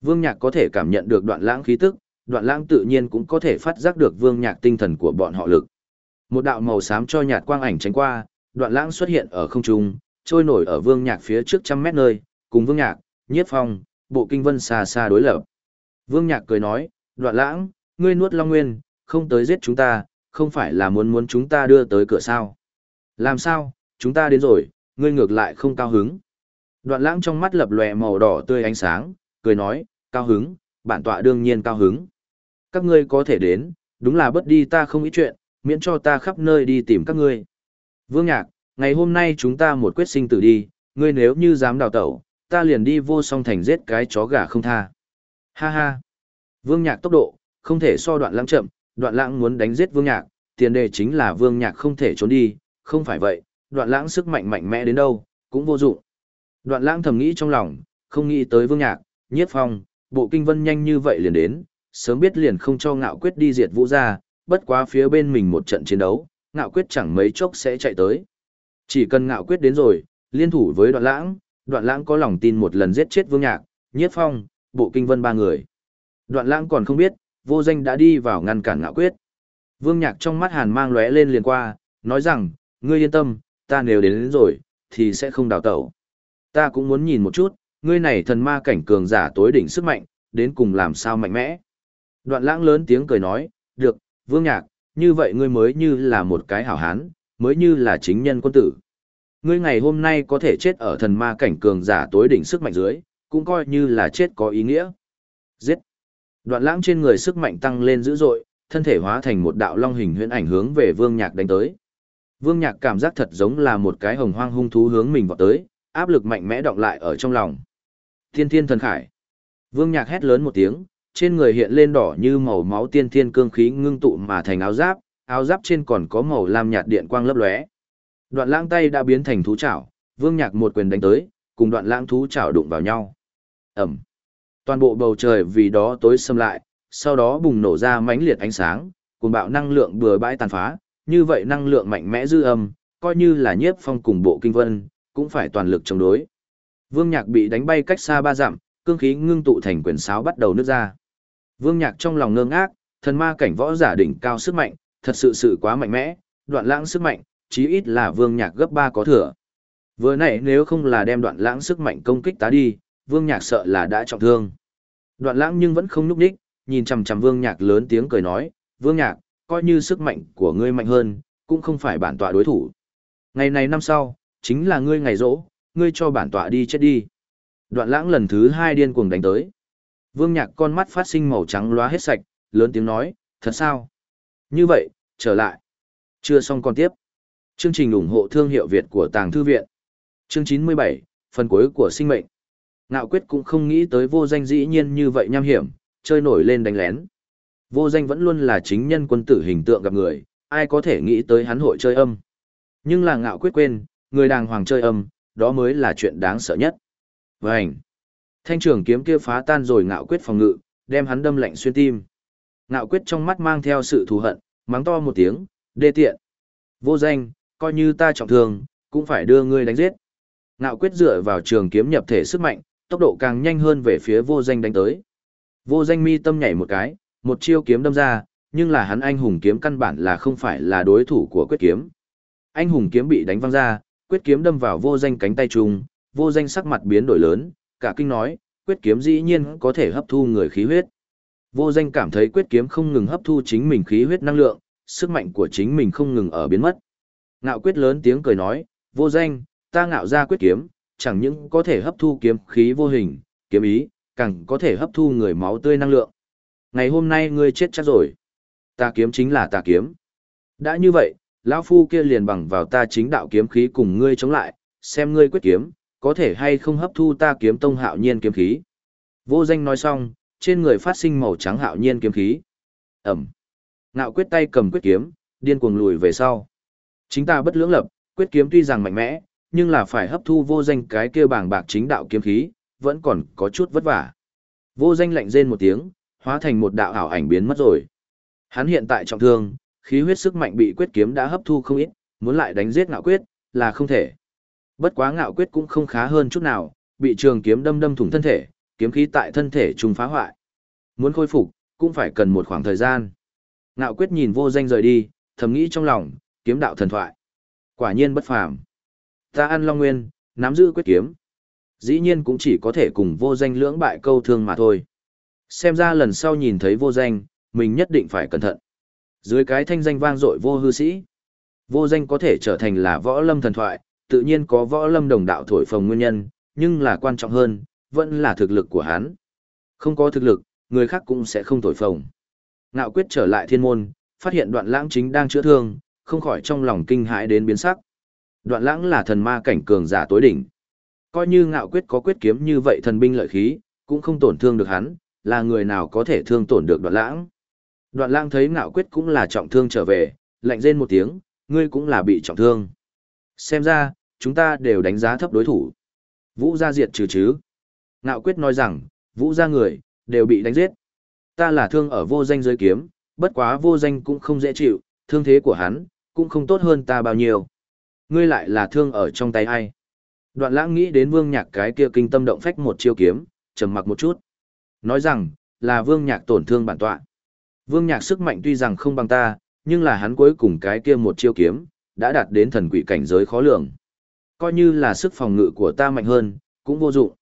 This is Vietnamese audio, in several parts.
Vương Nhạc có thể cảm nhận được đoạn lãng khí tức, đoạn lãng tự nhiên cũng có thể phát giác được Vương Nhạc tinh thần của bọn họ lực. Một đạo màu xám cho nhạt quang ảnh tránh qua, đoạn lãng xuất hiện ở không trung, trôi nổi ở Vương Nhạc phía trước trăm mét nơi, cùng Vương Nhạc, Nhiếp Phong, Bộ Kinh Vân xa xa đối lập. Vương Nhạc cười nói, đoạn lãng, ngươi nuốt Long Nguyên, không tới giết chúng ta, không phải là muốn muốn chúng ta đưa tới cửa sao. Làm sao, chúng ta đến rồi, ngươi ngược lại không cao hứng. Đoạn lãng trong mắt lập lòe màu đỏ tươi ánh sáng, cười nói, cao hứng, bản tọa đương nhiên cao hứng. Các ngươi có thể đến, đúng là bất đi ta không ý chuyện, miễn cho ta khắp nơi đi tìm các ngươi. Vương Nhạc, ngày hôm nay chúng ta một quyết sinh tử đi, ngươi nếu như dám đào tẩu, ta liền đi vô song thành giết cái chó gà không tha. Ha ha. Vương Nhạc tốc độ, không thể so đoạn lãng chậm, đoạn lãng muốn đánh giết Vương Nhạc, tiền đề chính là Vương Nhạc không thể trốn đi, không phải vậy, đoạn lãng sức mạnh mạnh mẽ đến đâu, cũng vô dụng. Đoạn lãng thầm nghĩ trong lòng, không nghĩ tới Vương Nhạc, Nhiếp Phong, bộ kinh vân nhanh như vậy liền đến, sớm biết liền không cho ngạo quyết đi diệt vũ ra, bất quá phía bên mình một trận chiến đấu, ngạo quyết chẳng mấy chốc sẽ chạy tới. Chỉ cần ngạo quyết đến rồi, liên thủ với đoạn lãng, đoạn lãng có lòng tin một lần giết chết vương nhạc, nhiếp phong, bộ kinh vân ba người. Đoạn lãng còn không biết, vô danh đã đi vào ngăn cản ngạo quyết. Vương nhạc trong mắt hàn mang lóe lên liền qua, nói rằng, ngươi yên tâm, ta nếu đến, đến rồi, thì sẽ không đào tẩu. Ta cũng muốn nhìn một chút, ngươi này thần ma cảnh cường giả tối đỉnh sức mạnh, đến cùng làm sao mạnh mẽ. Đoạn lãng lớn tiếng cười nói, được, vương nhạc, như vậy ngươi mới như là một cái hảo hán, mới như là chính nhân quân tử. Ngươi ngày hôm nay có thể chết ở thần ma cảnh cường giả tối đỉnh sức mạnh dưới, cũng coi như là chết có ý nghĩa. Giết! Đoạn lãng trên người sức mạnh tăng lên dữ dội, thân thể hóa thành một đạo long hình huyễn ảnh hướng về vương nhạc đánh tới. Vương nhạc cảm giác thật giống là một cái hồng hoang hung thú hướng mình vào tới, áp lực mạnh mẽ động lại ở trong lòng. Thiên thiên thần khải. Vương nhạc hét lớn một tiếng, trên người hiện lên đỏ như màu máu tiên thiên cương khí ngưng tụ mà thành áo giáp, áo giáp trên còn có màu lam nhạt điện quang lấp lóe. Đoạn lãng tay đã biến thành thú chảo, vương nhạc một quyền đánh tới, cùng đoạn lãng thú chảo đụng vào nhau. Ẩm. Toàn bộ bầu trời vì đó tối xâm lại, sau đó bùng nổ ra mãnh liệt ánh sáng, cùng bạo năng lượng bừa bãi tàn phá, như vậy năng lượng mạnh mẽ dư âm, coi như là nhiếp phong cùng bộ kinh vân, cũng phải toàn lực chống đối. Vương Nhạc bị đánh bay cách xa ba dặm, cương khí ngưng tụ thành quyền sáo bắt đầu nứt ra. Vương Nhạc trong lòng ngơ ngác, thần ma cảnh võ giả đỉnh cao sức mạnh, thật sự sự quá mạnh mẽ, đoạn lãng sức mạnh, chí ít là Vương Nhạc gấp ba có thừa. Vừa nãy nếu không là đem đoạn lãng sức mạnh công kích tá đi, Vương Nhạc sợ là đã trọng thương. Đoạn lãng nhưng vẫn không núp đích, nhìn chằm chằm Vương Nhạc lớn tiếng cười nói, Vương Nhạc, coi như sức mạnh của ngươi mạnh hơn, cũng không phải bản tọa đối thủ. Ngày này năm sau, chính là ngươi ngày rỗ, ngươi cho bản tọa đi chết đi. Đoạn lãng lần thứ hai điên cuồng đánh tới. Vương Nhạc con mắt phát sinh màu trắng lóa hết sạch, lớn tiếng nói, thật sao? Như vậy, trở lại. Chưa xong còn tiếp. Chương trình ủng hộ thương hiệu Việt của Tàng Thư Viện. Chương 97, phần cuối của sinh mệnh. Ngạo quyết cũng không nghĩ tới vô danh dĩ nhiên như vậy nham hiểm, chơi nổi lên đánh lén. Vô danh vẫn luôn là chính nhân quân tử hình tượng gặp người, ai có thể nghĩ tới hắn hội chơi âm. Nhưng là ngạo quyết quên, người đàng hoàng chơi âm, đó mới là chuyện đáng sợ nhất. Vânh! Thanh trường kiếm kia phá tan rồi ngạo quyết phòng ngự, đem hắn đâm lạnh xuyên tim. Ngạo quyết trong mắt mang theo sự thù hận, mắng to một tiếng, đê tiện. Vô danh, coi như ta trọng thương, cũng phải đưa ngươi đánh giết. Ngạo quyết dựa vào trường kiếm nhập thể sức mạnh, tốc độ càng nhanh hơn về phía vô danh đánh tới. Vô danh mi tâm nhảy một cái, một chiêu kiếm đâm ra, nhưng là hắn anh hùng kiếm căn bản là không phải là đối thủ của quyết kiếm. Anh hùng kiếm bị đánh văng ra, quyết kiếm đâm vào vô danh cánh tay trùng, vô danh sắc mặt biến đổi lớn, cả kinh nói, quyết kiếm dĩ nhiên có thể hấp thu người khí huyết. Vô danh cảm thấy quyết kiếm không ngừng hấp thu chính mình khí huyết năng lượng, sức mạnh của chính mình không ngừng ở biến mất. Ngạo quyết lớn tiếng cười nói, vô danh, ta ngạo ra quyết kiếm, chẳng những có thể hấp thu kiếm khí vô hình, kiếm ý, càng có thể hấp thu người máu tươi năng lượng. Ngày hôm nay ngươi chết chắc rồi. Ta kiếm chính là ta kiếm. Đã như vậy, lão phu kia liền bằng vào ta chính đạo kiếm khí cùng ngươi chống lại, xem ngươi quyết kiếm, có thể hay không hấp thu ta kiếm tông hạo nhiên kiếm khí. Vô danh nói xong, trên người phát sinh màu trắng hạo nhiên kiếm khí. Ẩm. Ngạo quyết tay cầm quyết kiếm, điên cuồng lùi về sau. Chính ta bất lưỡng lập, quyết kiếm tuy rằng mạnh mẽ, nhưng là phải hấp thu vô danh cái kia bảng bạc chính đạo kiếm khí, vẫn còn có chút vất vả. Vô danh lạnh rên một tiếng, hóa thành một đạo ảo ảnh biến mất rồi. Hắn hiện tại trọng thương, khí huyết sức mạnh bị quyết kiếm đã hấp thu không ít, muốn lại đánh giết ngạo quyết, là không thể. Bất quá ngạo quyết cũng không khá hơn chút nào, bị trường kiếm đâm đâm thủng thân thể, kiếm khí tại thân thể trùng phá hoại. Muốn khôi phục, cũng phải cần một khoảng thời gian. Ngạo quyết nhìn vô danh rời đi, thầm nghĩ trong lòng, kiếm đạo thần thoại. Quả nhiên bất phàm. Ta ăn Long Nguyên, nắm giữ quyết kiếm. Dĩ nhiên cũng chỉ có thể cùng vô danh lưỡng bại câu thương mà thôi. Xem ra lần sau nhìn thấy vô danh, mình nhất định phải cẩn thận. Dưới cái thanh danh vang dội vô hư sĩ, vô danh có thể trở thành là võ lâm thần thoại, tự nhiên có võ lâm đồng đạo thổi phồng nguyên nhân, nhưng là quan trọng hơn, vẫn là thực lực của hắn. Không có thực lực, người khác cũng sẽ không thổi phồng. Ngạo quyết trở lại thiên môn, phát hiện đoạn lãng chính đang chữa thương, không khỏi trong lòng kinh hãi đến biến sắc. Đoạn lãng là thần ma cảnh cường giả tối đỉnh. Coi như ngạo quyết có quyết kiếm như vậy thần binh lợi khí, cũng không tổn thương được hắn, là người nào có thể thương tổn được đoạn lãng. Đoạn Lang thấy ngạo quyết cũng là trọng thương trở về, lạnh rên một tiếng, ngươi cũng là bị trọng thương. Xem ra, chúng ta đều đánh giá thấp đối thủ. Vũ gia diệt trừ chứ. Ngạo quyết nói rằng, vũ gia người, đều bị đánh giết. Ta là thương ở vô danh giới kiếm, bất quá vô danh cũng không dễ chịu, thương thế của hắn, cũng không tốt hơn ta bao nhiêu. Ngươi lại là thương ở trong tay ai? Đoạn lãng nghĩ đến vương nhạc cái kia kinh tâm động phách một chiêu kiếm, trầm mặc một chút. Nói rằng, là vương nhạc tổn thương bản tọa. Vương nhạc sức mạnh tuy rằng không bằng ta, nhưng là hắn cuối cùng cái kia một chiêu kiếm, đã đạt đến thần quỷ cảnh giới khó lường. Coi như là sức phòng ngự của ta mạnh hơn, cũng vô dụng.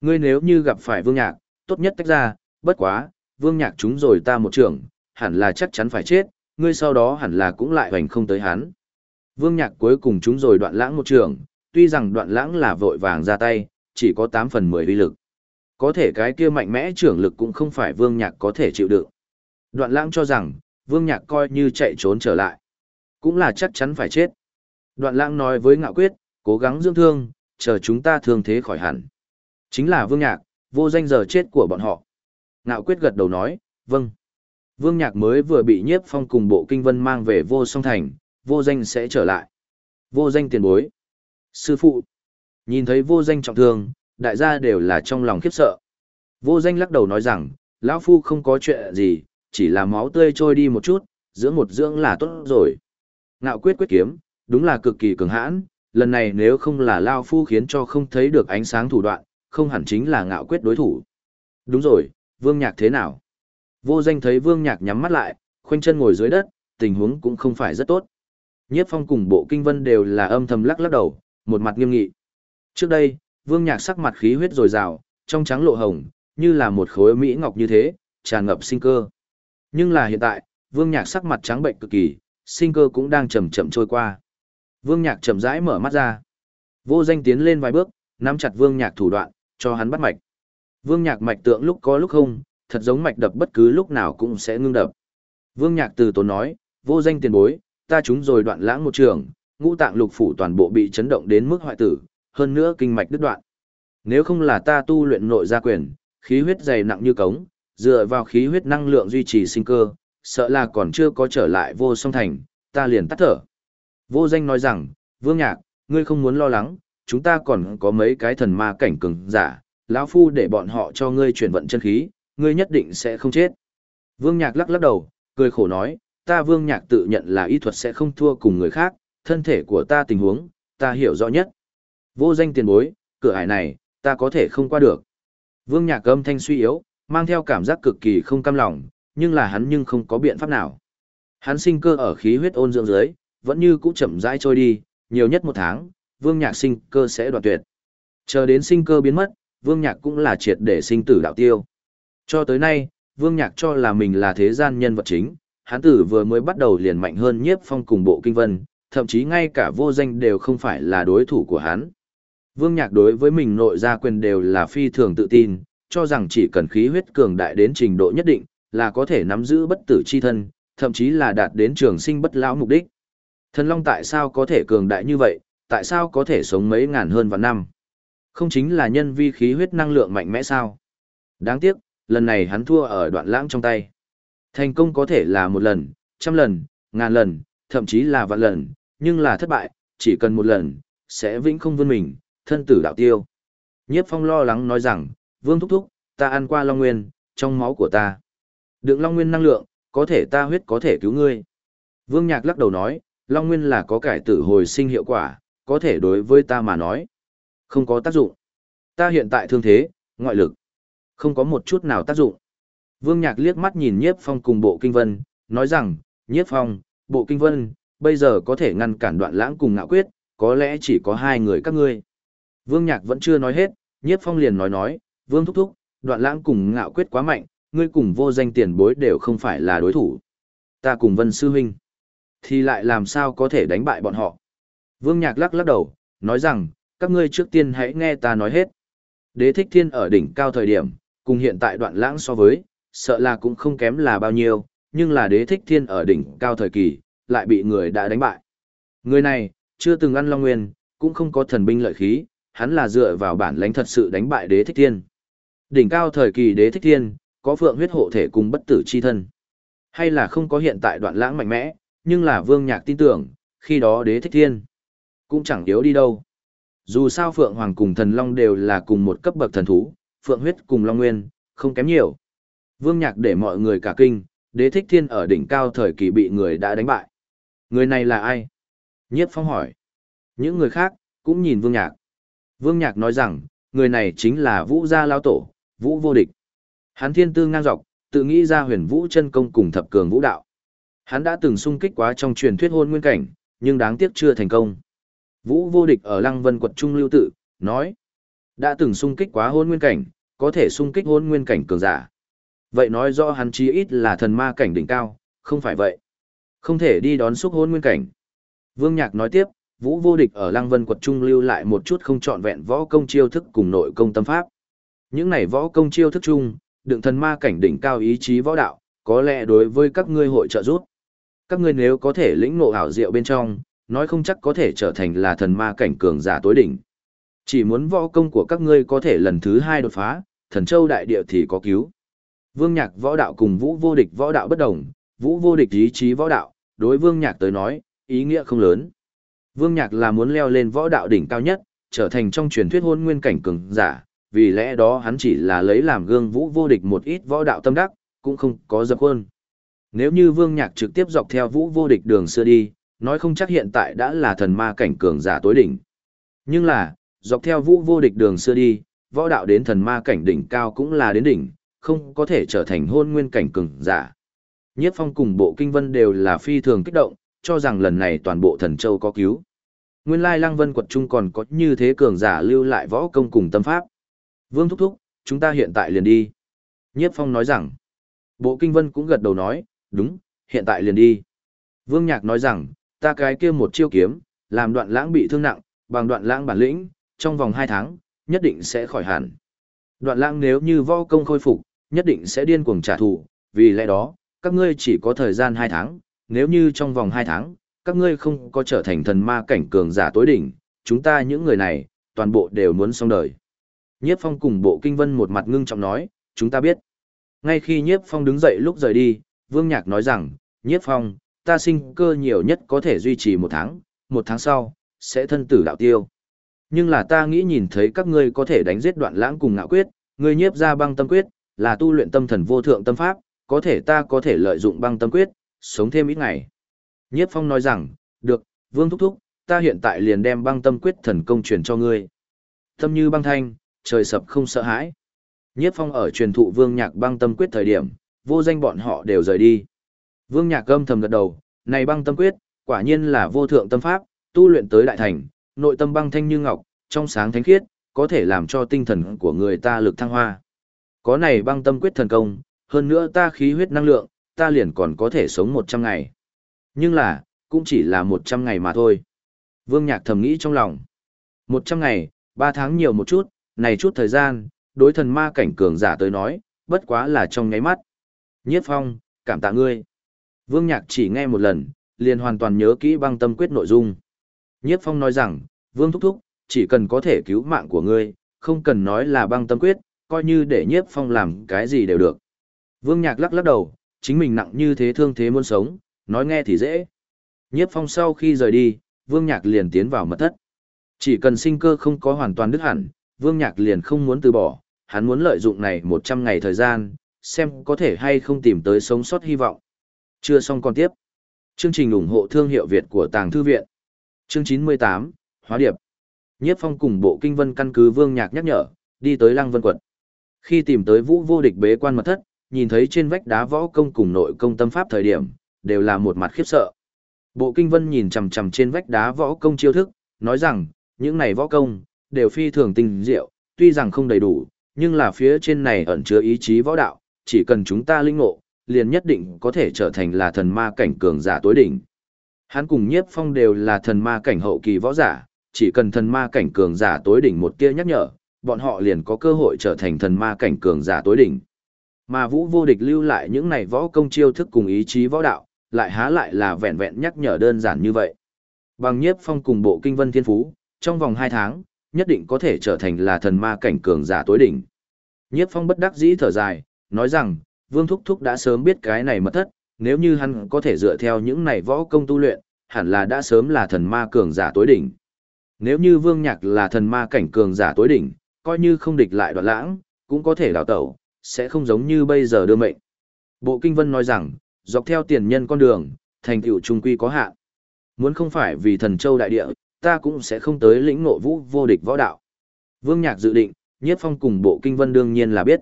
Ngươi nếu như gặp phải vương nhạc, tốt nhất tách ra, bất quá, vương nhạc chúng rồi ta một trường, hẳn là chắc chắn phải chết, ngươi sau đó hẳn là cũng lại hoành không tới hắn. Vương nhạc cuối cùng chúng rồi đoạn lãng một trường, tuy rằng đoạn lãng là vội vàng ra tay, chỉ có 8 phần 10 uy lực. Có thể cái kia mạnh mẽ trưởng lực cũng không phải vương nhạc có thể chịu đựng. Đoạn lãng cho rằng, vương nhạc coi như chạy trốn trở lại. Cũng là chắc chắn phải chết. Đoạn lãng nói với ngạo quyết, cố gắng dưỡng thương, chờ chúng ta thương thế khỏi hẳn. Chính là vương nhạc, vô danh giờ chết của bọn họ. Ngạo quyết gật đầu nói, vâng. Vương nhạc mới vừa bị nhiếp phong cùng bộ kinh vân mang về vô song thành, vô danh sẽ trở lại. Vô danh tiền bối. Sư phụ. Nhìn thấy vô danh trọng thương, đại gia đều là trong lòng khiếp sợ. Vô danh lắc đầu nói rằng, lão phu không có chuyện gì, chỉ là máu tươi trôi đi một chút, dưỡng một dưỡng là tốt rồi. Ngạo quyết quyết kiếm, đúng là cực kỳ cường hãn, lần này nếu không là Lao Phu khiến cho không thấy được ánh sáng thủ đoạn, không hẳn chính là ngạo quyết đối thủ. Đúng rồi, Vương Nhạc thế nào? Vô danh thấy Vương Nhạc nhắm mắt lại, khoanh chân ngồi dưới đất, tình huống cũng không phải rất tốt. Nhiếp phong cùng bộ kinh vân đều là âm thầm lắc lắc đầu, một mặt nghiêm nghị. Trước đây, Vương Nhạc sắc mặt khí huyết dồi dào, trong trắng lộ hồng, như là một khối mỹ ngọc như thế, tràn ngập sinh cơ. Nhưng là hiện tại, Vương Nhạc sắc mặt trắng bệnh cực kỳ, sinh cơ cũng đang chậm chậm trôi qua. Vương Nhạc chậm rãi mở mắt ra. Vô danh tiến lên vài bước, nắm chặt Vương Nhạc thủ đoạn, cho hắn bắt mạch. Vương Nhạc mạch tượng lúc có lúc không, thật giống mạch đập bất cứ lúc nào cũng sẽ ngưng đập. Vương Nhạc từ tốn nói, vô danh tiền bối, ta chúng rồi đoạn lãng một trường, ngũ tạng lục phủ toàn bộ bị chấn động đến mức hoại tử, hơn nữa kinh mạch đứt đoạn. Nếu không là ta tu luyện nội gia quyền, khí huyết dày nặng như cống, dựa vào khí huyết năng lượng duy trì sinh cơ, sợ là còn chưa có trở lại vô song thành, ta liền tắt thở. Vô danh nói rằng, Vương Nhạc, ngươi không muốn lo lắng, chúng ta còn có mấy cái thần ma cảnh cường giả, lão phu để bọn họ cho ngươi chuyển vận chân khí, ngươi nhất định sẽ không chết. Vương Nhạc lắc lắc đầu, cười khổ nói, ta Vương Nhạc tự nhận là y thuật sẽ không thua cùng người khác, thân thể của ta tình huống, ta hiểu rõ nhất. Vô danh tiền bối, cửa ải này, ta có thể không qua được. Vương Nhạc âm thanh suy yếu, mang theo cảm giác cực kỳ không cam lòng, nhưng là hắn nhưng không có biện pháp nào. Hắn sinh cơ ở khí huyết ôn dưỡng dưới, vẫn như cũ chậm rãi trôi đi, nhiều nhất một tháng, vương nhạc sinh cơ sẽ đoạt tuyệt. Chờ đến sinh cơ biến mất, vương nhạc cũng là triệt để sinh tử đạo tiêu. Cho tới nay, vương nhạc cho là mình là thế gian nhân vật chính, hắn tử vừa mới bắt đầu liền mạnh hơn nhiếp phong cùng bộ kinh vân, thậm chí ngay cả vô danh đều không phải là đối thủ của hắn. Vương nhạc đối với mình nội gia quyền đều là phi thường tự tin, cho rằng chỉ cần khí huyết cường đại đến trình độ nhất định, là có thể nắm giữ bất tử chi thân, thậm chí là đạt đến trường sinh bất lão mục đích. Thần Long tại sao có thể cường đại như vậy, tại sao có thể sống mấy ngàn hơn vạn năm? Không chính là nhân vi khí huyết năng lượng mạnh mẽ sao? Đáng tiếc, lần này hắn thua ở đoạn lãng trong tay. Thành công có thể là một lần, trăm lần, ngàn lần, thậm chí là vạn lần, nhưng là thất bại, chỉ cần một lần, sẽ vĩnh không vươn mình, thân tử đạo tiêu. Nhiếp phong lo lắng nói rằng, vương thúc thúc, ta ăn qua Long Nguyên, trong máu của ta. Đựng Long Nguyên năng lượng, có thể ta huyết có thể cứu ngươi. Vương Nhạc lắc đầu nói, Long Nguyên là có cải tử hồi sinh hiệu quả, có thể đối với ta mà nói. Không có tác dụng. Ta hiện tại thương thế, ngoại lực. Không có một chút nào tác dụng. Vương Nhạc liếc mắt nhìn Nhiếp Phong cùng Bộ Kinh Vân, nói rằng, Nhiếp Phong, Bộ Kinh Vân, bây giờ có thể ngăn cản đoạn lãng cùng ngạo quyết, có lẽ chỉ có hai người các ngươi. Vương Nhạc vẫn chưa nói hết, Nhiếp Phong liền nói nói, Vương Thúc Thúc, đoạn lãng cùng ngạo quyết quá mạnh, ngươi cùng vô danh tiền bối đều không phải là đối thủ. Ta cùng Vân Sư Huynh, thì lại làm sao có thể đánh bại bọn họ. Vương Nhạc lắc lắc đầu, nói rằng, các ngươi trước tiên hãy nghe ta nói hết. Đế thích thiên ở đỉnh cao thời điểm, cùng hiện tại đoạn lãng so với, sợ là cũng không kém là bao nhiêu, nhưng là đế thích thiên ở đỉnh cao thời kỳ, lại bị người đã đánh bại. Người này, chưa từng ăn Long Nguyên, cũng không có thần binh lợi khí, hắn là dựa vào bản lãnh thật sự đánh bại đế thích thiên. Đỉnh cao thời kỳ đế thích thiên, có phượng huyết hộ thể cùng bất tử chi thân. Hay là không có hiện tại đoạn lãng mạnh mẽ, nhưng là vương nhạc tin tưởng, khi đó đế thích thiên, cũng chẳng yếu đi đâu. Dù sao Phượng Hoàng cùng Thần Long đều là cùng một cấp bậc thần thú, Phượng huyết cùng Long Nguyên, không kém nhiều. Vương Nhạc để mọi người cả kinh, đế thích thiên ở đỉnh cao thời kỳ bị người đã đánh bại. Người này là ai? Nhiếp Phong hỏi. Những người khác, cũng nhìn Vương Nhạc. Vương Nhạc nói rằng, người này chính là Vũ Gia Lao Tổ, Vũ Vô Địch. Hắn thiên tư ngang dọc, tự nghĩ ra huyền vũ chân công cùng thập cường vũ đạo. Hắn đã từng sung kích quá trong truyền thuyết hôn nguyên cảnh, nhưng đáng tiếc chưa thành công. Vũ vô địch ở Lăng Vân quật trung lưu tự, nói. Đã từng sung kích quá hôn nguyên cảnh, có thể sung kích hôn nguyên cảnh cường giả. Vậy nói rõ hắn chí ít là thần ma cảnh đỉnh cao, không phải vậy. Không thể đi đón xúc hôn nguyên cảnh. Vương Nhạc nói tiếp, Vũ vô địch ở Lăng Vân quật trung lưu lại một chút không trọn vẹn võ công chiêu thức cùng nội công tâm pháp. Những này võ công chiêu thức chung, đựng thần ma cảnh đỉnh cao ý chí võ đạo, có lẽ đối với các ngươi hội trợ giúp. Các ngươi nếu có thể lĩnh ngộ ảo diệu bên trong, nói không chắc có thể trở thành là thần ma cảnh cường giả tối đỉnh. Chỉ muốn võ công của các ngươi có thể lần thứ hai đột phá, thần châu đại địa thì có cứu. Vương Nhạc võ đạo cùng Vũ vô địch võ đạo bất đồng, Vũ vô địch ý chí võ đạo, đối Vương Nhạc tới nói, ý nghĩa không lớn. Vương Nhạc là muốn leo lên võ đạo đỉnh cao nhất, trở thành trong truyền thuyết hôn nguyên cảnh cường giả, vì lẽ đó hắn chỉ là lấy làm gương Vũ vô địch một ít võ đạo tâm đắc, cũng không có dập hơn. Nếu như Vương Nhạc trực tiếp dọc theo Vũ vô địch đường xưa đi, nói không chắc hiện tại đã là thần ma cảnh cường giả tối đỉnh. Nhưng là, dọc theo vũ vô địch đường xưa đi, võ đạo đến thần ma cảnh đỉnh cao cũng là đến đỉnh, không có thể trở thành hôn nguyên cảnh cường giả. Nhiếp phong cùng bộ kinh vân đều là phi thường kích động, cho rằng lần này toàn bộ thần châu có cứu. Nguyên lai lăng vân quật trung còn có như thế cường giả lưu lại võ công cùng tâm pháp. Vương thúc thúc, chúng ta hiện tại liền đi. Nhiếp phong nói rằng, bộ kinh vân cũng gật đầu nói, đúng, hiện tại liền đi. Vương nhạc nói rằng, ta cái kia một chiêu kiếm, làm đoạn lãng bị thương nặng, bằng đoạn lãng bản lĩnh, trong vòng 2 tháng, nhất định sẽ khỏi hẳn. Đoạn lãng nếu như võ công khôi phục, nhất định sẽ điên cuồng trả thù, vì lẽ đó, các ngươi chỉ có thời gian 2 tháng, nếu như trong vòng 2 tháng, các ngươi không có trở thành thần ma cảnh cường giả tối đỉnh, chúng ta những người này, toàn bộ đều muốn xong đời. Nhiếp phong cùng bộ kinh vân một mặt ngưng trọng nói, chúng ta biết. Ngay khi nhiếp phong đứng dậy lúc rời đi, vương nhạc nói rằng, nhiếp phong, ta sinh cơ nhiều nhất có thể duy trì một tháng, một tháng sau, sẽ thân tử đạo tiêu. Nhưng là ta nghĩ nhìn thấy các ngươi có thể đánh giết đoạn lãng cùng ngạo quyết, ngươi nhiếp ra băng tâm quyết, là tu luyện tâm thần vô thượng tâm pháp, có thể ta có thể lợi dụng băng tâm quyết, sống thêm ít ngày. Nhiếp phong nói rằng, được, vương thúc thúc, ta hiện tại liền đem băng tâm quyết thần công truyền cho ngươi. Tâm như băng thanh, trời sập không sợ hãi. Nhiếp phong ở truyền thụ vương nhạc băng tâm quyết thời điểm, vô danh bọn họ đều rời đi. Vương Nhạc âm thầm gật đầu, này băng tâm quyết, quả nhiên là vô thượng tâm pháp, tu luyện tới đại thành, nội tâm băng thanh như ngọc, trong sáng thánh khiết, có thể làm cho tinh thần của người ta lực thăng hoa. Có này băng tâm quyết thần công, hơn nữa ta khí huyết năng lượng, ta liền còn có thể sống 100 ngày. Nhưng là, cũng chỉ là 100 ngày mà thôi. Vương Nhạc thầm nghĩ trong lòng. 100 ngày, 3 tháng nhiều một chút, này chút thời gian, đối thần ma cảnh cường giả tới nói, bất quá là trong nháy mắt. Nhiếp phong, cảm tạ ngươi. Vương Nhạc chỉ nghe một lần, liền hoàn toàn nhớ kỹ băng tâm quyết nội dung. Nhiếp Phong nói rằng, Vương Thúc Thúc, chỉ cần có thể cứu mạng của ngươi, không cần nói là băng tâm quyết, coi như để Nhiếp Phong làm cái gì đều được. Vương Nhạc lắc lắc đầu, chính mình nặng như thế thương thế muốn sống, nói nghe thì dễ. Nhiếp Phong sau khi rời đi, Vương Nhạc liền tiến vào mật thất. Chỉ cần sinh cơ không có hoàn toàn đứt hẳn, Vương Nhạc liền không muốn từ bỏ, hắn muốn lợi dụng này 100 ngày thời gian, xem có thể hay không tìm tới sống sót hy vọng. Chưa xong còn tiếp. Chương trình ủng hộ thương hiệu Việt của Tàng Thư Viện. Chương 98, Hóa Điệp. Nhiếp phong cùng bộ kinh vân căn cứ vương nhạc nhắc nhở, đi tới Lăng Vân Quận. Khi tìm tới vũ vô địch bế quan mật thất, nhìn thấy trên vách đá võ công cùng nội công tâm pháp thời điểm, đều là một mặt khiếp sợ. Bộ kinh vân nhìn chằm chằm trên vách đá võ công chiêu thức, nói rằng, những này võ công, đều phi thường tinh diệu, tuy rằng không đầy đủ, nhưng là phía trên này ẩn chứa ý chí võ đạo, chỉ cần chúng ta linh ngộ, liền nhất định có thể trở thành là thần ma cảnh cường giả tối đỉnh. Hắn cùng nhiếp phong đều là thần ma cảnh hậu kỳ võ giả, chỉ cần thần ma cảnh cường giả tối đỉnh một tia nhắc nhở, bọn họ liền có cơ hội trở thành thần ma cảnh cường giả tối đỉnh. Mà vũ vô địch lưu lại những này võ công chiêu thức cùng ý chí võ đạo, lại há lại là vẹn vẹn nhắc nhở đơn giản như vậy. Bằng nhiếp phong cùng bộ kinh vân thiên phú, trong vòng 2 tháng, nhất định có thể trở thành là thần ma cảnh cường giả tối đỉnh. Nhiếp phong bất đắc dĩ thở dài, nói rằng, Vương Thúc Thúc đã sớm biết cái này mất thất, nếu như hắn có thể dựa theo những này võ công tu luyện, hẳn là đã sớm là thần ma cường giả tối đỉnh. Nếu như Vương Nhạc là thần ma cảnh cường giả tối đỉnh, coi như không địch lại đoạn lãng, cũng có thể đào tẩu, sẽ không giống như bây giờ đưa mệnh. Bộ Kinh Vân nói rằng, dọc theo tiền nhân con đường, thành tựu trung quy có hạn. Muốn không phải vì thần châu đại địa, ta cũng sẽ không tới lĩnh ngộ vũ vô địch võ đạo. Vương Nhạc dự định, Nhiếp Phong cùng Bộ Kinh Vân đương nhiên là biết.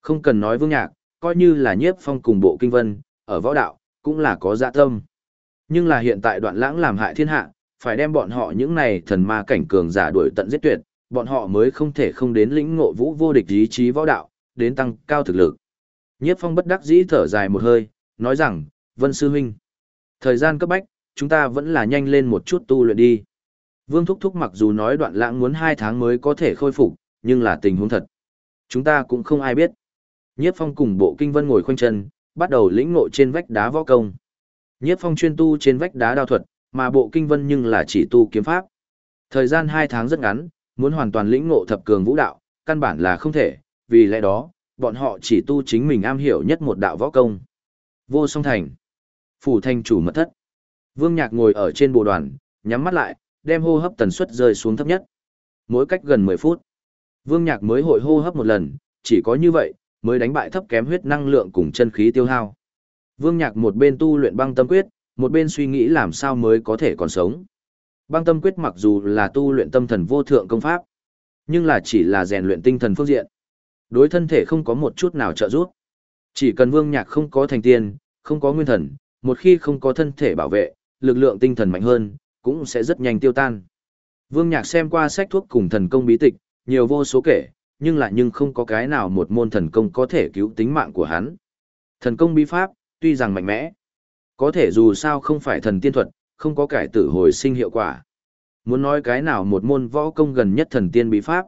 Không cần nói Vương Nhạc, coi như là Nhiếp Phong cùng Bộ Kinh Vân, ở võ đạo, cũng là có dạ tâm. Nhưng là hiện tại đoạn lãng làm hại thiên hạ, phải đem bọn họ những này thần ma cảnh cường giả đuổi tận giết tuyệt, bọn họ mới không thể không đến lĩnh ngộ vũ vô địch ý chí võ đạo, đến tăng cao thực lực. Nhiếp Phong bất đắc dĩ thở dài một hơi, nói rằng, Vân Sư Huynh, thời gian cấp bách, chúng ta vẫn là nhanh lên một chút tu luyện đi. Vương Thúc Thúc mặc dù nói đoạn lãng muốn hai tháng mới có thể khôi phục, nhưng là tình huống thật. Chúng ta cũng không ai biết. Nhiếp Phong cùng bộ kinh vân ngồi khoanh chân, bắt đầu lĩnh ngộ trên vách đá võ công. Nhiếp Phong chuyên tu trên vách đá đao thuật, mà bộ kinh vân nhưng là chỉ tu kiếm pháp. Thời gian hai tháng rất ngắn, muốn hoàn toàn lĩnh ngộ thập cường vũ đạo, căn bản là không thể, vì lẽ đó, bọn họ chỉ tu chính mình am hiểu nhất một đạo võ công. Vô song thành. Phủ thành chủ mật thất. Vương Nhạc ngồi ở trên bồ đoàn, nhắm mắt lại, đem hô hấp tần suất rơi xuống thấp nhất. Mỗi cách gần 10 phút, Vương Nhạc mới hội hô hấp một lần, chỉ có như vậy, mới đánh bại thấp kém huyết năng lượng cùng chân khí tiêu hao. Vương Nhạc một bên tu luyện băng tâm quyết, một bên suy nghĩ làm sao mới có thể còn sống. Băng tâm quyết mặc dù là tu luyện tâm thần vô thượng công pháp, nhưng là chỉ là rèn luyện tinh thần phương diện. Đối thân thể không có một chút nào trợ giúp. Chỉ cần Vương Nhạc không có thành tiên, không có nguyên thần, một khi không có thân thể bảo vệ, lực lượng tinh thần mạnh hơn, cũng sẽ rất nhanh tiêu tan. Vương Nhạc xem qua sách thuốc cùng thần công bí tịch, nhiều vô số kể, nhưng lại nhưng không có cái nào một môn thần công có thể cứu tính mạng của hắn. Thần công bí pháp, tuy rằng mạnh mẽ, có thể dù sao không phải thần tiên thuật, không có cải tử hồi sinh hiệu quả. Muốn nói cái nào một môn võ công gần nhất thần tiên bí pháp,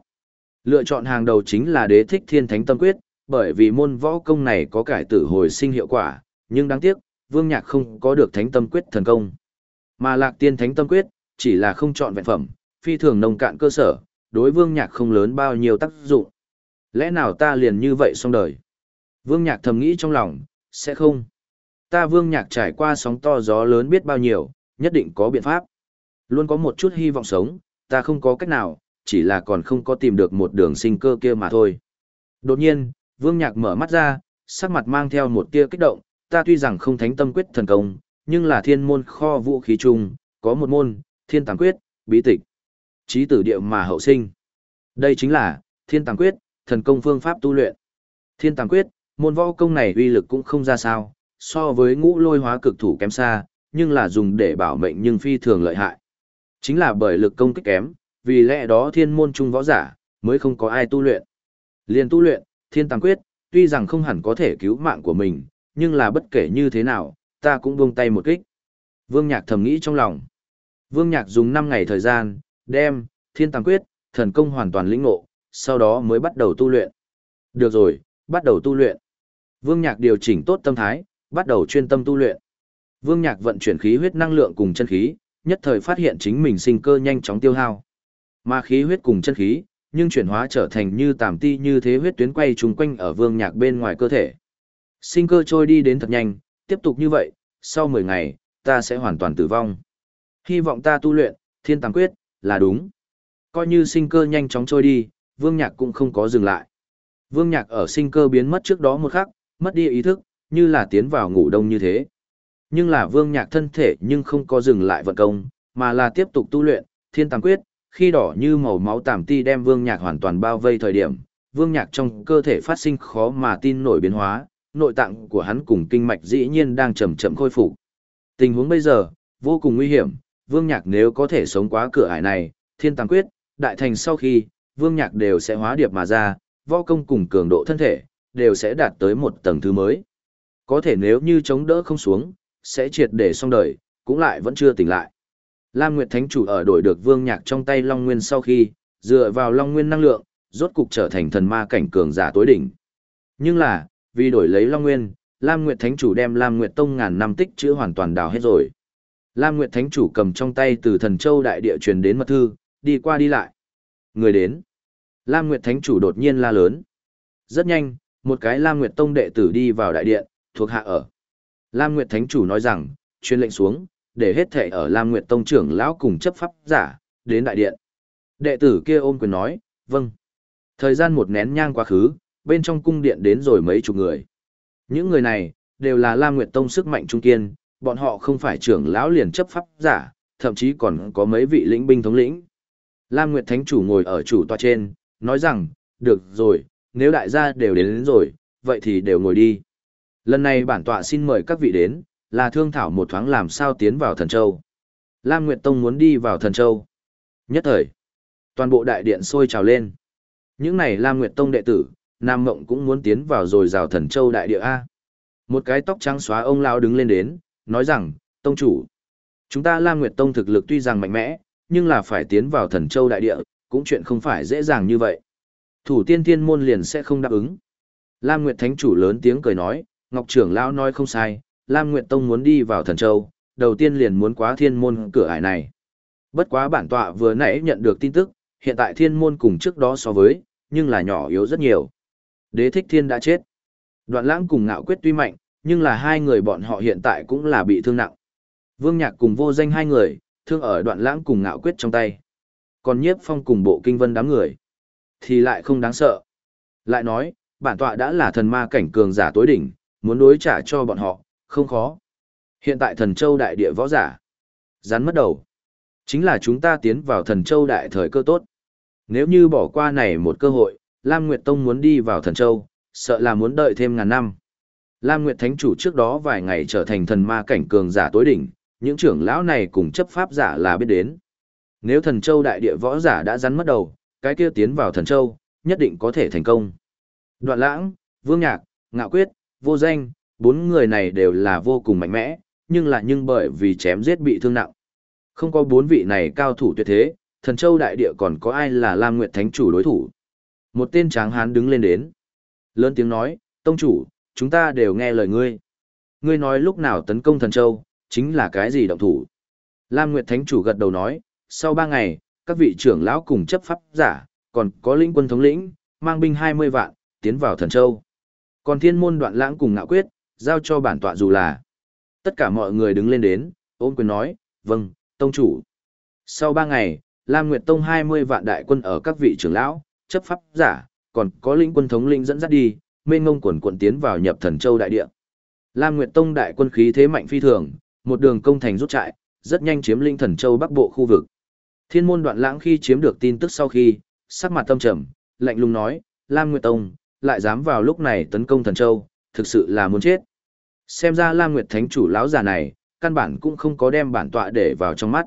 lựa chọn hàng đầu chính là đế thích thiên thánh tâm quyết, bởi vì môn võ công này có cải tử hồi sinh hiệu quả, nhưng đáng tiếc, Vương Nhạc không có được thánh tâm quyết thần công. Mà lạc tiên thánh tâm quyết, chỉ là không chọn vẹn phẩm, phi thường nông cạn cơ sở, đối vương nhạc không lớn bao nhiêu tác dụng. Lẽ nào ta liền như vậy xong đời? Vương nhạc thầm nghĩ trong lòng, sẽ không. Ta vương nhạc trải qua sóng to gió lớn biết bao nhiêu, nhất định có biện pháp. Luôn có một chút hy vọng sống, ta không có cách nào, chỉ là còn không có tìm được một đường sinh cơ kia mà thôi. Đột nhiên, vương nhạc mở mắt ra, sắc mặt mang theo một tia kích động, ta tuy rằng không thánh tâm quyết thần công, nhưng là thiên môn kho vũ khí chung, có một môn, thiên tàng quyết, bí tịch. Trí tử địa mà hậu sinh. Đây chính là, thiên tàng quyết, thần công phương pháp tu luyện. Thiên tàng quyết, môn võ công này uy lực cũng không ra sao, so với ngũ lôi hóa cực thủ kém xa, nhưng là dùng để bảo mệnh nhưng phi thường lợi hại. Chính là bởi lực công kích kém, vì lẽ đó thiên môn trung võ giả, mới không có ai tu luyện. Liền tu luyện, thiên tàng quyết, tuy rằng không hẳn có thể cứu mạng của mình, nhưng là bất kể như thế nào, ta cũng buông tay một kích. Vương Nhạc thầm nghĩ trong lòng. Vương Nhạc dùng 5 ngày thời gian, đem, thiên tàng quyết, thần công hoàn toàn lĩnh ngộ, sau đó mới bắt đầu tu luyện. Được rồi, bắt đầu tu luyện. Vương Nhạc điều chỉnh tốt tâm thái, bắt đầu chuyên tâm tu luyện. Vương Nhạc vận chuyển khí huyết năng lượng cùng chân khí, nhất thời phát hiện chính mình sinh cơ nhanh chóng tiêu hao. Mà khí huyết cùng chân khí, nhưng chuyển hóa trở thành như tàm ti như thế huyết tuyến quay trùng quanh ở Vương Nhạc bên ngoài cơ thể. Sinh cơ trôi đi đến thật nhanh, tiếp tục như vậy, sau 10 ngày, ta sẽ hoàn toàn tử vong. Hy vọng ta tu luyện, thiên tàng quyết, là đúng. Coi như sinh cơ nhanh chóng trôi đi, vương nhạc cũng không có dừng lại. Vương nhạc ở sinh cơ biến mất trước đó một khắc, mất đi ý thức, như là tiến vào ngủ đông như thế. Nhưng là vương nhạc thân thể nhưng không có dừng lại vận công, mà là tiếp tục tu luyện, thiên tàng quyết, khi đỏ như màu máu tàm ti đem vương nhạc hoàn toàn bao vây thời điểm, Vương Nhạc trong cơ thể phát sinh khó mà tin nổi biến hóa, nội tạng của hắn cùng kinh mạch dĩ nhiên đang chậm chậm khôi phục. Tình huống bây giờ, vô cùng nguy hiểm, Vương Nhạc nếu có thể sống qua cửa ải này, thiên tàng quyết, đại thành sau khi, Vương Nhạc đều sẽ hóa điệp mà ra, võ công cùng cường độ thân thể, đều sẽ đạt tới một tầng thứ mới. Có thể nếu như chống đỡ không xuống, sẽ triệt để xong đời, cũng lại vẫn chưa tỉnh lại. Lam Nguyệt Thánh Chủ ở đổi được Vương Nhạc trong tay Long Nguyên sau khi, dựa vào Long Nguyên năng lượng, rốt cục trở thành thần ma cảnh cường giả tối đỉnh. Nhưng là, vì đổi lấy Long Nguyên, Lam Nguyệt Thánh Chủ đem Lam Nguyệt Tông ngàn năm tích chữ hoàn toàn đào hết rồi. Lam Nguyệt Thánh Chủ cầm trong tay từ thần châu đại địa truyền đến mật thư, đi qua đi lại. Người đến. Lam Nguyệt Thánh Chủ đột nhiên la lớn. Rất nhanh, một cái Lam Nguyệt Tông đệ tử đi vào đại điện, thuộc hạ ở. Lam Nguyệt Thánh Chủ nói rằng, truyền lệnh xuống, để hết thệ ở Lam Nguyệt Tông trưởng lão cùng chấp pháp giả, đến đại điện. Đệ tử kia ôm quyền nói, vâng. Thời gian một nén nhang quá khứ, bên trong cung điện đến rồi mấy chục người. Những người này, đều là Lam Nguyệt Tông sức mạnh trung kiên, bọn họ không phải trưởng lão liền chấp pháp giả, thậm chí còn có mấy vị lĩnh binh thống lĩnh. Lam Nguyệt Thánh Chủ ngồi ở chủ tòa trên, nói rằng, được rồi, nếu đại gia đều đến, đến rồi, vậy thì đều ngồi đi. Lần này bản tọa xin mời các vị đến, là thương thảo một thoáng làm sao tiến vào thần châu. Lam Nguyệt Tông muốn đi vào thần châu. Nhất thời, toàn bộ đại điện sôi trào lên. Những này Lam Nguyệt Tông đệ tử, Nam Mộng cũng muốn tiến vào rồi rào thần châu đại địa A. Một cái tóc trắng xóa ông lao đứng lên đến, nói rằng, Tông chủ, chúng ta Lam Nguyệt Tông thực lực tuy rằng mạnh mẽ, nhưng là phải tiến vào thần châu đại địa, cũng chuyện không phải dễ dàng như vậy. Thủ tiên thiên môn liền sẽ không đáp ứng. Lam Nguyệt Thánh chủ lớn tiếng cười nói, Ngọc trưởng lão nói không sai, Lam Nguyệt Tông muốn đi vào thần châu, đầu tiên liền muốn quá thiên môn cửa ải này. Bất quá bản tọa vừa nãy nhận được tin tức, hiện tại thiên môn cùng trước đó so với, nhưng là nhỏ yếu rất nhiều. Đế thích thiên đã chết. Đoạn lãng cùng ngạo quyết tuy mạnh, nhưng là hai người bọn họ hiện tại cũng là bị thương nặng. Vương Nhạc cùng vô danh hai người, thương ở đoạn lãng cùng ngạo quyết trong tay. Còn nhiếp phong cùng bộ kinh vân đám người, thì lại không đáng sợ. Lại nói, bản tọa đã là thần ma cảnh cường giả tối đỉnh, muốn đối trả cho bọn họ, không khó. Hiện tại thần châu đại địa võ giả, rắn mất đầu. Chính là chúng ta tiến vào thần châu đại thời cơ tốt. Nếu như bỏ qua này một cơ hội, Lam Nguyệt Tông muốn đi vào thần châu, sợ là muốn đợi thêm ngàn năm. Lam Nguyệt Thánh Chủ trước đó vài ngày trở thành thần ma cảnh cường giả tối đỉnh, những trưởng lão này cùng chấp pháp giả là biết đến. Nếu thần châu đại địa võ giả đã rắn mất đầu, cái kia tiến vào thần châu, nhất định có thể thành công. Đoạn lãng, vương nhạc, ngạo quyết, vô danh, bốn người này đều là vô cùng mạnh mẽ, nhưng là nhưng bởi vì chém giết bị thương nặng. Không có bốn vị này cao thủ tuyệt thế, thần châu đại địa còn có ai là Lam Nguyệt Thánh chủ đối thủ. Một tên tráng hán đứng lên đến. Lớn tiếng nói, tông chủ, chúng ta đều nghe lời ngươi. Ngươi nói lúc nào tấn công thần châu, chính là cái gì động thủ. Lam Nguyệt Thánh chủ gật đầu nói, sau ba ngày, các vị trưởng lão cùng chấp pháp giả, còn có lĩnh quân thống lĩnh, mang binh 20 vạn, tiến vào thần châu. Còn thiên môn đoạn lãng cùng ngạo quyết, giao cho bản tọa dù là. Tất cả mọi người đứng lên đến, ôm quyền nói, vâng, tông chủ. Sau ba ngày, Lam Nguyệt Tông 20 vạn đại quân ở các vị trưởng lão, chấp pháp giả, còn có lĩnh quân thống lĩnh dẫn dắt đi, mênh ngông quần quận tiến vào nhập thần châu đại địa. Lam Nguyệt Tông đại quân khí thế mạnh phi thường, một đường công thành rút trại, rất nhanh chiếm linh thần châu bắc bộ khu vực. Thiên môn đoạn lãng khi chiếm được tin tức sau khi, sắc mặt tâm trầm, lạnh lùng nói, Lam Nguyệt Tông, lại dám vào lúc này tấn công thần châu, thực sự là muốn chết. Xem ra Lam Nguyệt Thánh chủ lão già này, căn bản cũng không có đem bản tọa để vào trong mắt.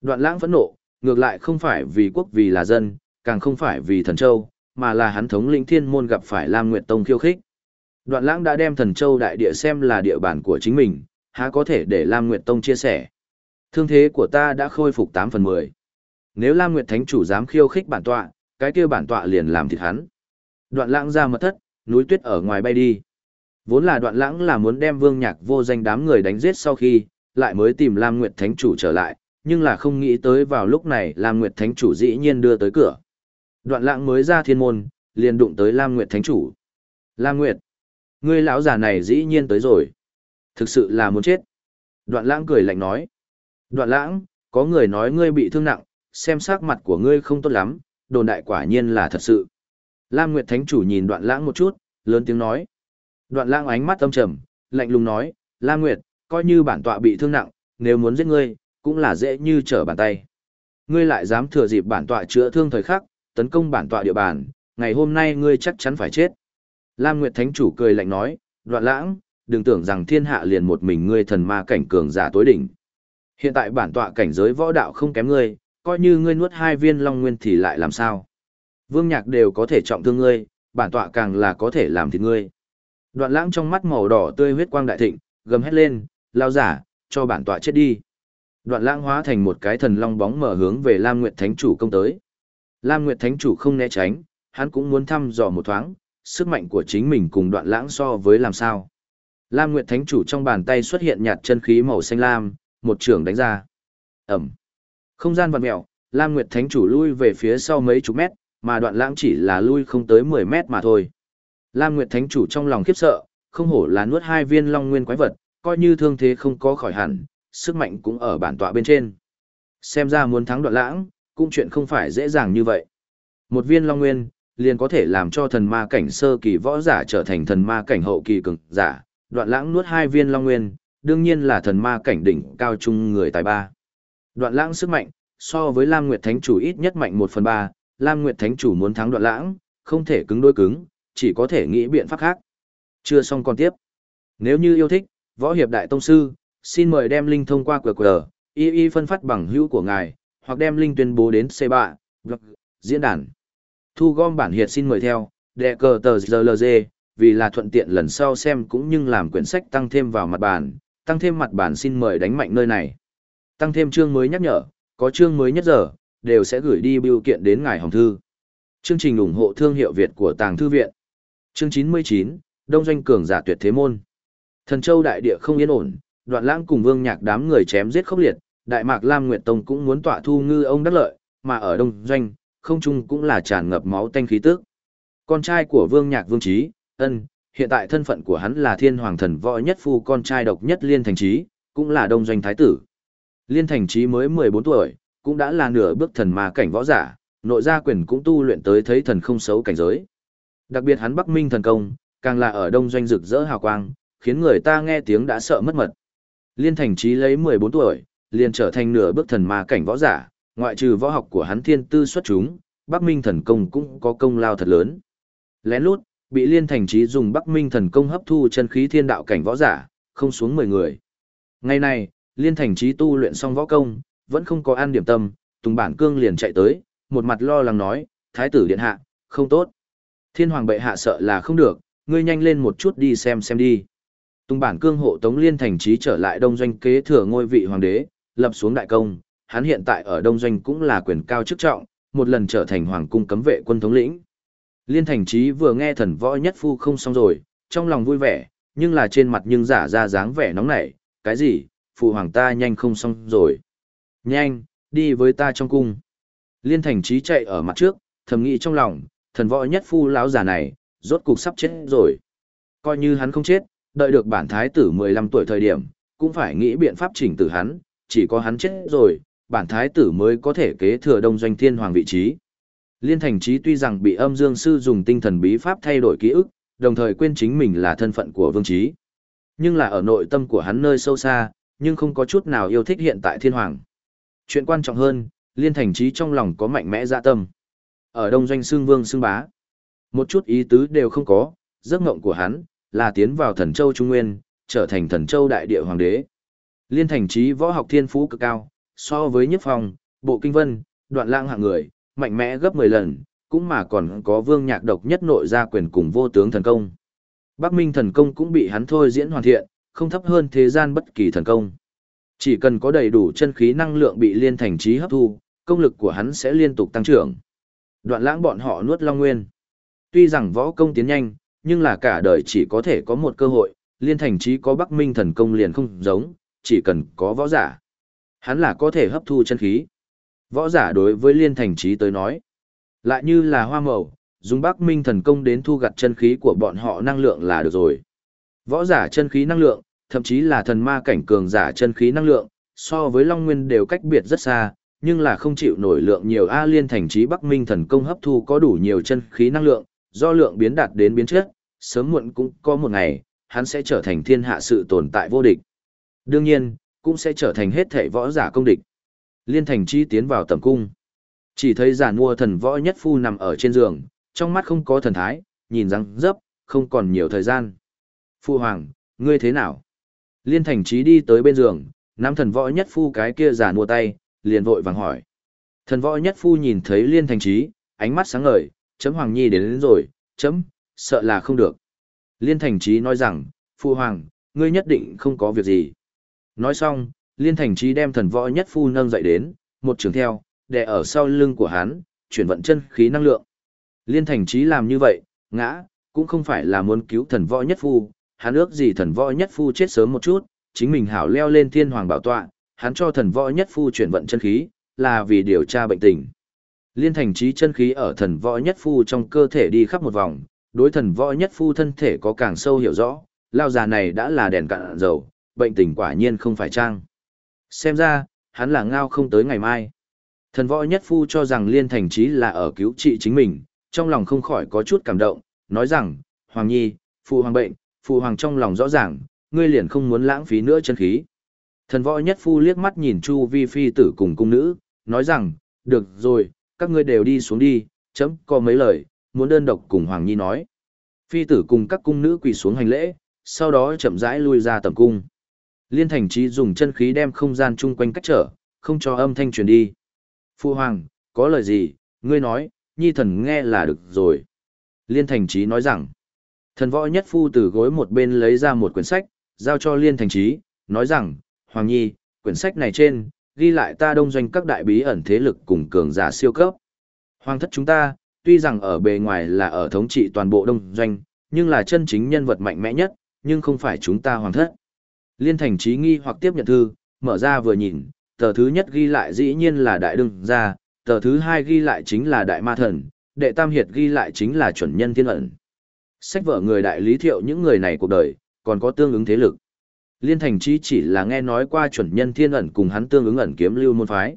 Đoạn lãng phẫn nộ, ngược lại không phải vì quốc vì là dân, càng không phải vì thần châu, mà là hắn thống lĩnh thiên môn gặp phải Lam Nguyệt Tông khiêu khích. Đoạn lãng đã đem thần châu đại địa xem là địa bàn của chính mình, há có thể để Lam Nguyệt Tông chia sẻ. Thương thế của ta đã khôi phục 8 phần 10. Nếu Lam Nguyệt Thánh chủ dám khiêu khích bản tọa, cái kia bản tọa liền làm thịt hắn. Đoạn lãng ra mật thất, núi tuyết ở ngoài bay đi. Vốn là đoạn lãng là muốn đem vương nhạc vô danh đám người đánh giết sau khi, lại mới tìm Lam Nguyệt Thánh chủ trở lại, nhưng là không nghĩ tới vào lúc này Lam Nguyệt Thánh chủ dĩ nhiên đưa tới cửa. Đoạn lãng mới ra thiên môn, liền đụng tới Lam Nguyệt Thánh chủ. Lam Nguyệt, ngươi lão già này dĩ nhiên tới rồi. Thực sự là muốn chết. Đoạn lãng cười lạnh nói. Đoạn lãng, có người nói ngươi bị thương nặng, xem sắc mặt của ngươi không tốt lắm, đồn đại quả nhiên là thật sự. Lam Nguyệt Thánh chủ nhìn đoạn lãng một chút, lớn tiếng nói. Đoạn lãng ánh mắt âm trầm, lạnh lùng nói, Lam Nguyệt, coi như bản tọa bị thương nặng, nếu muốn giết ngươi, cũng là dễ như trở bàn tay. Ngươi lại dám thừa dịp bản tọa chữa thương thời khắc, tấn công bản tọa địa bàn, ngày hôm nay ngươi chắc chắn phải chết. Lam Nguyệt Thánh Chủ cười lạnh nói, đoạn lãng, đừng tưởng rằng thiên hạ liền một mình ngươi thần ma cảnh cường giả tối đỉnh. Hiện tại bản tọa cảnh giới võ đạo không kém ngươi, coi như ngươi nuốt hai viên long nguyên thì lại làm sao? Vương Nhạc đều có thể trọng thương ngươi, bản tọa càng là có thể làm thịt ngươi. Đoạn lãng trong mắt màu đỏ tươi huyết quang đại thịnh, gầm hét lên, lao giả, cho bản tọa chết đi. Đoạn lãng hóa thành một cái thần long bóng mở hướng về Lam Nguyệt Thánh Chủ công tới. Lam Nguyệt Thánh Chủ không né tránh, hắn cũng muốn thăm dò một thoáng, sức mạnh của chính mình cùng đoạn lãng so với làm sao. Lam Nguyệt Thánh Chủ trong bàn tay xuất hiện nhạt chân khí màu xanh lam, một trường đánh ra. Ẩm. Không gian vặn mẹo, Lam Nguyệt Thánh Chủ lui về phía sau mấy chục mét, mà đoạn lãng chỉ là lui không tới 10 mét mà thôi. Lam Nguyệt Thánh Chủ trong lòng khiếp sợ, không hổ là nuốt hai viên long nguyên quái vật, coi như thương thế không có khỏi hẳn, sức mạnh cũng ở bản tọa bên trên. Xem ra muốn thắng đoạn lãng, cũng chuyện không phải dễ dàng như vậy. Một viên long nguyên, liền có thể làm cho thần ma cảnh sơ kỳ võ giả trở thành thần ma cảnh hậu kỳ cường giả, đoạn lãng nuốt hai viên long nguyên, đương nhiên là thần ma cảnh đỉnh cao trung người tài ba. Đoạn lãng sức mạnh, so với Lam Nguyệt Thánh Chủ ít nhất mạnh một phần ba, Lam Nguyệt Thánh Chủ muốn thắng đoạn lãng, không thể cứng đối cứng, chỉ có thể nghĩ biện pháp khác. Chưa xong còn tiếp. Nếu như yêu thích, võ hiệp đại tông sư, xin mời đem link thông qua QR, y y phân phát bằng hữu của ngài, hoặc đem link tuyên bố đến C3, blog, diễn đàn. Thu gom bản hiệt xin mời theo, đệ cờ tờ GLG, vì là thuận tiện lần sau xem cũng như làm quyển sách tăng thêm vào mặt bản, tăng thêm mặt bản xin mời đánh mạnh nơi này. Tăng thêm chương mới nhắc nhở, có chương mới nhất giờ, đều sẽ gửi đi biểu kiện đến ngài hồng thư. Chương trình ủng hộ thương hiệu Việt của Tàng Thư Viện. Chương 99, Đông Doanh Cường giả tuyệt thế môn. Thần Châu đại địa không yên ổn, đoạn lãng cùng vương nhạc đám người chém giết khốc liệt, Đại Mạc Lam Nguyệt Tông cũng muốn tọa thu ngư ông đắc lợi, mà ở Đông Doanh, không trung cũng là tràn ngập máu tanh khí tức. Con trai của Vương Nhạc Vương Trí, ân, hiện tại thân phận của hắn là Thiên Hoàng Thần Võ Nhất Phu con trai độc nhất Liên Thành Trí, cũng là Đông Doanh Thái Tử. Liên Thành Trí mới 14 tuổi, cũng đã là nửa bước thần ma cảnh võ giả, nội gia quyền cũng tu luyện tới thấy thần không xấu cảnh giới. Đặc biệt hắn Bắc Minh thần công, càng là ở Đông Doanh rực rỡ hào quang, khiến người ta nghe tiếng đã sợ mất mật. Liên Thành Trí lấy 14 tuổi, liền trở thành nửa bước thần ma cảnh võ giả, ngoại trừ võ học của hắn thiên tư xuất chúng, Bắc Minh thần công cũng có công lao thật lớn. Lén lút, bị Liên Thành Trí dùng Bắc Minh thần công hấp thu chân khí thiên đạo cảnh võ giả, không xuống 10 người. Ngày này, Liên Thành Trí tu luyện xong võ công, vẫn không có an điểm tâm, Tùng Bản Cương liền chạy tới, một mặt lo lắng nói, Thái tử điện hạ, không tốt. Thiên hoàng bệ hạ sợ là không được, ngươi nhanh lên một chút đi xem xem đi. Tùng Bản Cương hộ Tống Liên Thành Trí trở lại đông doanh kế thừa ngôi vị hoàng đế, lập xuống đại công, hắn hiện tại ở đông doanh cũng là quyền cao chức trọng, một lần trở thành hoàng cung cấm vệ quân thống lĩnh. Liên Thành Trí vừa nghe thần võ nhất phu không xong rồi, trong lòng vui vẻ, nhưng là trên mặt nhưng giả ra dáng vẻ nóng nảy, cái gì, phụ hoàng ta nhanh không xong rồi. Nhanh, đi với ta trong cung. Liên Thành Trí chạy ở mặt trước, thầm nghĩ trong lòng, thần võ nhất phu lão già này, rốt cục sắp chết rồi. Coi như hắn không chết, đợi được bản thái tử 15 tuổi thời điểm, cũng phải nghĩ biện pháp chỉnh tử hắn, chỉ có hắn chết rồi, bản thái tử mới có thể kế thừa đông doanh thiên hoàng vị trí. Liên thành trí tuy rằng bị âm dương sư dùng tinh thần bí pháp thay đổi ký ức, đồng thời quên chính mình là thân phận của vương trí. Nhưng là ở nội tâm của hắn nơi sâu xa, nhưng không có chút nào yêu thích hiện tại thiên hoàng. Chuyện quan trọng hơn, liên thành trí trong lòng có mạnh mẽ dạ tâm. Ở đông doanh xương vương xương bá, một chút ý tứ đều không có, giấc mộng của hắn, là tiến vào thần châu Trung Nguyên, trở thành thần châu đại địa hoàng đế. Liên thành trí võ học thiên phú cực cao, so với nhất phong, bộ kinh vân, đoạn lang hạng người, mạnh mẽ gấp 10 lần, cũng mà còn có vương nhạc độc nhất nội gia quyền cùng vô tướng thần công. Bắc Minh thần công cũng bị hắn thôi diễn hoàn thiện, không thấp hơn thế gian bất kỳ thần công. Chỉ cần có đầy đủ chân khí năng lượng bị liên thành trí hấp thu, công lực của hắn sẽ liên tục tăng trưởng. Đoạn lãng bọn họ nuốt long nguyên. Tuy rằng võ công tiến nhanh, nhưng là cả đời chỉ có thể có một cơ hội, liên thành trí có Bắc Minh thần công liền không giống, chỉ cần có võ giả. Hắn là có thể hấp thu chân khí. Võ giả đối với liên thành trí tới nói. Lại như là hoa màu, dùng Bắc Minh thần công đến thu gặt chân khí của bọn họ năng lượng là được rồi. Võ giả chân khí năng lượng, thậm chí là thần ma cảnh cường giả chân khí năng lượng, so với Long Nguyên đều cách biệt rất xa, nhưng là không chịu nổi lượng nhiều A liên thành trí Bắc Minh thần công hấp thu có đủ nhiều chân khí năng lượng, do lượng biến đạt đến biến chất, sớm muộn cũng có một ngày, hắn sẽ trở thành thiên hạ sự tồn tại vô địch. Đương nhiên, cũng sẽ trở thành hết thể võ giả công địch. Liên thành chi tiến vào tầm cung. Chỉ thấy giả mua thần võ nhất phu nằm ở trên giường, trong mắt không có thần thái, nhìn răng dấp, không còn nhiều thời gian. Phu hoàng, ngươi thế nào? Liên thành trí đi tới bên giường, nắm thần võ nhất phu cái kia giả mua tay, liền vội vàng hỏi. Thần võ nhất phu nhìn thấy liên thành trí, ánh mắt sáng ngời, chấm hoàng nhi đến, đến rồi, chấm, sợ là không được. Liên thành trí nói rằng, phu hoàng, ngươi nhất định không có việc gì. Nói xong, liên thành trí đem thần võ nhất phu nâng dậy đến, một trường theo, đè ở sau lưng của hắn, chuyển vận chân khí năng lượng. Liên thành trí làm như vậy, ngã, cũng không phải là muốn cứu thần võ nhất phu, hắn ước gì thần võ nhất phu chết sớm một chút, chính mình hảo leo lên thiên hoàng bảo tọa, hắn cho thần võ nhất phu chuyển vận chân khí, là vì điều tra bệnh tình. Liên thành trí chân khí ở thần võ nhất phu trong cơ thể đi khắp một vòng, đối thần võ nhất phu thân thể có càng sâu hiểu rõ, lao già này đã là đèn cạn dầu, bệnh tình quả nhiên không phải trang. Xem ra, hắn là ngao không tới ngày mai. Thần võ nhất phu cho rằng liên thành trí là ở cứu trị chính mình, trong lòng không khỏi có chút cảm động, nói rằng, Hoàng Nhi, phụ hoàng bệnh, phụ hoàng trong lòng rõ ràng, ngươi liền không muốn lãng phí nữa chân khí. Thần võ nhất phu liếc mắt nhìn Chu Vi phi tử cùng cung nữ, nói rằng, được rồi, các ngươi đều đi xuống đi, chấm có mấy lời, muốn đơn độc cùng Hoàng Nhi nói. Phi tử cùng các cung nữ quỳ xuống hành lễ, sau đó chậm rãi lui ra tầm cung. Liên thành trí dùng chân khí đem không gian chung quanh cách trở, không cho âm thanh truyền đi. Phu Hoàng, có lời gì, ngươi nói, nhi thần nghe là được rồi. Liên thành trí nói rằng, thần võ nhất phu từ gối một bên lấy ra một quyển sách, giao cho liên thành trí, nói rằng, Hoàng Nhi, quyển sách này trên, ghi lại ta đông doanh các đại bí ẩn thế lực cùng cường giả siêu cấp. Hoàng thất chúng ta, tuy rằng ở bề ngoài là ở thống trị toàn bộ đông doanh, nhưng là chân chính nhân vật mạnh mẽ nhất, nhưng không phải chúng ta hoàng thất. Liên thành trí nghi hoặc tiếp nhận thư, mở ra vừa nhìn, tờ thứ nhất ghi lại dĩ nhiên là đại đương gia, tờ thứ hai ghi lại chính là đại ma thần, đệ tam hiệt ghi lại chính là chuẩn nhân thiên ẩn. Sách vở người đại lý thiệu những người này cuộc đời, còn có tương ứng thế lực. Liên thành trí chỉ là nghe nói qua chuẩn nhân thiên ẩn cùng hắn tương ứng ẩn kiếm lưu môn phái.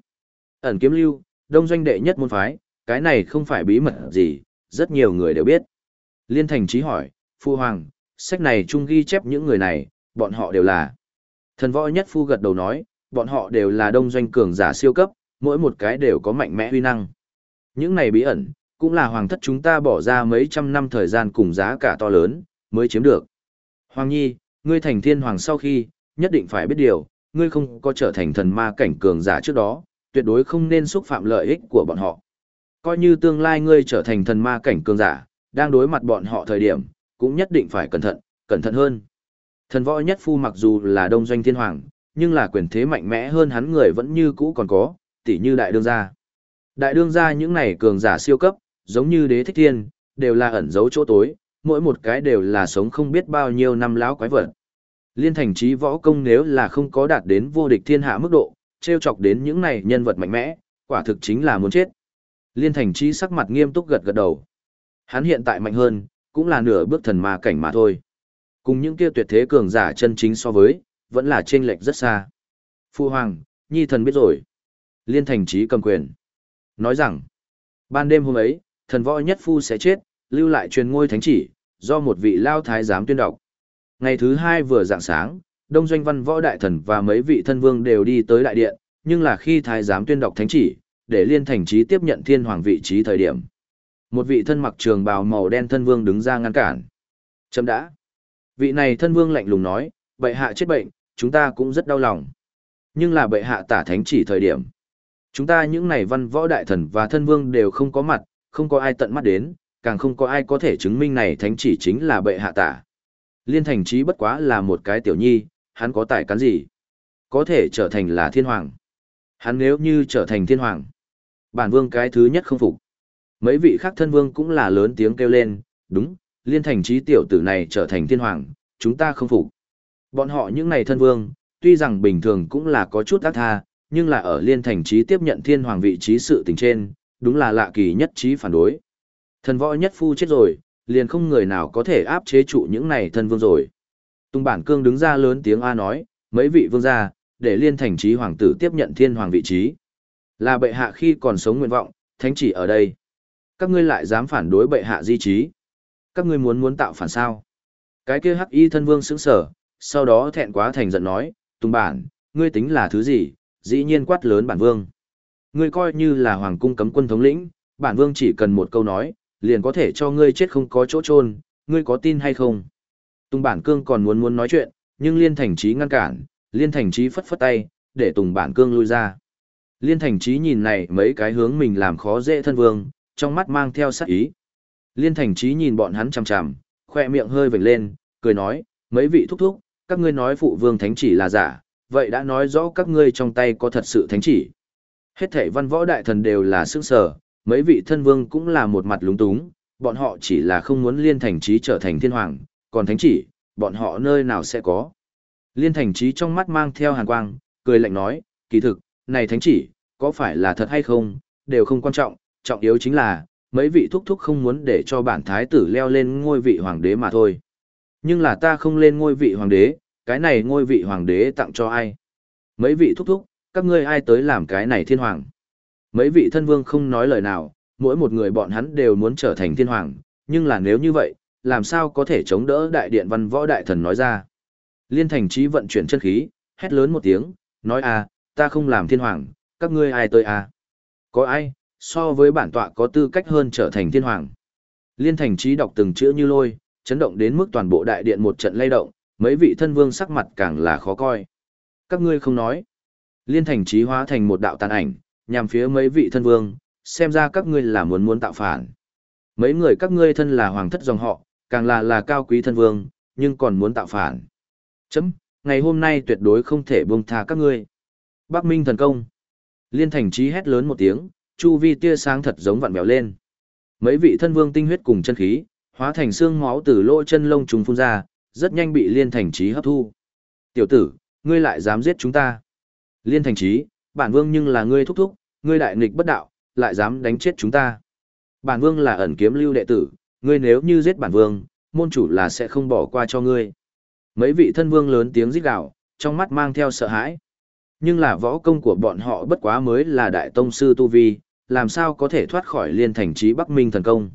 Ẩn kiếm lưu, đông doanh đệ nhất môn phái, cái này không phải bí mật gì, rất nhiều người đều biết. Liên thành trí hỏi, Phu Hoàng, sách này chung ghi chép những người này, bọn họ đều là. Thần võ nhất phu gật đầu nói, bọn họ đều là đông doanh cường giả siêu cấp, mỗi một cái đều có mạnh mẽ huy năng. Những này bí ẩn, cũng là hoàng thất chúng ta bỏ ra mấy trăm năm thời gian cùng giá cả to lớn, mới chiếm được. Hoàng Nhi, ngươi thành thiên hoàng sau khi, nhất định phải biết điều, ngươi không có trở thành thần ma cảnh cường giả trước đó, tuyệt đối không nên xúc phạm lợi ích của bọn họ. Coi như tương lai ngươi trở thành thần ma cảnh cường giả, đang đối mặt bọn họ thời điểm, cũng nhất định phải cẩn thận, cẩn thận hơn. Thần võ nhất phu mặc dù là đông doanh thiên hoàng, nhưng là quyền thế mạnh mẽ hơn hắn người vẫn như cũ còn có, tỉ như đại đương gia. Đại đương gia những này cường giả siêu cấp, giống như đế thích thiên, đều là ẩn giấu chỗ tối, mỗi một cái đều là sống không biết bao nhiêu năm láo quái vật. Liên thành trí võ công nếu là không có đạt đến vô địch thiên hạ mức độ, treo chọc đến những này nhân vật mạnh mẽ, quả thực chính là muốn chết. Liên thành trí sắc mặt nghiêm túc gật gật đầu. Hắn hiện tại mạnh hơn, cũng là nửa bước thần ma cảnh mà thôi. Cùng những kia tuyệt thế cường giả chân chính so với, vẫn là chênh lệch rất xa. Phu hoàng, nhi thần biết rồi. Liên thành trí cầm quyền. Nói rằng, ban đêm hôm ấy, thần võ nhất phu sẽ chết, lưu lại truyền ngôi thánh chỉ, do một vị lao thái giám tuyên đọc. Ngày thứ hai vừa dạng sáng, đông doanh văn võ đại thần và mấy vị thân vương đều đi tới đại điện, nhưng là khi thái giám tuyên đọc thánh chỉ, để liên thành trí tiếp nhận thiên hoàng vị trí thời điểm. Một vị thân mặc trường bào màu đen thân vương đứng ra ngăn cản. Chấm đã. Vị này thân vương lạnh lùng nói, bệ hạ chết bệnh, chúng ta cũng rất đau lòng. Nhưng là bệ hạ tả thánh chỉ thời điểm. Chúng ta những này văn võ đại thần và thân vương đều không có mặt, không có ai tận mắt đến, càng không có ai có thể chứng minh này thánh chỉ chính là bệ hạ tả. Liên thành trí bất quá là một cái tiểu nhi, hắn có tài cán gì? Có thể trở thành là thiên hoàng. Hắn nếu như trở thành thiên hoàng, bản vương cái thứ nhất không phục. Mấy vị khác thân vương cũng là lớn tiếng kêu lên, đúng, liên thành trí tiểu tử này trở thành thiên hoàng, chúng ta không phục. Bọn họ những này thân vương, tuy rằng bình thường cũng là có chút ác tha, nhưng là ở liên thành trí tiếp nhận thiên hoàng vị trí sự tình trên, đúng là lạ kỳ nhất trí phản đối. Thần võ nhất phu chết rồi, liền không người nào có thể áp chế trụ những này thân vương rồi. Tung bản cương đứng ra lớn tiếng A nói, mấy vị vương gia, để liên thành trí hoàng tử tiếp nhận thiên hoàng vị trí. Là bệ hạ khi còn sống nguyện vọng, thánh chỉ ở đây. Các ngươi lại dám phản đối bệ hạ di trí. Các ngươi muốn muốn tạo phản sao. Cái kia hắc y thân vương sững sở, sau đó thẹn quá thành giận nói, tùng bản, ngươi tính là thứ gì, dĩ nhiên quát lớn bản vương. Ngươi coi như là hoàng cung cấm quân thống lĩnh, bản vương chỉ cần một câu nói, liền có thể cho ngươi chết không có chỗ chôn, ngươi có tin hay không? Tùng Bản Cương còn muốn muốn nói chuyện, nhưng Liên Thành Trí ngăn cản, Liên Thành Trí phất phất tay, để Tùng Bản Cương lui ra. Liên Thành Trí nhìn này mấy cái hướng mình làm khó dễ thân vương, trong mắt mang theo sát ý. Liên Thành Trí nhìn bọn hắn chằm chằm, khoe miệng hơi vểnh lên, cười nói, mấy vị thúc thúc, các ngươi nói phụ vương thánh chỉ là giả, vậy đã nói rõ các ngươi trong tay có thật sự thánh chỉ. Hết thảy văn võ đại thần đều là sức sở, mấy vị thân vương cũng là một mặt lúng túng, bọn họ chỉ là không muốn liên thành trí trở thành thiên hoàng, còn thánh chỉ, bọn họ nơi nào sẽ có. Liên thành trí trong mắt mang theo hàn quang, cười lạnh nói, kỳ thực, này thánh chỉ, có phải là thật hay không, đều không quan trọng, trọng yếu chính là, mấy vị thúc thúc không muốn để cho bản thái tử leo lên ngôi vị hoàng đế mà thôi. Nhưng là ta không lên ngôi vị hoàng đế, cái này ngôi vị hoàng đế tặng cho ai? Mấy vị thúc thúc, các ngươi ai tới làm cái này thiên hoàng? Mấy vị thân vương không nói lời nào, mỗi một người bọn hắn đều muốn trở thành thiên hoàng, nhưng là nếu như vậy, làm sao có thể chống đỡ đại điện văn võ đại thần nói ra? Liên thành trí vận chuyển chân khí, hét lớn một tiếng, nói à, ta không làm thiên hoàng, các ngươi ai tới à? Có ai, so với bản tọa có tư cách hơn trở thành thiên hoàng? Liên thành trí đọc từng chữ như lôi, chấn động đến mức toàn bộ đại điện một trận lay động, mấy vị thân vương sắc mặt càng là khó coi. Các ngươi không nói. Liên thành trí hóa thành một đạo tàn ảnh, nhằm phía mấy vị thân vương, xem ra các ngươi là muốn muốn tạo phản. Mấy người các ngươi thân là hoàng thất dòng họ, càng là là cao quý thân vương, nhưng còn muốn tạo phản. Chấm, ngày hôm nay tuyệt đối không thể buông tha các ngươi. Bắc Minh thần công. Liên thành trí hét lớn một tiếng, chu vi tia sáng thật giống vặn bèo lên. Mấy vị thân vương tinh huyết cùng chân khí, hóa thành xương máu từ lỗ chân lông trùng phun ra, rất nhanh bị liên thành trí hấp thu. Tiểu tử, ngươi lại dám giết chúng ta. Liên thành trí, bản vương nhưng là ngươi thúc thúc, ngươi đại nghịch bất đạo, lại dám đánh chết chúng ta. Bản vương là ẩn kiếm lưu đệ tử, ngươi nếu như giết bản vương, môn chủ là sẽ không bỏ qua cho ngươi. Mấy vị thân vương lớn tiếng rít gào, trong mắt mang theo sợ hãi. Nhưng là võ công của bọn họ bất quá mới là đại tông sư tu vi, làm sao có thể thoát khỏi liên thành trí Bắc Minh thần công.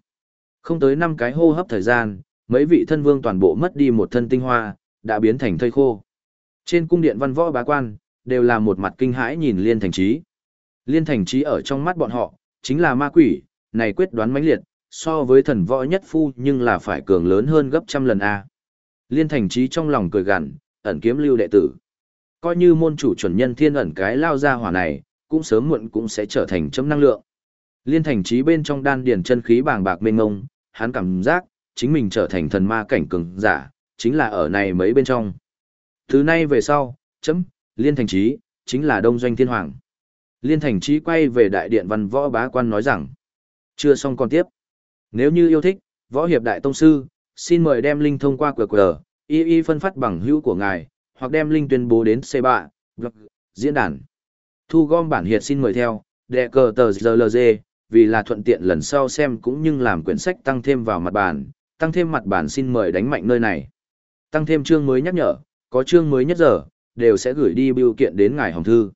Không tới năm cái hô hấp thời gian, mấy vị thân vương toàn bộ mất đi một thân tinh hoa, đã biến thành thây khô. Trên cung điện văn võ bá quan, đều là một mặt kinh hãi nhìn liên thành trí. Liên thành trí ở trong mắt bọn họ, chính là ma quỷ, này quyết đoán mãnh liệt, so với thần võ nhất phu nhưng là phải cường lớn hơn gấp trăm lần A. Liên thành trí trong lòng cười gằn, ẩn kiếm lưu đệ tử. Coi như môn chủ chuẩn nhân thiên ẩn cái lao ra hỏa này, cũng sớm muộn cũng sẽ trở thành chấm năng lượng. Liên thành trí bên trong đan điền chân khí bàng bạc mênh ngông, hắn cảm giác, chính mình trở thành thần ma cảnh cường giả, chính là ở này mấy bên trong. Thứ nay về sau, chấm, liên thành trí, chính là đông doanh thiên hoàng. Liên thành trí quay về đại điện văn võ bá quan nói rằng, chưa xong còn tiếp. Nếu như yêu thích, võ hiệp đại tông sư, xin mời đem link thông qua QR, y y phân phát bằng hữu của ngài, hoặc đem link tuyên bố đến C3, diễn đàn. Thu gom bản hiệt xin mời theo, đệ cờ tờ GLG, vì là thuận tiện lần sau xem cũng như làm quyển sách tăng thêm vào mặt bản, tăng thêm mặt bản xin mời đánh mạnh nơi này. Tăng thêm chương mới nhắc nhở, có chương mới nhất giờ, đều sẽ gửi đi biểu kiện đến ngài hồng thư.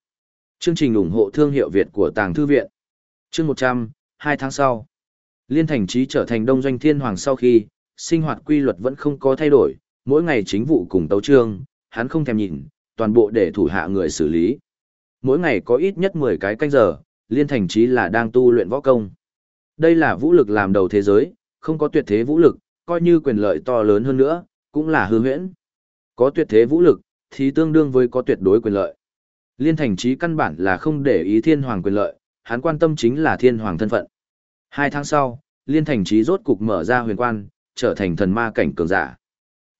Chương trình ủng hộ thương hiệu Việt của Tàng Thư Viện. Chương 100, 2 tháng sau. Liên thành trí trở thành đông doanh thiên hoàng sau khi, sinh hoạt quy luật vẫn không có thay đổi, mỗi ngày chính vụ cùng tấu trương, hắn không thèm nhìn, toàn bộ để thủ hạ người xử lý. Mỗi ngày có ít nhất 10 cái canh giờ, liên thành trí là đang tu luyện võ công. Đây là vũ lực làm đầu thế giới, không có tuyệt thế vũ lực, coi như quyền lợi to lớn hơn nữa, cũng là hư huyễn. Có tuyệt thế vũ lực, thì tương đương với có tuyệt đối quyền lợi. Liên thành trí căn bản là không để ý thiên hoàng quyền lợi, hắn quan tâm chính là thiên hoàng thân phận. Hai tháng sau, liên thành trí rốt cục mở ra huyền quan, trở thành thần ma cảnh cường giả.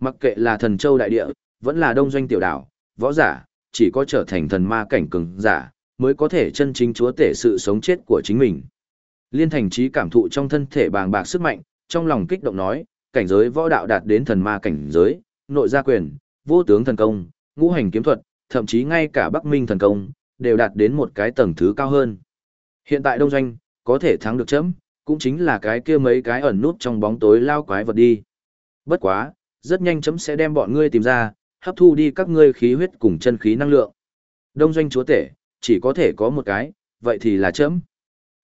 Mặc kệ là thần châu đại địa, vẫn là đông doanh tiểu đảo, võ giả, chỉ có trở thành thần ma cảnh cường giả, mới có thể chân chính chúa tể sự sống chết của chính mình. Liên thành trí cảm thụ trong thân thể bàng bạc sức mạnh, trong lòng kích động nói, cảnh giới võ đạo đạt đến thần ma cảnh giới, nội gia quyền, vô tướng thần công, ngũ hành kiếm thuật, thậm chí ngay cả Bắc Minh thần công, đều đạt đến một cái tầng thứ cao hơn. Hiện tại đông doanh, có thể thắng được chấm, cũng chính là cái kia mấy cái ẩn nút trong bóng tối lao quái vật đi. Bất quá, rất nhanh chấm sẽ đem bọn ngươi tìm ra, hấp thu đi các ngươi khí huyết cùng chân khí năng lượng. Đông doanh chúa tể, chỉ có thể có một cái, vậy thì là chấm.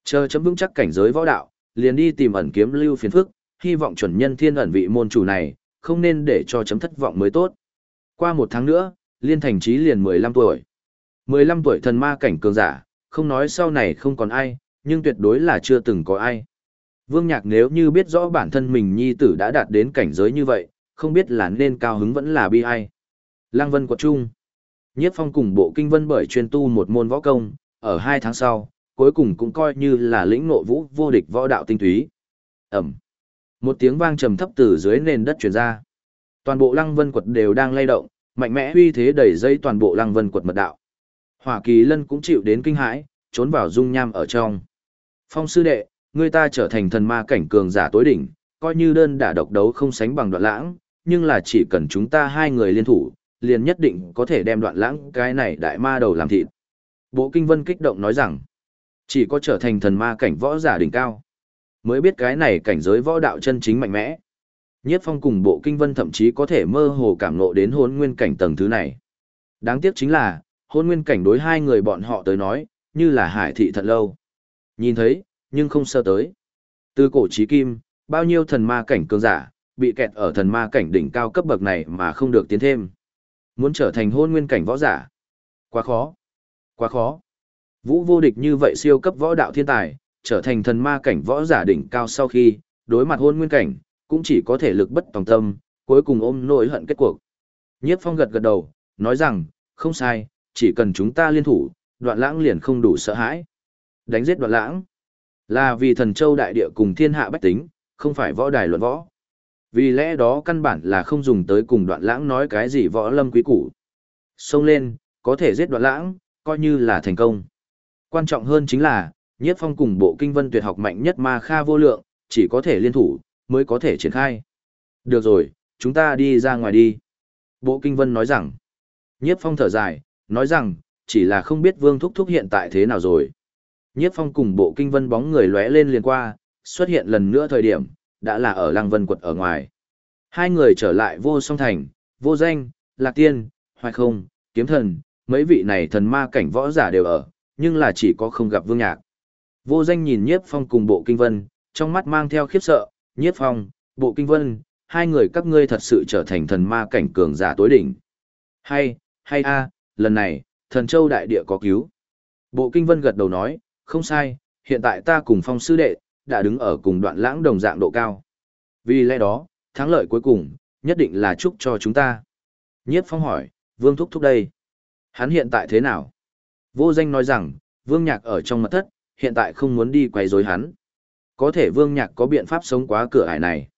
Chờ chấm vững chắc cảnh giới võ đạo, liền đi tìm ẩn kiếm lưu phiền phức, hy vọng chuẩn nhân thiên ẩn vị môn chủ này, không nên để cho chấm thất vọng mới tốt. Qua một tháng nữa, liên thành trí liền 15 tuổi. 15 tuổi thần ma cảnh cường giả, không nói sau này không còn ai, nhưng tuyệt đối là chưa từng có ai. Vương Nhạc nếu như biết rõ bản thân mình nhi tử đã đạt đến cảnh giới như vậy, không biết là nên cao hứng vẫn là bi ai. Lăng Vân quật trung. Nhiếp Phong cùng Bộ Kinh Vân bởi chuyên tu một môn võ công, ở hai tháng sau, cuối cùng cũng coi như là lĩnh ngộ vũ vô địch võ đạo tinh túy. ầm, Một tiếng vang trầm thấp từ dưới nền đất truyền ra. Toàn bộ Lăng Vân quật đều đang lay động, mạnh mẽ uy thế đẩy dây toàn bộ Lăng Vân quật mật đạo. Hỏa Kỳ Lân cũng chịu đến kinh hãi, trốn vào dung nham ở trong. Phong sư đệ, người ta trở thành thần ma cảnh cường giả tối đỉnh, coi như đơn đả độc đấu không sánh bằng đoạn lãng, nhưng là chỉ cần chúng ta hai người liên thủ, liền nhất định có thể đem đoạn lãng cái này đại ma đầu làm thịt. Bộ Kinh Vân kích động nói rằng, chỉ có trở thành thần ma cảnh võ giả đỉnh cao, mới biết cái này cảnh giới võ đạo chân chính mạnh mẽ. Nhiếp Phong cùng Bộ Kinh Vân thậm chí có thể mơ hồ cảm ngộ đến hôn nguyên cảnh tầng thứ này. Đáng tiếc chính là, hôn nguyên cảnh đối hai người bọn họ tới nói, như là hải thị thật lâu. Nhìn thấy, nhưng không sơ tới. Từ cổ chí kim, bao nhiêu thần ma cảnh cường giả, bị kẹt ở thần ma cảnh đỉnh cao cấp bậc này mà không được tiến thêm. Muốn trở thành hôn nguyên cảnh võ giả. Quá khó. Quá khó. Vũ vô địch như vậy siêu cấp võ đạo thiên tài, trở thành thần ma cảnh võ giả đỉnh cao sau khi, đối mặt hôn nguyên cảnh, cũng chỉ có thể lực bất tòng tâm, cuối cùng ôm nỗi hận kết cuộc. Nhiếp phong gật gật đầu, nói rằng, không sai, chỉ cần chúng ta liên thủ, đoạn lãng liền không đủ sợ hãi. Đánh giết đoạn lãng, là vì thần châu đại địa cùng thiên hạ bách tính, không phải võ đài luận võ. Vì lẽ đó căn bản là không dùng tới cùng đoạn lãng nói cái gì võ lâm quý củ. Xông lên, có thể giết đoạn lãng, coi như là thành công. Quan trọng hơn chính là, nhiếp phong cùng bộ kinh vân tuyệt học mạnh nhất ma kha vô lượng, chỉ có thể liên thủ, mới có thể triển khai. Được rồi, chúng ta đi ra ngoài đi. Bộ kinh vân nói rằng, nhiếp phong thở dài, nói rằng, chỉ là không biết vương thúc thúc hiện tại thế nào rồi. Nhiếp phong cùng bộ kinh vân bóng người lóe lên liền qua, xuất hiện lần nữa thời điểm, đã là ở lăng vân quật ở ngoài. Hai người trở lại vô song thành, vô danh, lạc tiên, hoài không, kiếm thần, mấy vị này thần ma cảnh võ giả đều ở, nhưng là chỉ có không gặp vương nhạc. Vô danh nhìn nhiếp phong cùng bộ kinh vân, trong mắt mang theo khiếp sợ, nhiếp phong, bộ kinh vân, hai người các ngươi thật sự trở thành thần ma cảnh cường giả tối đỉnh. Hay, hay a, lần này, thần châu đại địa có cứu. Bộ kinh vân gật đầu nói, không sai, hiện tại ta cùng phong sư đệ, đã đứng ở cùng đoạn lãng đồng dạng độ cao. Vì lẽ đó, thắng lợi cuối cùng, nhất định là chúc cho chúng ta. Nhiếp phong hỏi, vương thúc thúc đây. Hắn hiện tại thế nào? Vô danh nói rằng, vương nhạc ở trong mật thất, hiện tại không muốn đi quay rối hắn. Có thể vương nhạc có biện pháp sống quá cửa ải này.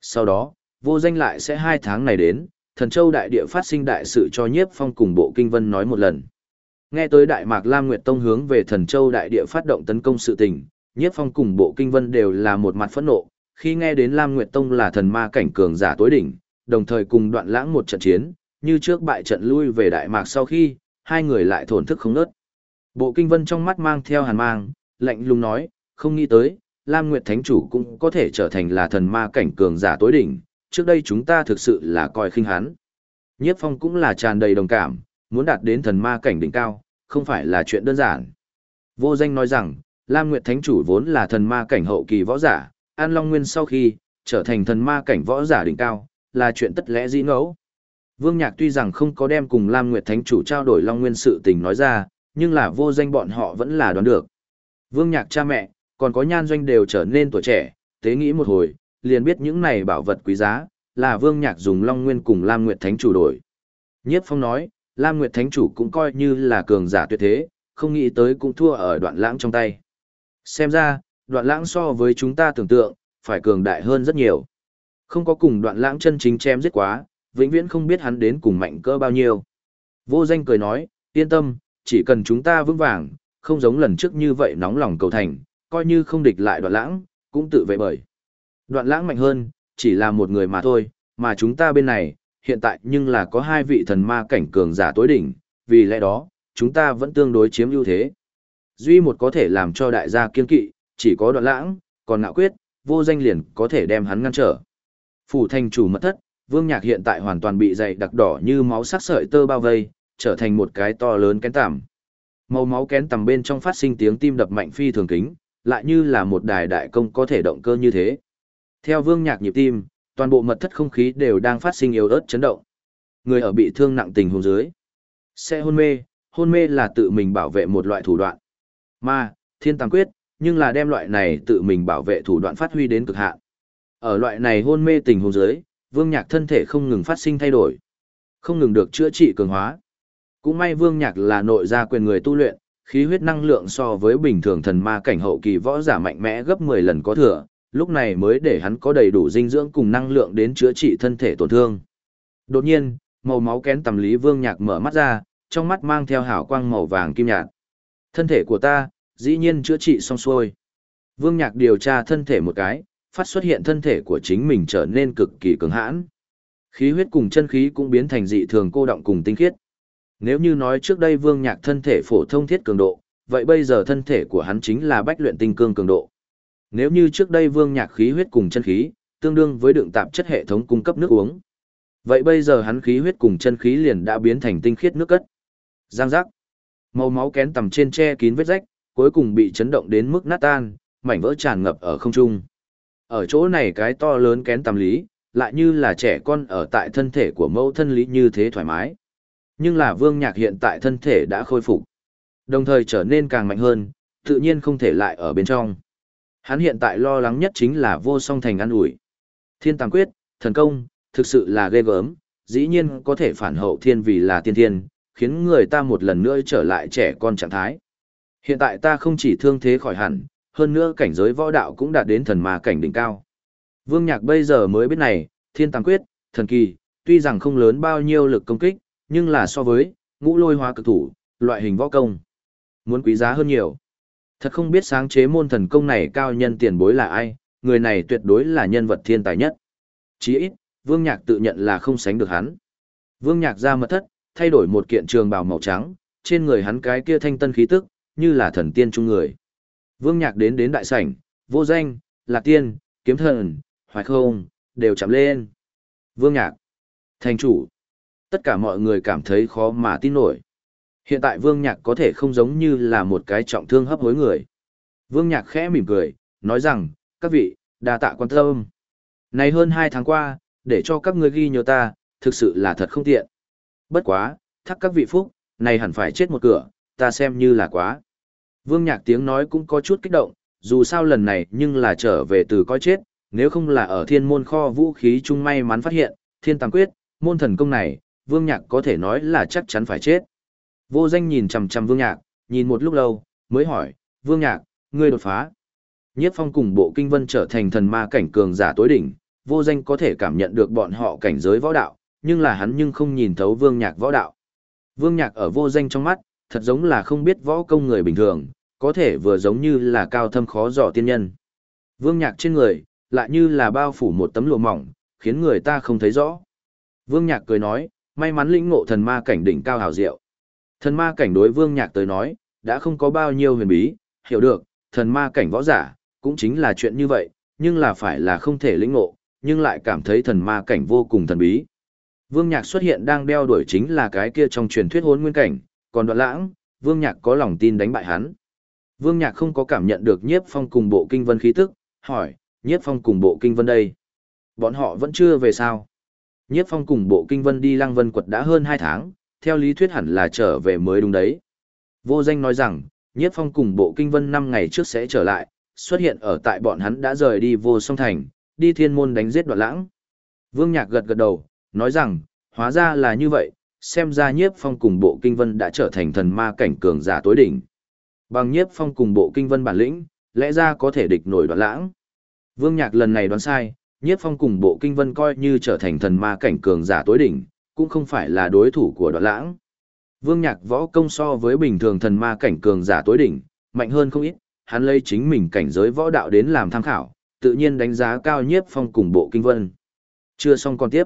Sau đó, vô danh lại sẽ hai tháng này đến, thần châu đại địa phát sinh đại sự cho nhiếp phong cùng bộ kinh vân nói một lần. Nghe tới Đại Mạc Lam Nguyệt Tông hướng về thần châu đại địa phát động tấn công sự tình, nhiếp phong cùng bộ kinh vân đều là một mặt phẫn nộ, khi nghe đến Lam Nguyệt Tông là thần ma cảnh cường giả tối đỉnh, đồng thời cùng đoạn lãng một trận chiến, như trước bại trận lui về Đại Mạc sau khi, hai người lại thổn thức không nớt. Bộ kinh vân trong mắt mang theo hàn mang, lạnh lùng nói, không nghĩ tới, Lam Nguyệt Thánh Chủ cũng có thể trở thành là thần ma cảnh cường giả tối đỉnh, trước đây chúng ta thực sự là coi khinh hắn. Nhiếp phong cũng là tràn đầy đồng cảm, muốn đạt đến thần ma cảnh đỉnh cao, không phải là chuyện đơn giản. Vô danh nói rằng, Lam Nguyệt Thánh Chủ vốn là thần ma cảnh hậu kỳ võ giả, An Long Nguyên sau khi, trở thành thần ma cảnh võ giả đỉnh cao, là chuyện tất lẽ dĩ ngẫu. Vương Nhạc tuy rằng không có đem cùng Lam Nguyệt Thánh Chủ trao đổi Long Nguyên sự tình nói ra, nhưng là vô danh bọn họ vẫn là đoán được. Vương Nhạc cha mẹ, còn có nhan doanh đều trở nên tuổi trẻ, tế nghĩ một hồi, liền biết những này bảo vật quý giá, là Vương Nhạc dùng Long Nguyên cùng Lam Nguyệt Thánh Chủ đổi. Nhiếp Phong nói, Lam Nguyệt Thánh Chủ cũng coi như là cường giả tuyệt thế, không nghĩ tới cũng thua ở đoạn lãng trong tay. Xem ra, đoạn lãng so với chúng ta tưởng tượng, phải cường đại hơn rất nhiều. Không có cùng đoạn lãng chân chính chém giết quá, vĩnh viễn không biết hắn đến cùng mạnh cỡ bao nhiêu. Vô danh cười nói, yên tâm, chỉ cần chúng ta vững vàng, không giống lần trước như vậy nóng lòng cầu thành, coi như không địch lại đoạn lãng, cũng tự vệ bởi. Đoạn lãng mạnh hơn, chỉ là một người mà thôi, mà chúng ta bên này, hiện tại nhưng là có hai vị thần ma cảnh cường giả tối đỉnh, vì lẽ đó, chúng ta vẫn tương đối chiếm ưu thế. Duy một có thể làm cho đại gia kiên kỵ, chỉ có đoạn lãng, còn ngạo quyết, vô danh liền có thể đem hắn ngăn trở. Phủ thành chủ mất thất, vương nhạc hiện tại hoàn toàn bị dày đặc đỏ như máu sắc sợi tơ bao vây, trở thành một cái to lớn kén tằm. Màu máu kén tằm bên trong phát sinh tiếng tim đập mạnh phi thường kính, lại như là một đài đại công có thể động cơ như thế. Theo vương nhạc nhịp tim, toàn bộ mật thất không khí đều đang phát sinh yếu ớt chấn động. Người ở bị thương nặng tình huống dưới. Sẽ hôn mê, hôn mê là tự mình bảo vệ một loại thủ đoạn. Mà, thiên tàng quyết, nhưng là đem loại này tự mình bảo vệ thủ đoạn phát huy đến cực hạn. Ở loại này hôn mê tình huống dưới, Vương Nhạc thân thể không ngừng phát sinh thay đổi, không ngừng được chữa trị cường hóa. Cũng may Vương Nhạc là nội gia quyền người tu luyện, khí huyết năng lượng so với bình thường thần ma cảnh hậu kỳ võ giả mạnh mẽ gấp 10 lần có thừa, lúc này mới để hắn có đầy đủ dinh dưỡng cùng năng lượng đến chữa trị thân thể tổn thương. Đột nhiên, màu máu kén tầm lý Vương Nhạc mở mắt ra, trong mắt mang theo hào quang màu vàng kim nhạt. Thân thể của ta, dĩ nhiên chữa trị xong xuôi. Vương Nhạc điều tra thân thể một cái, phát xuất hiện thân thể của chính mình trở nên cực kỳ cứng hãn. Khí huyết cùng chân khí cũng biến thành dị thường cô động cùng tinh khiết. Nếu như nói trước đây Vương Nhạc thân thể phổ thông thiết cường độ, vậy bây giờ thân thể của hắn chính là bách luyện tinh cương cường độ. Nếu như trước đây Vương Nhạc khí huyết cùng chân khí, tương đương với đựng tạp chất hệ thống cung cấp nước uống. Vậy bây giờ hắn khí huyết cùng chân khí liền đã biến thành tinh khiết nước cất. Giang giác. Màu máu kén tầm trên che kín vết rách, cuối cùng bị chấn động đến mức nát tan, mảnh vỡ tràn ngập ở không trung. Ở chỗ này cái to lớn kén tầm lý, lại như là trẻ con ở tại thân thể của mẫu thân lý như thế thoải mái. Nhưng là vương nhạc hiện tại thân thể đã khôi phục. Đồng thời trở nên càng mạnh hơn, tự nhiên không thể lại ở bên trong. Hắn hiện tại lo lắng nhất chính là vô song thành ăn ủi. Thiên tàng quyết, thần công, thực sự là ghê gớm, dĩ nhiên có thể phản hậu thiên vì là tiên thiên, khiến người ta một lần nữa trở lại trẻ con trạng thái. Hiện tại ta không chỉ thương thế khỏi hẳn, hơn nữa cảnh giới võ đạo cũng đạt đến thần ma cảnh đỉnh cao. Vương Nhạc bây giờ mới biết này, thiên tàng quyết, thần kỳ, tuy rằng không lớn bao nhiêu lực công kích, nhưng là so với, ngũ lôi hóa cực thủ, loại hình võ công. Muốn quý giá hơn nhiều. Thật không biết sáng chế môn thần công này cao nhân tiền bối là ai, người này tuyệt đối là nhân vật thiên tài nhất. Chỉ ít, Vương Nhạc tự nhận là không sánh được hắn. Vương Nhạc ra mật thất, thay đổi một kiện trường bào màu trắng, trên người hắn cái kia thanh tân khí tức, như là thần tiên chung người. Vương Nhạc đến đến đại sảnh, vô danh, lạc tiên, kiếm thần, hoài không, đều chạm lên. Vương Nhạc, thành chủ, tất cả mọi người cảm thấy khó mà tin nổi. Hiện tại Vương Nhạc có thể không giống như là một cái trọng thương hấp hối người. Vương Nhạc khẽ mỉm cười, nói rằng, các vị, đa tạ quan tâm. Này hơn hai tháng qua, để cho các ngươi ghi nhớ ta, thực sự là thật không tiện. Bất quá, thắc các vị phúc, này hẳn phải chết một cửa, ta xem như là quá. Vương Nhạc tiếng nói cũng có chút kích động, dù sao lần này nhưng là trở về từ coi chết, nếu không là ở thiên môn kho vũ khí chung may mắn phát hiện, thiên tàng quyết, môn thần công này, Vương Nhạc có thể nói là chắc chắn phải chết. Vô danh nhìn chằm chằm Vương Nhạc, nhìn một lúc lâu, mới hỏi, Vương Nhạc, ngươi đột phá. Nhiếp phong cùng bộ kinh vân trở thành thần ma cảnh cường giả tối đỉnh, vô danh có thể cảm nhận được bọn họ cảnh giới võ đạo, nhưng là hắn nhưng không nhìn thấu Vương Nhạc võ đạo. Vương Nhạc ở vô danh trong mắt, thật giống là không biết võ công người bình thường, có thể vừa giống như là cao thâm khó dò tiên nhân. Vương Nhạc trên người, lại như là bao phủ một tấm lụa mỏng, khiến người ta không thấy rõ. Vương Nhạc cười nói, may mắn lĩnh ngộ thần ma cảnh đỉnh cao hào diệu. Thần ma cảnh đối Vương Nhạc tới nói, đã không có bao nhiêu huyền bí, hiểu được, thần ma cảnh võ giả, cũng chính là chuyện như vậy, nhưng là phải là không thể lĩnh ngộ, nhưng lại cảm thấy thần ma cảnh vô cùng thần bí. Vương Nhạc xuất hiện đang đeo đuổi chính là cái kia trong truyền thuyết hôn nguyên cảnh, còn đoạn lãng, Vương Nhạc có lòng tin đánh bại hắn. Vương Nhạc không có cảm nhận được nhiếp phong cùng bộ kinh vân khí tức, hỏi, nhiếp phong cùng bộ kinh vân đây. Bọn họ vẫn chưa về sao. Nhiếp phong cùng bộ kinh vân đi lăng vân quật đã hơn 2 tháng, theo lý thuyết hẳn là trở về mới đúng đấy. Vô danh nói rằng, nhiếp phong cùng bộ kinh vân 5 ngày trước sẽ trở lại, xuất hiện ở tại bọn hắn đã rời đi vô song thành, đi thiên môn đánh giết đoạn lãng. Vương Nhạc gật gật đầu, nói rằng, hóa ra là như vậy, xem ra nhiếp phong cùng bộ kinh vân đã trở thành thần ma cảnh cường giả tối đỉnh. Bằng nhiếp phong cùng bộ kinh vân bản lĩnh, lẽ ra có thể địch nổi đoạn lãng. Vương Nhạc lần này đoán sai, nhiếp phong cùng bộ kinh vân coi như trở thành thần ma cảnh cường giả tối đỉnh, cũng không phải là đối thủ của đoạn lãng. Vương Nhạc võ công so với bình thường thần ma cảnh cường giả tối đỉnh, mạnh hơn không ít, hắn lấy chính mình cảnh giới võ đạo đến làm tham khảo, tự nhiên đánh giá cao nhiếp phong cùng bộ kinh vân. Chưa xong còn tiếp.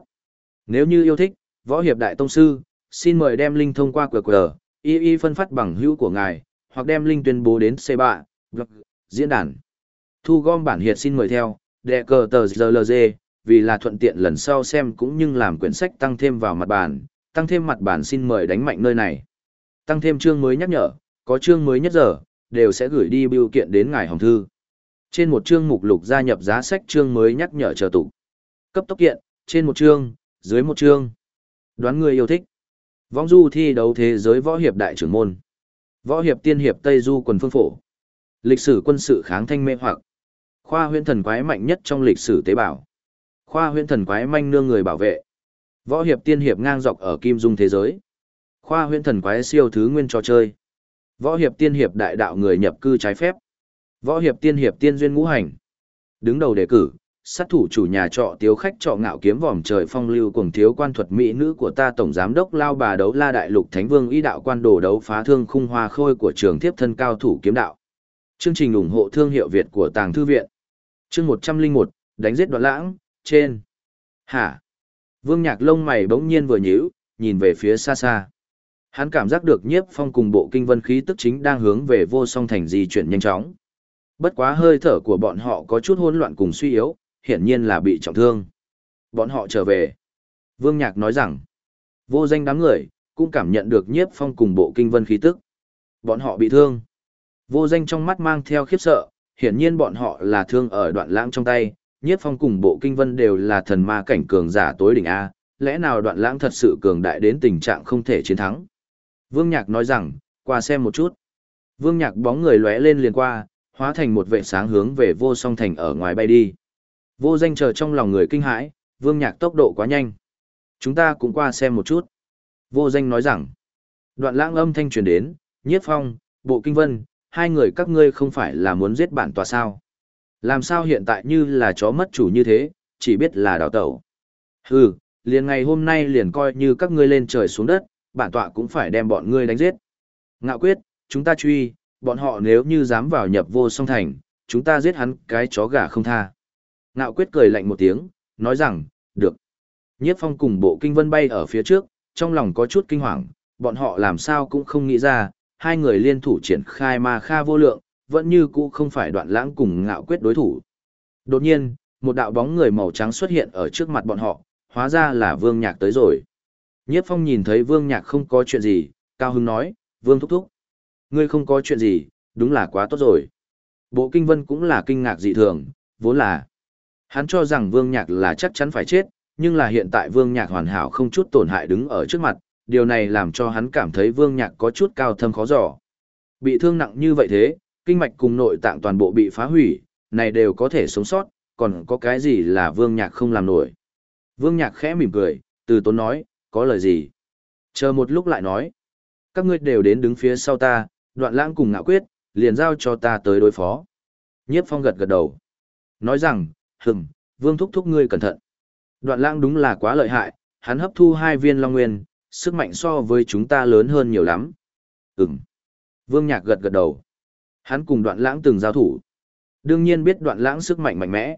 Nếu như yêu thích, võ hiệp đại tông sư, xin mời đem link thông qua QR, y y phân phát bằng hữu của ngài, hoặc đem link tuyên bố đến C3, blog, diễn đàn. Thu gom bản hiệt xin mời theo, đệ cờ tờ GLG, vì là thuận tiện lần sau xem cũng như làm quyển sách tăng thêm vào mặt bản, tăng thêm mặt bản xin mời đánh mạnh nơi này. Tăng thêm chương mới nhắc nhở, có chương mới nhất giờ, đều sẽ gửi đi biểu kiện đến ngài hồng thư. Trên một chương mục lục gia nhập giá sách chương mới nhắc nhở chờ tụ. Cấp tốc kiện, trên một chương, dưới một chương. Đoán người yêu thích. Vong du thi đấu thế giới võ hiệp đại trưởng môn. Võ hiệp tiên hiệp Tây Du quần phương phổ. Lịch sử quân sự kháng thanh mê hoặc. Khoa huyễn thần quái mạnh nhất trong lịch sử tế bào. Khoa huyễn thần quái manh nương người bảo vệ. Võ hiệp tiên hiệp ngang dọc ở kim dung thế giới. Khoa huyễn thần quái siêu thứ nguyên trò chơi. Võ hiệp tiên hiệp đại đạo người nhập cư trái phép. Võ hiệp tiên hiệp tiên duyên ngũ hành. Đứng đầu đề cử, sát thủ chủ nhà trọ tiếu khách trọ ngạo kiếm vòm trời phong lưu cùng thiếu quan thuật mỹ nữ của ta tổng giám đốc lao bà đấu la đại lục thánh vương y đạo quan đồ đấu phá thương khung hoa khôi của trường thiếp thân cao thủ kiếm đạo. Chương trình ủng hộ thương hiệu Việt của Tàng Thư Viện. Chương 101, đánh giết đoạn lãng, trên. Hả? Vương Nhạc lông mày bỗng nhiên vừa nhíu, nhìn về phía xa xa. Hắn cảm giác được nhiếp phong cùng bộ kinh vân khí tức chính đang hướng về vô song thành di chuyển nhanh chóng. Bất quá hơi thở của bọn họ có chút hỗn loạn cùng suy yếu, hiển nhiên là bị trọng thương. Bọn họ trở về. Vương Nhạc nói rằng, vô danh đám người, cũng cảm nhận được nhiếp phong cùng bộ kinh vân khí tức. Bọn họ bị thương. Vô danh trong mắt mang theo khiếp sợ, hiển nhiên bọn họ là thương ở đoạn lãng trong tay, nhiếp phong cùng bộ kinh vân đều là thần ma cảnh cường giả tối đỉnh A, lẽ nào đoạn lãng thật sự cường đại đến tình trạng không thể chiến thắng. Vương Nhạc nói rằng, qua xem một chút. Vương Nhạc bóng người lóe lên liền qua, hóa thành một vệ sáng hướng về vô song thành ở ngoài bay đi. Vô danh chờ trong lòng người kinh hãi, Vương Nhạc tốc độ quá nhanh. Chúng ta cũng qua xem một chút. Vô danh nói rằng, đoạn lãng âm thanh truyền đến, nhiếp phong, bộ kinh vân, hai người các ngươi không phải là muốn giết bản tòa sao. Làm sao hiện tại như là chó mất chủ như thế, chỉ biết là đào tẩu. Hừ, liền ngày hôm nay liền coi như các ngươi lên trời xuống đất, bản tọa cũng phải đem bọn ngươi đánh giết. Ngạo quyết, chúng ta truy, bọn họ nếu như dám vào nhập vô song thành, chúng ta giết hắn cái chó gà không tha. Nạo quyết cười lạnh một tiếng, nói rằng, được. Nhiếp phong cùng bộ kinh vân bay ở phía trước, trong lòng có chút kinh hoàng, bọn họ làm sao cũng không nghĩ ra, hai người liên thủ triển khai ma kha vô lượng, vẫn như cũ không phải đoạn lãng cùng ngạo quyết đối thủ. Đột nhiên, một đạo bóng người màu trắng xuất hiện ở trước mặt bọn họ, hóa ra là vương nhạc tới rồi. Nhiếp phong nhìn thấy vương nhạc không có chuyện gì, cao hưng nói, vương thúc thúc. Ngươi không có chuyện gì, đúng là quá tốt rồi. Bộ kinh vân cũng là kinh ngạc dị thường, vốn là. Hắn cho rằng vương nhạc là chắc chắn phải chết, nhưng là hiện tại vương nhạc hoàn hảo không chút tổn hại đứng ở trước mặt, điều này làm cho hắn cảm thấy vương nhạc có chút cao thâm khó dò. Bị thương nặng như vậy thế, kinh mạch cùng nội tạng toàn bộ bị phá hủy, này đều có thể sống sót, còn có cái gì là vương nhạc không làm nổi. Vương nhạc khẽ mỉm cười, từ tốn nói, có lời gì? Chờ một lúc lại nói, các ngươi đều đến đứng phía sau ta, đoạn lãng cùng ngạo quyết, liền giao cho ta tới đối phó. Nhiếp phong gật gật đầu. Nói rằng, hừng, vương thúc thúc ngươi cẩn thận. Đoạn lãng đúng là quá lợi hại, hắn hấp thu hai viên long nguyên, sức mạnh so với chúng ta lớn hơn nhiều lắm. Ừm. Vương nhạc gật gật đầu. Hắn cùng đoạn lãng từng giao thủ. Đương nhiên biết đoạn lãng sức mạnh mạnh mẽ.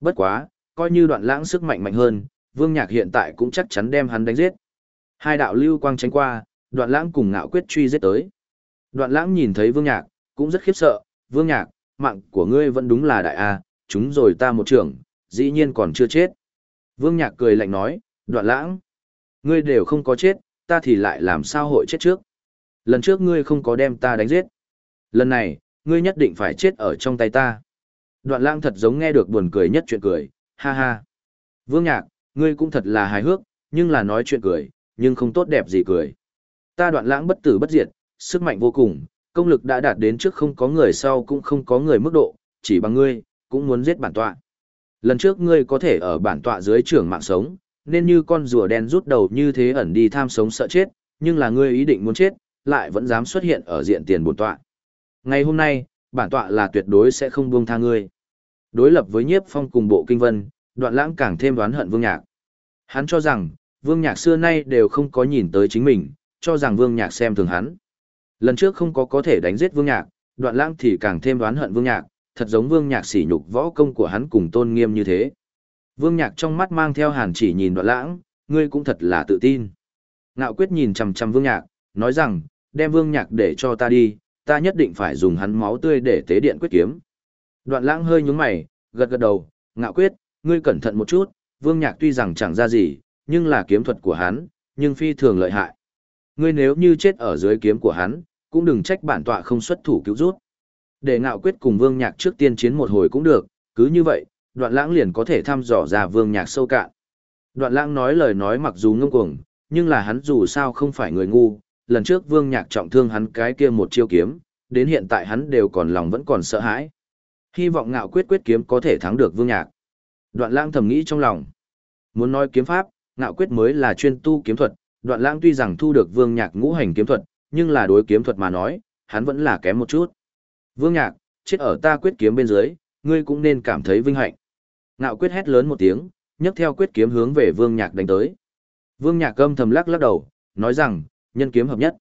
Bất quá, coi như đoạn lãng sức mạnh mạnh hơn, vương nhạc hiện tại cũng chắc chắn đem hắn đánh giết. Hai đạo lưu quang tránh qua, đoạn lãng cùng ngạo quyết truy giết tới. Đoạn lãng nhìn thấy vương nhạc, cũng rất khiếp sợ, vương nhạc, mạng của ngươi vẫn đúng là đại A, chúng rồi ta một trưởng, dĩ nhiên còn chưa chết. Vương nhạc cười lạnh nói, đoạn lãng, ngươi đều không có chết, ta thì lại làm sao hội chết trước. Lần trước ngươi không có đem ta đánh giết. Lần này, ngươi nhất định phải chết ở trong tay ta. Đoạn lãng thật giống nghe được buồn cười nhất chuyện cười, ha ha. Vương nhạc, ngươi cũng thật là hài hước, nhưng là nói chuyện cười, nhưng không tốt đẹp gì cười. Ta đoạn lãng bất tử bất diệt, sức mạnh vô cùng, công lực đã đạt đến trước không có người sau cũng không có người mức độ, chỉ bằng ngươi, cũng muốn giết bản tọa. Lần trước ngươi có thể ở bản tọa dưới trưởng mạng sống, nên như con rùa đen rút đầu như thế ẩn đi tham sống sợ chết, nhưng là ngươi ý định muốn chết, lại vẫn dám xuất hiện ở diện tiền bổn tọa. Ngày hôm nay, bản tọa là tuyệt đối sẽ không buông tha ngươi. Đối lập với nhiếp phong cùng bộ kinh vân, đoạn lãng càng thêm đoán hận vương nhạc. Hắn cho rằng, vương nhạc xưa nay đều không có nhìn tới chính mình, cho rằng vương nhạc xem thường hắn. Lần trước không có có thể đánh giết vương nhạc, đoạn lãng thì càng thêm đoán hận vương nhạc, thật giống vương nhạc sỉ nhục võ công của hắn cùng tôn nghiêm như thế. Vương nhạc trong mắt mang theo hàn chỉ nhìn đoạn lãng, ngươi cũng thật là tự tin. Ngạo quyết nhìn chằm chằm vương nhạc, nói rằng, đem vương nhạc để cho ta đi, ta nhất định phải dùng hắn máu tươi để tế điện quyết kiếm. Đoạn lãng hơi nhúng mày, gật gật đầu, ngạo quyết, ngươi cẩn thận một chút, vương nhạc tuy rằng chẳng ra gì, nhưng là kiếm thuật của hắn, nhưng phi thường lợi hại. Ngươi nếu như chết ở dưới kiếm của hắn, cũng đừng trách bản tọa không xuất thủ cứu rút. Để ngạo quyết cùng vương nhạc trước tiên chiến một hồi cũng được, cứ như vậy, đoạn lãng liền có thể thăm dò ra vương nhạc sâu cạn. Đoạn lãng nói lời nói mặc dù ngông cuồng, nhưng là hắn dù sao không phải người ngu, lần trước vương nhạc trọng thương hắn cái kia một chiêu kiếm, đến hiện tại hắn đều còn lòng vẫn còn sợ hãi. Hy vọng ngạo quyết quyết kiếm có thể thắng được vương nhạc. Đoạn lãng thầm nghĩ trong lòng. Muốn nói kiếm pháp, ngạo quyết mới là chuyên tu kiếm thuật, đoạn lãng tuy rằng thu được vương nhạc ngũ hành kiếm thuật, nhưng là đối kiếm thuật mà nói, hắn vẫn là kém một chút. Vương nhạc, chết ở ta quyết kiếm bên dưới, ngươi cũng nên cảm thấy vinh hạnh. Ngạo quyết hét lớn một tiếng, nhấc theo quyết kiếm hướng về vương nhạc đánh tới. Vương nhạc âm thầm lắc lắc đầu, nói rằng, nhân kiếm hợp nhất.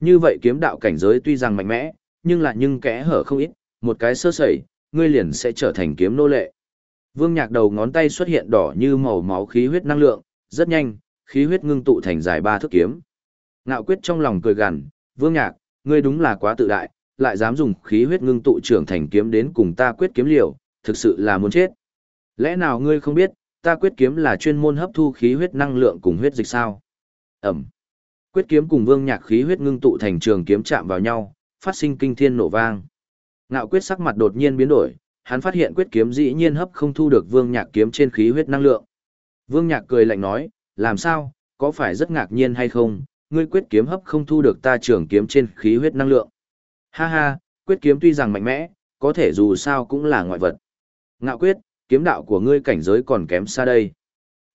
Như vậy kiếm đạo cảnh giới tuy rằng mạnh mẽ, nhưng lại nhưng kẽ hở không ít, một cái sơ sẩy, ngươi liền sẽ trở thành kiếm nô lệ. Vương Nhạc đầu ngón tay xuất hiện đỏ như màu máu khí huyết năng lượng, rất nhanh, khí huyết ngưng tụ thành dài ba thước kiếm. Ngạo quyết trong lòng cười gằn, Vương Nhạc, ngươi đúng là quá tự đại, lại dám dùng khí huyết ngưng tụ trưởng thành kiếm đến cùng ta quyết kiếm liều, thực sự là muốn chết. Lẽ nào ngươi không biết, ta quyết kiếm là chuyên môn hấp thu khí huyết năng lượng cùng huyết dịch sao? Ẩm. Quyết kiếm cùng Vương Nhạc khí huyết ngưng tụ thành trường kiếm chạm vào nhau, phát sinh kinh thiên nổ vang. Ngạo quyết sắc mặt đột nhiên biến đổi, hắn phát hiện quyết kiếm dĩ nhiên hấp không thu được Vương Nhạc kiếm trên khí huyết năng lượng. Vương Nhạc cười lạnh nói, làm sao, có phải rất ngạc nhiên hay không, ngươi quyết kiếm hấp không thu được ta trường kiếm trên khí huyết năng lượng. Ha ha, quyết kiếm tuy rằng mạnh mẽ, có thể dù sao cũng là ngoại vật. Ngạo quyết, kiếm đạo của ngươi cảnh giới còn kém xa đây.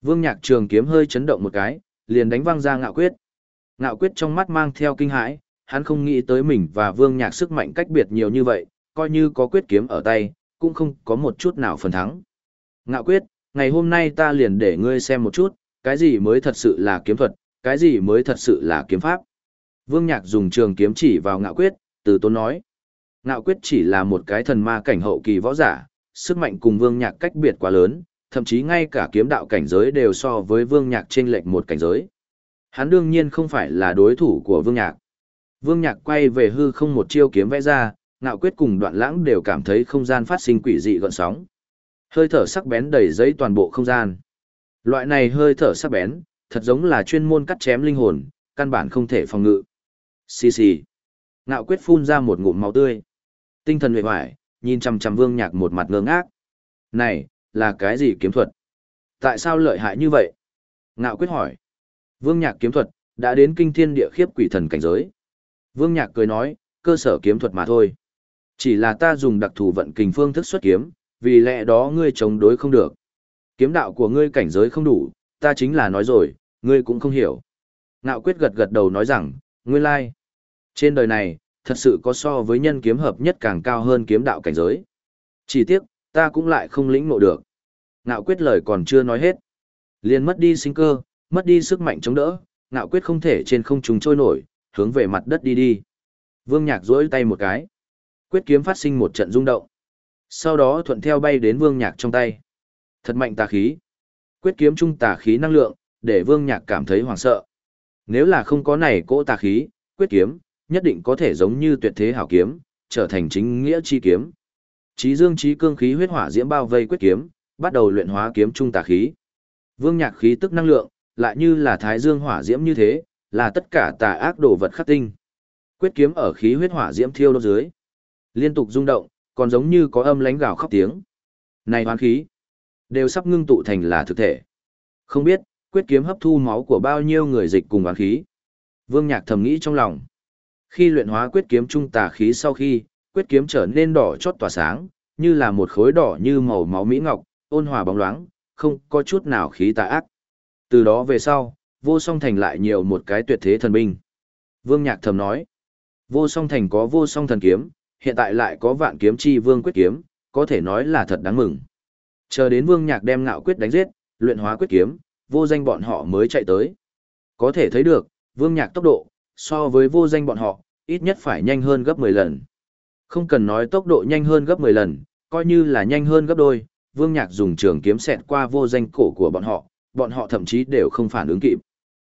Vương Nhạc trường kiếm hơi chấn động một cái, liền đánh văng ra ngạo quyết. Ngạo quyết trong mắt mang theo kinh hãi, hắn không nghĩ tới mình và Vương Nhạc sức mạnh cách biệt nhiều như vậy, coi như có quyết kiếm ở tay, cũng không có một chút nào phần thắng. Ngạo quyết, ngày hôm nay ta liền để ngươi xem một chút, cái gì mới thật sự là kiếm thuật, cái gì mới thật sự là kiếm pháp. Vương Nhạc dùng trường kiếm chỉ vào ngạo quyết, từ tôn nói. Ngạo quyết chỉ là một cái thần ma cảnh hậu kỳ võ giả, sức mạnh cùng Vương Nhạc cách biệt quá lớn, thậm chí ngay cả kiếm đạo cảnh giới đều so với Vương Nhạc trên lệch một cảnh giới. Hắn đương nhiên không phải là đối thủ của Vương Nhạc. Vương Nhạc quay về hư không một chiêu kiếm vẽ ra, ngạo quyết cùng đoạn lãng đều cảm thấy không gian phát sinh quỷ dị gợn sóng. Hơi thở sắc bén đầy giấy toàn bộ không gian. Loại này hơi thở sắc bén, thật giống là chuyên môn cắt chém linh hồn, căn bản không thể phòng ngự. Xì xì. Ngạo quyết phun ra một ngụm máu tươi. Tinh thần huệ hoại, nhìn chằm chằm vương nhạc một mặt ngơ ngác. Này, là cái gì kiếm thuật? Tại sao lợi hại như vậy? Ngạo quyết hỏi. Vương nhạc kiếm thuật, đã đến kinh thiên địa khiếp quỷ thần cảnh giới. Vương nhạc cười nói, cơ sở kiếm thuật mà thôi. Chỉ là ta dùng đặc thù vận kình phương thức xuất kiếm, vì lẽ đó ngươi chống đối không được. Kiếm đạo của ngươi cảnh giới không đủ, ta chính là nói rồi, ngươi cũng không hiểu. Ngạo quyết gật gật đầu nói rằng, ngươi lai. Trên đời này, thật sự có so với nhân kiếm hợp nhất càng cao hơn kiếm đạo cảnh giới. Chỉ tiếc, ta cũng lại không lĩnh ngộ được. Ngạo quyết lời còn chưa nói hết. liền mất đi sinh cơ, mất đi sức mạnh chống đỡ, ngạo quyết không thể trên không trung trôi nổi, hướng về mặt đất đi đi. Vương Nhạc duỗi tay một cái. Quyết kiếm phát sinh một trận rung động. Sau đó thuận theo bay đến Vương Nhạc trong tay. Thật mạnh tà khí. Quyết kiếm trung tà khí năng lượng, để Vương Nhạc cảm thấy hoảng sợ. Nếu là không có này cỗ tà khí, quyết kiếm, nhất định có thể giống như tuyệt thế hảo kiếm, trở thành chính nghĩa chi kiếm. Chí dương chí cương khí huyết hỏa diễm bao vây quyết kiếm, bắt đầu luyện hóa kiếm trung tà khí. Vương Nhạc khí tức năng lượng, lại như là thái dương hỏa diễm như thế, là tất cả tà ác đồ vật khắc tinh. Quyết kiếm ở khí huyết hỏa diễm thiêu đốt dưới, liên tục rung động, còn giống như có âm lánh gào khóc tiếng. Này hoán khí, đều sắp ngưng tụ thành là thực thể. Không biết, quyết kiếm hấp thu máu của bao nhiêu người dịch cùng oán khí. Vương Nhạc thầm nghĩ trong lòng. Khi luyện hóa quyết kiếm trung tà khí sau khi, quyết kiếm trở nên đỏ chót tỏa sáng, như là một khối đỏ như màu máu mỹ ngọc, ôn hòa bóng loáng, không có chút nào khí tà ác. Từ đó về sau, vô song thành lại nhiều một cái tuyệt thế thần binh. Vương Nhạc thầm nói, vô song thành có vô song thần kiếm, hiện tại lại có vạn kiếm chi vương quyết kiếm, có thể nói là thật đáng mừng. Chờ đến Vương Nhạc đem ngạo quyết đánh giết, luyện hóa quyết kiếm, vô danh bọn họ mới chạy tới. Có thể thấy được, Vương Nhạc tốc độ, so với vô danh bọn họ, ít nhất phải nhanh hơn gấp 10 lần. Không cần nói tốc độ nhanh hơn gấp 10 lần, coi như là nhanh hơn gấp đôi, Vương Nhạc dùng trường kiếm xẹt qua vô danh cổ của bọn họ, bọn họ thậm chí đều không phản ứng kịp.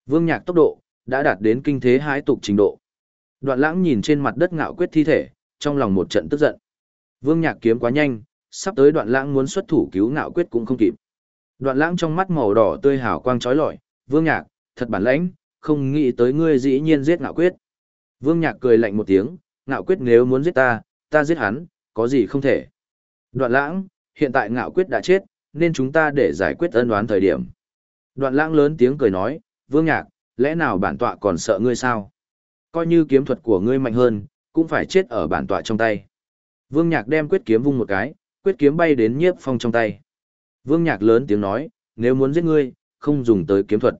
Vương Nhạc tốc độ đã đạt đến kinh thế hái tục trình độ. Đoạn Lãng nhìn trên mặt đất ngạo quyết thi thể, trong lòng một trận tức giận. Vương Nhạc kiếm quá nhanh, sắp tới Đoạn Lãng muốn xuất thủ cứu ngạo quyết cũng không kịp. Đoạn Lãng trong mắt màu đỏ tươi hào quang chói lọi, "Vương Nhạc, thật bản lãnh, không nghĩ tới ngươi dĩ nhiên giết ngạo quyết." Vương Nhạc cười lạnh một tiếng, "Ngạo quyết nếu muốn giết ta, ta giết hắn, có gì không thể." Đoạn Lãng, hiện tại ngạo quyết đã chết, nên chúng ta để giải quyết ân đoán thời điểm. Đoạn lãng lớn tiếng cười nói, vương nhạc, lẽ nào bản tọa còn sợ ngươi sao? Coi như kiếm thuật của ngươi mạnh hơn, cũng phải chết ở bản tọa trong tay. Vương Nhạc đem quyết kiếm vung một cái, quyết kiếm bay đến nhiếp phong trong tay. Vương Nhạc lớn tiếng nói, nếu muốn giết ngươi, không dùng tới kiếm thuật.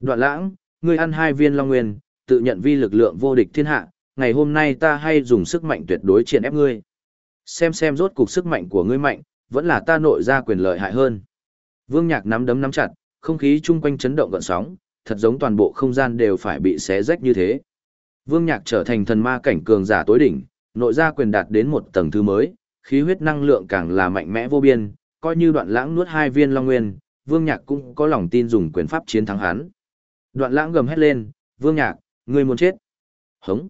Đoạn lãng, ngươi ăn hai viên long nguyên, tự nhận vi lực lượng vô địch thiên hạ, ngày hôm nay ta hay dùng sức mạnh tuyệt đối triển ép ngươi. Xem xem rốt cục sức mạnh của ngươi mạnh, vẫn là ta nội ra quyền lợi hại hơn. Vương Nhạc nắm đấm nắm chặt, không khí chung quanh chấn động gợn sóng, thật giống toàn bộ không gian đều phải bị xé rách như thế. Vương Nhạc trở thành thần ma cảnh cường giả tối đỉnh, nội ra quyền đạt đến một tầng thứ mới, khí huyết năng lượng càng là mạnh mẽ vô biên, coi như đoạn lãng nuốt hai viên long nguyên, Vương Nhạc cũng có lòng tin dùng quyền pháp chiến thắng hắn. Đoạn lãng gầm hét lên, Vương Nhạc, ngươi muốn chết. Hống.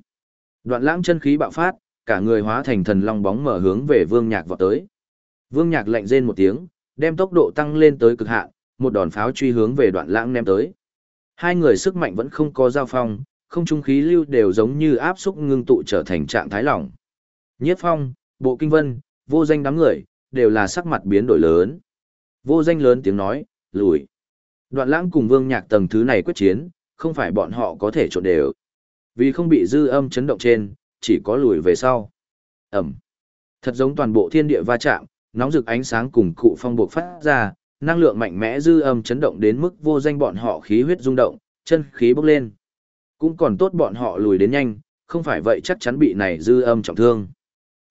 Đoạn lãng chân khí bạo phát, cả người hóa thành thần long bóng mở hướng về Vương Nhạc vọt tới. Vương Nhạc lạnh rên một tiếng, đem tốc độ tăng lên tới cực hạn, một đòn pháo truy hướng về đoạn lãng ném tới. Hai người sức mạnh vẫn không có giao phong, không trung khí lưu đều giống như áp xúc ngưng tụ trở thành trạng thái lỏng. Nhiếp phong, bộ kinh vân, vô danh đám người, đều là sắc mặt biến đổi lớn. Vô danh lớn tiếng nói, lùi. Đoạn lãng cùng vương nhạc tầng thứ này quyết chiến, không phải bọn họ có thể trộn đều. Vì không bị dư âm chấn động trên, chỉ có lùi về sau. Ẩm. Thật giống toàn bộ thiên địa va chạm, nóng rực ánh sáng cùng cụ phong buộc phát ra, năng lượng mạnh mẽ dư âm chấn động đến mức vô danh bọn họ khí huyết rung động, chân khí bốc lên. Cũng còn tốt bọn họ lùi đến nhanh, không phải vậy chắc chắn bị này dư âm trọng thương.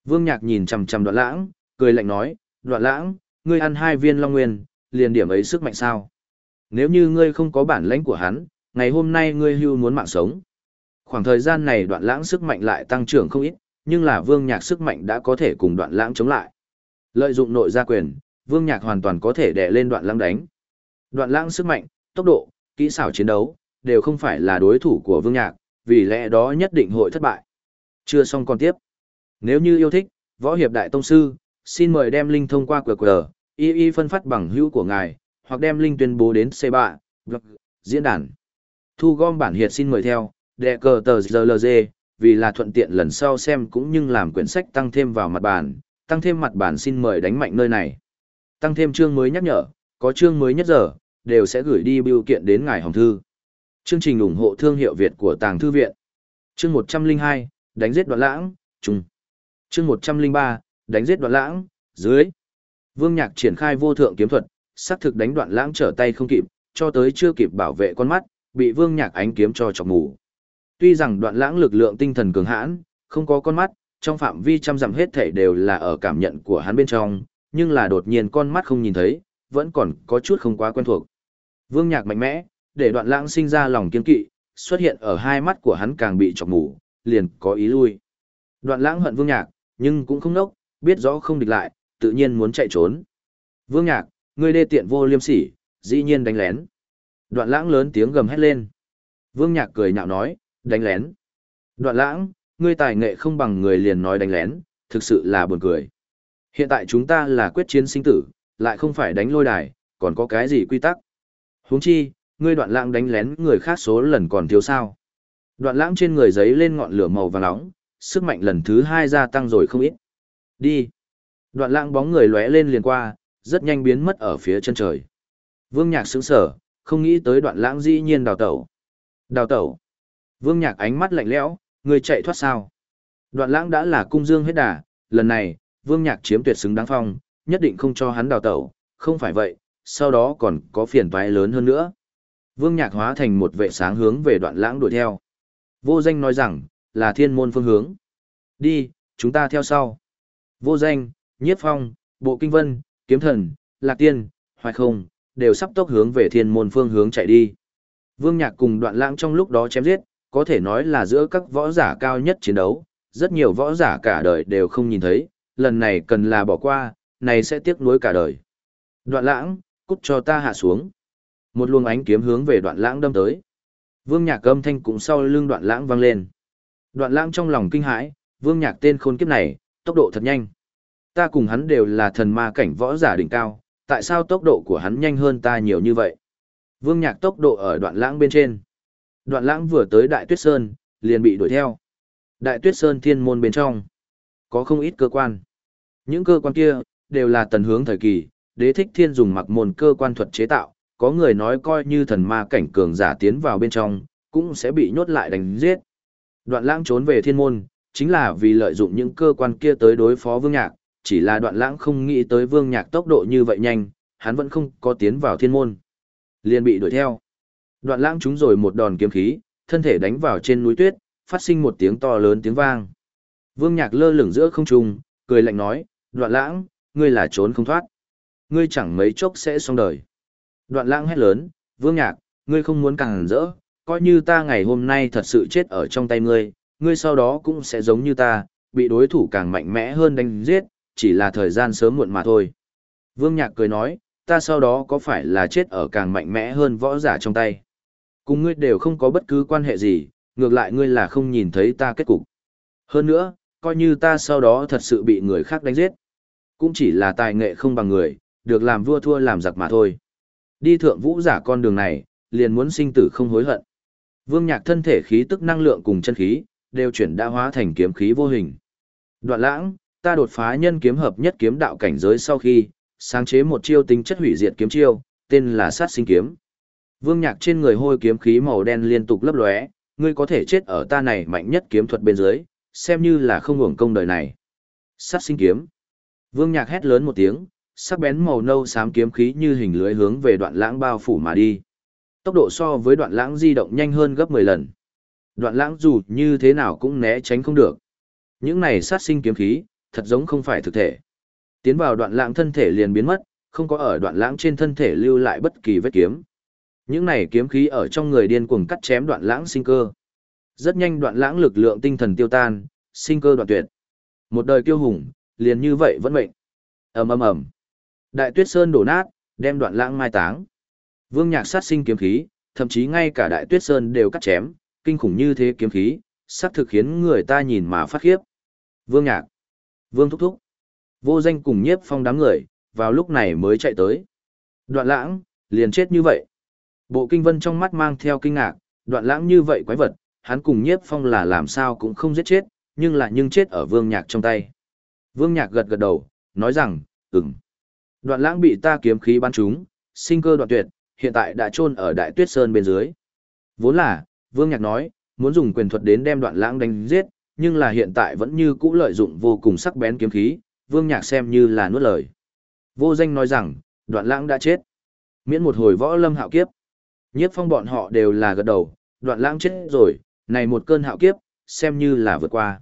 Vương Nhạc nhìn chằm chằm Đoạn Lãng, cười lạnh nói, "Đoạn Lãng, ngươi ăn hai viên Long Nguyên, liền điểm ấy sức mạnh sao? Nếu như ngươi không có bản lãnh của hắn, ngày hôm nay ngươi hưu muốn mạng sống." Khoảng thời gian này Đoạn Lãng sức mạnh lại tăng trưởng không ít, nhưng là Vương Nhạc sức mạnh đã có thể cùng Đoạn Lãng chống lại. Lợi dụng nội gia quyền, Vương Nhạc hoàn toàn có thể đè lên Đoạn Lãng đánh. Đoạn Lãng sức mạnh, tốc độ, kỹ xảo chiến đấu, đều không phải là đối thủ của Vương Nhạc, vì lẽ đó nhất định hội thất bại. Chưa xong còn tiếp. Nếu như yêu thích, võ hiệp đại tông sư, xin mời đem link thông qua QR, y y phân phát bằng hữu của ngài, hoặc đem link tuyên bố đến C3, blog, vâng, diễn đàn. Thu gom bản hiệt xin mời theo, đệ cờ tờ GLG, vì là thuận tiện lần sau xem cũng như làm quyển sách tăng thêm vào mặt bản, tăng thêm mặt bản xin mời đánh mạnh nơi này. Tăng thêm chương mới nhắc nhở, có chương mới nhất giờ, đều sẽ gửi đi biểu kiện đến ngài hồng thư. Chương trình ủng hộ thương hiệu Việt của Tàng Thư Viện. Chương 102, đánh giết đoạn lãng, trung. Chương 103, đánh giết đoạn lãng, dưới. Vương Nhạc triển khai vô thượng kiếm thuật, xác thực đánh đoạn lãng trở tay không kịp, cho tới chưa kịp bảo vệ con mắt, bị Vương Nhạc ánh kiếm cho chọc mù. Tuy rằng đoạn lãng lực lượng tinh thần cường hãn, không có con mắt, trong phạm vi trăm dặm hết thảy đều là ở cảm nhận của hắn bên trong, nhưng là đột nhiên con mắt không nhìn thấy, vẫn còn có chút không quá quen thuộc. Vương Nhạc mạnh mẽ, để đoạn lãng sinh ra lòng kiên kỵ, xuất hiện ở hai mắt của hắn càng bị chọc mù, liền có ý lui. Đoạn lãng hận vương nhạc, nhưng cũng không nốc, biết rõ không địch lại, tự nhiên muốn chạy trốn. Vương nhạc, ngươi đê tiện vô liêm sỉ, dĩ nhiên đánh lén. Đoạn lãng lớn tiếng gầm hét lên. Vương nhạc cười nhạo nói, đánh lén. Đoạn lãng, ngươi tài nghệ không bằng người liền nói đánh lén, thực sự là buồn cười. Hiện tại chúng ta là quyết chiến sinh tử, lại không phải đánh lôi đài, còn có cái gì quy tắc. Huống chi, ngươi đoạn lãng đánh lén người khác số lần còn thiếu sao. Đoạn lãng trên người giấy lên ngọn lửa màu vàng nóng, sức mạnh lần thứ hai gia tăng rồi không ít. Đi. Đoạn lãng bóng người lóe lên liền qua, rất nhanh biến mất ở phía chân trời. Vương Nhạc sững sờ, không nghĩ tới đoạn lãng dĩ nhiên đào tẩu. Đào tẩu. Vương Nhạc ánh mắt lạnh lẽo, người chạy thoát sao? Đoạn lãng đã là cung dương hết đà, lần này, Vương Nhạc chiếm tuyệt xứng đáng phong, nhất định không cho hắn đào tẩu, không phải vậy, sau đó còn có phiền toái lớn hơn nữa. Vương Nhạc hóa thành một vệ sáng hướng về đoạn lãng đuổi theo. Vô danh nói rằng, là thiên môn phương hướng. Đi, chúng ta theo sau. Vô danh, nhiếp phong, bộ kinh vân, kiếm thần, lạc tiên, hoài không, đều sắp tốc hướng về thiên môn phương hướng chạy đi. Vương Nhạc cùng đoạn lãng trong lúc đó chém giết, có thể nói là giữa các võ giả cao nhất chiến đấu, rất nhiều võ giả cả đời đều không nhìn thấy, lần này cần là bỏ qua, này sẽ tiếc nuối cả đời. Đoạn lãng, cút cho ta hạ xuống. Một luồng ánh kiếm hướng về đoạn lãng đâm tới. Vương nhạc âm thanh cũng sau lưng đoạn lãng vang lên. Đoạn lãng trong lòng kinh hãi, vương nhạc tên khôn kiếp này, tốc độ thật nhanh. Ta cùng hắn đều là thần ma cảnh võ giả đỉnh cao, tại sao tốc độ của hắn nhanh hơn ta nhiều như vậy? Vương nhạc tốc độ ở đoạn lãng bên trên. Đoạn lãng vừa tới Đại Tuyết Sơn, liền bị đuổi theo. Đại Tuyết Sơn thiên môn bên trong. Có không ít cơ quan. Những cơ quan kia, đều là tần hướng thời kỳ, đế thích thiên dùng mặc môn cơ quan thuật chế tạo, có người nói coi như thần ma cảnh cường giả tiến vào bên trong, cũng sẽ bị nhốt lại đánh giết. Đoạn lãng trốn về thiên môn, Chính là vì lợi dụng những cơ quan kia tới đối phó Vương Nhạc, chỉ là đoạn lãng không nghĩ tới Vương Nhạc tốc độ như vậy nhanh, hắn vẫn không có tiến vào thiên môn. Liền bị đuổi theo. Đoạn lãng trúng rồi một đòn kiếm khí, thân thể đánh vào trên núi tuyết, phát sinh một tiếng to lớn tiếng vang. Vương Nhạc lơ lửng giữa không trung, cười lạnh nói, đoạn lãng, ngươi là trốn không thoát. Ngươi chẳng mấy chốc sẽ xong đời. Đoạn lãng hét lớn, Vương Nhạc, ngươi không muốn càng rỡ, coi như ta ngày hôm nay thật sự chết ở trong tay ngươi, ngươi sau đó cũng sẽ giống như ta, bị đối thủ càng mạnh mẽ hơn đánh giết, chỉ là thời gian sớm muộn mà thôi. Vương Nhạc cười nói, ta sau đó có phải là chết ở càng mạnh mẽ hơn võ giả trong tay. Cùng ngươi đều không có bất cứ quan hệ gì, ngược lại ngươi là không nhìn thấy ta kết cục. Hơn nữa, coi như ta sau đó thật sự bị người khác đánh giết. Cũng chỉ là tài nghệ không bằng người, được làm vua thua làm giặc mà thôi. Đi thượng vũ giả con đường này, liền muốn sinh tử không hối hận. Vương Nhạc thân thể khí tức năng lượng cùng chân khí, đều chuyển đã hóa thành kiếm khí vô hình. Đoạn lãng, ta đột phá nhân kiếm hợp nhất kiếm đạo cảnh giới sau khi, sáng chế một chiêu tính chất hủy diệt kiếm chiêu, tên là sát sinh kiếm. Vương Nhạc trên người hôi kiếm khí màu đen liên tục lấp lóe, ngươi có thể chết ở ta này mạnh nhất kiếm thuật bên dưới, xem như là không hưởng công đời này. Sát sinh kiếm. Vương Nhạc hét lớn một tiếng, sắc bén màu nâu xám kiếm khí như hình lưới hướng về đoạn lãng bao phủ mà đi. Tốc độ so với đoạn lãng di động nhanh hơn gấp 10 lần. Đoạn lãng dù như thế nào cũng né tránh không được. Những này sát sinh kiếm khí, thật giống không phải thực thể. Tiến vào đoạn lãng thân thể liền biến mất, không có ở đoạn lãng trên thân thể lưu lại bất kỳ vết kiếm. Những này kiếm khí ở trong người điên cuồng cắt chém đoạn lãng sinh cơ. Rất nhanh đoạn lãng lực lượng tinh thần tiêu tan, sinh cơ đoạn tuyệt. Một đời kiêu hùng, liền như vậy vẫn mệnh. ầm ầm ầm. Đại Tuyết Sơn đổ nát, đem đoạn lãng mai táng. Vương Nhạc sát sinh kiếm khí, thậm chí ngay cả Đại Tuyết Sơn đều cắt chém, kinh khủng như thế kiếm khí, xác thực khiến người ta nhìn mà phát khiếp. Vương Nhạc, Vương Thúc Thúc, vô danh cùng nhiếp phong đám người, vào lúc này mới chạy tới. Đoạn lãng, liền chết như vậy. Bộ kinh vân trong mắt mang theo kinh ngạc, đoạn lãng như vậy quái vật, hắn cùng nhiếp phong là làm sao cũng không giết chết, nhưng là nhưng chết ở vương nhạc trong tay. Vương nhạc gật gật đầu, nói rằng, ừm. Đoạn lãng bị ta kiếm khí bắn trúng, sinh cơ đoạn tuyệt, hiện tại đã chôn ở đại tuyết sơn bên dưới. Vốn là, vương nhạc nói, muốn dùng quyền thuật đến đem đoạn lãng đánh giết, nhưng là hiện tại vẫn như cũ lợi dụng vô cùng sắc bén kiếm khí, vương nhạc xem như là nuốt lời. Vô danh nói rằng, đoạn lãng đã chết. Miễn một hồi võ lâm hạo kiếp. Nhiếp phong bọn họ đều là gật đầu, đoạn lãng chết rồi, này một cơn hạo kiếp, xem như là vượt qua.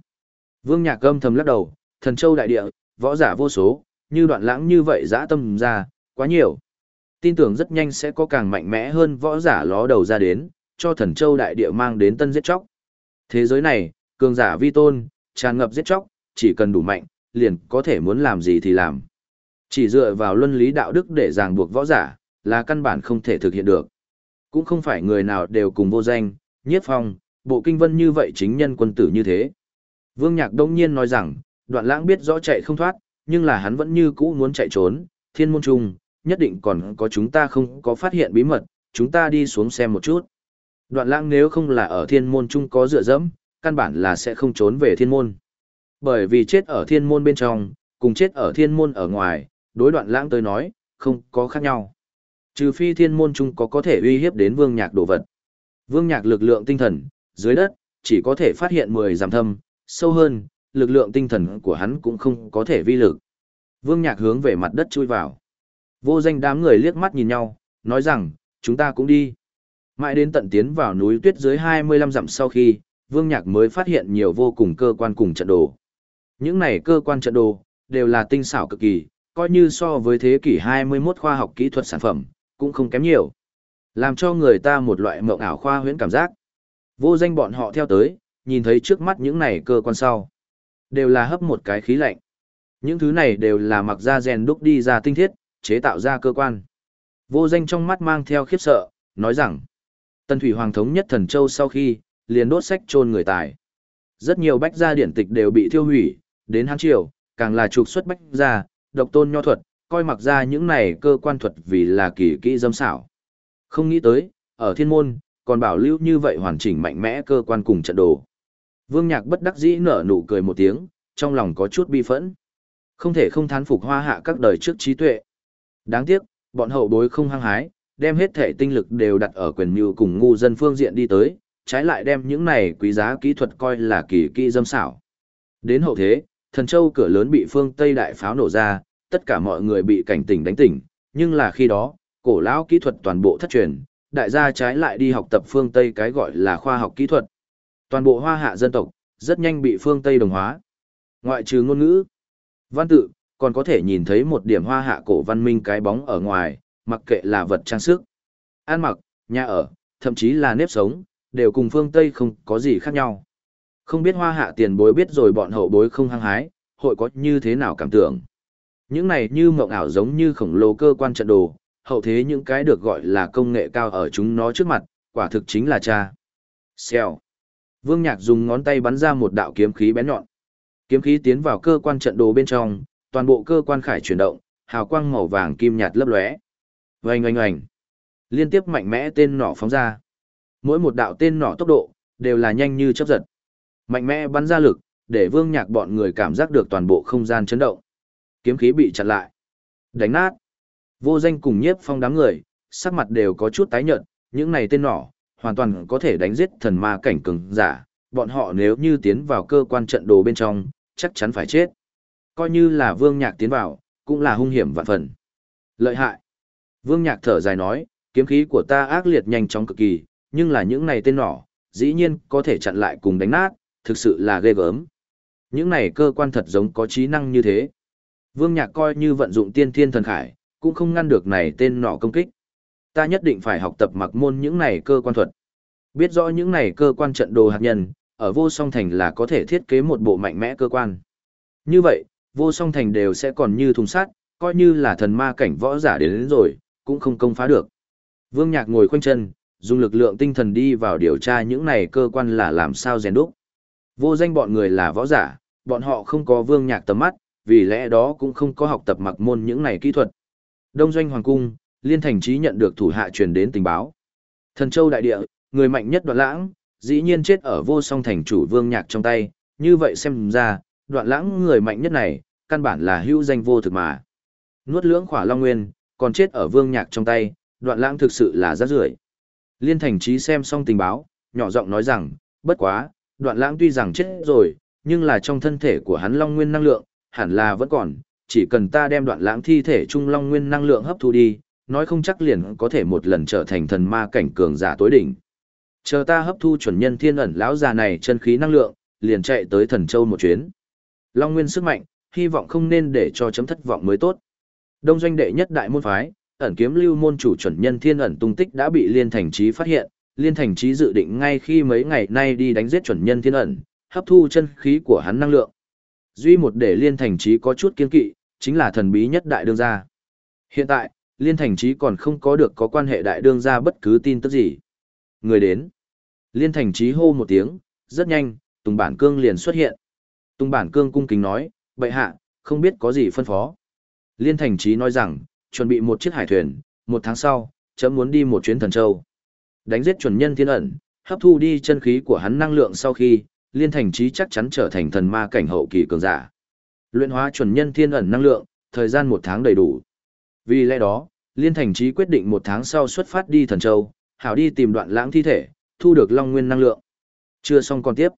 Vương Nhạc Âm thầm lắc đầu, thần châu đại địa, võ giả vô số, như đoạn lãng như vậy dã tâm ra, quá nhiều. Tin tưởng rất nhanh sẽ có càng mạnh mẽ hơn võ giả ló đầu ra đến, cho thần châu đại địa mang đến tân giết chóc. Thế giới này, cường giả vi tôn, tràn ngập giết chóc, chỉ cần đủ mạnh, liền có thể muốn làm gì thì làm. Chỉ dựa vào luân lý đạo đức để ràng buộc võ giả, là căn bản không thể thực hiện được. Cũng không phải người nào đều cùng vô danh, nhiếp phong, bộ kinh vân như vậy chính nhân quân tử như thế. Vương Nhạc đông nhiên nói rằng, đoạn lãng biết rõ chạy không thoát, nhưng là hắn vẫn như cũ muốn chạy trốn, thiên môn trung, nhất định còn có chúng ta không có phát hiện bí mật, chúng ta đi xuống xem một chút. Đoạn lãng nếu không là ở thiên môn trung có dựa dẫm, căn bản là sẽ không trốn về thiên môn. Bởi vì chết ở thiên môn bên trong, cùng chết ở thiên môn ở ngoài, đối đoạn lãng tới nói, không có khác nhau. Trừ phi thiên môn chung có có thể uy hiếp đến vương nhạc đồ vật. Vương nhạc lực lượng tinh thần, dưới đất, chỉ có thể phát hiện 10 giảm thâm, sâu hơn, lực lượng tinh thần của hắn cũng không có thể vi lực. Vương nhạc hướng về mặt đất chui vào. Vô danh đám người liếc mắt nhìn nhau, nói rằng, chúng ta cũng đi. Mãi đến tận tiến vào núi tuyết dưới 25 dặm sau khi, Vương Nhạc mới phát hiện nhiều vô cùng cơ quan cùng trận đồ. Những này cơ quan trận đồ, đều là tinh xảo cực kỳ, coi như so với thế kỷ 21 khoa học kỹ thuật sản phẩm, cũng không kém nhiều. Làm cho người ta một loại mộng ảo khoa huyễn cảm giác. Vô danh bọn họ theo tới, nhìn thấy trước mắt những này cơ quan sau. Đều là hấp một cái khí lạnh. Những thứ này đều là mặc ra rèn đúc đi ra tinh thiết, chế tạo ra cơ quan. Vô danh trong mắt mang theo khiếp sợ, nói rằng, Tần Thủy Hoàng thống nhất thần châu sau khi, liền đốt sách chôn người tài. Rất nhiều bách gia điển tịch đều bị thiêu hủy, đến Hán Triều, càng là trục xuất bách gia, độc tôn nho thuật, coi mặc ra những này cơ quan thuật vì là kỳ kỹ dâm xảo. Không nghĩ tới, ở thiên môn, còn bảo lưu như vậy hoàn chỉnh mạnh mẽ cơ quan cùng trận đồ. Vương Nhạc bất đắc dĩ nở nụ cười một tiếng, trong lòng có chút bi phẫn. Không thể không thán phục hoa hạ các đời trước trí tuệ. Đáng tiếc, bọn hậu bối không hăng hái, đem hết thể tinh lực đều đặt ở quyền mưu cùng ngu dân phương diện đi tới, trái lại đem những này quý giá kỹ thuật coi là kỳ kỹ dâm xảo. Đến hậu thế, thần châu cửa lớn bị phương Tây đại pháo nổ ra, tất cả mọi người bị cảnh tỉnh đánh tỉnh, nhưng là khi đó, cổ lão kỹ thuật toàn bộ thất truyền, đại gia trái lại đi học tập phương Tây cái gọi là khoa học kỹ thuật. Toàn bộ hoa hạ dân tộc, rất nhanh bị phương Tây đồng hóa. Ngoại trừ ngôn ngữ, văn tự, còn có thể nhìn thấy một điểm hoa hạ cổ văn minh cái bóng ở ngoài, mặc kệ là vật trang sức, ăn mặc, nhà ở, thậm chí là nếp sống, đều cùng phương Tây không có gì khác nhau. Không biết hoa hạ tiền bối biết rồi bọn hậu bối không hăng hái, hội có như thế nào cảm tưởng. Những này như mộng ảo giống như khổng lồ cơ quan trận đồ, hậu thế những cái được gọi là công nghệ cao ở chúng nó trước mặt, quả thực chính là cha. Xèo. Vương Nhạc dùng ngón tay bắn ra một đạo kiếm khí bén nhọn. Kiếm khí tiến vào cơ quan trận đồ bên trong, toàn bộ cơ quan khải chuyển động, hào quang màu vàng kim nhạt lấp lóe. Oanh oanh oanh. Liên tiếp mạnh mẽ tên nỏ phóng ra. Mỗi một đạo tên nỏ tốc độ đều là nhanh như chớp giật. Mạnh mẽ bắn ra lực, để Vương Nhạc bọn người cảm giác được toàn bộ không gian chấn động. Kiếm khí bị chặn lại. Đánh nát. Vô danh cùng nhiếp phong đám người, sắc mặt đều có chút tái nhợt, những này tên nỏ, hoàn toàn có thể đánh giết thần ma cảnh cường giả, bọn họ nếu như tiến vào cơ quan trận đồ bên trong, chắc chắn phải chết. Coi như là Vương Nhạc tiến vào, cũng là hung hiểm vạn phần. Lợi hại. Vương Nhạc thở dài nói, kiếm khí của ta ác liệt nhanh chóng cực kỳ, nhưng là những này tên nỏ, dĩ nhiên có thể chặn lại cùng đánh nát, thực sự là ghê gớm. Những này cơ quan thật giống có trí năng như thế. Vương Nhạc coi như vận dụng tiên thiên thần khải, cũng không ngăn được này tên nọ công kích. Ta nhất định phải học tập mặc môn những này cơ quan thuật. Biết rõ những này cơ quan trận đồ hạt nhân, ở vô song thành là có thể thiết kế một bộ mạnh mẽ cơ quan. Như vậy, vô song thành đều sẽ còn như thùng sắt, coi như là thần ma cảnh võ giả đến, đến rồi, cũng không công phá được. Vương Nhạc ngồi khoanh chân, dùng lực lượng tinh thần đi vào điều tra những này cơ quan là làm sao rèn đúc. Vô danh bọn người là võ giả, bọn họ không có Vương Nhạc tầm mắt, vì lẽ đó cũng không có học tập mặc môn những này kỹ thuật. Đông doanh hoàng cung, liên thành trí nhận được thủ hạ truyền đến tình báo. Thần châu đại địa, người mạnh nhất đoạn lãng, dĩ nhiên chết ở vô song thành chủ vương nhạc trong tay, như vậy xem ra, đoạn lãng người mạnh nhất này, căn bản là hữu danh vô thực mà. Nuốt lưỡng khỏa long nguyên, còn chết ở vương nhạc trong tay, đoạn lãng thực sự là rác rưởi. Liên thành trí xem xong tình báo, nhỏ giọng nói rằng, bất quá, đoạn lãng tuy rằng chết rồi, nhưng là trong thân thể của hắn long nguyên năng lượng, hẳn là vẫn còn, chỉ cần ta đem đoạn lãng thi thể trung long nguyên năng lượng hấp thu đi, nói không chắc liền có thể một lần trở thành thần ma cảnh cường giả tối đỉnh. Chờ ta hấp thu chuẩn nhân thiên ẩn lão già này chân khí năng lượng, liền chạy tới thần châu một chuyến. Long nguyên sức mạnh, hy vọng không nên để cho chấm thất vọng mới tốt. Đông doanh đệ nhất đại môn phái, ẩn kiếm lưu môn chủ chuẩn nhân thiên ẩn tung tích đã bị liên thành trí phát hiện, liên thành trí dự định ngay khi mấy ngày nay đi đánh giết chuẩn nhân thiên ẩn, hấp thu chân khí của hắn năng lượng. Duy một để liên thành trí có chút kiên kỵ, chính là thần bí nhất đại đương gia. Hiện tại, liên thành trí còn không có được có quan hệ đại đương gia bất cứ tin tức gì. Người đến. Liên thành trí hô một tiếng, rất nhanh, Tùng Bản Cương liền xuất hiện. Tùng Bản Cương cung kính nói, bệ hạ, không biết có gì phân phó. Liên thành trí nói rằng, chuẩn bị một chiếc hải thuyền, một tháng sau, chấm muốn đi một chuyến thần châu. Đánh giết chuẩn nhân thiên ẩn, hấp thu đi chân khí của hắn năng lượng sau khi, liên thành trí chắc chắn trở thành thần ma cảnh hậu kỳ cường giả. Luyện hóa chuẩn nhân thiên ẩn năng lượng, thời gian một tháng đầy đủ. Vì lẽ đó, liên thành trí quyết định một tháng sau xuất phát đi thần châu, hảo đi tìm đoạn lãng thi thể, thu được long nguyên năng lượng. Chưa xong còn tiếp.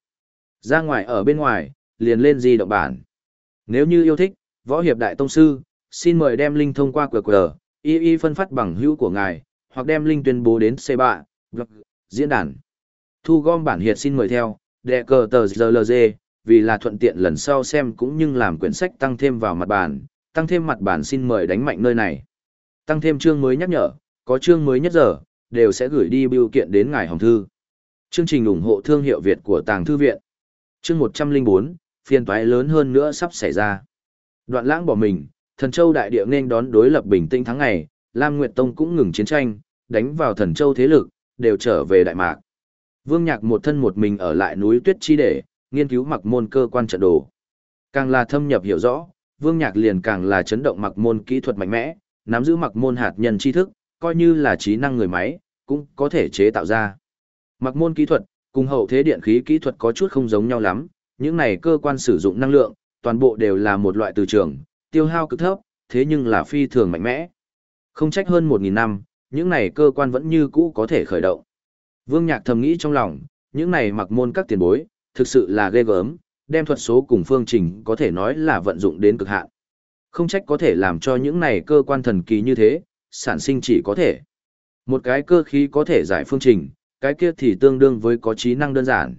Ra ngoài ở bên ngoài, liền lên di động bản. Nếu như yêu thích, võ hiệp đại tông sư, xin mời đem link thông qua QR, y y phân phát bằng hữu của ngài, hoặc đem link tuyên bố đến C3, blog, diễn đàn. Thu gom bản hiệt xin mời theo, đệ cờ tờ ZLZ, vì là thuận tiện lần sau xem cũng như làm quyển sách tăng thêm vào mặt bản, tăng thêm mặt bản xin mời đánh mạnh nơi này. Tăng thêm chương mới nhắc nhở, có chương mới nhất giờ, đều sẽ gửi đi biểu kiện đến ngài hồng thư. Chương trình ủng hộ thương hiệu Việt của Tàng Thư Viện. Chương 104, phiên toái lớn hơn nữa sắp xảy ra. Đoạn lãng bỏ mình, thần châu đại địa nên đón đối lập bình tĩnh tháng ngày, Lam Nguyệt Tông cũng ngừng chiến tranh, đánh vào thần châu thế lực, đều trở về Đại Mạc. Vương Nhạc một thân một mình ở lại núi Tuyết Chi để, nghiên cứu mặc môn cơ quan trận đồ. Càng là thâm nhập hiểu rõ, Vương Nhạc liền càng là chấn động mặc môn kỹ thuật mạnh mẽ, nắm giữ mặc môn hạt nhân tri thức, coi như là trí năng người máy, cũng có thể chế tạo ra. Mặc môn kỹ thuật, cùng hậu thế điện khí kỹ thuật có chút không giống nhau lắm, những này cơ quan sử dụng năng lượng, toàn bộ đều là một loại từ trường, tiêu hao cực thấp, thế nhưng là phi thường mạnh mẽ. Không trách hơn 1.000 năm, những này cơ quan vẫn như cũ có thể khởi động. Vương Nhạc thầm nghĩ trong lòng, những này mặc môn các tiền bối, thực sự là ghê gớm, đem thuật số cùng phương trình có thể nói là vận dụng đến cực hạn. Không trách có thể làm cho những này cơ quan thần kỳ như thế, sản sinh chỉ có thể. Một cái cơ khí có thể giải phương trình, cái kia thì tương đương với có trí năng đơn giản.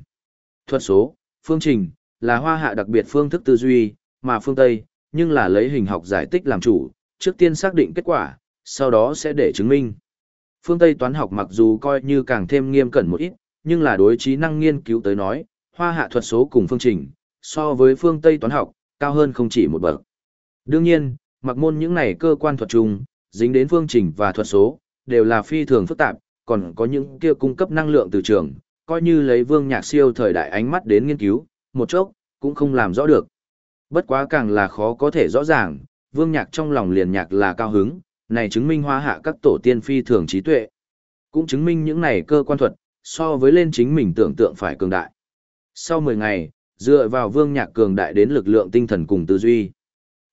Thuật số, phương trình, là hoa hạ đặc biệt phương thức tư duy, mà phương Tây, nhưng là lấy hình học giải tích làm chủ, trước tiên xác định kết quả, sau đó sẽ để chứng minh. Phương Tây toán học mặc dù coi như càng thêm nghiêm cẩn một ít, nhưng là đối trí năng nghiên cứu tới nói, hoa hạ thuật số cùng phương trình, so với phương Tây toán học, cao hơn không chỉ một bậc. Đương nhiên, mặc môn những này cơ quan thuật chung, dính đến phương trình và thuật số, đều là phi thường phức tạp, còn có những kia cung cấp năng lượng từ trường, coi như lấy vương nhạc siêu thời đại ánh mắt đến nghiên cứu, một chốc, cũng không làm rõ được. Bất quá càng là khó có thể rõ ràng, vương nhạc trong lòng liền nhạc là cao hứng, này chứng minh hoa hạ các tổ tiên phi thường trí tuệ. Cũng chứng minh những này cơ quan thuật, so với lên chính mình tưởng tượng phải cường đại. Sau 10 ngày, dựa vào vương nhạc cường đại đến lực lượng tinh thần cùng tư duy.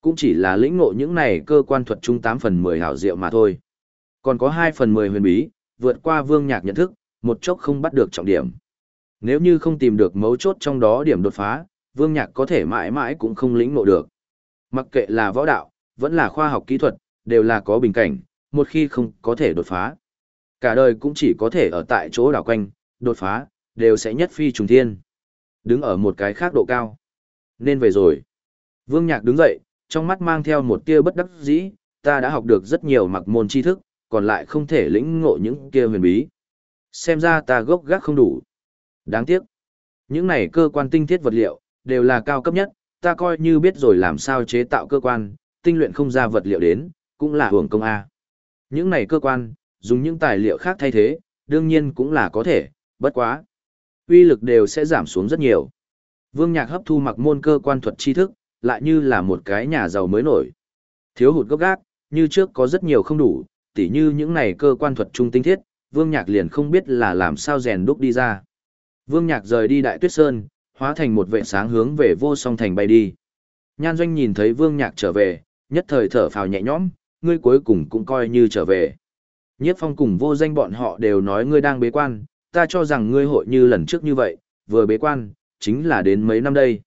Cũng chỉ là lĩnh ngộ những này cơ quan thuật chung 8 phần 10 hảo diệu mà thôi. Còn có 2 phần 10 huyền bí, vượt qua vương nhạc nhận thức, một chốc không bắt được trọng điểm. Nếu như không tìm được mấu chốt trong đó điểm đột phá, vương nhạc có thể mãi mãi cũng không lĩnh ngộ được. Mặc kệ là võ đạo, vẫn là khoa học kỹ thuật, đều là có bình cảnh, một khi không có thể đột phá. Cả đời cũng chỉ có thể ở tại chỗ đảo quanh, đột phá, đều sẽ nhất phi trùng thiên. Đứng ở một cái khác độ cao. Nên về rồi. Vương Nhạc đứng dậy, trong mắt mang theo một tia bất đắc dĩ, ta đã học được rất nhiều mặc môn tri thức, còn lại không thể lĩnh ngộ những kia huyền bí. Xem ra ta gốc gác không đủ. Đáng tiếc. Những này cơ quan tinh thiết vật liệu, đều là cao cấp nhất, ta coi như biết rồi làm sao chế tạo cơ quan, tinh luyện không ra vật liệu đến, cũng là hưởng công A. Những này cơ quan, dùng những tài liệu khác thay thế, đương nhiên cũng là có thể, bất quá. uy lực đều sẽ giảm xuống rất nhiều. Vương Nhạc hấp thu mặc môn cơ quan thuật tri thức, lại như là một cái nhà giàu mới nổi. Thiếu hụt gốc gác, như trước có rất nhiều không đủ, tỉ như những này cơ quan thuật trung tinh thiết, Vương Nhạc liền không biết là làm sao rèn đúc đi ra. Vương Nhạc rời đi Đại Tuyết Sơn, hóa thành một vệ sáng hướng về vô song thành bay đi. Nhan Doanh nhìn thấy Vương Nhạc trở về, nhất thời thở phào nhẹ nhõm, ngươi cuối cùng cũng coi như trở về. Nhiếp phong cùng vô danh bọn họ đều nói ngươi đang bế quan, ta cho rằng ngươi hội như lần trước như vậy, vừa bế quan, chính là đến mấy năm đây.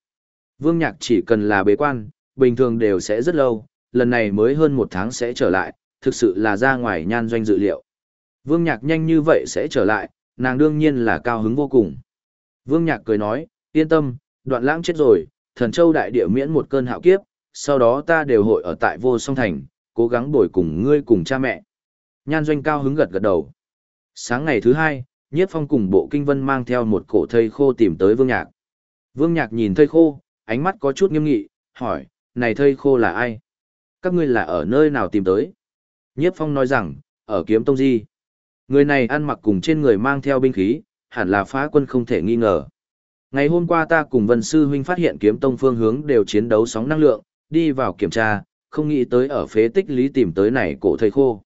Vương Nhạc chỉ cần là bế quan, bình thường đều sẽ rất lâu, lần này mới hơn một tháng sẽ trở lại, thực sự là ra ngoài nhan doanh dự liệu. Vương Nhạc nhanh như vậy sẽ trở lại, nàng đương nhiên là cao hứng vô cùng. Vương Nhạc cười nói, yên tâm, đoạn lãng chết rồi, thần châu đại địa miễn một cơn hạo kiếp, sau đó ta đều hội ở tại vô song thành, cố gắng bồi cùng ngươi cùng cha mẹ. Nhan doanh cao hứng gật gật đầu. Sáng ngày thứ hai, nhiếp phong cùng bộ kinh vân mang theo một cổ thây khô tìm tới vương nhạc. Vương nhạc nhìn thây khô, ánh mắt có chút nghiêm nghị, hỏi, này thây khô là ai? Các ngươi là ở nơi nào tìm tới? Nhiếp phong nói rằng, ở kiếm tông di. Người này ăn mặc cùng trên người mang theo binh khí, hẳn là phá quân không thể nghi ngờ. Ngày hôm qua ta cùng Vân Sư Huynh phát hiện kiếm tông phương hướng đều chiến đấu sóng năng lượng, đi vào kiểm tra, không nghĩ tới ở phế tích lý tìm tới này cổ thầy khô.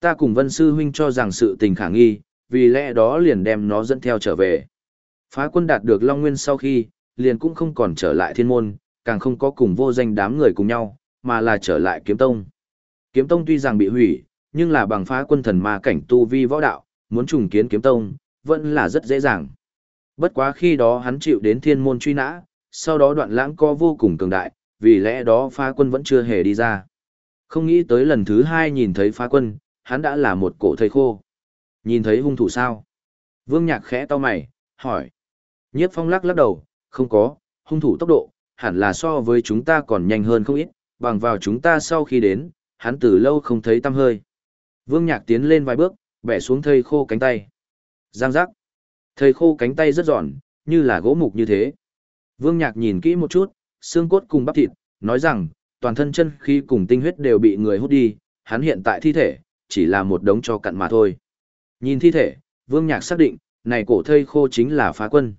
Ta cùng Vân Sư Huynh cho rằng sự tình khả nghi, vì lẽ đó liền đem nó dẫn theo trở về. Phá quân đạt được Long Nguyên sau khi, liền cũng không còn trở lại thiên môn, càng không có cùng vô danh đám người cùng nhau, mà là trở lại kiếm tông. Kiếm tông tuy rằng bị hủy, nhưng là bằng phá quân thần ma cảnh tu vi võ đạo, muốn trùng kiến kiếm tông, vẫn là rất dễ dàng. Bất quá khi đó hắn chịu đến thiên môn truy nã, sau đó đoạn lãng co vô cùng cường đại, vì lẽ đó phá quân vẫn chưa hề đi ra. Không nghĩ tới lần thứ hai nhìn thấy phá quân, hắn đã là một cổ thầy khô. Nhìn thấy hung thủ sao? Vương Nhạc khẽ to mày, hỏi. Nhiếp phong lắc lắc đầu, không có, hung thủ tốc độ, hẳn là so với chúng ta còn nhanh hơn không ít, bằng vào chúng ta sau khi đến, hắn từ lâu không thấy tăm hơi. Vương Nhạc tiến lên vài bước, bẻ xuống thây khô cánh tay. Giang giác. Thây khô cánh tay rất giòn, như là gỗ mục như thế. Vương Nhạc nhìn kỹ một chút, xương cốt cùng bắp thịt, nói rằng, toàn thân chân khí cùng tinh huyết đều bị người hút đi, hắn hiện tại thi thể, chỉ là một đống cho cặn mà thôi. Nhìn thi thể, Vương Nhạc xác định, này cổ thây khô chính là phá quân.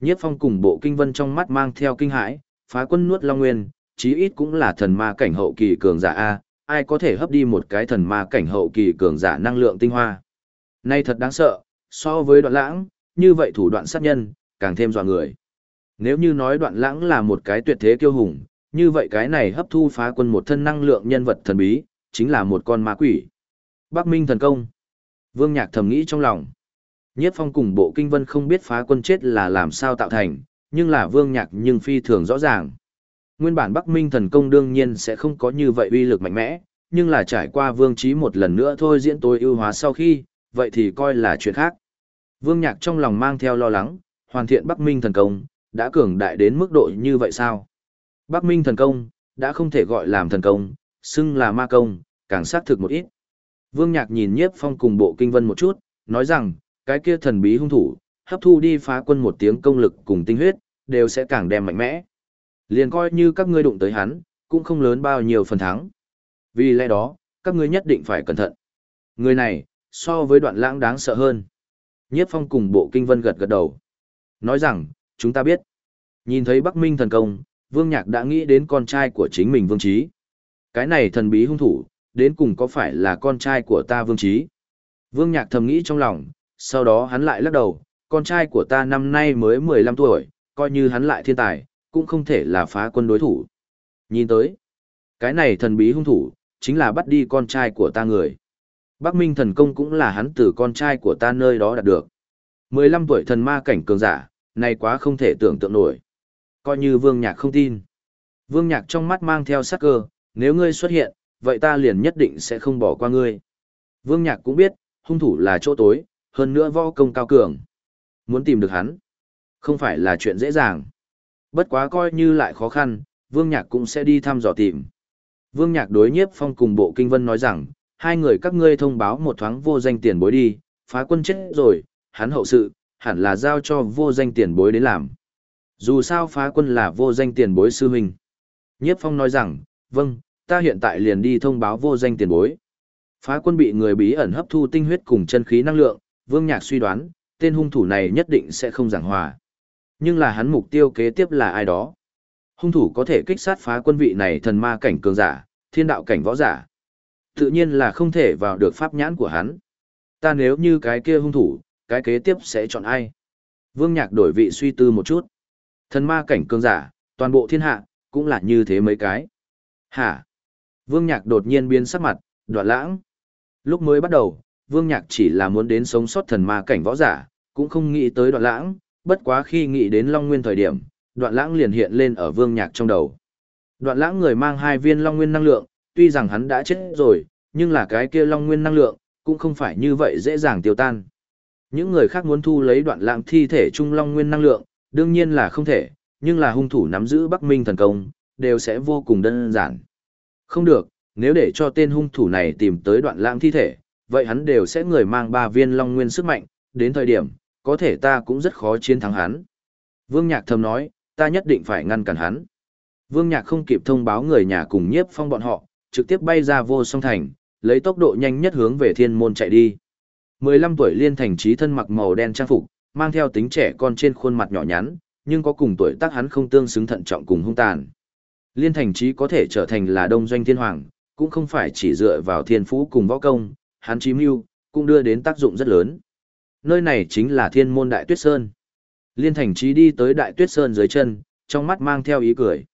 Nhiếp phong cùng bộ kinh vân trong mắt mang theo kinh hãi, phá quân nuốt long nguyên, chí ít cũng là thần ma cảnh hậu kỳ cường giả A, ai có thể hấp đi một cái thần ma cảnh hậu kỳ cường giả năng lượng tinh hoa. Này thật đáng sợ, so với đoạn lãng, như vậy thủ đoạn sát nhân, càng thêm dọa người. Nếu như nói đoạn lãng là một cái tuyệt thế kiêu hùng, như vậy cái này hấp thu phá quân một thân năng lượng nhân vật thần bí, chính là một con ma quỷ. Bắc Minh thần công. Vương Nhạc thầm nghĩ trong lòng. Nhiếp phong cùng bộ kinh vân không biết phá quân chết là làm sao tạo thành, Nhưng là vương nhạc nhưng phi thường rõ ràng. Nguyên bản Bắc Minh thần công đương nhiên sẽ không có như vậy uy lực mạnh mẽ, nhưng là trải qua vương trí một lần nữa thôi diễn tối ưu hóa sau khi, vậy thì coi là chuyện khác. Vương nhạc trong lòng mang theo lo lắng, hoàn thiện Bắc Minh thần công, đã cường đại đến mức độ như vậy sao? Bắc Minh thần công, đã không thể gọi làm thần công, xưng là ma công, càng xác thực một ít. Vương Nhạc nhìn Nhiếp Phong cùng bộ kinh vân một chút, nói rằng, cái kia thần bí hung thủ, hấp thu đi phá quân một tiếng công lực cùng tinh huyết, đều sẽ càng đem mạnh mẽ. Liền coi như các ngươi đụng tới hắn, cũng không lớn bao nhiêu phần thắng. Vì lẽ đó, các ngươi nhất định phải cẩn thận. Người này, so với đoạn lãng đáng sợ hơn. Nhiếp Phong cùng bộ kinh vân gật gật đầu. Nói rằng, chúng ta biết. Nhìn thấy Bắc Minh thần công, Vương Nhạc đã nghĩ đến con trai của chính mình Vương Trí. Cái này thần bí hung thủ, đến cùng có phải là con trai của ta Vương Trí? Vương Nhạc thầm nghĩ trong lòng, sau đó hắn lại lắc đầu, con trai của ta năm nay mới 15 tuổi, coi như hắn lại thiên tài, cũng không thể là phá quân đối thủ. Nhìn tới, cái này thần bí hung thủ, chính là bắt đi con trai của ta người. Bắc Minh thần công cũng là hắn từ con trai của ta nơi đó đạt được. 15 tuổi thần ma cảnh cường giả, này quá không thể tưởng tượng nổi. Coi như Vương Nhạc không tin. Vương Nhạc trong mắt mang theo sắc cơ, nếu ngươi xuất hiện, vậy ta liền nhất định sẽ không bỏ qua ngươi. Vương Nhạc cũng biết, hung thủ là chỗ tối, hơn nữa võ công cao cường. Muốn tìm được hắn, không phải là chuyện dễ dàng. Bất quá coi như lại khó khăn, Vương Nhạc cũng sẽ đi thăm dò tìm. Vương Nhạc đối nhiếp phong cùng bộ kinh vân nói rằng, hai người các ngươi thông báo một thoáng vô danh tiền bối đi, phá quân chết rồi, hắn hậu sự, hẳn là giao cho vô danh tiền bối đến làm. Dù sao phá quân là vô danh tiền bối sư huynh. Nhiếp phong nói rằng, vâng, ta hiện tại liền đi thông báo vô danh tiền bối. Phá quân bị người bí ẩn hấp thu tinh huyết cùng chân khí năng lượng, Vương Nhạc suy đoán, tên hung thủ này nhất định sẽ không giảng hòa. Nhưng là hắn mục tiêu kế tiếp là ai đó? Hung thủ có thể kích sát phá quân vị này thần ma cảnh cường giả, thiên đạo cảnh võ giả. Tự nhiên là không thể vào được pháp nhãn của hắn. Ta nếu như cái kia hung thủ, cái kế tiếp sẽ chọn ai? Vương Nhạc đổi vị suy tư một chút. Thần ma cảnh cường giả, toàn bộ thiên hạ, cũng là như thế mấy cái. Hả? Vương Nhạc đột nhiên biến sắc mặt, đoạn lãng. Lúc mới bắt đầu, Vương Nhạc chỉ là muốn đến sống sót thần ma cảnh võ giả, cũng không nghĩ tới đoạn lãng, bất quá khi nghĩ đến Long Nguyên thời điểm, đoạn lãng liền hiện lên ở Vương Nhạc trong đầu. Đoạn lãng người mang hai viên Long Nguyên năng lượng, tuy rằng hắn đã chết rồi, nhưng là cái kia Long Nguyên năng lượng, cũng không phải như vậy dễ dàng tiêu tan. Những người khác muốn thu lấy đoạn lãng thi thể trung Long Nguyên năng lượng, đương nhiên là không thể, nhưng là hung thủ nắm giữ Bắc Minh thần công, đều sẽ vô cùng đơn giản. Không được, nếu để cho tên hung thủ này tìm tới đoạn lãng thi thể, vậy hắn đều sẽ người mang ba viên long nguyên sức mạnh, đến thời điểm, có thể ta cũng rất khó chiến thắng hắn. Vương Nhạc thầm nói, ta nhất định phải ngăn cản hắn. Vương Nhạc không kịp thông báo người nhà cùng nhiếp phong bọn họ, trực tiếp bay ra vô song thành, lấy tốc độ nhanh nhất hướng về thiên môn chạy đi. 15 tuổi liên thành trí thân mặc màu đen trang phục, mang theo tính trẻ con trên khuôn mặt nhỏ nhắn, nhưng có cùng tuổi tác hắn không tương xứng thận trọng cùng hung tàn. Liên thành trí có thể trở thành là đông doanh thiên hoàng, cũng không phải chỉ dựa vào thiên phú cùng võ công, hắn chí mưu, cũng đưa đến tác dụng rất lớn. Nơi này chính là thiên môn Đại Tuyết Sơn. Liên thành trí đi tới Đại Tuyết Sơn dưới chân, trong mắt mang theo ý cười.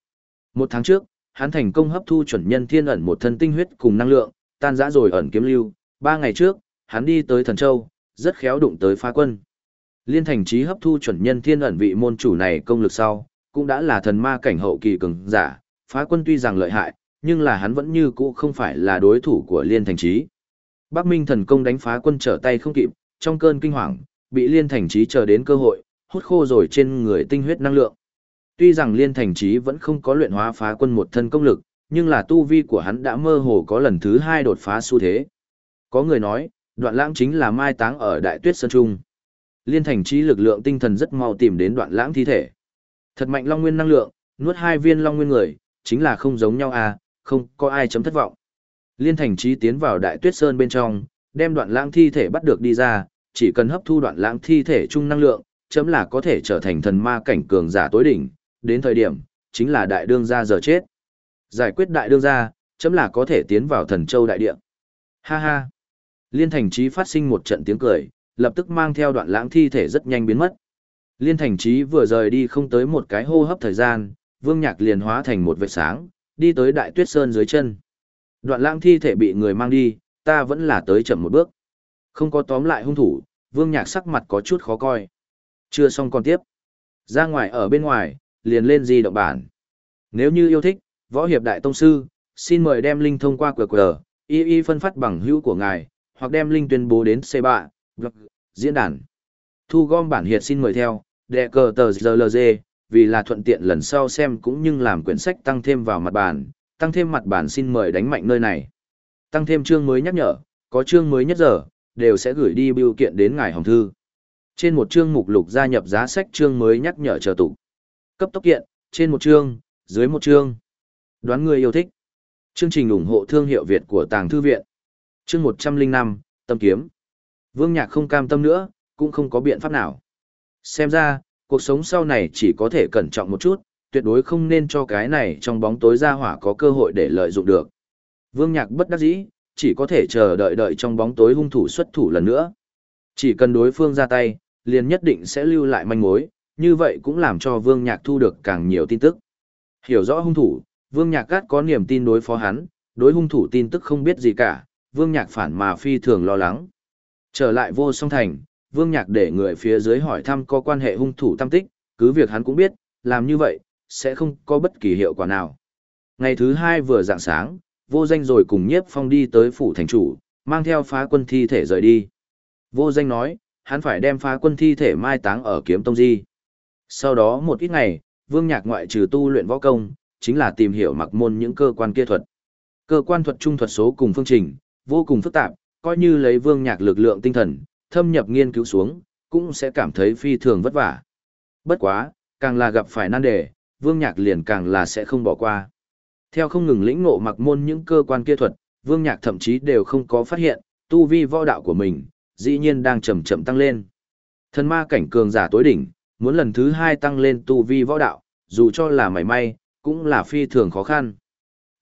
Một tháng trước, hắn thành công hấp thu chuẩn nhân thiên ẩn một thân tinh huyết cùng năng lượng, tan rã rồi ẩn kiếm lưu. Ba ngày trước, hắn đi tới Thần Châu, rất khéo đụng tới phá quân. Liên thành trí hấp thu chuẩn nhân thiên ẩn vị môn chủ này công lực sau, cũng đã là thần ma cảnh hậu kỳ cường giả, phá quân tuy rằng lợi hại, nhưng là hắn vẫn như cũ không phải là đối thủ của liên thành trí. Bắc Minh thần công đánh phá quân trở tay không kịp, trong cơn kinh hoàng, bị liên thành trí chờ đến cơ hội, hút khô rồi trên người tinh huyết năng lượng. Tuy rằng liên thành trí vẫn không có luyện hóa phá quân một thân công lực, nhưng là tu vi của hắn đã mơ hồ có lần thứ hai đột phá xu thế. Có người nói, đoạn lãng chính là mai táng ở đại tuyết sơn trung. Liên thành trí lực lượng tinh thần rất mau tìm đến đoạn lãng thi thể. Thật mạnh long nguyên năng lượng, nuốt hai viên long nguyên người, chính là không giống nhau à, không có ai chấm thất vọng. Liên thành trí tiến vào đại tuyết sơn bên trong, đem đoạn lãng thi thể bắt được đi ra, chỉ cần hấp thu đoạn lãng thi thể chung năng lượng, chấm là có thể trở thành thần ma cảnh cường giả tối đỉnh, đến thời điểm, chính là đại đương gia giờ chết. Giải quyết đại đương gia, chấm là có thể tiến vào thần châu đại địa. Ha ha. Liên thành trí phát sinh một trận tiếng cười, lập tức mang theo đoạn lãng thi thể rất nhanh biến mất. Liên thành trí vừa rời đi không tới một cái hô hấp thời gian, vương nhạc liền hóa thành một vệt sáng, đi tới đại tuyết sơn dưới chân. Đoạn lãng thi thể bị người mang đi, ta vẫn là tới chậm một bước. Không có tóm lại hung thủ, vương nhạc sắc mặt có chút khó coi. Chưa xong còn tiếp. Ra ngoài ở bên ngoài, liền lên di động bản. Nếu như yêu thích, võ hiệp đại tông sư, xin mời đem link thông qua QR, y y phân phát bằng hữu của ngài, hoặc đem link tuyên bố đến C3, diễn đàn. Thu gom bản hiệt xin mời theo, đệ cờ tờ ZLZ, vì là thuận tiện lần sau xem cũng như làm quyển sách tăng thêm vào mặt bản, tăng thêm mặt bản xin mời đánh mạnh nơi này. Tăng thêm chương mới nhắc nhở, có chương mới nhất giờ, đều sẽ gửi đi biểu kiện đến ngài hồng thư. Trên một chương mục lục gia nhập giá sách chương mới nhắc nhở chờ tụ. Cấp tốc kiện, trên một chương, dưới một chương. Đoán người yêu thích. Chương trình ủng hộ thương hiệu Việt của Tàng Thư Viện. Chương 105, Tâm Kiếm. Vương Nhạc không cam tâm nữa, cũng không có biện pháp nào. Xem ra, cuộc sống sau này chỉ có thể cẩn trọng một chút, tuyệt đối không nên cho cái này trong bóng tối ra hỏa có cơ hội để lợi dụng được. Vương Nhạc bất đắc dĩ, chỉ có thể chờ đợi đợi trong bóng tối hung thủ xuất thủ lần nữa. Chỉ cần đối phương ra tay, liền nhất định sẽ lưu lại manh mối, như vậy cũng làm cho Vương Nhạc thu được càng nhiều tin tức. Hiểu rõ hung thủ, Vương Nhạc gắt có niềm tin đối phó hắn, đối hung thủ tin tức không biết gì cả, Vương Nhạc phản mà phi thường lo lắng. Trở lại vô song thành, Vương Nhạc để người phía dưới hỏi thăm có quan hệ hung thủ tam tích, cứ việc hắn cũng biết, làm như vậy, sẽ không có bất kỳ hiệu quả nào. Ngày thứ hai vừa dạng sáng, vô danh rồi cùng nhiếp phong đi tới phủ thành chủ, mang theo phá quân thi thể rời đi. Vô danh nói, hắn phải đem phá quân thi thể mai táng ở kiếm tông di. Sau đó một ít ngày, vương nhạc ngoại trừ tu luyện võ công, chính là tìm hiểu mặc môn những cơ quan kia thuật. Cơ quan thuật trung thuật số cùng phương trình, vô cùng phức tạp, coi như lấy vương nhạc lực lượng tinh thần, thâm nhập nghiên cứu xuống, cũng sẽ cảm thấy phi thường vất vả. Bất quá, càng là gặp phải nan đề, vương nhạc liền càng là sẽ không bỏ qua. Theo không ngừng lĩnh ngộ mặc môn những cơ quan kia thuật, vương nhạc thậm chí đều không có phát hiện, tu vi võ đạo của mình, dĩ nhiên đang chậm chậm tăng lên. Thần ma cảnh cường giả tối đỉnh, muốn lần thứ hai tăng lên tu vi võ đạo, dù cho là mảy may, cũng là phi thường khó khăn.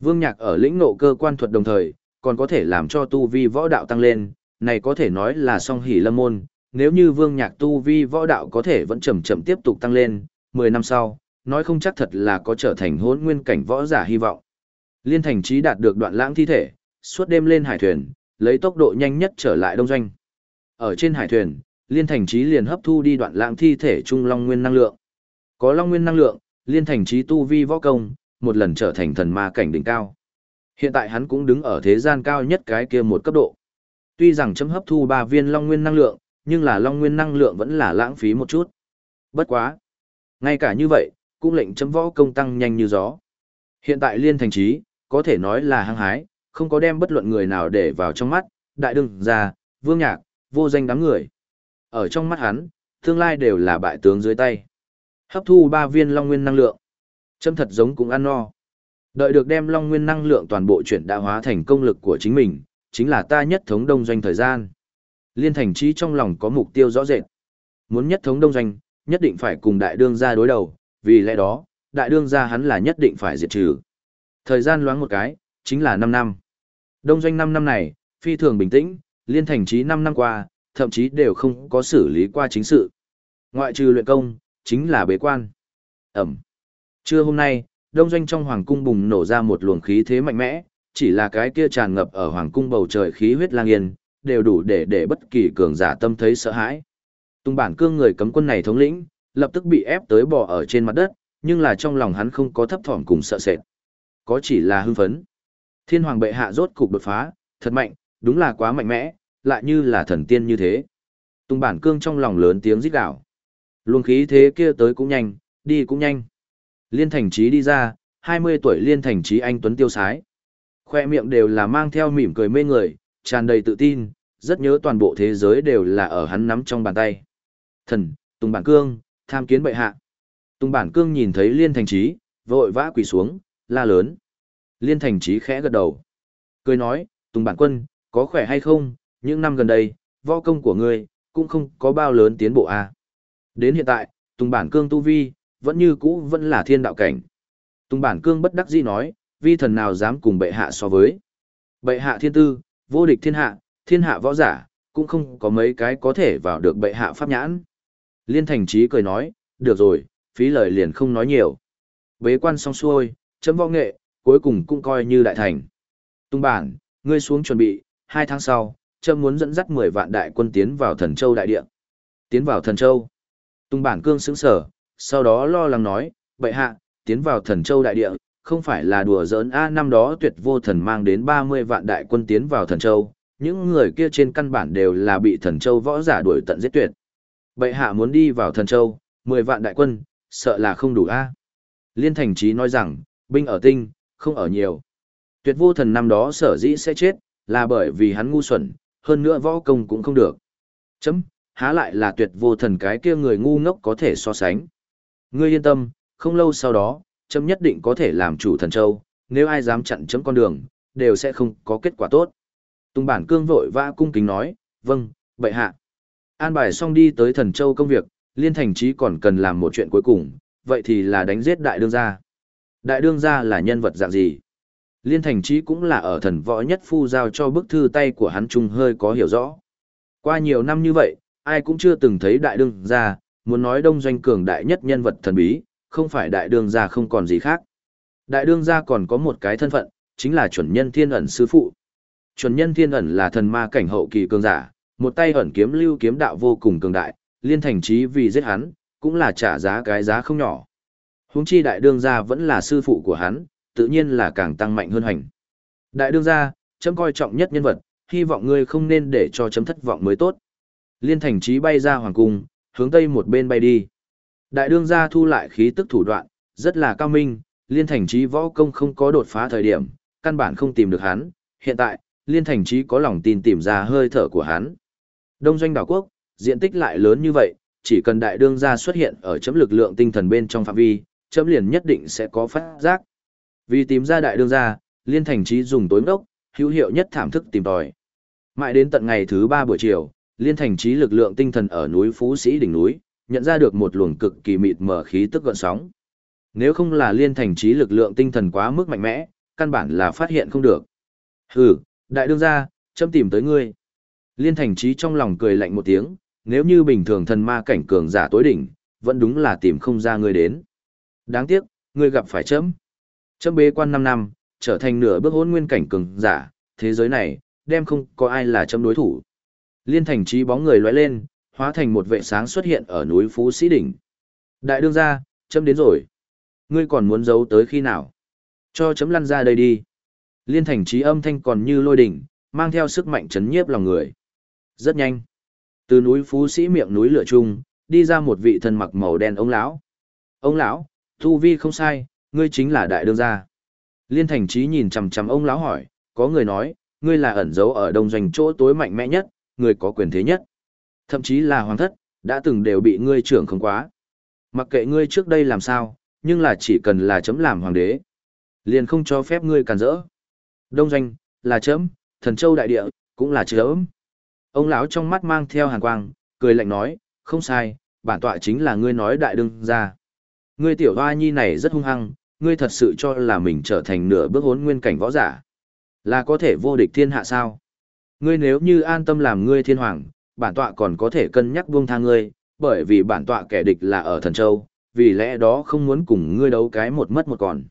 Vương Nhạc ở lĩnh ngộ cơ quan thuật đồng thời, còn có thể làm cho tu vi võ đạo tăng lên, này có thể nói là song hỷ lâm môn, nếu như Vương Nhạc tu vi võ đạo có thể vẫn chậm chậm tiếp tục tăng lên, 10 năm sau, nói không chắc thật là có trở thành hỗn nguyên cảnh võ giả hy vọng. Liên thành trí đạt được đoạn lãng thi thể, suốt đêm lên hải thuyền, lấy tốc độ nhanh nhất trở lại đông doanh. Ở trên hải thuyền, Liên thành trí liền hấp thu đi đoạn lãng thi thể trung long nguyên năng lượng. Có long nguyên năng lượng, Liên thành trí tu vi võ công, một lần trở thành thần ma cảnh đỉnh cao. Hiện tại hắn cũng đứng ở thế gian cao nhất cái kia một cấp độ. Tuy rằng chấm hấp thu ba viên long nguyên năng lượng, nhưng là long nguyên năng lượng vẫn là lãng phí một chút. Bất quá. Ngay cả như vậy, cũng lệnh chấm võ công tăng nhanh như gió. Hiện tại liên thành trí, có thể nói là hăng hái, không có đem bất luận người nào để vào trong mắt, đại đương ra, vương nhạc, vô danh đám người. Ở trong mắt hắn, tương lai đều là bại tướng dưới tay. Hấp thu ba viên long nguyên năng lượng. Châm thật giống cũng ăn no. Đợi được đem long nguyên năng lượng toàn bộ chuyển đã hóa thành công lực của chính mình, chính là ta nhất thống đông doanh thời gian. Liên thành trí trong lòng có mục tiêu rõ rệt. Muốn nhất thống đông doanh, nhất định phải cùng đại đương gia đối đầu, vì lẽ đó, đại đương gia hắn là nhất định phải diệt trừ. Thời gian loáng một cái, chính là 5 năm. Đông doanh 5 năm này, phi thường bình tĩnh, liên thành trí 5 năm qua, thậm chí đều không có xử lý qua chính sự. Ngoại trừ luyện công, chính là bế quan. Ẩm. Trưa hôm nay, đông doanh trong hoàng cung bùng nổ ra một luồng khí thế mạnh mẽ, chỉ là cái kia tràn ngập ở hoàng cung bầu trời khí huyết lang yên, đều đủ để để bất kỳ cường giả tâm thấy sợ hãi. Tung bản cương người cấm quân này thống lĩnh, lập tức bị ép tới bò ở trên mặt đất, nhưng là trong lòng hắn không có thấp thỏm cùng sợ sệt. Có chỉ là hưng phấn. Thiên hoàng bệ hạ rốt cục đột phá, thật mạnh, đúng là quá mạnh mẽ, lại như là thần tiên như thế. Tung bản cương trong lòng lớn tiếng rít gào. Luồng khí thế kia tới cũng nhanh, đi cũng nhanh. Liên thành trí đi ra, 20 tuổi liên thành trí anh tuấn tiêu sái. Khoe miệng đều là mang theo mỉm cười mê người, tràn đầy tự tin, rất nhớ toàn bộ thế giới đều là ở hắn nắm trong bàn tay. Thần, Tùng Bản Cương, tham kiến bệ hạ. Tùng Bản Cương nhìn thấy Liên Thành Trí, vội vã quỳ xuống, la lớn. Liên Thành Trí khẽ gật đầu. Cười nói, Tùng Bản Quân, có khỏe hay không, những năm gần đây, võ công của ngươi, cũng không có bao lớn tiến bộ à. Đến hiện tại, Tùng Bản Cương tu vi, vẫn như cũ vẫn là thiên đạo cảnh. Tùng Bản Cương bất đắc dĩ nói, vi thần nào dám cùng bệ hạ so với. Bệ hạ thiên tư, vô địch thiên hạ, thiên hạ võ giả, cũng không có mấy cái có thể vào được bệ hạ pháp nhãn. Liên thành trí cười nói, được rồi, phí lời liền không nói nhiều. Bế quan xong xuôi, chấm võ nghệ, cuối cùng cũng coi như đại thành. Tung bản, ngươi xuống chuẩn bị, hai tháng sau, châm muốn dẫn dắt 10 vạn đại quân tiến vào thần châu đại địa. Tiến vào thần châu. Tung bản cương sững sở, sau đó lo lắng nói, bệ hạ, tiến vào thần châu đại địa, không phải là đùa giỡn a năm đó tuyệt vô thần mang đến 30 vạn đại quân tiến vào thần châu, những người kia trên căn bản đều là bị thần châu võ giả đuổi tận giết tuyệt. Bệ hạ muốn đi vào thần châu, 10 vạn đại quân, sợ là không đủ a. Liên thành trí nói rằng, binh ở tinh, không ở nhiều. Tuyệt vô thần năm đó sở dĩ sẽ chết, là bởi vì hắn ngu xuẩn, hơn nữa võ công cũng không được. Chấm, há lại là tuyệt vô thần cái kia người ngu ngốc có thể so sánh. Ngươi yên tâm, không lâu sau đó, chấm nhất định có thể làm chủ thần châu, nếu ai dám chặn chấm con đường, đều sẽ không có kết quả tốt. Tùng bản cương vội vã cung kính nói, vâng, bệ hạ. An bài xong đi tới thần châu công việc, liên thành trí còn cần làm một chuyện cuối cùng, vậy thì là đánh giết đại đương gia. Đại đương gia là nhân vật dạng gì? Liên thành trí cũng là ở thần võ nhất phu giao cho bức thư tay của hắn trung hơi có hiểu rõ. Qua nhiều năm như vậy, ai cũng chưa từng thấy đại đương gia, muốn nói đông doanh cường đại nhất nhân vật thần bí, không phải đại đương gia không còn gì khác. Đại đương gia còn có một cái thân phận, chính là chuẩn nhân thiên ẩn sư phụ. Chuẩn nhân thiên ẩn là thần ma cảnh hậu kỳ cường giả, một tay ẩn kiếm lưu kiếm đạo vô cùng cường đại, liên thành trí vì giết hắn, cũng là trả giá cái giá không nhỏ. Huống chi đại đương gia vẫn là sư phụ của hắn, tự nhiên là càng tăng mạnh hơn hành. Đại đương gia, chấm coi trọng nhất nhân vật, hy vọng ngươi không nên để cho chấm thất vọng mới tốt. Liên thành trí bay ra hoàng cung, hướng tây một bên bay đi. Đại đương gia thu lại khí tức thủ đoạn, rất là cao minh, liên thành trí võ công không có đột phá thời điểm, căn bản không tìm được hắn, hiện tại, liên thành trí có lòng tin tìm ra hơi thở của hắn. Đông doanh đảo quốc, diện tích lại lớn như vậy, chỉ cần đại đương gia xuất hiện ở chấm lực lượng tinh thần bên trong phạm vi, chấm liền nhất định sẽ có phát giác. Vì tìm ra đại đương gia, liên thành trí dùng tối ngốc, hữu hiệu nhất thảm thức tìm tòi. Mãi đến tận ngày thứ ba buổi chiều, liên thành trí lực lượng tinh thần ở núi Phú Sĩ đỉnh núi, nhận ra được một luồng cực kỳ mịt mở khí tức gợn sóng. Nếu không là liên thành trí lực lượng tinh thần quá mức mạnh mẽ, căn bản là phát hiện không được. Hừ, đại đương gia, châm tìm tới ngươi. Liên thành trí trong lòng cười lạnh một tiếng, nếu như bình thường thần ma cảnh cường giả tối đỉnh, vẫn đúng là tìm không ra ngươi đến. Đáng tiếc, ngươi gặp phải chấm. Chấm bế quan 5 năm, trở thành nửa bước hôn nguyên cảnh cường giả, thế giới này, đem không có ai là chấm đối thủ. Liên thành trí bóng người lóe lên, hóa thành một vệ sáng xuất hiện ở núi Phú Sĩ Đỉnh. Đại đương gia, chấm đến rồi. Ngươi còn muốn giấu tới khi nào? Cho chấm lăn ra đây đi. Liên thành trí âm thanh còn như lôi đỉnh, mang theo sức mạnh chấn nhiếp lòng người. Rất nhanh. Từ núi Phú Sĩ miệng núi lửa chung, đi ra một vị thân mặc màu đen ông lão. Ông lão, thu vi không sai, ngươi chính là đại đương gia. Liên thành trí nhìn chằm chằm ông lão hỏi, có người nói, ngươi là ẩn giấu ở đông doanh chỗ tối mạnh mẽ nhất, người có quyền thế nhất. Thậm chí là hoàng thất, đã từng đều bị ngươi trưởng không quá. Mặc kệ ngươi trước đây làm sao, nhưng là chỉ cần là chấm làm hoàng đế. Liền không cho phép ngươi càn rỡ. Đông doanh, là chấm, thần châu đại địa, cũng là chấm. Ông lão trong mắt mang theo hàn quang, cười lạnh nói, không sai, bản tọa chính là ngươi nói đại đương gia. Ngươi tiểu hoa nhi này rất hung hăng, ngươi thật sự cho là mình trở thành nửa bước hốn nguyên cảnh võ giả. Là có thể vô địch thiên hạ sao? Ngươi nếu như an tâm làm ngươi thiên hoàng, bản tọa còn có thể cân nhắc buông tha ngươi, bởi vì bản tọa kẻ địch là ở thần châu, vì lẽ đó không muốn cùng ngươi đấu cái một mất một còn.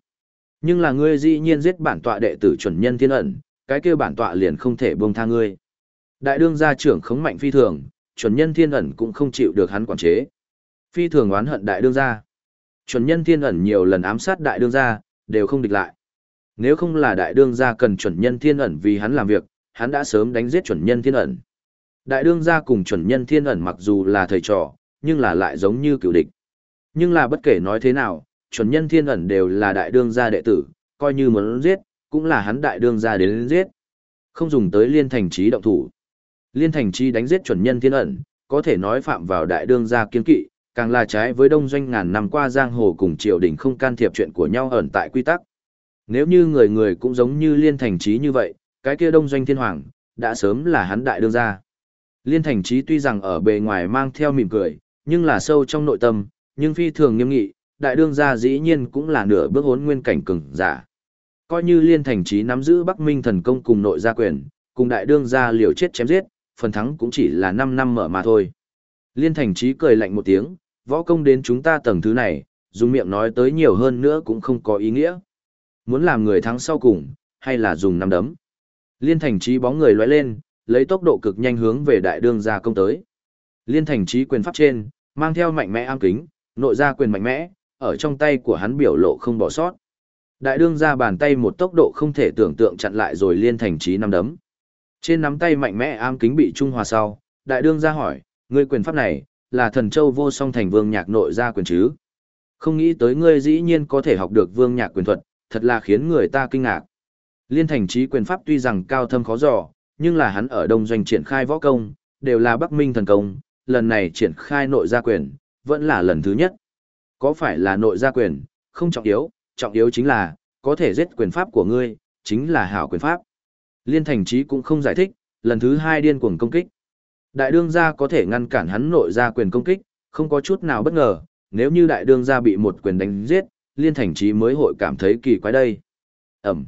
Nhưng là ngươi dĩ nhiên giết bản tọa đệ tử chuẩn nhân thiên ẩn, cái kia bản tọa liền không thể buông tha ngươi. Đại đương gia trưởng khống mạnh phi thường, chuẩn nhân thiên ẩn cũng không chịu được hắn quản chế. Phi thường oán hận đại đương gia. Chuẩn nhân thiên ẩn nhiều lần ám sát đại đương gia, đều không địch lại. Nếu không là đại đương gia cần chuẩn nhân thiên ẩn vì hắn làm việc, hắn đã sớm đánh giết chuẩn nhân thiên ẩn. Đại đương gia cùng chuẩn nhân thiên ẩn mặc dù là thầy trò, nhưng là lại giống như cựu địch. Nhưng là bất kể nói thế nào, chuẩn nhân thiên ẩn đều là đại đương gia đệ tử, coi như muốn giết, cũng là hắn đại đương gia đến giết. Không dùng tới liên thành trí động thủ. Liên thành trí đánh giết chuẩn nhân thiên ẩn, có thể nói phạm vào đại đương gia kiên kỵ, càng là trái với đông doanh ngàn năm qua giang hồ cùng triều đình không can thiệp chuyện của nhau ẩn tại quy tắc. Nếu như người người cũng giống như liên thành trí như vậy, cái kia đông doanh thiên hoàng, đã sớm là hắn đại đương gia. Liên thành trí tuy rằng ở bề ngoài mang theo mỉm cười, nhưng là sâu trong nội tâm, nhưng phi thường nghiêm nghị, đại đương gia dĩ nhiên cũng là nửa bước hốn nguyên cảnh cường giả. Coi như liên thành trí nắm giữ Bắc Minh thần công cùng nội gia quyền, cùng đại đương gia liều chết chém giết, phần thắng cũng chỉ là 5 năm mở mà thôi. Liên thành trí cười lạnh một tiếng, võ công đến chúng ta tầng thứ này, dùng miệng nói tới nhiều hơn nữa cũng không có ý nghĩa. Muốn làm người thắng sau cùng, hay là dùng năm đấm. Liên thành trí bóng người lóe lên, lấy tốc độ cực nhanh hướng về đại đương gia công tới. Liên thành trí quyền pháp trên, mang theo mạnh mẽ am kính, Nội gia quyền mạnh mẽ, ở trong tay của hắn biểu lộ không bỏ sót. Đại đương ra bàn tay một tốc độ không thể tưởng tượng chặn lại rồi liên thành trí năm đấm. Trên nắm tay mạnh mẽ am kính bị trung hòa sau, đại đương ra hỏi, ngươi quyền pháp này, là thần châu vô song thành vương nhạc nội gia quyền chứ? Không nghĩ tới ngươi dĩ nhiên có thể học được vương nhạc quyền thuật, thật là khiến người ta kinh ngạc. Liên thành trí quyền pháp tuy rằng cao thâm khó dò, nhưng là hắn ở đông doanh triển khai võ công, đều là Bắc Minh thần công, lần này triển khai nội gia quyền, vẫn là lần thứ nhất. Có phải là nội gia quyền, không trọng yếu, trọng yếu chính là, có thể giết quyền pháp của ngươi, chính là hảo quyền pháp. Liên thành trí cũng không giải thích, lần thứ hai điên cuồng công kích. Đại đương gia có thể ngăn cản hắn nội gia quyền công kích, không có chút nào bất ngờ, nếu như đại đương gia bị một quyền đánh giết, liên thành trí mới hội cảm thấy kỳ quái đây. Ẩm.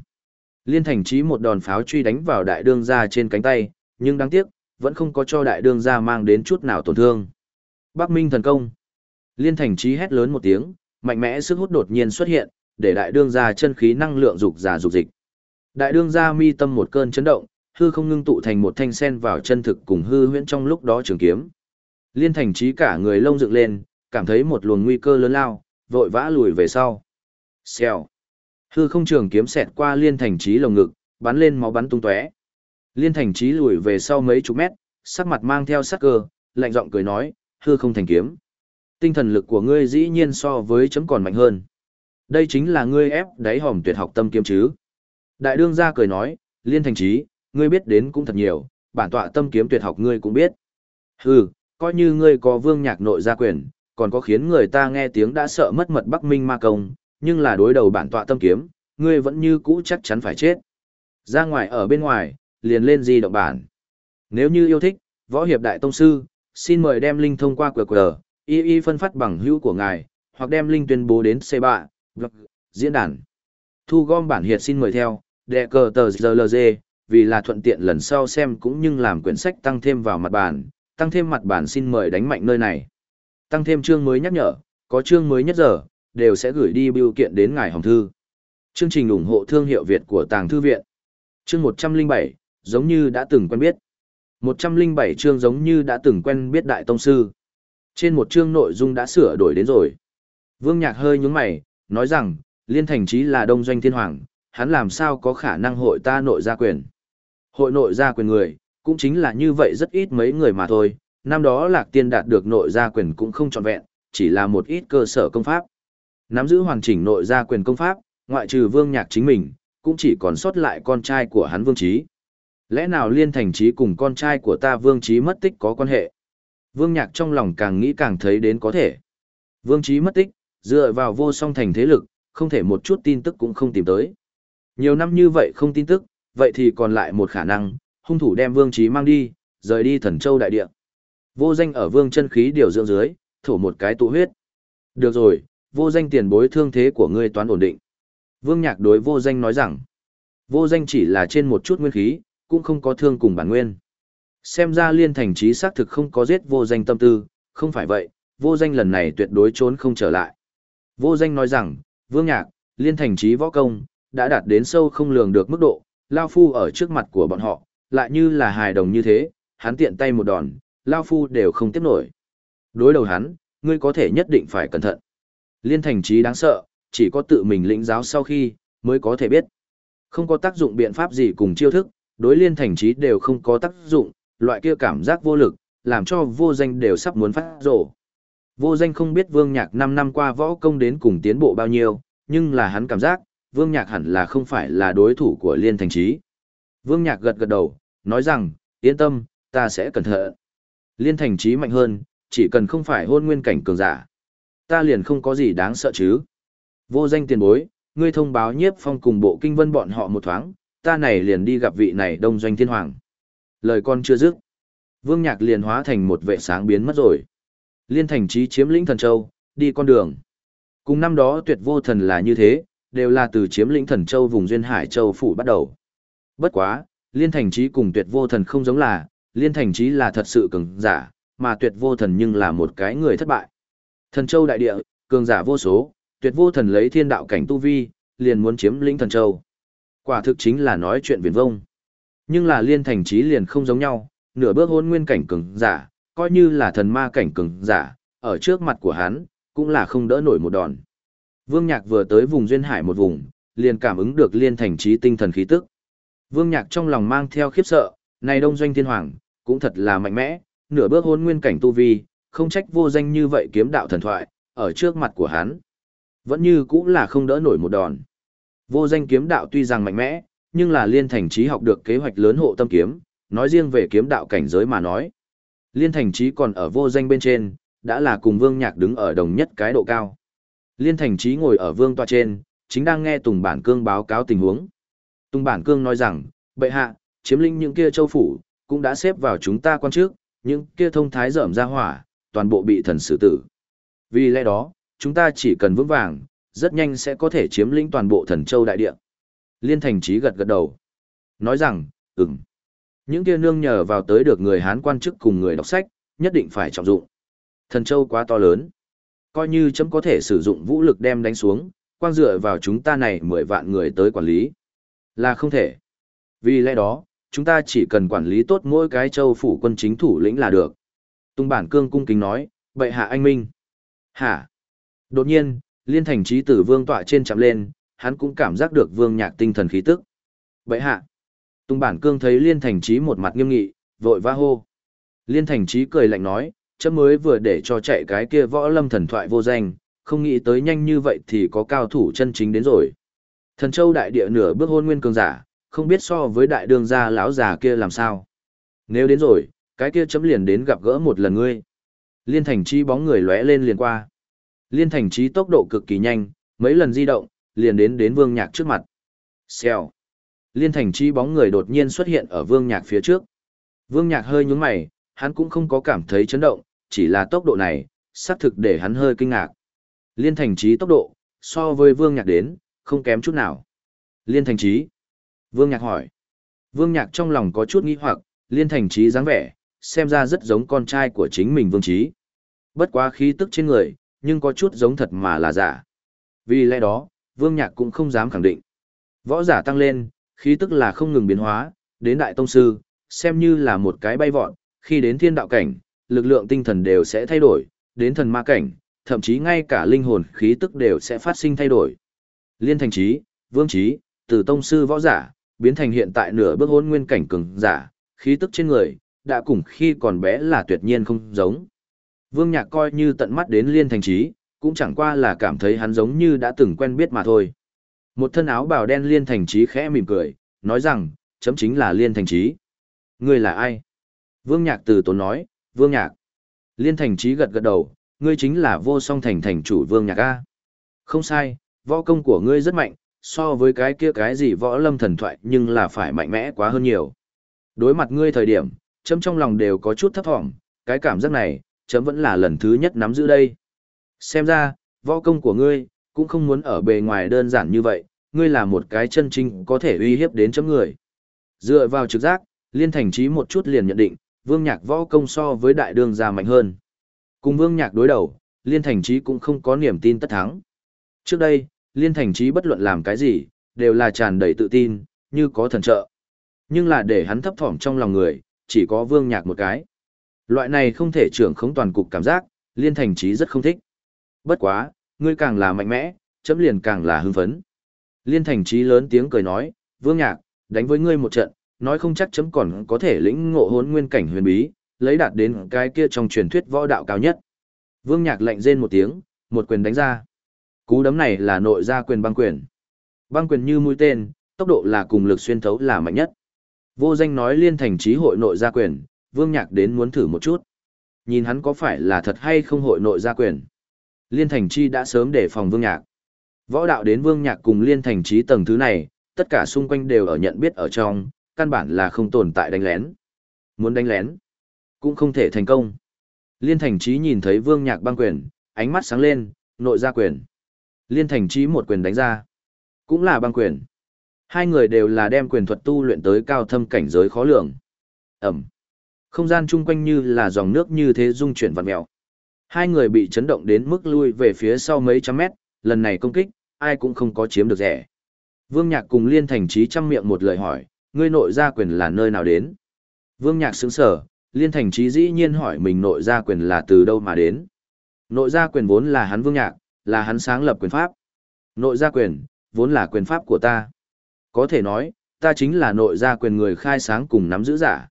Liên thành trí một đòn pháo truy đánh vào đại đương gia trên cánh tay, nhưng đáng tiếc, vẫn không có cho đại đương gia mang đến chút nào tổn thương. Bắc Minh thần công. Liên thành trí hét lớn một tiếng, mạnh mẽ sức hút đột nhiên xuất hiện, để đại đương gia chân khí năng lượng dục giả dục dịch. Đại đương gia mi tâm một cơn chấn động, hư không ngưng tụ thành một thanh sen vào chân thực cùng hư huyễn trong lúc đó trường kiếm. Liên thành trí cả người lông dựng lên, cảm thấy một luồng nguy cơ lớn lao, vội vã lùi về sau. Xèo. Hư không trường kiếm xẹt qua liên thành trí lồng ngực, bắn lên máu bắn tung tóe. Liên thành trí lùi về sau mấy chục mét, sắc mặt mang theo sắc cơ, lạnh giọng cười nói, hư không thành kiếm. Tinh thần lực của ngươi dĩ nhiên so với chấm còn mạnh hơn. Đây chính là ngươi ép đáy hòm tuyệt học tâm kiếm chứ. Đại đương gia cười nói, liên thành trí, ngươi biết đến cũng thật nhiều, bản tọa tâm kiếm tuyệt học ngươi cũng biết. Hừ, coi như ngươi có vương nhạc nội gia quyền, còn có khiến người ta nghe tiếng đã sợ mất mật Bắc Minh ma công, nhưng là đối đầu bản tọa tâm kiếm, ngươi vẫn như cũ chắc chắn phải chết. Ra ngoài ở bên ngoài, liền lên di động bản. Nếu như yêu thích, võ hiệp đại tông sư, xin mời đem link thông qua QR, y y phân phát bằng hữu của ngài, hoặc đem link tuyên bố đến C3, diễn đàn. Thu gom bản hiệt xin mời theo, đệ cờ tờ GLG, vì là thuận tiện lần sau xem cũng như làm quyển sách tăng thêm vào mặt bản, tăng thêm mặt bản xin mời đánh mạnh nơi này. Tăng thêm chương mới nhắc nhở, có chương mới nhất giờ, đều sẽ gửi đi biểu kiện đến ngài hồng thư. Chương trình ủng hộ thương hiệu Việt của Tàng Thư Viện. Chương 107, giống như đã từng quen biết. 107 chương giống như đã từng quen biết Đại Tông Sư. Trên một chương nội dung đã sửa đổi đến rồi. Vương Nhạc hơi nhúng mày, nói rằng, Liên Thành Trí là đông doanh thiên hoàng, hắn làm sao có khả năng hội ta nội gia quyền. Hội nội gia quyền người, cũng chính là như vậy rất ít mấy người mà thôi, năm đó Lạc Tiên đạt được nội gia quyền cũng không trọn vẹn, chỉ là một ít cơ sở công pháp. Nắm giữ hoàn chỉnh nội gia quyền công pháp, ngoại trừ Vương Nhạc chính mình, cũng chỉ còn sót lại con trai của hắn Vương Trí. Lẽ nào Liên Thành Trí cùng con trai của ta Vương Trí mất tích có quan hệ? Vương Nhạc trong lòng càng nghĩ càng thấy đến có thể. Vương Trí mất tích, dựa vào vô song thành thế lực, không thể một chút tin tức cũng không tìm tới. Nhiều năm như vậy không tin tức, vậy thì còn lại một khả năng, hung thủ đem Vương Trí mang đi, rời đi thần châu đại địa. Vô danh ở vương chân khí điều dưỡng dưới, thổ một cái tụ huyết. Được rồi, vô danh tiền bối thương thế của ngươi toán ổn định. Vương nhạc đối vô danh nói rằng, vô danh chỉ là trên một chút nguyên khí, cũng không có thương cùng bản nguyên. Xem ra liên thành trí xác thực không có giết vô danh tâm tư, không phải vậy, vô danh lần này tuyệt đối trốn không trở lại. Vô danh nói rằng, vương nhạc, liên thành trí võ công, đã đạt đến sâu không lường được mức độ, lao phu ở trước mặt của bọn họ, lại như là hài đồng như thế, hắn tiện tay một đòn, lao phu đều không tiếp nổi. Đối đầu hắn, ngươi có thể nhất định phải cẩn thận. Liên thành trí đáng sợ, chỉ có tự mình lĩnh giáo sau khi, mới có thể biết. Không có tác dụng biện pháp gì cùng chiêu thức, đối liên thành trí đều không có tác dụng, loại kia cảm giác vô lực, làm cho vô danh đều sắp muốn phát rổ. Vô danh không biết vương nhạc 5 năm qua võ công đến cùng tiến bộ bao nhiêu, nhưng là hắn cảm giác, vương nhạc hẳn là không phải là đối thủ của liên thành trí. Vương nhạc gật gật đầu, nói rằng, yên tâm, ta sẽ cẩn thận. Liên thành trí mạnh hơn, chỉ cần không phải hôn nguyên cảnh cường giả. Ta liền không có gì đáng sợ chứ. Vô danh tiền bối, ngươi thông báo nhiếp phong cùng bộ kinh vân bọn họ một thoáng, ta này liền đi gặp vị này đông doanh thiên hoàng. Lời con chưa dứt. Vương Nhạc liền hóa thành một vệ sáng biến mất rồi. Liên thành trí chiếm lĩnh thần châu, đi con đường. Cùng năm đó tuyệt vô thần là như thế, đều là từ chiếm lĩnh thần châu vùng duyên hải châu phủ bắt đầu. Bất quá, liên thành trí cùng tuyệt vô thần không giống là, liên thành trí là thật sự cường giả, mà tuyệt vô thần nhưng là một cái người thất bại. Thần châu đại địa, cường giả vô số, tuyệt vô thần lấy thiên đạo cảnh tu vi, liền muốn chiếm lĩnh thần châu. Quả thực chính là nói chuyện viển vông. Nhưng là liên thành trí liền không giống nhau, nửa bước hôn nguyên cảnh cường giả, coi như là thần ma cảnh cường giả, ở trước mặt của hắn, cũng là không đỡ nổi một đòn. Vương Nhạc vừa tới vùng duyên hải một vùng, liền cảm ứng được liên thành trí tinh thần khí tức. Vương Nhạc trong lòng mang theo khiếp sợ, này đông doanh thiên hoàng, cũng thật là mạnh mẽ, nửa bước hôn nguyên cảnh tu vi, không trách vô danh như vậy kiếm đạo thần thoại, ở trước mặt của hắn. Vẫn như cũng là không đỡ nổi một đòn. Vô danh kiếm đạo tuy rằng mạnh mẽ, nhưng là liên thành trí học được kế hoạch lớn hộ tâm kiếm, nói riêng về kiếm đạo cảnh giới mà nói. Liên thành trí còn ở vô danh bên trên, đã là cùng vương nhạc đứng ở đồng nhất cái độ cao. Liên thành trí ngồi ở vương tòa trên, chính đang nghe Tùng Bản Cương báo cáo tình huống. Tùng Bản Cương nói rằng, bệ hạ, chiếm lĩnh những kia châu phủ, cũng đã xếp vào chúng ta quan trước, những kia thông thái dởm ra hỏa, toàn bộ bị thần xử tử. Vì lẽ đó, chúng ta chỉ cần vững vàng, rất nhanh sẽ có thể chiếm lĩnh toàn bộ thần châu đại địa. Liên thành trí gật gật đầu. Nói rằng, ừm. Những kia nương nhờ vào tới được người Hán quan chức cùng người đọc sách, nhất định phải trọng dụng. Thần châu quá to lớn. Coi như chấm có thể sử dụng vũ lực đem đánh xuống, quang dựa vào chúng ta này mười vạn người tới quản lý. Là không thể. Vì lẽ đó, chúng ta chỉ cần quản lý tốt mỗi cái châu phủ quân chính thủ lĩnh là được. Tung bản cương cung kính nói, bệ hạ anh minh. Hả? Đột nhiên, liên thành trí tử vương tọa trên chạm lên, hắn cũng cảm giác được vương nhạc tinh thần khí tức. Bệ hạ. Tung bản cương thấy liên thành trí một mặt nghiêm nghị, vội va hô. Liên thành trí cười lạnh nói, chấm mới vừa để cho chạy cái kia võ lâm thần thoại vô danh, không nghĩ tới nhanh như vậy thì có cao thủ chân chính đến rồi. Thần châu đại địa nửa bước hôn nguyên cường giả, không biết so với đại đường gia lão già kia làm sao. Nếu đến rồi, cái kia chấm liền đến gặp gỡ một lần ngươi. Liên thành chi bóng người lóe lên liền qua. Liên thành trí tốc độ cực kỳ nhanh, mấy lần di động, liền đến đến vương nhạc trước mặt. Xèo. Liên thành chi bóng người đột nhiên xuất hiện ở vương nhạc phía trước. Vương nhạc hơi nhúng mày, hắn cũng không có cảm thấy chấn động, chỉ là tốc độ này, xác thực để hắn hơi kinh ngạc. Liên thành trí tốc độ, so với vương nhạc đến, không kém chút nào. Liên thành trí. Vương nhạc hỏi. Vương nhạc trong lòng có chút nghi hoặc, liên thành trí dáng vẻ, xem ra rất giống con trai của chính mình vương trí. Bất quá khí tức trên người, nhưng có chút giống thật mà là giả. Vì lẽ đó, vương nhạc cũng không dám khẳng định. Võ giả tăng lên, khí tức là không ngừng biến hóa, đến đại tông sư, xem như là một cái bay vọt, khi đến thiên đạo cảnh, lực lượng tinh thần đều sẽ thay đổi, đến thần ma cảnh, thậm chí ngay cả linh hồn khí tức đều sẽ phát sinh thay đổi. Liên thành trí, vương trí, từ tông sư võ giả, biến thành hiện tại nửa bước hôn nguyên cảnh cường giả, khí tức trên người, đã cùng khi còn bé là tuyệt nhiên không giống. Vương Nhạc coi như tận mắt đến liên thành trí, cũng chẳng qua là cảm thấy hắn giống như đã từng quen biết mà thôi. Một thân áo bào đen liên thành trí khẽ mỉm cười, nói rằng, chấm chính là liên thành trí. Ngươi là ai? Vương Nhạc từ tốn nói, Vương Nhạc. Liên thành trí gật gật đầu, ngươi chính là vô song thành thành chủ Vương Nhạc A. Không sai, võ công của ngươi rất mạnh, so với cái kia cái gì võ lâm thần thoại nhưng là phải mạnh mẽ quá hơn nhiều. Đối mặt ngươi thời điểm, chấm trong lòng đều có chút thấp thỏm, cái cảm giác này, chấm vẫn là lần thứ nhất nắm giữ đây. Xem ra, võ công của ngươi, cũng không muốn ở bề ngoài đơn giản như vậy, ngươi là một cái chân chính có thể uy hiếp đến chấm người. Dựa vào trực giác, liên thành trí một chút liền nhận định, vương nhạc võ công so với đại đương gia mạnh hơn. Cùng vương nhạc đối đầu, liên thành trí cũng không có niềm tin tất thắng. Trước đây, liên thành trí bất luận làm cái gì, đều là tràn đầy tự tin, như có thần trợ. Nhưng là để hắn thấp thỏm trong lòng người, chỉ có vương nhạc một cái. Loại này không thể trưởng khống toàn cục cảm giác, liên thành trí rất không thích. Bất quá, ngươi càng là mạnh mẽ, chấm liền càng là hưng phấn. Liên thành trí lớn tiếng cười nói, vương nhạc, đánh với ngươi một trận, nói không chắc chấm còn có thể lĩnh ngộ hốn nguyên cảnh huyền bí, lấy đạt đến cái kia trong truyền thuyết võ đạo cao nhất. Vương nhạc lạnh rên một tiếng, một quyền đánh ra. Cú đấm này là nội gia quyền băng quyền. Băng quyền như mũi tên, tốc độ là cùng lực xuyên thấu là mạnh nhất. Vô danh nói liên thành trí hội nội gia quyền, vương nhạc đến muốn thử một chút. Nhìn hắn có phải là thật hay không hội nội gia quyền. Liên thành chi đã sớm để phòng vương nhạc. Võ đạo đến vương nhạc cùng liên thành trí tầng thứ này, tất cả xung quanh đều ở nhận biết ở trong, căn bản là không tồn tại đánh lén. Muốn đánh lén, cũng không thể thành công. Liên thành trí nhìn thấy vương nhạc băng quyền, ánh mắt sáng lên, nội ra quyền. Liên thành trí một quyền đánh ra, cũng là băng quyền. Hai người đều là đem quyền thuật tu luyện tới cao thâm cảnh giới khó lường. Ẩm. Không gian chung quanh như là dòng nước như thế dung chuyển vặn mèo. Hai người bị chấn động đến mức lui về phía sau mấy trăm mét, lần này công kích, ai cũng không có chiếm được rẻ. Vương Nhạc cùng Liên Thành Trí chăm miệng một lời hỏi, ngươi nội gia quyền là nơi nào đến? Vương Nhạc sững sở, Liên Thành Trí dĩ nhiên hỏi mình nội gia quyền là từ đâu mà đến. Nội gia quyền vốn là hắn vương nhạc, là hắn sáng lập quyền pháp. Nội gia quyền, vốn là quyền pháp của ta. Có thể nói, ta chính là nội gia quyền người khai sáng cùng nắm giữ giả.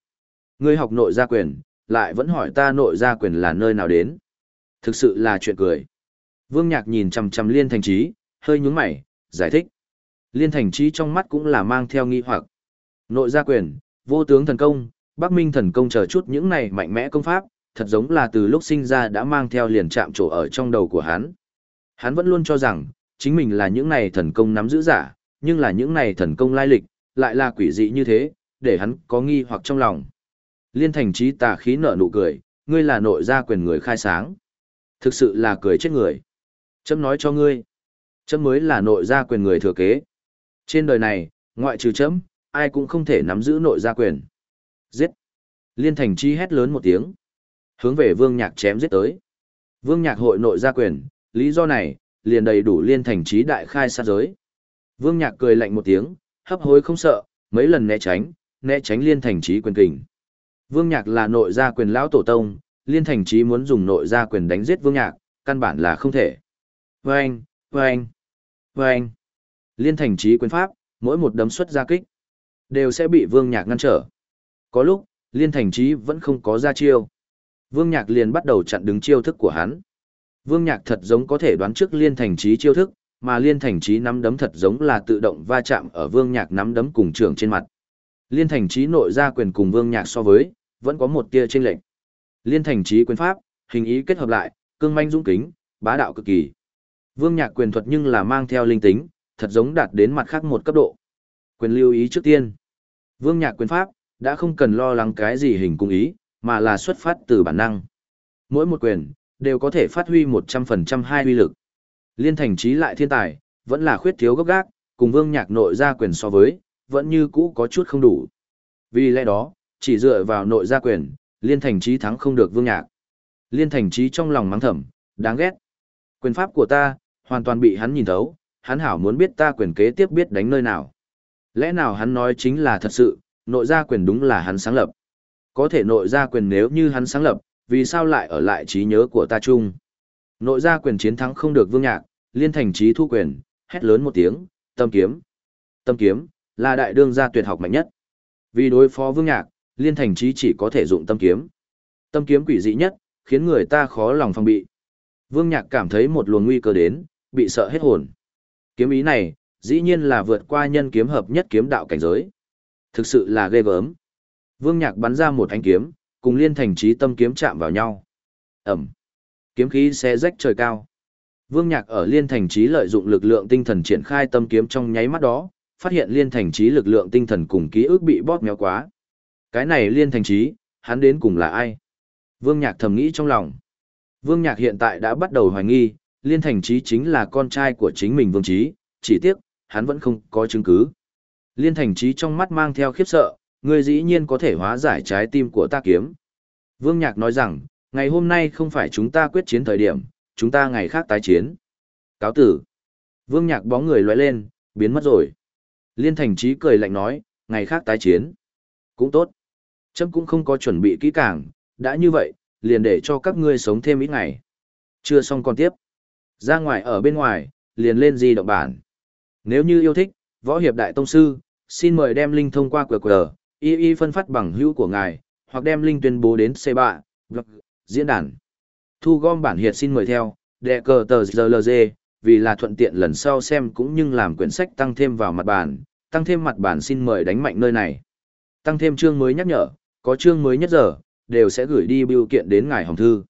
Ngươi học nội gia quyền, lại vẫn hỏi ta nội gia quyền là nơi nào đến. Thực sự là chuyện cười. Vương Nhạc nhìn chằm chằm Liên Thành Trí, hơi nhướng mày, giải thích. Liên Thành Trí trong mắt cũng là mang theo nghi hoặc. Nội gia quyền, vô tướng thần công, Bắc Minh thần công chờ chút những này mạnh mẽ công pháp, thật giống là từ lúc sinh ra đã mang theo liền chạm trổ ở trong đầu của hắn. Hắn vẫn luôn cho rằng, chính mình là những này thần công nắm giữ giả, nhưng là những này thần công lai lịch, lại là quỷ dị như thế, để hắn có nghi hoặc trong lòng. Liên thành trí tà khí nở nụ cười, ngươi là nội gia quyền người khai sáng. Thực sự là cười chết người. Chấm nói cho ngươi. Chấm mới là nội gia quyền người thừa kế. Trên đời này, ngoại trừ chấm, ai cũng không thể nắm giữ nội gia quyền. Giết. Liên thành chi hét lớn một tiếng. Hướng về vương nhạc chém giết tới. Vương nhạc hội nội gia quyền, lý do này, liền đầy đủ liên thành trí đại khai sát giới. Vương nhạc cười lạnh một tiếng, hấp hối không sợ, mấy lần né tránh, né tránh liên thành trí quyền kình. Vương nhạc là nội gia quyền lão tổ tông, liên thành trí muốn dùng nội gia quyền đánh giết vương nhạc, căn bản là không thể. Vâng, vâng, vâng. Liên thành trí quyền pháp, mỗi một đấm xuất ra kích, đều sẽ bị vương nhạc ngăn trở. Có lúc, liên thành trí vẫn không có ra chiêu. Vương nhạc liền bắt đầu chặn đứng chiêu thức của hắn. Vương nhạc thật giống có thể đoán trước liên thành trí chiêu thức, mà liên thành trí nắm đấm thật giống là tự động va chạm ở vương nhạc nắm đấm cùng trường trên mặt. Liên thành trí nội ra quyền cùng vương nhạc so với, vẫn có một tia chênh lệch. Liên thành trí quyền pháp, hình ý kết hợp lại, cương manh dũng kính, bá đạo cực kỳ. Vương nhạc quyền thuật nhưng là mang theo linh tính, thật giống đạt đến mặt khác một cấp độ. Quyền lưu ý trước tiên. Vương nhạc quyền pháp, đã không cần lo lắng cái gì hình cung ý, mà là xuất phát từ bản năng. Mỗi một quyền, đều có thể phát huy 100% hai uy lực. Liên thành trí lại thiên tài, vẫn là khuyết thiếu gốc gác, cùng vương nhạc nội gia quyền so với, vẫn như cũ có chút không đủ. Vì lẽ đó, chỉ dựa vào nội gia quyền, liên thành trí thắng không được vương nhạc. Liên thành trí trong lòng mắng thầm, đáng ghét. Quyền pháp của ta, hoàn toàn bị hắn nhìn thấu, hắn hảo muốn biết ta quyền kế tiếp biết đánh nơi nào. Lẽ nào hắn nói chính là thật sự, nội gia quyền đúng là hắn sáng lập. Có thể nội gia quyền nếu như hắn sáng lập, vì sao lại ở lại trí nhớ của ta chung. Nội gia quyền chiến thắng không được vương nhạc, liên thành trí thu quyền, hét lớn một tiếng, tâm kiếm. Tâm kiếm, là đại đương gia tuyệt học mạnh nhất. Vì đối phó vương nhạc, liên thành trí chỉ có thể dụng tâm kiếm. Tâm kiếm quỷ dị nhất, khiến người ta khó lòng phòng bị. Vương nhạc cảm thấy một luồng nguy cơ đến, bị sợ hết hồn. Kiếm ý này, dĩ nhiên là vượt qua nhân kiếm hợp nhất kiếm đạo cảnh giới. Thực sự là ghê gớm. Vương nhạc bắn ra một ánh kiếm, cùng liên thành trí tâm kiếm chạm vào nhau. Ẩm. Kiếm khí xé rách trời cao. Vương nhạc ở liên thành trí lợi dụng lực lượng tinh thần triển khai tâm kiếm trong nháy mắt đó, phát hiện liên thành trí lực lượng tinh thần cùng ký ức bị bóp méo quá. Cái này liên thành trí, hắn đến cùng là ai? Vương nhạc thầm nghĩ trong lòng. Vương nhạc hiện tại đã bắt đầu hoài nghi, liên thành trí chính là con trai của chính mình vương trí, chỉ tiếc, hắn vẫn không có chứng cứ. Liên thành trí trong mắt mang theo khiếp sợ, ngươi dĩ nhiên có thể hóa giải trái tim của ta kiếm. Vương Nhạc nói rằng, ngày hôm nay không phải chúng ta quyết chiến thời điểm, chúng ta ngày khác tái chiến. Cáo tử. Vương Nhạc bóng người lóe lên, biến mất rồi. Liên Thành Trí cười lạnh nói, ngày khác tái chiến. Cũng tốt. Chấm cũng không có chuẩn bị kỹ càng, đã như vậy, liền để cho các ngươi sống thêm ít ngày. Chưa xong còn tiếp. Ra ngoài ở bên ngoài, liền lên di động bản. Nếu như yêu thích, võ hiệp đại tông sư, xin mời đem link thông qua QR, y y phân phát bằng hữu của ngài, hoặc đem link tuyên bố đến C3, blog, vâng, diễn đàn. Thu gom bản hiệt xin mời theo, đệ cờ tờ ZLZ, vì là thuận tiện lần sau xem cũng như làm quyển sách tăng thêm vào mặt bản, tăng thêm mặt bản xin mời đánh mạnh nơi này. Tăng thêm chương mới nhắc nhở, có chương mới nhất giờ, đều sẽ gửi đi biểu kiện đến ngài hồng thư.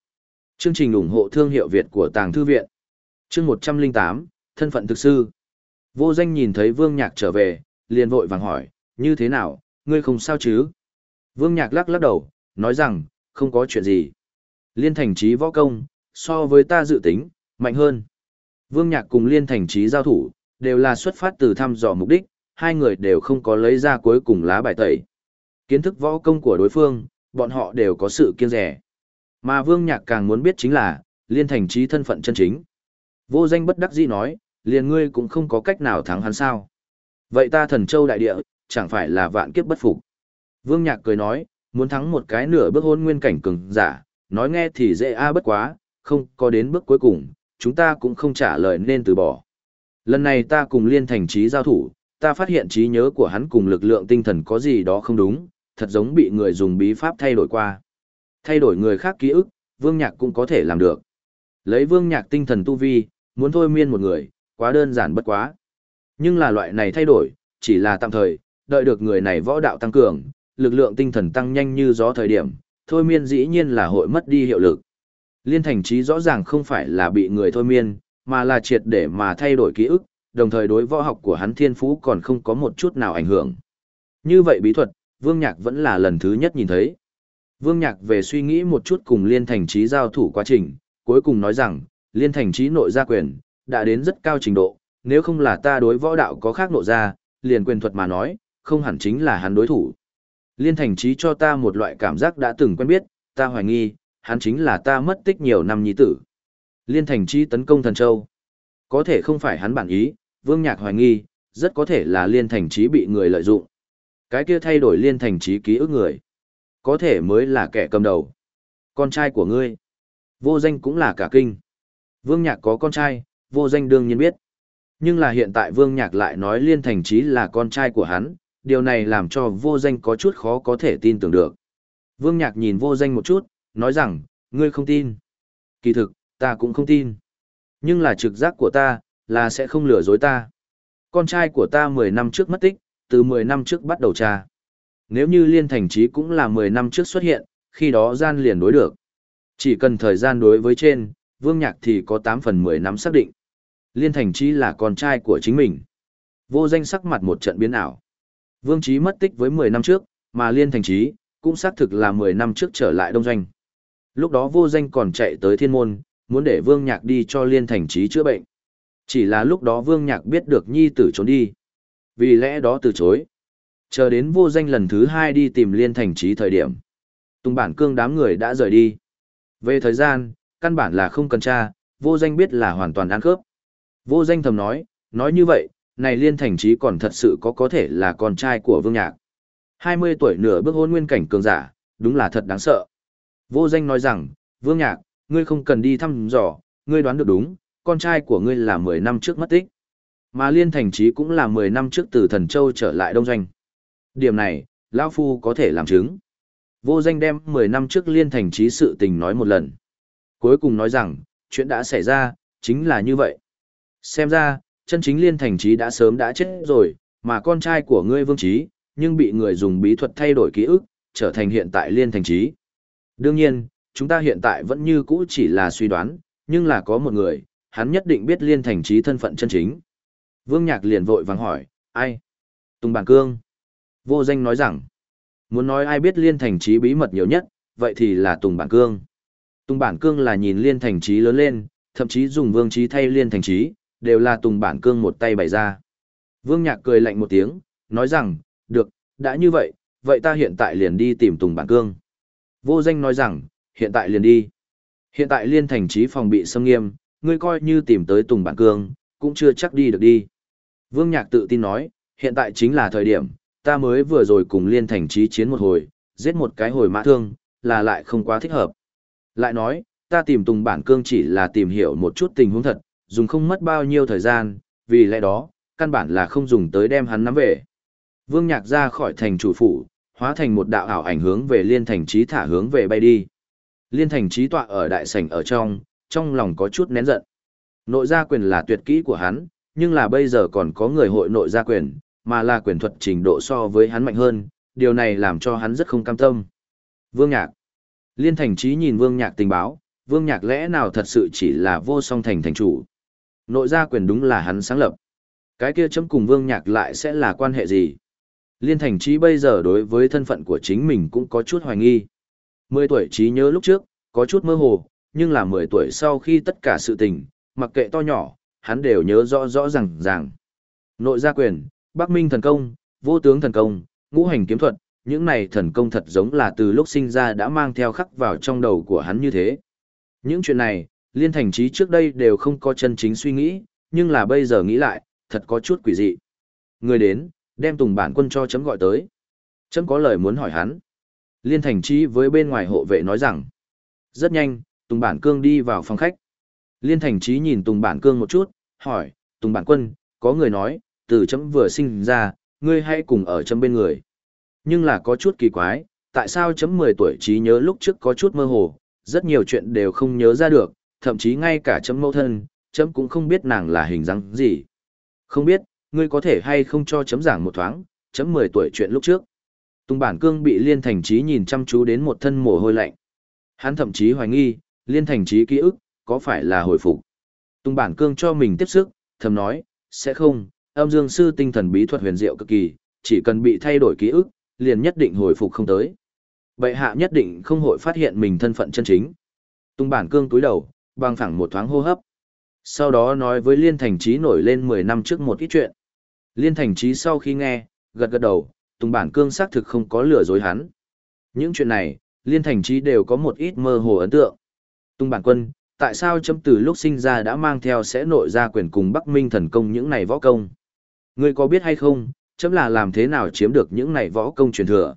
Chương trình ủng hộ thương hiệu Việt của Tàng Thư Viện. Chương 108, Thân phận thực sư. Vô danh nhìn thấy Vương Nhạc trở về, liền vội vàng hỏi, như thế nào, ngươi không sao chứ? Vương Nhạc lắc lắc đầu, nói rằng, không có chuyện gì. Liên thành trí võ công, so với ta dự tính, mạnh hơn. Vương Nhạc cùng Liên thành trí giao thủ, đều là xuất phát từ thăm dò mục đích, hai người đều không có lấy ra cuối cùng lá bài tẩy. Kiến thức võ công của đối phương, bọn họ đều có sự kiêng rẻ. Mà Vương Nhạc càng muốn biết chính là, Liên thành trí thân phận chân chính. Vô danh bất đắc dĩ nói, liền ngươi cũng không có cách nào thắng hắn sao. Vậy ta thần châu đại địa, chẳng phải là vạn kiếp bất phục. Vương Nhạc cười nói, muốn thắng một cái nửa bước hôn nguyên cảnh cường giả, nói nghe thì dễ a à bất quá, không có đến bước cuối cùng, chúng ta cũng không trả lời nên từ bỏ. Lần này ta cùng liên thành trí giao thủ, ta phát hiện trí nhớ của hắn cùng lực lượng tinh thần có gì đó không đúng, thật giống bị người dùng bí pháp thay đổi qua. Thay đổi người khác ký ức, vương nhạc cũng có thể làm được. Lấy vương nhạc tinh thần tu vi, muốn thôi miên một người, quá đơn giản bất quá. Nhưng là loại này thay đổi, chỉ là tạm thời, đợi được người này võ đạo tăng cường, lực lượng tinh thần tăng nhanh như gió thời điểm, thôi miên dĩ nhiên là hội mất đi hiệu lực. Liên thành trí rõ ràng không phải là bị người thôi miên, mà là triệt để mà thay đổi ký ức, đồng thời đối võ học của hắn thiên phú còn không có một chút nào ảnh hưởng. Như vậy bí thuật, Vương Nhạc vẫn là lần thứ nhất nhìn thấy. Vương Nhạc về suy nghĩ một chút cùng Liên Thành Trí giao thủ quá trình, cuối cùng nói rằng, Liên Thành Trí nội gia quyền, đã đến rất cao trình độ, nếu không là ta đối võ đạo có khác nộ ra, liền quyền thuật mà nói, không hẳn chính là hắn đối thủ. Liên Thành Trí cho ta một loại cảm giác đã từng quen biết, ta hoài nghi, hắn chính là ta mất tích nhiều năm nhi tử. Liên Thành Trí tấn công thần châu. Có thể không phải hắn bản ý, Vương Nhạc hoài nghi, rất có thể là Liên Thành Trí bị người lợi dụng. Cái kia thay đổi Liên Thành Trí ký ức người. Có thể mới là kẻ cầm đầu. Con trai của ngươi. Vô danh cũng là cả kinh. Vương Nhạc có con trai, vô danh đương nhiên biết. Nhưng là hiện tại Vương Nhạc lại nói Liên Thành Trí là con trai của hắn, điều này làm cho vô danh có chút khó có thể tin tưởng được. Vương Nhạc nhìn vô danh một chút, nói rằng, ngươi không tin. Kỳ thực, ta cũng không tin. Nhưng là trực giác của ta, là sẽ không lừa dối ta. Con trai của ta 10 năm trước mất tích, từ 10 năm trước bắt đầu tra. Nếu như liên thành trí cũng là 10 năm trước xuất hiện, khi đó gian liền đối được. Chỉ cần thời gian đối với trên, vương nhạc thì có 8 phần 10 năm xác định. Liên thành trí là con trai của chính mình. Vô danh sắc mặt một trận biến ảo. Vương trí mất tích với 10 năm trước, mà liên thành trí, cũng xác thực là 10 năm trước trở lại đông doanh. Lúc đó vô danh còn chạy tới thiên môn, muốn để Vương Nhạc đi cho Liên Thành Trí chữa bệnh. Chỉ là lúc đó Vương Nhạc biết được nhi tử trốn đi. Vì lẽ đó từ chối. Chờ đến vô danh lần thứ hai đi tìm Liên Thành Trí thời điểm. Tùng bản cương đám người đã rời đi. Về thời gian, căn bản là không cần tra, vô danh biết là hoàn toàn ăn khớp. Vô danh thầm nói, nói như vậy, này Liên Thành Trí còn thật sự có có thể là con trai của Vương Nhạc. 20 tuổi nửa bước hôn nguyên cảnh cường giả, đúng là thật đáng sợ. Vô danh nói rằng, Vương Nhạc, ngươi không cần đi thăm dò, ngươi đoán được đúng, con trai của ngươi là 10 năm trước mất tích. Mà Liên Thành Trí cũng là 10 năm trước từ Thần Châu trở lại Đông Doanh. Điểm này, Lão Phu có thể làm chứng. Vô danh đem 10 năm trước Liên Thành Trí sự tình nói một lần. Cuối cùng nói rằng, chuyện đã xảy ra, chính là như vậy. Xem ra, chân chính Liên Thành Trí đã sớm đã chết rồi, mà con trai của ngươi Vương Trí, nhưng bị người dùng bí thuật thay đổi ký ức, trở thành hiện tại Liên Thành Trí. Đương nhiên, chúng ta hiện tại vẫn như cũ chỉ là suy đoán, nhưng là có một người, hắn nhất định biết liên thành trí thân phận chân chính. Vương Nhạc liền vội vàng hỏi, ai? Tùng Bản Cương. Vô danh nói rằng, muốn nói ai biết liên thành trí bí mật nhiều nhất, vậy thì là Tùng Bản Cương. Tùng Bản Cương là nhìn liên thành trí lớn lên, thậm chí dùng vương trí thay liên thành trí, đều là Tùng Bản Cương một tay bày ra. Vương Nhạc cười lạnh một tiếng, nói rằng, được, đã như vậy, vậy ta hiện tại liền đi tìm Tùng Bản Cương. Vô danh nói rằng, hiện tại liền đi. Hiện tại liên thành trí phòng bị xâm nghiêm, ngươi coi như tìm tới Tùng Bản Cương, cũng chưa chắc đi được đi. Vương Nhạc tự tin nói, hiện tại chính là thời điểm, ta mới vừa rồi cùng liên thành trí chiến một hồi, giết một cái hồi mã thương, là lại không quá thích hợp. Lại nói, ta tìm Tùng Bản Cương chỉ là tìm hiểu một chút tình huống thật, dùng không mất bao nhiêu thời gian, vì lẽ đó, căn bản là không dùng tới đem hắn nắm về. Vương Nhạc ra khỏi thành chủ phủ, hóa thành một đạo ảo ảnh hướng về liên thành trí thả hướng về bay đi. Liên thành trí tọa ở đại sảnh ở trong, trong lòng có chút nén giận. Nội gia quyền là tuyệt kỹ của hắn, nhưng là bây giờ còn có người hội nội gia quyền, mà là quyền thuật trình độ so với hắn mạnh hơn, điều này làm cho hắn rất không cam tâm. Vương Nhạc Liên thành trí nhìn Vương Nhạc tình báo, Vương Nhạc lẽ nào thật sự chỉ là vô song thành thành chủ. Nội gia quyền đúng là hắn sáng lập. Cái kia chấm cùng Vương Nhạc lại sẽ là quan hệ gì? Liên thành trí bây giờ đối với thân phận của chính mình cũng có chút hoài nghi. Mười tuổi trí nhớ lúc trước, có chút mơ hồ, nhưng là mười tuổi sau khi tất cả sự tình, mặc kệ to nhỏ, hắn đều nhớ rõ rõ ràng ràng. Nội gia quyền, Bắc Minh thần công, vô tướng thần công, ngũ hành kiếm thuật, những này thần công thật giống là từ lúc sinh ra đã mang theo khắc vào trong đầu của hắn như thế. Những chuyện này, liên thành trí trước đây đều không có chân chính suy nghĩ, nhưng là bây giờ nghĩ lại, thật có chút quỷ dị. Người đến, đem tùng bản quân cho chấm gọi tới. Chấm có lời muốn hỏi hắn. Liên thành trí với bên ngoài hộ vệ nói rằng, rất nhanh, Tùng Bản Cương đi vào phòng khách. Liên Thành Trí nhìn Tùng Bản Cương một chút, hỏi, Tùng Bản Quân, có người nói, từ chấm vừa sinh ra, ngươi hay cùng ở chấm bên người. Nhưng là có chút kỳ quái, tại sao chấm 10 tuổi trí nhớ lúc trước có chút mơ hồ, rất nhiều chuyện đều không nhớ ra được, thậm chí ngay cả chấm mẫu thân, chấm cũng không biết nàng là hình dáng gì. Không biết, ngươi có thể hay không cho chấm giảng một thoáng, chấm 10 tuổi chuyện lúc trước. Tùng Bản Cương bị Liên Thành Trí nhìn chăm chú đến một thân mồ hôi lạnh. Hắn thậm chí hoài nghi, Liên Thành Trí ký ức, có phải là hồi phục. Tùng Bản Cương cho mình tiếp sức, thầm nói, sẽ không, âm dương sư tinh thần bí thuật huyền diệu cực kỳ, chỉ cần bị thay đổi ký ức, liền nhất định hồi phục không tới. Bệ hạ nhất định không hội phát hiện mình thân phận chân chính. Tùng Bản Cương túi đầu, bằng phẳng một thoáng hô hấp. Sau đó nói với Liên Thành Trí nổi lên 10 năm trước một ít chuyện. Liên Thành Trí sau khi nghe, gật gật đầu, Tùng Bản Cương xác thực không có lừa dối hắn. Những chuyện này, Liên Thành Trí đều có một ít mơ hồ ấn tượng. Tùng Bản Quân, tại sao chấm từ lúc sinh ra đã mang theo sẽ nội ra quyền cùng Bắc Minh thần công những này võ công? Ngươi có biết hay không, chấm là làm thế nào chiếm được những này võ công truyền thừa?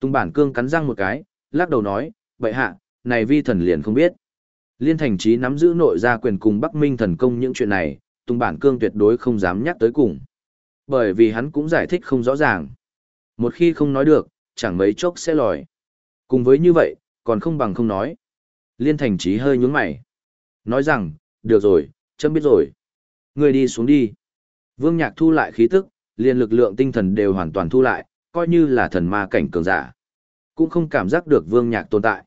Tùng Bản Cương cắn răng một cái, lắc đầu nói, vậy hạ, này vi thần liền không biết. Liên Thành Trí nắm giữ nội gia quyền cùng Bắc Minh thần công những chuyện này, Tùng Bản Cương tuyệt đối không dám nhắc tới cùng. Bởi vì hắn cũng giải thích không rõ ràng. Một khi không nói được, chẳng mấy chốc sẽ lòi. Cùng với như vậy, còn không bằng không nói. Liên Thành Trí hơi nhướng mày. Nói rằng, được rồi, chấm biết rồi. Người đi xuống đi. Vương Nhạc thu lại khí tức, liền lực lượng tinh thần đều hoàn toàn thu lại, coi như là thần ma cảnh cường giả. Cũng không cảm giác được Vương Nhạc tồn tại.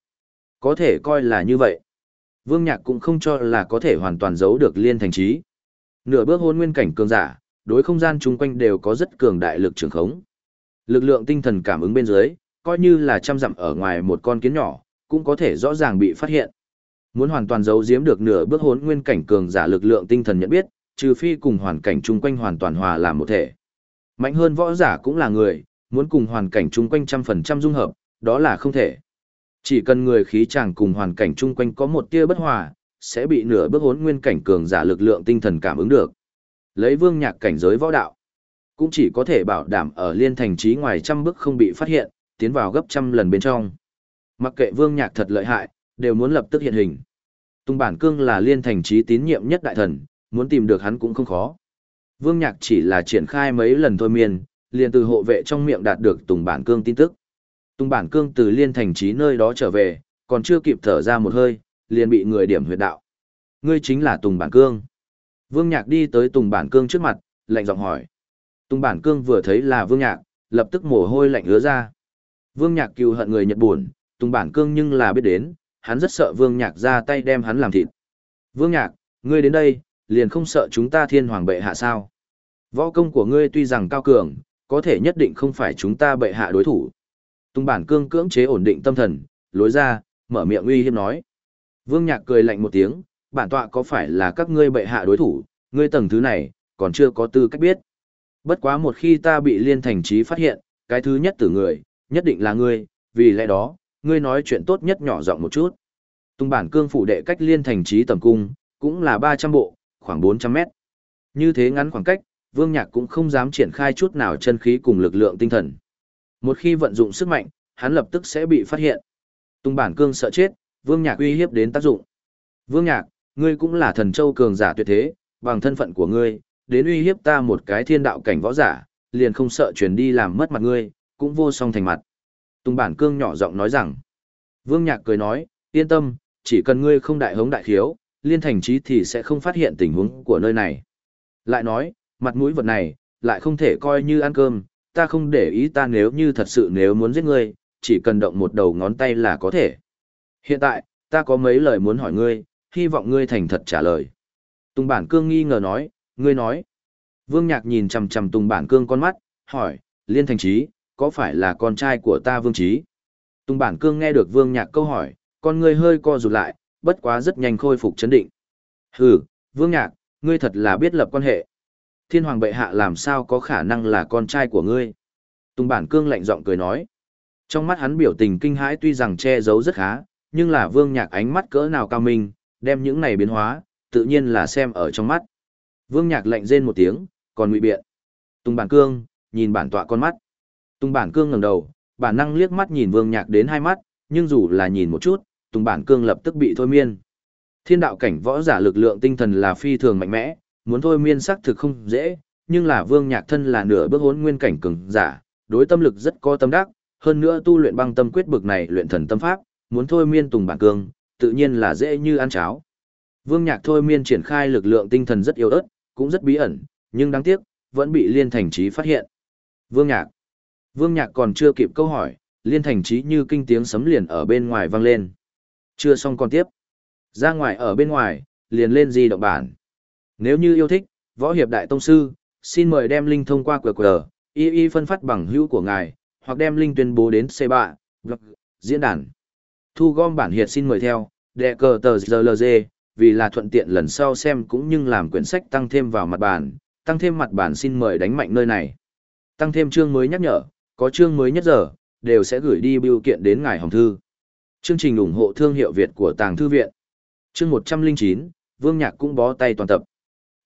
Có thể coi là như vậy. Vương Nhạc cũng không cho là có thể hoàn toàn giấu được liên thành trí. Nửa bước hôn nguyên cảnh cường giả, đối không gian chung quanh đều có rất cường đại lực trường khống. Lực lượng tinh thần cảm ứng bên dưới, coi như là trăm dặm ở ngoài một con kiến nhỏ, cũng có thể rõ ràng bị phát hiện. Muốn hoàn toàn giấu giếm được nửa bước hốn nguyên cảnh cường giả lực lượng tinh thần nhận biết, trừ phi cùng hoàn cảnh chung quanh hoàn toàn hòa làm một thể. Mạnh hơn võ giả cũng là người, muốn cùng hoàn cảnh chung quanh trăm phần trăm dung hợp, đó là không thể. Chỉ cần người khí chàng cùng hoàn cảnh chung quanh có một tia bất hòa, sẽ bị nửa bước hốn nguyên cảnh cường giả lực lượng tinh thần cảm ứng được. Lấy vương nhạc cảnh giới võ đạo, cũng chỉ có thể bảo đảm ở liên thành trí ngoài trăm bước không bị phát hiện, tiến vào gấp trăm lần bên trong. Mặc kệ vương nhạc thật lợi hại, đều muốn lập tức hiện hình. Tung bản cương là liên thành trí tín nhiệm nhất đại thần, muốn tìm được hắn cũng không khó. Vương nhạc chỉ là triển khai mấy lần thôi miên, liền từ hộ vệ trong miệng đạt được Tùng Bản Cương tin tức. Tùng Bản Cương từ liên thành trí nơi đó trở về, còn chưa kịp thở ra một hơi, liền bị người điểm huyệt đạo. Ngươi chính là Tùng Bản Cương. Vương Nhạc đi tới Tùng Bản Cương trước mặt, lạnh giọng hỏi. Tùng Bản Cương vừa thấy là Vương Nhạc, lập tức mồ hôi lạnh ứa ra. Vương Nhạc cừu hận người Nhật buồn, Tùng Bản Cương nhưng là biết đến, hắn rất sợ Vương Nhạc ra tay đem hắn làm thịt. Vương Nhạc, ngươi đến đây, liền không sợ chúng ta thiên hoàng bệ hạ sao? Võ công của ngươi tuy rằng cao cường, có thể nhất định không phải chúng ta bệ hạ đối thủ. Tùng bản cương cưỡng chế ổn định tâm thần, lối ra, mở miệng uy hiếp nói. Vương Nhạc cười lạnh một tiếng, bản tọa có phải là các ngươi bệ hạ đối thủ, ngươi tầng thứ này, còn chưa có tư cách biết. Bất quá một khi ta bị liên thành trí phát hiện, cái thứ nhất từ người, nhất định là ngươi, vì lẽ đó, ngươi nói chuyện tốt nhất nhỏ giọng một chút. Tung bản cương phủ đệ cách liên thành trí tầm cung, cũng là 300 bộ, khoảng 400 mét. Như thế ngắn khoảng cách, Vương Nhạc cũng không dám triển khai chút nào chân khí cùng lực lượng tinh thần. Một khi vận dụng sức mạnh, hắn lập tức sẽ bị phát hiện. Tung bản cương sợ chết, Vương Nhạc uy hiếp đến tác dụng. Vương Nhạc, ngươi cũng là thần châu cường giả tuyệt thế, bằng thân phận của ngươi, đến uy hiếp ta một cái thiên đạo cảnh võ giả, liền không sợ truyền đi làm mất mặt ngươi, cũng vô song thành mặt. Tung bản cương nhỏ giọng nói rằng. Vương Nhạc cười nói, yên tâm, chỉ cần ngươi không đại hống đại khiếu, liên thành trí thì sẽ không phát hiện tình huống của nơi này. Lại nói, mặt mũi vật này, lại không thể coi như ăn cơm, ta không để ý ta nếu như thật sự nếu muốn giết ngươi, chỉ cần động một đầu ngón tay là có thể. Hiện tại, ta có mấy lời muốn hỏi ngươi, hy vọng ngươi thành thật trả lời. Tùng bản cương nghi ngờ nói, ngươi nói. Vương Nhạc nhìn chằm chằm Tùng bản cương con mắt, hỏi, liên thành trí, có phải là con trai của ta Vương Trí? Tùng bản cương nghe được Vương Nhạc câu hỏi, con ngươi hơi co rụt lại, bất quá rất nhanh khôi phục chấn định. Hừ, Vương Nhạc, ngươi thật là biết lập quan hệ. Thiên hoàng bệ hạ làm sao có khả năng là con trai của ngươi? Tùng bản cương lạnh giọng cười nói. Trong mắt hắn biểu tình kinh hãi tuy rằng che giấu rất khá, nhưng là vương nhạc ánh mắt cỡ nào cao minh, đem những này biến hóa, tự nhiên là xem ở trong mắt. Vương nhạc lạnh rên một tiếng, còn ngụy biện. Tùng bản cương, nhìn bản tọa con mắt. Tùng bản cương ngẩng đầu, bản năng liếc mắt nhìn vương nhạc đến hai mắt, nhưng dù là nhìn một chút, Tùng Bản Cương lập tức bị thôi miên. Thiên đạo cảnh võ giả lực lượng tinh thần là phi thường mạnh mẽ, muốn thôi miên sắc thực không dễ, nhưng là Vương Nhạc thân là nửa bước hỗn nguyên cảnh cường giả, đối tâm lực rất có tâm đắc, hơn nữa tu luyện băng tâm quyết bực này luyện thần tâm pháp, muốn thôi miên Tùng Bản Cương, tự nhiên là dễ như ăn cháo. Vương Nhạc thôi miên triển khai lực lượng tinh thần rất yếu ớt, cũng rất bí ẩn, nhưng đáng tiếc, vẫn bị Liên Thành Trí phát hiện. Vương Nhạc. Vương Nhạc còn chưa kịp câu hỏi, Liên Thành Trí như kinh tiếng sấm liền ở bên ngoài vang lên. Chưa xong còn tiếp. Ra ngoài ở bên ngoài, liền lên di động bản. Nếu như yêu thích, võ hiệp đại tông sư, xin mời đem link thông qua QR, y y phân phát bằng hữu của ngài, hoặc đem link tuyên bố đến C3, blog, diễn đàn. Thu gom bản hiệt xin mời theo, đệ cờ tờ GLG, vì là thuận tiện lần sau xem cũng như làm quyển sách tăng thêm vào mặt bản, tăng thêm mặt bản xin mời đánh mạnh nơi này. Tăng thêm chương mới nhắc nhở, có chương mới nhất giờ, đều sẽ gửi đi biểu kiện đến ngài hồng thư. Chương trình ủng hộ thương hiệu Việt của Tàng Thư Viện. Chương 109, Vương Nhạc cũng bó tay toàn tập.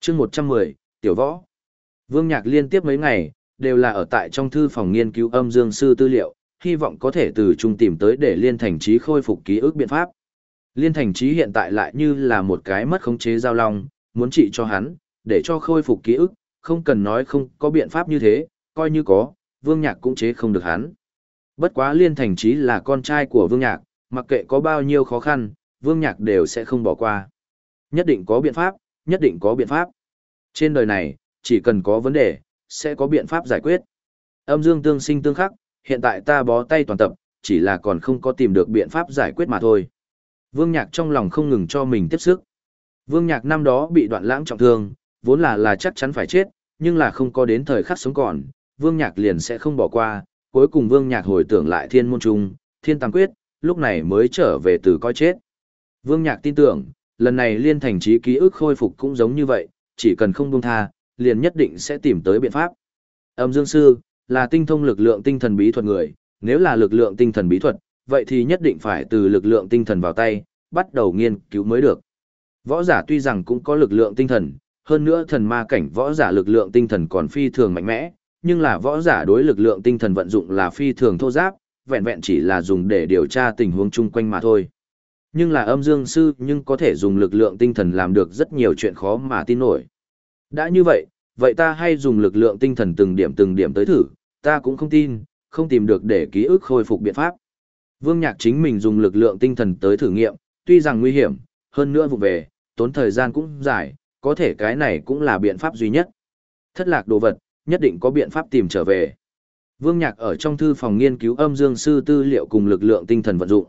Chương 110, Tiểu Võ. Vương Nhạc liên tiếp mấy ngày, đều là ở tại trong thư phòng nghiên cứu âm dương sư tư liệu, hy vọng có thể từ trung tìm tới để liên thành trí khôi phục ký ức biện pháp. Liên thành trí hiện tại lại như là một cái mất khống chế giao long, muốn trị cho hắn, để cho khôi phục ký ức, không cần nói không có biện pháp như thế, coi như có, Vương Nhạc cũng chế không được hắn. Bất quá Liên thành trí là con trai của Vương Nhạc, mặc kệ có bao nhiêu khó khăn, Vương Nhạc đều sẽ không bỏ qua. Nhất định có biện pháp, nhất định có biện pháp. Trên đời này, chỉ cần có vấn đề, sẽ có biện pháp giải quyết. Âm dương tương sinh tương khắc, hiện tại ta bó tay toàn tập, chỉ là còn không có tìm được biện pháp giải quyết mà thôi. Vương Nhạc trong lòng không ngừng cho mình tiếp sức. Vương Nhạc năm đó bị đoạn lãng trọng thương, vốn là là chắc chắn phải chết, nhưng là không có đến thời khắc sống còn, Vương Nhạc liền sẽ không bỏ qua, cuối cùng Vương Nhạc hồi tưởng lại thiên môn trung, thiên tam quyết, lúc này mới trở về từ coi chết. Vương Nhạc tin tưởng, lần này liên thành trí ký ức khôi phục cũng giống như vậy, chỉ cần không buông tha, liền nhất định sẽ tìm tới biện pháp. Âm Dương Sư, là tinh thông lực lượng tinh thần bí thuật người, nếu là lực lượng tinh thần bí thuật, vậy thì nhất định phải từ lực lượng tinh thần vào tay, bắt đầu nghiên cứu mới được. Võ giả tuy rằng cũng có lực lượng tinh thần, hơn nữa thần ma cảnh võ giả lực lượng tinh thần còn phi thường mạnh mẽ, nhưng là võ giả đối lực lượng tinh thần vận dụng là phi thường thô giáp, vẹn vẹn chỉ là dùng để điều tra tình huống chung quanh mà thôi. Nhưng là âm dương sư nhưng có thể dùng lực lượng tinh thần làm được rất nhiều chuyện khó mà tin nổi. Đã như vậy, vậy ta hay dùng lực lượng tinh thần từng điểm từng điểm tới thử, ta cũng không tin, không tìm được để ký ức khôi phục biện pháp. Vương Nhạc chính mình dùng lực lượng tinh thần tới thử nghiệm, tuy rằng nguy hiểm, hơn nữa vụ về, tốn thời gian cũng dài, có thể cái này cũng là biện pháp duy nhất. Thất lạc đồ vật, nhất định có biện pháp tìm trở về. Vương Nhạc ở trong thư phòng nghiên cứu âm dương sư tư liệu cùng lực lượng tinh thần vận dụng.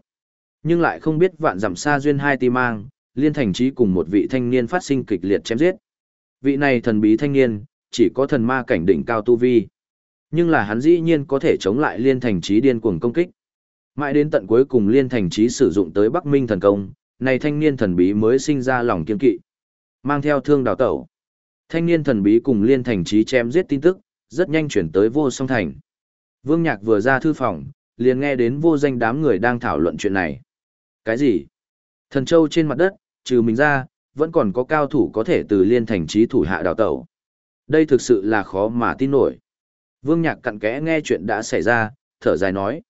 Nhưng lại không biết vạn dặm xa duyên hai ti mang, liên thành trí cùng một vị thanh niên phát sinh kịch liệt chém giết. Vị này thần bí thanh niên, chỉ có thần ma cảnh đỉnh cao tu vi. Nhưng là hắn dĩ nhiên có thể chống lại liên thành trí điên cuồng công kích. Mãi đến tận cuối cùng liên thành trí sử dụng tới Bắc Minh thần công, này thanh niên thần bí mới sinh ra lòng kiên kỵ. Mang theo thương đào tẩu. Thanh niên thần bí cùng liên thành trí chém giết tin tức, rất nhanh chuyển tới vô song thành. Vương Nhạc vừa ra thư phòng, liền nghe đến vô danh đám người đang thảo luận chuyện này. Cái gì? Thần châu trên mặt đất, trừ mình ra, vẫn còn có cao thủ có thể từ liên thành trí thủ hạ đào tẩu. Đây thực sự là khó mà tin nổi. Vương Nhạc cặn kẽ nghe chuyện đã xảy ra, thở dài nói.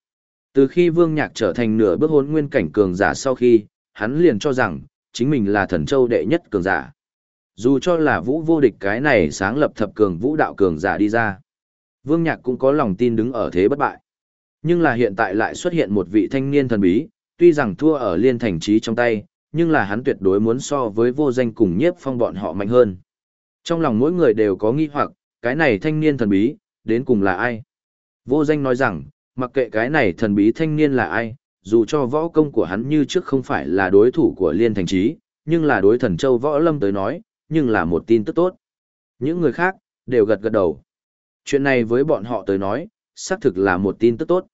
Từ khi Vương Nhạc trở thành nửa bước hốn nguyên cảnh cường giả sau khi, hắn liền cho rằng, chính mình là thần châu đệ nhất cường giả. Dù cho là vũ vô địch cái này sáng lập thập cường vũ đạo cường giả đi ra. Vương Nhạc cũng có lòng tin đứng ở thế bất bại. Nhưng là hiện tại lại xuất hiện một vị thanh niên thần bí, tuy rằng thua ở liên thành trí trong tay, nhưng là hắn tuyệt đối muốn so với vô danh cùng nhiếp phong bọn họ mạnh hơn. Trong lòng mỗi người đều có nghi hoặc, cái này thanh niên thần bí, đến cùng là ai? Vô danh nói rằng, mặc kệ cái này thần bí thanh niên là ai, dù cho võ công của hắn như trước không phải là đối thủ của liên thành trí, nhưng là đối thần châu võ lâm tới nói, nhưng là một tin tức tốt. Những người khác, đều gật gật đầu. Chuyện này với bọn họ tới nói, xác thực là một tin tức tốt.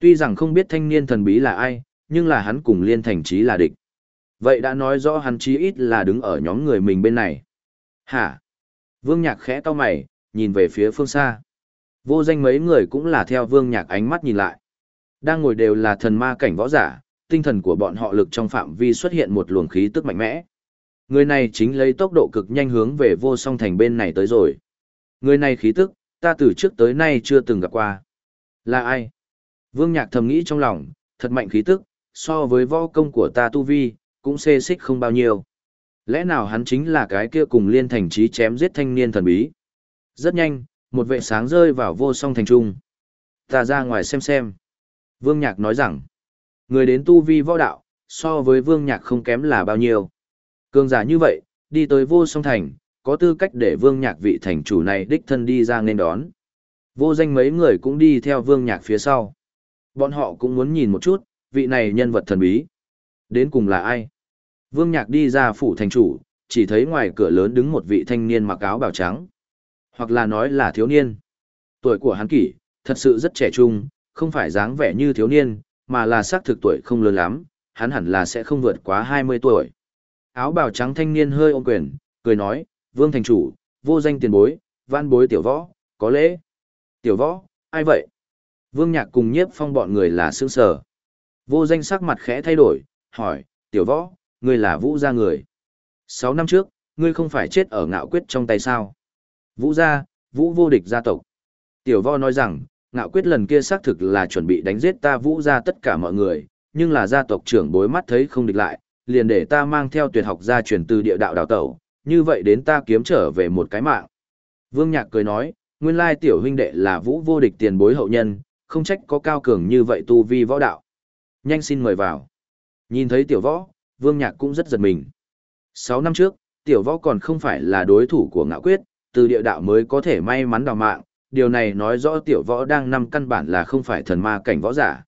Tuy rằng không biết thanh niên thần bí là ai, nhưng là hắn cùng liên thành trí là địch. Vậy đã nói rõ hắn chí ít là đứng ở nhóm người mình bên này. Hả? Vương Nhạc khẽ to mày, nhìn về phía phương xa. Vô danh mấy người cũng là theo Vương Nhạc ánh mắt nhìn lại. Đang ngồi đều là thần ma cảnh võ giả, tinh thần của bọn họ lực trong phạm vi xuất hiện một luồng khí tức mạnh mẽ. Người này chính lấy tốc độ cực nhanh hướng về vô song thành bên này tới rồi. Người này khí tức, ta từ trước tới nay chưa từng gặp qua. Là ai? Vương Nhạc thầm nghĩ trong lòng, thật mạnh khí tức, so với võ công của ta tu vi, cũng xê xích không bao nhiêu. Lẽ nào hắn chính là cái kia cùng liên thành trí chém giết thanh niên thần bí? Rất nhanh, một vệ sáng rơi vào vô song thành trung. Ta ra ngoài xem xem. Vương Nhạc nói rằng, người đến tu vi võ đạo, so với Vương Nhạc không kém là bao nhiêu. Cường giả như vậy, đi tới vô song thành, có tư cách để Vương Nhạc vị thành chủ này đích thân đi ra nên đón. Vô danh mấy người cũng đi theo Vương Nhạc phía sau. Bọn họ cũng muốn nhìn một chút, vị này nhân vật thần bí. Đến cùng là ai? Vương Nhạc đi ra phủ thành chủ, chỉ thấy ngoài cửa lớn đứng một vị thanh niên mặc áo bào trắng. Hoặc là nói là thiếu niên. Tuổi của hắn kỷ, thật sự rất trẻ trung, không phải dáng vẻ như thiếu niên, mà là xác thực tuổi không lớn lắm, hắn hẳn là sẽ không vượt quá 20 tuổi. Áo bào trắng thanh niên hơi ôm quyền, cười nói, Vương thành chủ, vô danh tiền bối, văn bối tiểu võ, có lễ. Tiểu võ, ai vậy? Vương nhạc cùng nhiếp phong bọn người là sương sở. Vô danh sắc mặt khẽ thay đổi, hỏi, tiểu võ, ngươi là vũ gia người. Sáu năm trước, ngươi không phải chết ở ngạo quyết trong tay sao? Vũ gia, vũ vô địch gia tộc. Tiểu võ nói rằng, ngạo quyết lần kia xác thực là chuẩn bị đánh giết ta vũ gia tất cả mọi người, nhưng là gia tộc trưởng bối mắt thấy không địch lại, liền để ta mang theo tuyệt học gia truyền từ địa đạo đào tẩu, như vậy đến ta kiếm trở về một cái mạng. Vương Nhạc cười nói, nguyên lai tiểu huynh đệ là vũ vô địch tiền bối hậu nhân, không trách có cao cường như vậy tu vi võ đạo. Nhanh xin mời vào. Nhìn thấy tiểu võ, Vương Nhạc cũng rất giật mình. Sáu năm trước, tiểu võ còn không phải là đối thủ của ngạo quyết, từ địa đạo mới có thể may mắn đào mạng, điều này nói rõ tiểu võ đang năm căn bản là không phải thần ma cảnh võ giả.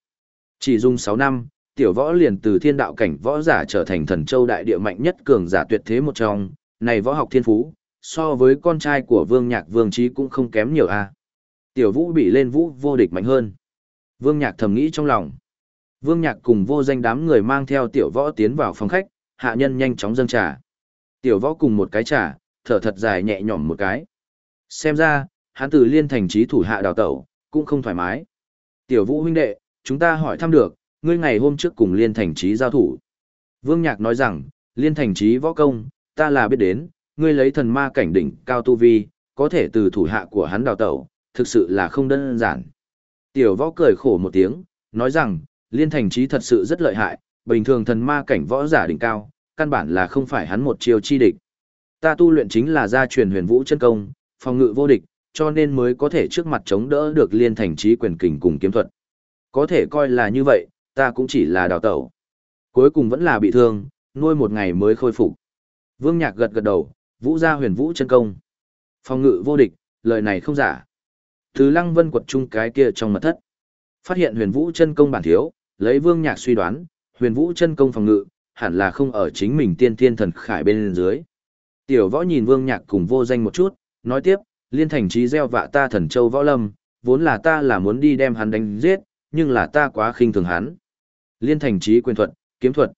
Chỉ dùng 6 năm, tiểu võ liền từ thiên đạo cảnh võ giả trở thành thần châu đại địa mạnh nhất cường giả tuyệt thế một trong, này võ học thiên phú, so với con trai của vương nhạc vương trí cũng không kém nhiều a Tiểu vũ bị lên vũ vô địch mạnh hơn. Vương nhạc thầm nghĩ trong lòng. Vương nhạc cùng vô danh đám người mang theo tiểu võ tiến vào phòng khách, hạ nhân nhanh chóng dâng trà. Tiểu võ cùng một cái trà, thở thật dài nhẹ nhõm một cái. Xem ra, hắn từ liên thành trí thủ hạ đào tẩu, cũng không thoải mái. Tiểu vũ huynh đệ, chúng ta hỏi thăm được, ngươi ngày hôm trước cùng liên thành trí giao thủ. Vương Nhạc nói rằng, liên thành trí võ công, ta là biết đến, ngươi lấy thần ma cảnh đỉnh cao tu vi, có thể từ thủ hạ của hắn đào tẩu, thực sự là không đơn giản. Tiểu võ cười khổ một tiếng, nói rằng, liên thành trí thật sự rất lợi hại, bình thường thần ma cảnh võ giả đỉnh cao, căn bản là không phải hắn một chiêu chi địch. Ta tu luyện chính là gia truyền huyền vũ chân công, phòng ngự vô địch, cho nên mới có thể trước mặt chống đỡ được liên thành trí quyền kình cùng kiếm thuật. Có thể coi là như vậy, ta cũng chỉ là đào tẩu. Cuối cùng vẫn là bị thương, nuôi một ngày mới khôi phục. Vương Nhạc gật gật đầu, vũ gia huyền vũ chân công. Phòng ngự vô địch, lời này không giả. Từ lăng vân quật chung cái kia trong mật thất. Phát hiện huyền vũ chân công bản thiếu, lấy Vương Nhạc suy đoán, huyền vũ chân công phòng ngự, hẳn là không ở chính mình tiên thiên thần khải bên dưới. Tiểu võ nhìn Vương Nhạc cùng vô danh một chút, nói tiếp, liên thành trí gieo vạ ta thần châu võ lâm, vốn là ta là muốn đi đem hắn đánh giết, nhưng là ta quá khinh thường hắn. Liên thành trí quyền thuật, kiếm thuật,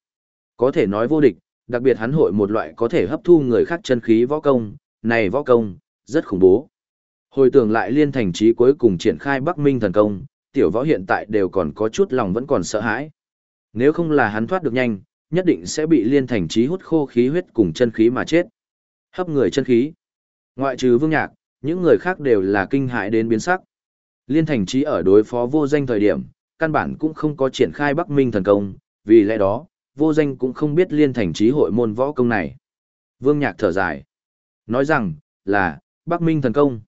có thể nói vô địch, đặc biệt hắn hội một loại có thể hấp thu người khác chân khí võ công, này võ công, rất khủng bố. Hồi tưởng lại liên thành trí cuối cùng triển khai Bắc Minh thần công, tiểu võ hiện tại đều còn có chút lòng vẫn còn sợ hãi. Nếu không là hắn thoát được nhanh, nhất định sẽ bị liên thành trí hút khô khí huyết cùng chân khí mà chết. Hấp người chân khí. Ngoại trừ vương nhạc, những người khác đều là kinh hại đến biến sắc. Liên thành trí ở đối phó vô danh thời điểm, căn bản cũng không có triển khai Bắc Minh thần công, vì lẽ đó, vô danh cũng không biết liên thành trí hội môn võ công này. Vương Nhạc thở dài, nói rằng, là, Bắc Minh thần công.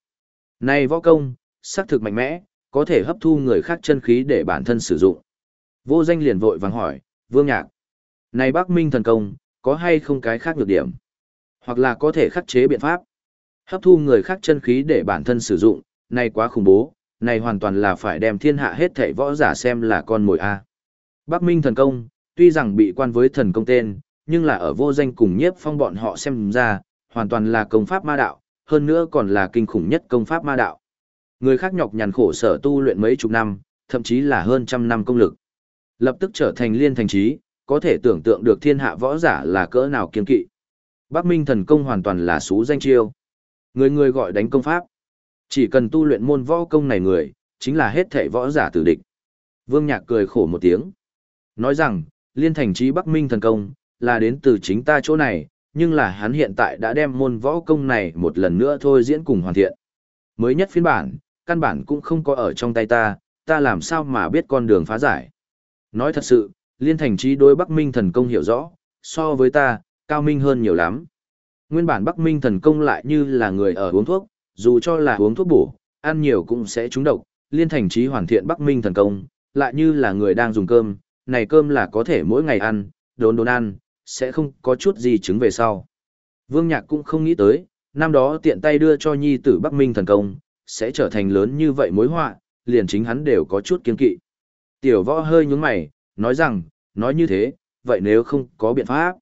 Này võ công, xác thực mạnh mẽ, có thể hấp thu người khác chân khí để bản thân sử dụng. Vô danh liền vội vàng hỏi, Vương Nhạc, này Bắc Minh thần công, có hay không cái khác nhược điểm? Hoặc là có thể khắc chế biện pháp? Hấp thu người khác chân khí để bản thân sử dụng, này quá khủng bố, này hoàn toàn là phải đem thiên hạ hết thảy võ giả xem là con mồi a. Bắc Minh thần công, tuy rằng bị quan với thần công tên, nhưng là ở vô danh cùng nhiếp phong bọn họ xem ra, hoàn toàn là công pháp ma đạo, hơn nữa còn là kinh khủng nhất công pháp ma đạo. Người khác nhọc nhằn khổ sở tu luyện mấy chục năm, thậm chí là hơn trăm năm công lực. Lập tức trở thành liên thành trí, có thể tưởng tượng được thiên hạ võ giả là cỡ nào kiên kỵ. Bắc Minh thần công hoàn toàn là số danh chiêu. Người người gọi đánh công pháp. Chỉ cần tu luyện môn võ công này người, chính là hết thể võ giả tử địch. Vương Nhạc cười khổ một tiếng. Nói rằng, liên thành trí Bắc Minh thần công, là đến từ chính ta chỗ này, nhưng là hắn hiện tại đã đem môn võ công này một lần nữa thôi diễn cùng hoàn thiện. Mới nhất phiên bản, căn bản cũng không có ở trong tay ta, ta làm sao mà biết con đường phá giải. Nói thật sự, liên thành trí đối Bắc Minh thần công hiểu rõ, so với ta, cao minh hơn nhiều lắm. Nguyên bản Bắc Minh thần công lại như là người ở uống thuốc, dù cho là uống thuốc bổ, ăn nhiều cũng sẽ trúng độc, liên thành trí hoàn thiện Bắc Minh thần công, lại như là người đang dùng cơm, này cơm là có thể mỗi ngày ăn, đốn đốn ăn, sẽ không có chút gì chứng về sau. Vương Nhạc cũng không nghĩ tới, năm đó tiện tay đưa cho nhi tử Bắc Minh thần công, sẽ trở thành lớn như vậy mối họa, liền chính hắn đều có chút kiên kỵ. Tiểu võ hơi nhướng mày, nói rằng, nói như thế, vậy nếu không có biện pháp.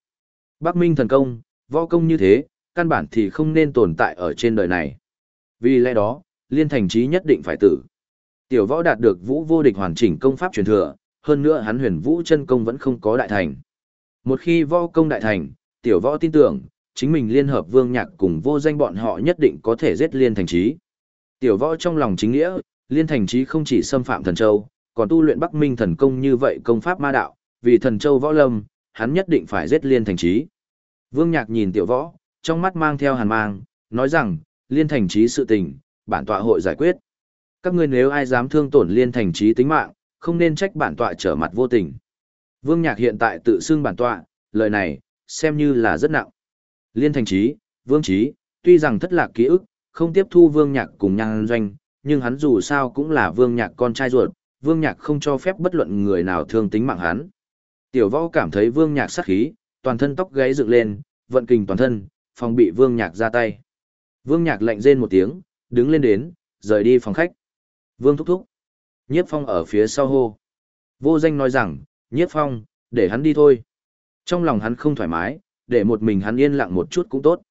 Bác Minh thần công, võ công như thế, căn bản thì không nên tồn tại ở trên đời này. Vì lẽ đó, liên thành trí nhất định phải tử. Tiểu võ đạt được vũ vô địch hoàn chỉnh công pháp truyền thừa, hơn nữa hắn huyền vũ chân công vẫn không có đại thành. Một khi võ công đại thành, tiểu võ tin tưởng, chính mình liên hợp vương nhạc cùng vô danh bọn họ nhất định có thể giết liên thành trí. Tiểu võ trong lòng chính nghĩa, liên thành trí không chỉ xâm phạm thần châu, còn tu luyện bắc minh thần công như vậy công pháp ma đạo, vì thần châu võ lâm, hắn nhất định phải giết liên thành trí. Vương nhạc nhìn tiểu võ, trong mắt mang theo hàn mang, nói rằng, liên thành trí sự tình, bản tọa hội giải quyết. Các ngươi nếu ai dám thương tổn liên thành trí tính mạng, không nên trách bản tọa trở mặt vô tình. Vương nhạc hiện tại tự xưng bản tọa, lời này, xem như là rất nặng. Liên thành trí, vương trí, tuy rằng thất lạc ký ức, không tiếp thu vương nhạc cùng nhan doanh, nhưng hắn dù sao cũng là vương nhạc con trai ruột, vương nhạc không cho phép bất luận người nào thương tính mạng hắn. Tiểu võ cảm thấy vương nhạc sát khí, toàn thân tóc gáy dựng lên, vận kình toàn thân, phòng bị vương nhạc ra tay. Vương nhạc lạnh rên một tiếng, đứng lên đến, rời đi phòng khách. Vương thúc thúc. Nhiếp phong ở phía sau hô. Vô danh nói rằng, nhiếp phong, để hắn đi thôi. Trong lòng hắn không thoải mái, để một mình hắn yên lặng một chút cũng tốt.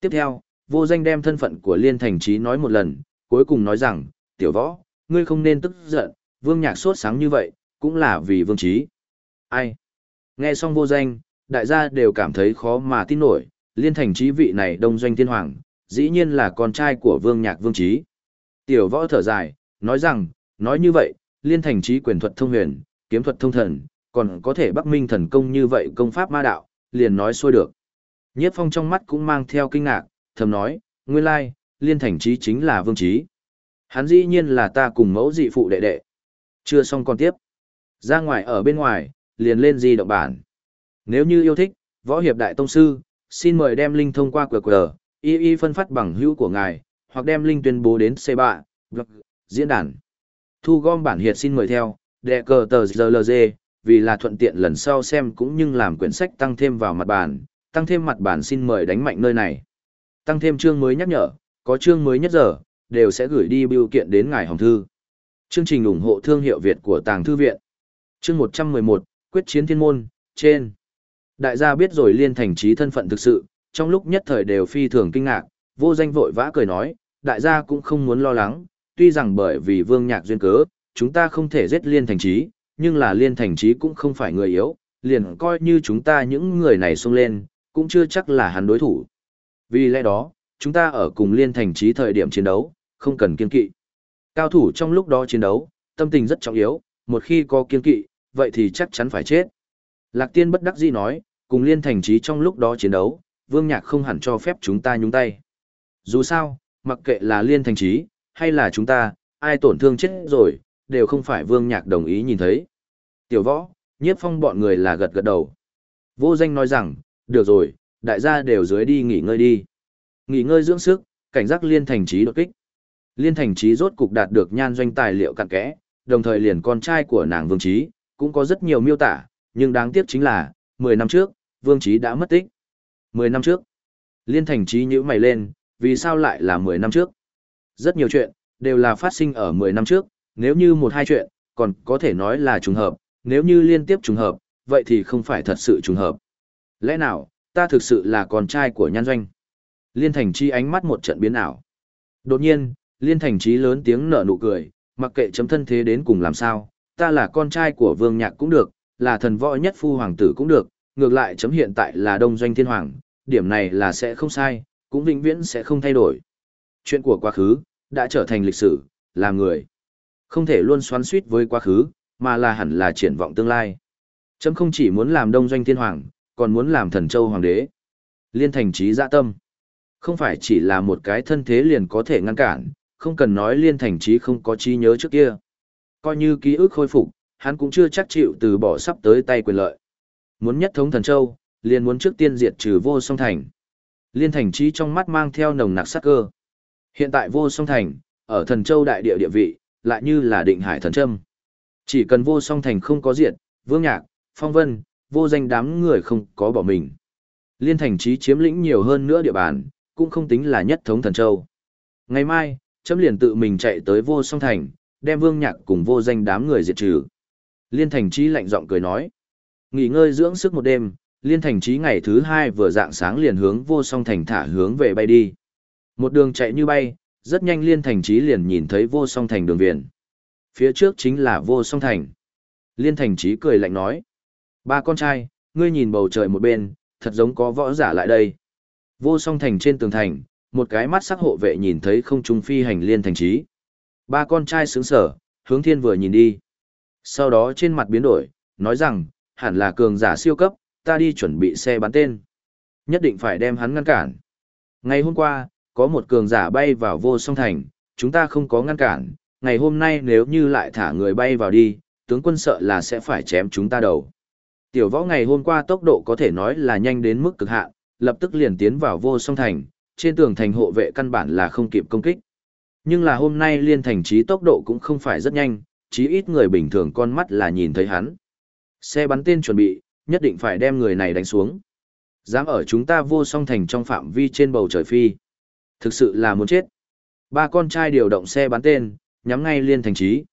Tiếp theo, vô danh đem thân phận của Liên Thành Trí nói một lần, cuối cùng nói rằng, tiểu võ, ngươi không nên tức giận, vương nhạc sốt sáng như vậy, cũng là vì vương trí. Ai? Nghe xong vô danh, đại gia đều cảm thấy khó mà tin nổi, Liên Thành Trí vị này đông doanh thiên hoàng, dĩ nhiên là con trai của vương nhạc vương trí. Tiểu võ thở dài, nói rằng, nói như vậy, Liên Thành Trí quyền thuật thông huyền, kiếm thuật thông thần, còn có thể bắc minh thần công như vậy công pháp ma đạo, liền nói xuôi được. Nhiếp phong trong mắt cũng mang theo kinh ngạc, thầm nói, nguyên lai, liên thành trí chính là vương trí. Hắn dĩ nhiên là ta cùng mẫu dị phụ đệ đệ. Chưa xong còn tiếp. Ra ngoài ở bên ngoài, liền lên di động bản. Nếu như yêu thích, võ hiệp đại tông sư, xin mời đem link thông qua QR, y y phân phát bằng hữu của ngài, hoặc đem link tuyên bố đến C3, blog, diễn đàn. Thu gom bản hiệt xin mời theo, đệ cờ tờ GLG, vì là thuận tiện lần sau xem cũng như làm quyển sách tăng thêm vào mặt bản, tăng thêm mặt bản xin mời đánh mạnh nơi này. Tăng thêm chương mới nhắc nhở, có chương mới nhất giờ, đều sẽ gửi đi biểu kiện đến ngài hồng thư. Chương trình ủng hộ thương hiệu Việt của Tàng Thư Viện. Chương 111, Quyết chiến thiên môn, trên. Đại gia biết rồi liên thành trí thân phận thực sự, trong lúc nhất thời đều phi thường kinh ngạc, vô danh vội vã cười nói, đại gia cũng không muốn lo lắng, tuy rằng bởi vì vương nhạc duyên cớ, chúng ta không thể giết liên thành trí, nhưng là liên thành trí cũng không phải người yếu, liền coi như chúng ta những người này xông lên, cũng chưa chắc là hắn đối thủ. Vì lẽ đó, chúng ta ở cùng liên thành trí thời điểm chiến đấu, không cần kiên kỵ. Cao thủ trong lúc đó chiến đấu, tâm tình rất trọng yếu, một khi có kiên kỵ, vậy thì chắc chắn phải chết. Lạc tiên bất đắc dĩ nói, cùng liên thành trí trong lúc đó chiến đấu, vương nhạc không hẳn cho phép chúng ta nhúng tay. Dù sao, mặc kệ là liên thành trí, hay là chúng ta, ai tổn thương chết rồi, đều không phải vương nhạc đồng ý nhìn thấy. Tiểu võ, nhiếp phong bọn người là gật gật đầu. Vô danh nói rằng, được rồi, đại gia đều dưới đi nghỉ ngơi đi. Nghỉ ngơi dưỡng sức, cảnh giác liên thành trí đột kích. Liên thành trí rốt cục đạt được nhan doanh tài liệu cặn kẽ, đồng thời liền con trai của nàng vương trí, cũng có rất nhiều miêu tả, nhưng đáng tiếc chính là, 10 năm trước, vương trí đã mất tích. 10 năm trước, liên thành trí nhữ mày lên, vì sao lại là 10 năm trước? Rất nhiều chuyện, đều là phát sinh ở 10 năm trước, nếu như một hai chuyện, còn có thể nói là trùng hợp, nếu như liên tiếp trùng hợp, vậy thì không phải thật sự trùng hợp. Lẽ nào, ta thực sự là con trai của nhan doanh? Liên thành chi ánh mắt một trận biến ảo. Đột nhiên, liên thành trí lớn tiếng nở nụ cười, mặc kệ chấm thân thế đến cùng làm sao, ta là con trai của vương nhạc cũng được, là thần võ nhất phu hoàng tử cũng được, ngược lại chấm hiện tại là đông doanh thiên hoàng, điểm này là sẽ không sai, cũng vĩnh viễn sẽ không thay đổi. Chuyện của quá khứ, đã trở thành lịch sử, là người. Không thể luôn xoắn suýt với quá khứ, mà là hẳn là triển vọng tương lai. Chấm không chỉ muốn làm đông doanh thiên hoàng, còn muốn làm thần châu hoàng đế. Liên thành trí dạ tâm. Không phải chỉ là một cái thân thế liền có thể ngăn cản, không cần nói liên thành trí không có trí nhớ trước kia. Coi như ký ức khôi phục, hắn cũng chưa chắc chịu từ bỏ sắp tới tay quyền lợi. Muốn nhất thống thần châu, liền muốn trước tiên diệt trừ vô song thành. Liên thành trí trong mắt mang theo nồng nặc sát cơ. Hiện tại vô song thành, ở thần châu đại địa địa vị, lại như là định hải thần trâm. Chỉ cần vô song thành không có diệt, vương nhạc, phong vân, vô danh đám người không có bỏ mình. Liên thành trí chiếm lĩnh nhiều hơn nữa địa bàn, cũng không tính là nhất thống thần châu. Ngày mai, chấm liền tự mình chạy tới vô song thành, đem vương nhạc cùng vô danh đám người diệt trừ. Liên thành trí lạnh giọng cười nói. Nghỉ ngơi dưỡng sức một đêm, liên thành trí ngày thứ hai vừa dạng sáng liền hướng vô song thành thả hướng về bay đi. Một đường chạy như bay, rất nhanh liên thành trí liền nhìn thấy vô song thành đường viện, Phía trước chính là vô song thành. Liên thành trí cười lạnh nói. Ba con trai, ngươi nhìn bầu trời một bên, thật giống có võ giả lại đây. Vô song thành trên tường thành, một cái mắt sắc hộ vệ nhìn thấy không trung phi hành liên thành trí. Ba con trai sướng sở, hướng thiên vừa nhìn đi. Sau đó trên mặt biến đổi, nói rằng, hẳn là cường giả siêu cấp, ta đi chuẩn bị xe bắn tên. Nhất định phải đem hắn ngăn cản. Ngày hôm qua, có một cường giả bay vào vô song thành, chúng ta không có ngăn cản. Ngày hôm nay nếu như lại thả người bay vào đi, tướng quân sợ là sẽ phải chém chúng ta đầu. Tiểu võ ngày hôm qua tốc độ có thể nói là nhanh đến mức cực hạn, lập tức liền tiến vào vô song thành, trên tường thành hộ vệ căn bản là không kịp công kích. Nhưng là hôm nay liên thành trí tốc độ cũng không phải rất nhanh, chí ít người bình thường con mắt là nhìn thấy hắn. Xe bắn tên chuẩn bị, nhất định phải đem người này đánh xuống. Dám ở chúng ta vô song thành trong phạm vi trên bầu trời phi. Thực sự là muốn chết. Ba con trai điều động xe bắn tên, nhắm ngay liên thành trí.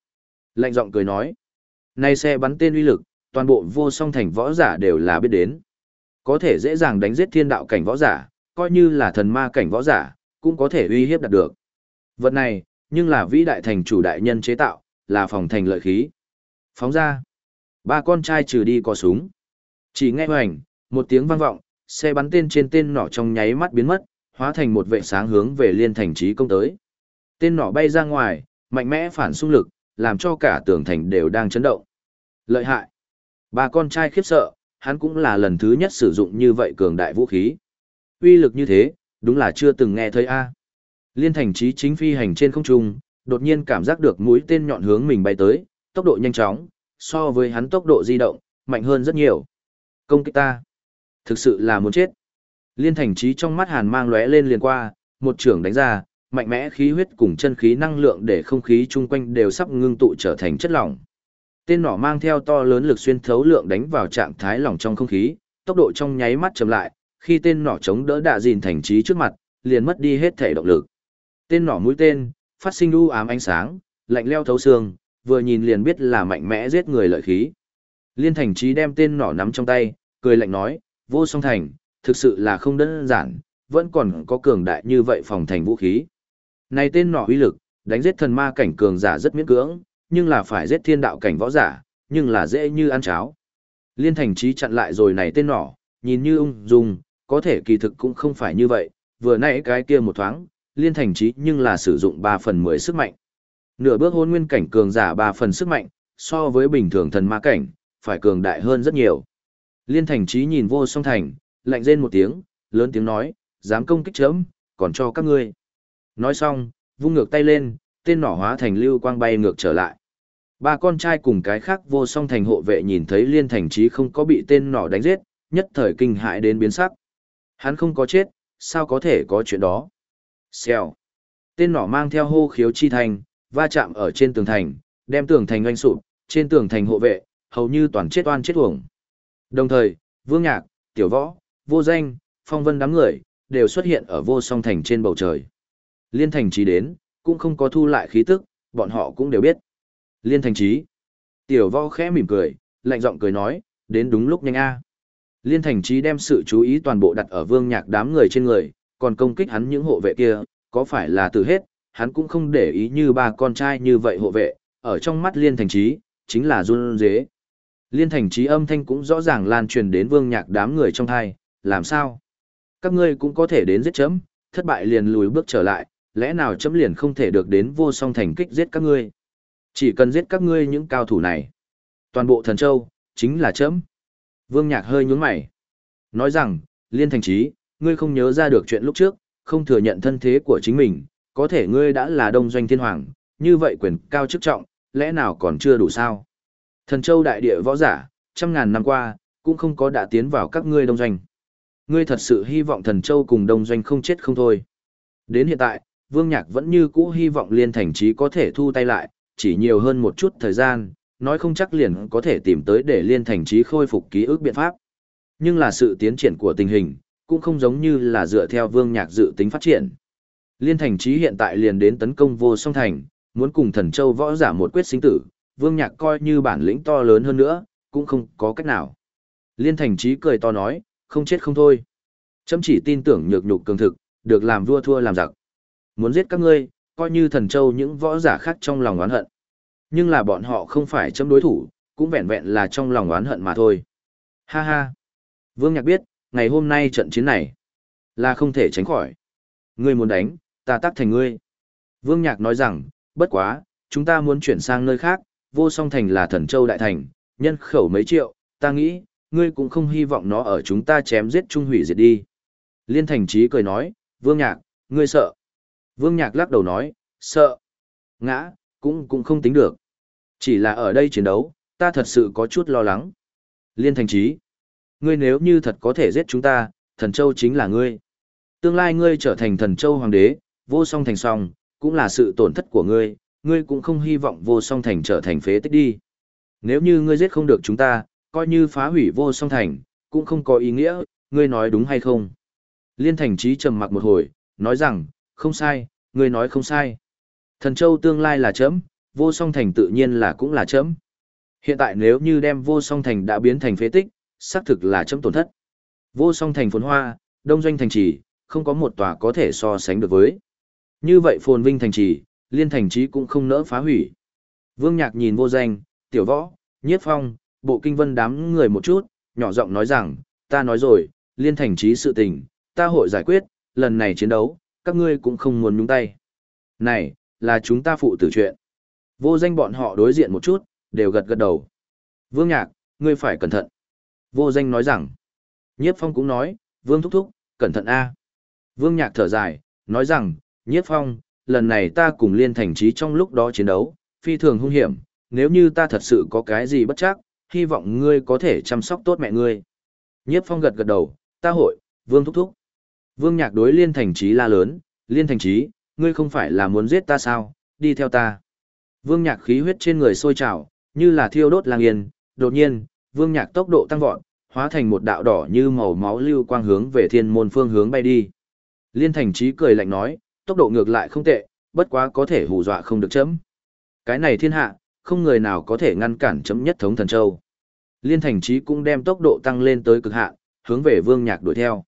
Lạnh giọng cười nói. Này xe bắn tên uy lực, toàn bộ vô song thành võ giả đều là biết đến. Có thể dễ dàng đánh giết thiên đạo cảnh võ giả, coi như là thần ma cảnh võ giả, cũng có thể uy hiếp đạt được. Vật này, nhưng là vĩ đại thành chủ đại nhân chế tạo, là phòng thành lợi khí. Phóng ra. Ba con trai trừ đi có súng. Chỉ nghe hoành, một tiếng vang vọng, xe bắn tên trên tên nỏ trong nháy mắt biến mất, hóa thành một vệ sáng hướng về liên thành trí công tới. Tên nỏ bay ra ngoài, mạnh mẽ phản xung lực, làm cho cả tường thành đều đang chấn động. Lợi hại. Ba con trai khiếp sợ, hắn cũng là lần thứ nhất sử dụng như vậy cường đại vũ khí. Uy lực như thế, đúng là chưa từng nghe thấy a. Liên thành trí chính phi hành trên không trung, đột nhiên cảm giác được mũi tên nhọn hướng mình bay tới, tốc độ nhanh chóng, so với hắn tốc độ di động, mạnh hơn rất nhiều. Công kích ta. Thực sự là muốn chết. Liên thành trí trong mắt hàn mang lóe lên liền qua, một trưởng đánh ra, mạnh mẽ khí huyết cùng chân khí năng lượng để không khí chung quanh đều sắp ngưng tụ trở thành chất lỏng. Tên nỏ mang theo to lớn lực xuyên thấu lượng đánh vào trạng thái lỏng trong không khí, tốc độ trong nháy mắt chậm lại, khi tên nỏ chống đỡ đạ dìn thành trí trước mặt, liền mất đi hết thể động lực. Tên nỏ mũi tên, phát sinh u ám ánh sáng, lạnh leo thấu xương, vừa nhìn liền biết là mạnh mẽ giết người lợi khí. Liên thành trí đem tên nỏ nắm trong tay, cười lạnh nói, vô song thành, thực sự là không đơn giản, vẫn còn có cường đại như vậy phòng thành vũ khí. Này tên nỏ uy lực, đánh giết thần ma cảnh cường giả rất miễn cưỡng, nhưng là phải giết thiên đạo cảnh võ giả, nhưng là dễ như ăn cháo. Liên thành trí chặn lại rồi này tên nỏ, nhìn như ung dung, có thể kỳ thực cũng không phải như vậy, vừa nãy cái kia một thoáng, liên thành trí nhưng là sử dụng 3 phần 10 sức mạnh. Nửa bước hôn nguyên cảnh cường giả 3 phần sức mạnh, so với bình thường thần ma cảnh, phải cường đại hơn rất nhiều. Liên thành trí nhìn vô song thành, lạnh rên một tiếng, lớn tiếng nói, dám công kích chấm, còn cho các ngươi. Nói xong, vung ngược tay lên, tên nỏ hóa thành lưu quang bay ngược trở lại. Ba con trai cùng cái khác vô song thành hộ vệ nhìn thấy liên thành trí không có bị tên nỏ đánh giết, nhất thời kinh hại đến biến sắc. Hắn không có chết, sao có thể có chuyện đó? Xèo. Tên nỏ mang theo hô khiếu chi thành, va chạm ở trên tường thành, đem tường thành oanh sụp, trên tường thành hộ vệ, hầu như toàn chết oan chết uổng. Đồng thời, Vương Nhạc, Tiểu Võ, Vô Danh, Phong Vân đám người, đều xuất hiện ở vô song thành trên bầu trời. Liên thành trí đến, cũng không có thu lại khí tức, bọn họ cũng đều biết. Liên thành trí. Tiểu Võ khẽ mỉm cười, lạnh giọng cười nói, đến đúng lúc nhanh a. Liên thành trí đem sự chú ý toàn bộ đặt ở Vương Nhạc đám người trên người, còn công kích hắn những hộ vệ kia, có phải là từ hết, hắn cũng không để ý như ba con trai như vậy hộ vệ, ở trong mắt liên thành trí, chính là run dế. Liên thành trí âm thanh cũng rõ ràng lan truyền đến vương nhạc đám người trong thai, làm sao? Các ngươi cũng có thể đến giết chấm, thất bại liền lùi bước trở lại, lẽ nào chấm liền không thể được đến vô song thành kích giết các ngươi? Chỉ cần giết các ngươi những cao thủ này. Toàn bộ thần châu, chính là chấm. Vương nhạc hơi nhún mày. Nói rằng, liên thành trí, ngươi không nhớ ra được chuyện lúc trước, không thừa nhận thân thế của chính mình, có thể ngươi đã là đông doanh thiên hoàng, như vậy quyền cao chức trọng, lẽ nào còn chưa đủ sao? Thần châu đại địa võ giả, trăm ngàn năm qua, cũng không có đã tiến vào các ngươi đông doanh. Ngươi thật sự hy vọng thần châu cùng đông doanh không chết không thôi. Đến hiện tại, Vương Nhạc vẫn như cũ hy vọng liên thành trí có thể thu tay lại, chỉ nhiều hơn một chút thời gian, nói không chắc liền có thể tìm tới để liên thành trí khôi phục ký ức biện pháp. Nhưng là sự tiến triển của tình hình, cũng không giống như là dựa theo Vương Nhạc dự tính phát triển. Liên thành trí hiện tại liền đến tấn công vô song thành, muốn cùng thần châu võ giả một quyết sinh tử, Vương Nhạc coi như bản lĩnh to lớn hơn nữa, cũng không có cách nào. Liên thành trí cười to nói, không chết không thôi. Chấm chỉ tin tưởng nhược nhục cường thực, được làm vua thua làm giặc. Muốn giết các ngươi, coi như thần châu những võ giả khác trong lòng oán hận. Nhưng là bọn họ không phải chấm đối thủ, cũng vẹn vẹn là trong lòng oán hận mà thôi. Ha ha. Vương Nhạc biết, ngày hôm nay trận chiến này là không thể tránh khỏi. Ngươi muốn đánh, ta tác thành ngươi. Vương Nhạc nói rằng, bất quá, chúng ta muốn chuyển sang nơi khác, vô song thành là thần châu đại thành, nhân khẩu mấy triệu, ta nghĩ, ngươi cũng không hy vọng nó ở chúng ta chém giết trung hủy diệt đi. Liên thành trí cười nói, Vương Nhạc, ngươi sợ. Vương Nhạc lắc đầu nói, sợ. Ngã, cũng cũng không tính được. Chỉ là ở đây chiến đấu, ta thật sự có chút lo lắng. Liên thành trí. Ngươi nếu như thật có thể giết chúng ta, thần châu chính là ngươi. Tương lai ngươi trở thành thần châu hoàng đế, vô song thành song, cũng là sự tổn thất của ngươi, ngươi cũng không hy vọng vô song thành trở thành phế tích đi. Nếu như ngươi giết không được chúng ta, coi như phá hủy vô song thành, cũng không có ý nghĩa, ngươi nói đúng hay không? Liên thành trí trầm mặc một hồi, nói rằng, không sai, ngươi nói không sai. Thần châu tương lai là chấm, vô song thành tự nhiên là cũng là chấm. Hiện tại nếu như đem vô song thành đã biến thành phế tích, xác thực là chấm tổn thất. Vô song thành phồn hoa, đông doanh thành trì, không có một tòa có thể so sánh được với. Như vậy phồn vinh thành trì, liên thành trí cũng không nỡ phá hủy. Vương Nhạc nhìn vô danh, tiểu võ, nhiếp phong, bộ kinh vân đám người một chút, nhỏ giọng nói rằng, ta nói rồi, liên thành trí sự tình, ta hội giải quyết, lần này chiến đấu, các ngươi cũng không muốn nhúng tay. Này, là chúng ta phụ tử chuyện. Vô danh bọn họ đối diện một chút, đều gật gật đầu. Vương Nhạc, ngươi phải cẩn thận. Vô danh nói rằng, nhiếp phong cũng nói, Vương thúc thúc, cẩn thận a. Vương Nhạc thở dài, nói rằng, nhiếp phong, lần này ta cùng liên thành trí trong lúc đó chiến đấu, phi thường hung hiểm, nếu như ta thật sự có cái gì bất chắc, hy vọng ngươi có thể chăm sóc tốt mẹ ngươi. Nhiếp phong gật gật đầu, ta hội, vương thúc thúc. Vương nhạc đối liên thành trí la lớn, liên thành trí, ngươi không phải là muốn giết ta sao, đi theo ta. Vương nhạc khí huyết trên người sôi trào, như là thiêu đốt lang yên, đột nhiên, vương nhạc tốc độ tăng vọt, hóa thành một đạo đỏ như màu máu lưu quang hướng về thiên môn phương hướng bay đi. Liên thành trí cười lạnh nói, tốc độ ngược lại không tệ, bất quá có thể hù dọa không được chấm. Cái này thiên hạ, không người nào có thể ngăn cản chấm nhất thống thần châu. Liên thành trí cũng đem tốc độ tăng lên tới cực hạn, hướng về vương nhạc đuổi theo.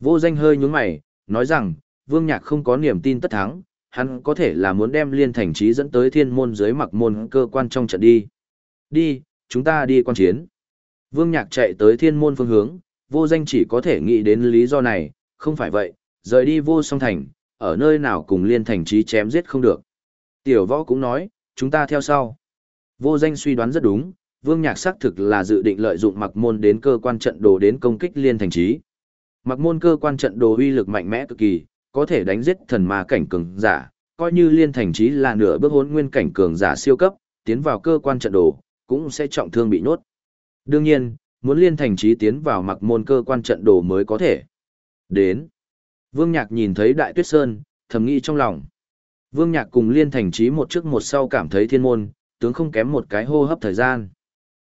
Vô danh hơi nhúng mày, nói rằng, vương nhạc không có niềm tin tất thắng, hắn có thể là muốn đem liên thành trí dẫn tới thiên môn dưới mặc môn cơ quan trong trận đi. Đi, chúng ta đi quan chiến. Vương nhạc chạy tới thiên môn phương hướng, vô danh chỉ có thể nghĩ đến lý do này, không phải vậy, rời đi vô song thành, ở nơi nào cùng liên thành trí chém giết không được. Tiểu võ cũng nói, chúng ta theo sau. Vô danh suy đoán rất đúng, vương nhạc xác thực là dự định lợi dụng mặc môn đến cơ quan trận đồ đến công kích liên thành trí. Mặc môn cơ quan trận đồ uy lực mạnh mẽ cực kỳ, có thể đánh giết thần ma cảnh cường giả, coi như liên thành trí là nửa bước hỗn nguyên cảnh cường giả siêu cấp, tiến vào cơ quan trận đồ, cũng sẽ trọng thương bị nhốt. Đương nhiên, muốn liên thành trí tiến vào mặc môn cơ quan trận đồ mới có thể. Đến. Vương Nhạc nhìn thấy Đại Tuyết Sơn, thầm nghĩ trong lòng. Vương Nhạc cùng Liên Thành Trí một trước một sau cảm thấy thiên môn, tướng không kém một cái hô hấp thời gian.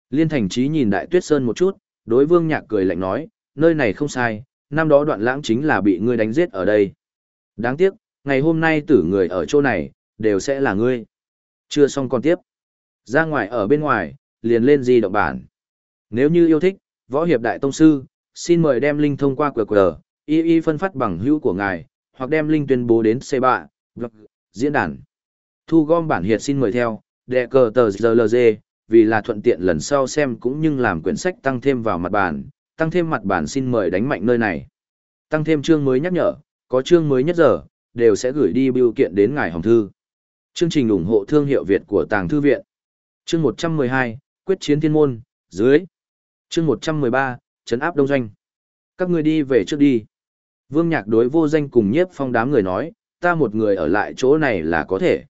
Liên Thành Trí nhìn Đại Tuyết Sơn một chút, đối Vương Nhạc cười lạnh nói, nơi này không sai, năm đó đoạn lãng chính là bị ngươi đánh giết ở đây. Đáng tiếc, ngày hôm nay tử người ở chỗ này, đều sẽ là ngươi. Chưa xong còn tiếp. Ra ngoài ở bên ngoài, liền lên di động bản. Nếu như yêu thích, võ hiệp đại tông sư, xin mời đem link thông qua QR, y y phân phát bằng hữu của ngài, hoặc đem link tuyên bố đến C3, blog, diễn đàn. Thu gom bản hiệt xin mời theo, đệ cờ tờ GLG, vì là thuận tiện lần sau xem cũng như làm quyển sách tăng thêm vào mặt bản, tăng thêm mặt bản xin mời đánh mạnh nơi này. Tăng thêm chương mới nhắc nhở, có chương mới nhất giờ, đều sẽ gửi đi biểu kiện đến ngài hồng thư. Chương trình ủng hộ thương hiệu Việt của Tàng Thư Viện. Chương 112, Quyết chiến thiên môn, dưới. Chương 113, Trấn áp đông doanh. Các người đi về trước đi. Vương Nhạc đối vô danh cùng nhiếp phong đám người nói, ta một người ở lại chỗ này là có thể.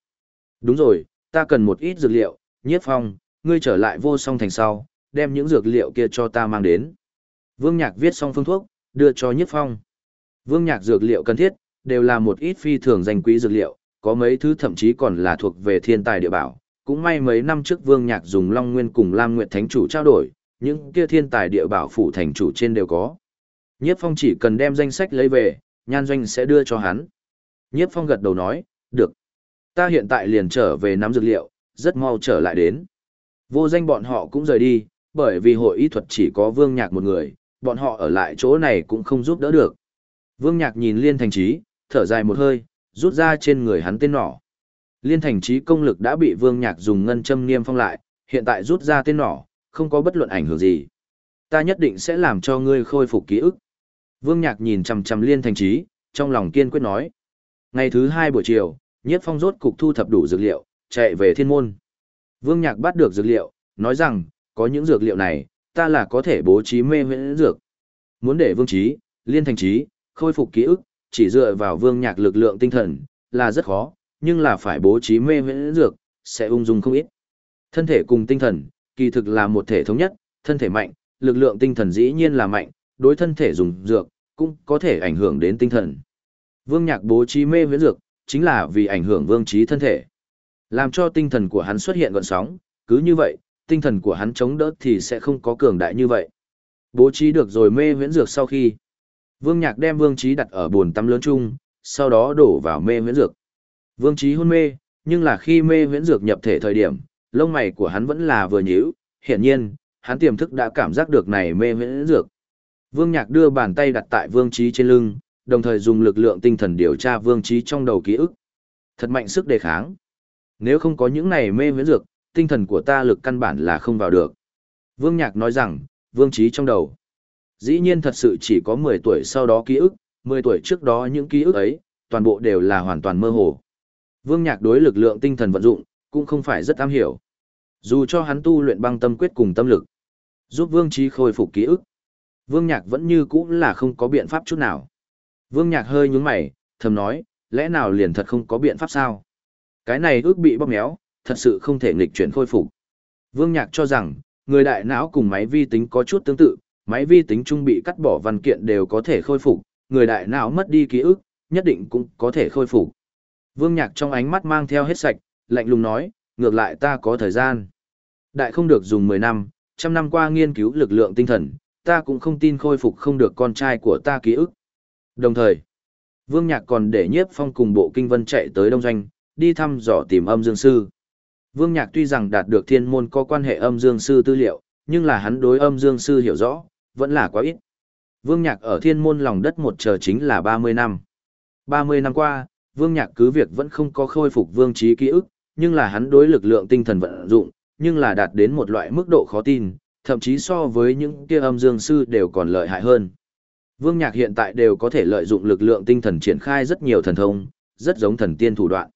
Đúng rồi, ta cần một ít dược liệu, nhiếp phong, ngươi trở lại vô song thành sau, đem những dược liệu kia cho ta mang đến. Vương Nhạc viết xong phương thuốc, đưa cho Nhiếp Phong. Vương Nhạc dược liệu cần thiết, đều là một ít phi thường danh quý dược liệu, có mấy thứ thậm chí còn là thuộc về thiên tài địa bảo. Cũng may mấy năm trước Vương Nhạc dùng Long Nguyên cùng Lam Nguyệt Thánh Chủ trao đổi, những kia thiên tài địa bảo phủ thành chủ trên đều có. Nhiếp Phong chỉ cần đem danh sách lấy về, Nhan Doanh sẽ đưa cho hắn. Nhiếp Phong gật đầu nói, được. Ta hiện tại liền trở về nắm dược liệu, rất mau trở lại đến. Vô danh bọn họ cũng rời đi, bởi vì hội y thuật chỉ có Vương Nhạc một người, bọn họ ở lại chỗ này cũng không giúp đỡ được. Vương Nhạc nhìn Liên Thành Trí, thở dài một hơi, rút ra trên người hắn tên nỏ. Liên Thành Trí công lực đã bị Vương Nhạc dùng ngân châm niêm phong lại, hiện tại rút ra tên nỏ, không có bất luận ảnh hưởng gì. Ta nhất định sẽ làm cho ngươi khôi phục ký ức. Vương Nhạc nhìn chằm chằm Liên Thành Trí, trong lòng kiên quyết nói. Ngày thứ hai buổi chiều, Nhiếp Phong rốt cục thu thập đủ dược liệu, chạy về thiên môn. Vương Nhạc bắt được dược liệu, nói rằng, có những dược liệu này, ta là có thể bố trí mê huyễn dược. Muốn để Vương Trí, Liên Thành Trí, khôi phục ký ức, chỉ dựa vào Vương Nhạc lực lượng tinh thần, là rất khó, nhưng là phải bố trí mê huyễn dược, sẽ ung dung không ít. Thân thể cùng tinh thần, kỳ thực là một thể thống nhất, thân thể mạnh, lực lượng tinh thần dĩ nhiên là mạnh, đối thân thể dùng dược, cũng có thể ảnh hưởng đến tinh thần. Vương Nhạc bố trí mê huyễn dược, chính là vì ảnh hưởng vương trí thân thể. Làm cho tinh thần của hắn xuất hiện gọn sóng, cứ như vậy, tinh thần của hắn chống đỡ thì sẽ không có cường đại như vậy. Bố trí được rồi mê huyễn dược sau khi. Vương Nhạc đem vương trí đặt ở bồn tắm lớn chung, sau đó đổ vào mê huyễn dược. Vương trí hôn mê, nhưng là khi mê huyễn dược nhập thể thời điểm, lông mày của hắn vẫn là vừa nhíu, hiển nhiên, hắn tiềm thức đã cảm giác được này mê huyễn dược. Vương Nhạc đưa bàn tay đặt tại Vương Trí trên lưng, đồng thời dùng lực lượng tinh thần điều tra Vương Trí trong đầu ký ức. Thật mạnh sức đề kháng. Nếu không có những này mê huyễn dược, tinh thần của ta lực căn bản là không vào được. Vương Nhạc nói rằng, Vương Trí trong đầu. Dĩ nhiên thật sự chỉ có 10 tuổi sau đó ký ức, 10 tuổi trước đó những ký ức ấy, toàn bộ đều là hoàn toàn mơ hồ. Vương Nhạc đối lực lượng tinh thần vận dụng, cũng không phải rất am hiểu. Dù cho hắn tu luyện băng tâm quyết cùng tâm lực, giúp Vương Trí khôi phục ký ức. Vương Nhạc vẫn như cũ là không có biện pháp chút nào. Vương Nhạc hơi nhướng mày, thầm nói, lẽ nào liền thật không có biện pháp sao? Cái này ước bị bóp méo, thật sự không thể nghịch chuyển khôi phục. Vương Nhạc cho rằng, người đại não cùng máy vi tính có chút tương tự, máy vi tính trung bị cắt bỏ văn kiện đều có thể khôi phục, người đại não mất đi ký ức, nhất định cũng có thể khôi phục. Vương Nhạc trong ánh mắt mang theo hết sạch, lạnh lùng nói, ngược lại ta có thời gian. Đại không được dùng 10 năm, trăm năm qua nghiên cứu lực lượng tinh thần, ta cũng không tin khôi phục không được con trai của ta ký ức. Đồng thời, Vương Nhạc còn để nhiếp phong cùng bộ kinh vân chạy tới Đông Doanh, đi thăm dò tìm âm dương sư. Vương Nhạc tuy rằng đạt được thiên môn có quan hệ âm dương sư tư liệu, nhưng là hắn đối âm dương sư hiểu rõ, vẫn là quá ít. Vương Nhạc ở thiên môn lòng đất một chờ chính là 30 năm. 30 năm qua, Vương Nhạc cứ việc vẫn không có khôi phục vương trí ký ức, nhưng là hắn đối lực lượng tinh thần vận dụng, nhưng là đạt đến một loại mức độ khó tin, thậm chí so với những kia âm dương sư đều còn lợi hại hơn. Vương Nhạc hiện tại đều có thể lợi dụng lực lượng tinh thần triển khai rất nhiều thần thông, rất giống thần tiên thủ đoạn.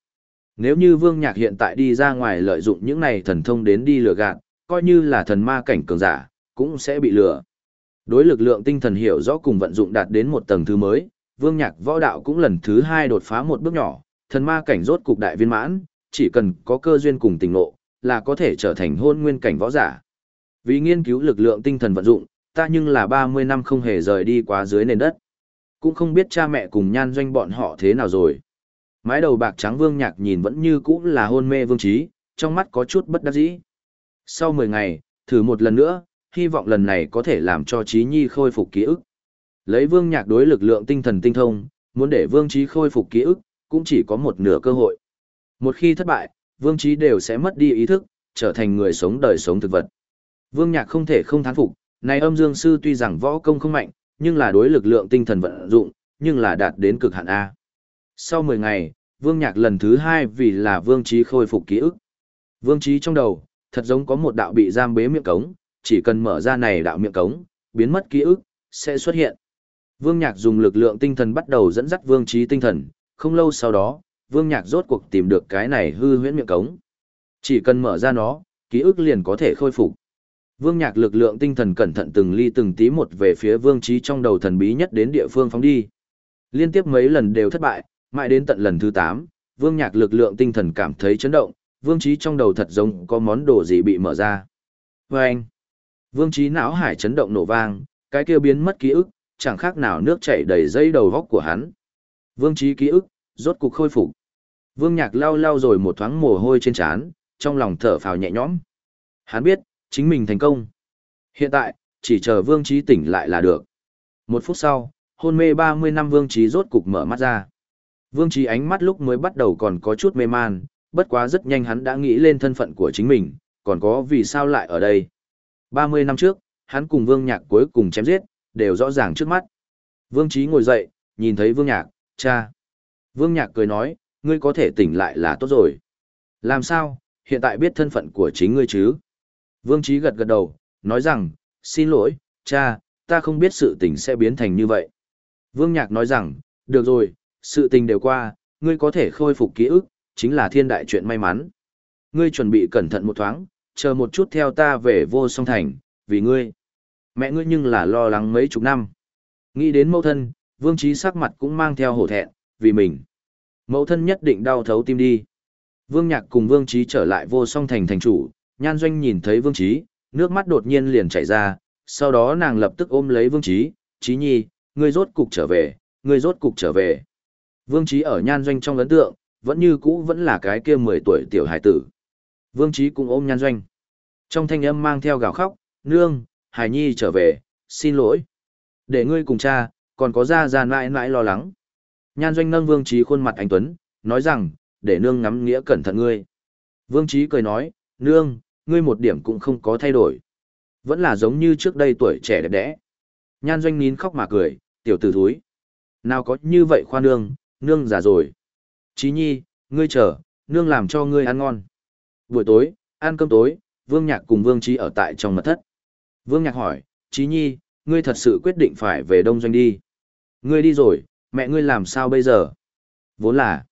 Nếu như Vương Nhạc hiện tại đi ra ngoài lợi dụng những này thần thông đến đi lừa gạt, coi như là thần ma cảnh cường giả, cũng sẽ bị lừa. Đối lực lượng tinh thần hiểu rõ cùng vận dụng đạt đến một tầng thứ mới, Vương Nhạc võ đạo cũng lần thứ hai đột phá một bước nhỏ, thần ma cảnh rốt cục đại viên mãn, chỉ cần có cơ duyên cùng tình ngộ, là có thể trở thành hôn nguyên cảnh võ giả. Vì nghiên cứu lực lượng tinh thần vận dụng, ta nhưng là 30 năm không hề rời đi quá dưới nền đất. Cũng không biết cha mẹ cùng nhan doanh bọn họ thế nào rồi. Mái đầu bạc trắng vương nhạc nhìn vẫn như cũ là hôn mê vương trí, trong mắt có chút bất đắc dĩ. Sau 10 ngày, thử một lần nữa, hy vọng lần này có thể làm cho trí nhi khôi phục ký ức. Lấy vương nhạc đối lực lượng tinh thần tinh thông, muốn để vương trí khôi phục ký ức, cũng chỉ có một nửa cơ hội. Một khi thất bại, vương trí đều sẽ mất đi ý thức, trở thành người sống đời sống thực vật. Vương nhạc không thể không thán phục, này âm dương sư tuy rằng võ công không mạnh, nhưng là đối lực lượng tinh thần vận dụng, nhưng là đạt đến cực hạn A. Sau 10 ngày, Vương Nhạc lần thứ hai vì là Vương Trí khôi phục ký ức. Vương Trí trong đầu, thật giống có một đạo bị giam bế miệng cống, chỉ cần mở ra này đạo miệng cống, biến mất ký ức, sẽ xuất hiện. Vương Nhạc dùng lực lượng tinh thần bắt đầu dẫn dắt Vương Trí tinh thần, không lâu sau đó, Vương Nhạc rốt cuộc tìm được cái này hư huyễn miệng cống. Chỉ cần mở ra nó, ký ức liền có thể khôi phục. Vương Nhạc lực lượng tinh thần cẩn thận từng ly từng tí một về phía Vương Trí trong đầu thần bí nhất đến địa phương phóng đi. Liên tiếp mấy lần đều thất bại, mãi đến tận lần thứ 8, Vương Nhạc lực lượng tinh thần cảm thấy chấn động, Vương Chí trong đầu thật giống có món đồ gì bị mở ra. Vâng! Vương Chí não hải chấn động nổ vang, cái kia biến mất ký ức, chẳng khác nào nước chảy đầy dây đầu góc của hắn. Vương Chí ký ức, rốt cục khôi phục. Vương Nhạc lau lau rồi một thoáng mồ hôi trên trán, trong lòng thở phào nhẹ nhõm. Hắn biết, chính mình thành công. Hiện tại, chỉ chờ Vương Chí tỉnh lại là được. Một phút sau, hôn mê 30 năm Vương Chí rốt cục mở mắt ra. Vương Trí ánh mắt lúc mới bắt đầu còn có chút mê man, bất quá rất nhanh hắn đã nghĩ lên thân phận của chính mình, còn có vì sao lại ở đây. 30 năm trước, hắn cùng Vương Nhạc cuối cùng chém giết, đều rõ ràng trước mắt. Vương Trí ngồi dậy, nhìn thấy Vương Nhạc, cha. Vương Nhạc cười nói, ngươi có thể tỉnh lại là tốt rồi. Làm sao, hiện tại biết thân phận của chính ngươi chứ? Vương Trí gật gật đầu, nói rằng, xin lỗi, cha, ta không biết sự tình sẽ biến thành như vậy. Vương Nhạc nói rằng, được rồi, sự tình đều qua, ngươi có thể khôi phục ký ức, chính là thiên đại chuyện may mắn. Ngươi chuẩn bị cẩn thận một thoáng, chờ một chút theo ta về vô song thành, vì ngươi. Mẹ ngươi nhưng là lo lắng mấy chục năm. Nghĩ đến mẫu thân, vương trí sắc mặt cũng mang theo hổ thẹn, vì mình. Mẫu thân nhất định đau thấu tim đi. Vương nhạc cùng vương trí trở lại vô song thành thành chủ, nhan doanh nhìn thấy vương trí, nước mắt đột nhiên liền chảy ra, sau đó nàng lập tức ôm lấy vương trí, trí nhi, ngươi rốt cục trở về, ngươi rốt cục trở về. Vương trí ở nhan doanh trong ấn tượng, vẫn như cũ vẫn là cái kia 10 tuổi tiểu hải tử. Vương trí cũng ôm nhan doanh. Trong thanh âm mang theo gào khóc, nương, hải nhi trở về, xin lỗi. Để ngươi cùng cha, còn có ra ra mãi mãi lo lắng. Nhan doanh nâng vương trí khuôn mặt anh Tuấn, nói rằng, để nương ngắm nghĩa cẩn thận ngươi. Vương trí cười nói, nương, ngươi một điểm cũng không có thay đổi. Vẫn là giống như trước đây tuổi trẻ đẹp đẽ. Nhan doanh nín khóc mà cười, tiểu tử thúi. Nào có như vậy khoa nương, nương già rồi. Chí nhi, ngươi chờ, nương làm cho ngươi ăn ngon. Buổi tối, ăn cơm tối, Vương Nhạc cùng Vương Trí ở tại trong mật thất. Vương Nhạc hỏi, Chí nhi, ngươi thật sự quyết định phải về đông doanh đi. Ngươi đi rồi, mẹ ngươi làm sao bây giờ? Vốn là,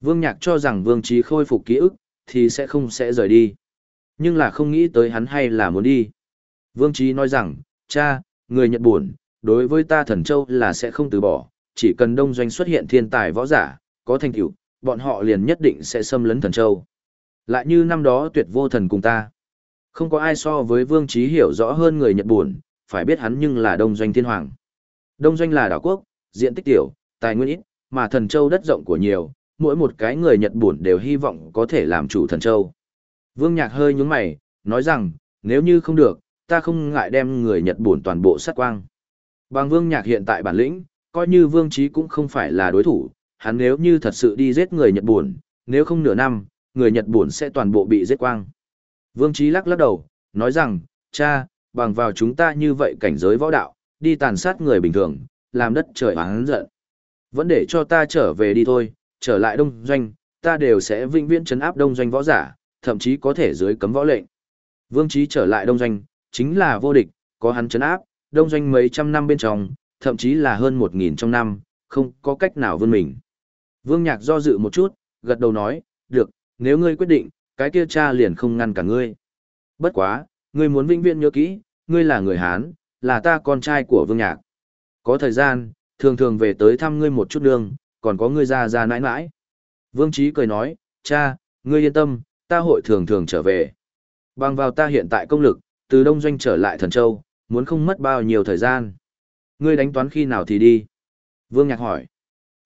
Vương Nhạc cho rằng Vương Trí khôi phục ký ức, thì sẽ không sẽ rời đi. Nhưng là không nghĩ tới hắn hay là muốn đi. Vương Trí nói rằng, cha, người Nhật buồn, đối với ta thần châu là sẽ không từ bỏ, chỉ cần đông doanh xuất hiện thiên tài võ giả, có thành tựu, bọn họ liền nhất định sẽ xâm lấn thần châu. Lại như năm đó tuyệt vô thần cùng ta. Không có ai so với Vương Trí hiểu rõ hơn người Nhật buồn, phải biết hắn nhưng là đông doanh thiên hoàng. Đông doanh là đảo quốc, diện tích tiểu, tài nguyên ít, mà thần châu đất rộng của nhiều, mỗi một cái người Nhật buồn đều hy vọng có thể làm chủ thần châu. Vương Nhạc hơi nhúng mày, nói rằng, nếu như không được, ta không ngại đem người Nhật buồn toàn bộ sát quang. Bằng Vương Nhạc hiện tại bản lĩnh, coi như Vương Trí cũng không phải là đối thủ, hắn nếu như thật sự đi giết người Nhật buồn, nếu không nửa năm, người Nhật buồn sẽ toàn bộ bị giết quang. Vương Trí lắc lắc đầu, nói rằng, cha, bằng vào chúng ta như vậy cảnh giới võ đạo, đi tàn sát người bình thường, làm đất trời hắn giận. Vẫn để cho ta trở về đi thôi, trở lại đông doanh, ta đều sẽ vĩnh viễn chấn áp đông doanh võ giả, thậm chí có thể dưới cấm võ lệnh. Vương Trí trở lại đông doanh, chính là vô địch, có hắn chấn áp, đông doanh mấy trăm năm bên trong, thậm chí là hơn một nghìn trong năm, không có cách nào vươn mình. Vương Nhạc do dự một chút, gật đầu nói, được, nếu ngươi quyết định, cái kia cha liền không ngăn cả ngươi. Bất quá, ngươi muốn vĩnh viễn nhớ kỹ, ngươi là người Hán, là ta con trai của Vương Nhạc. Có thời gian, thường thường về tới thăm ngươi một chút đường, còn có ngươi ra ra nãi nãi. Vương Trí cười nói, cha, ngươi yên tâm, ta hội thường thường trở về. Bằng vào ta hiện tại công lực, từ Đông Doanh trở lại Thần Châu, muốn không mất bao nhiêu thời gian. Ngươi đánh toán khi nào thì đi? Vương Nhạc hỏi.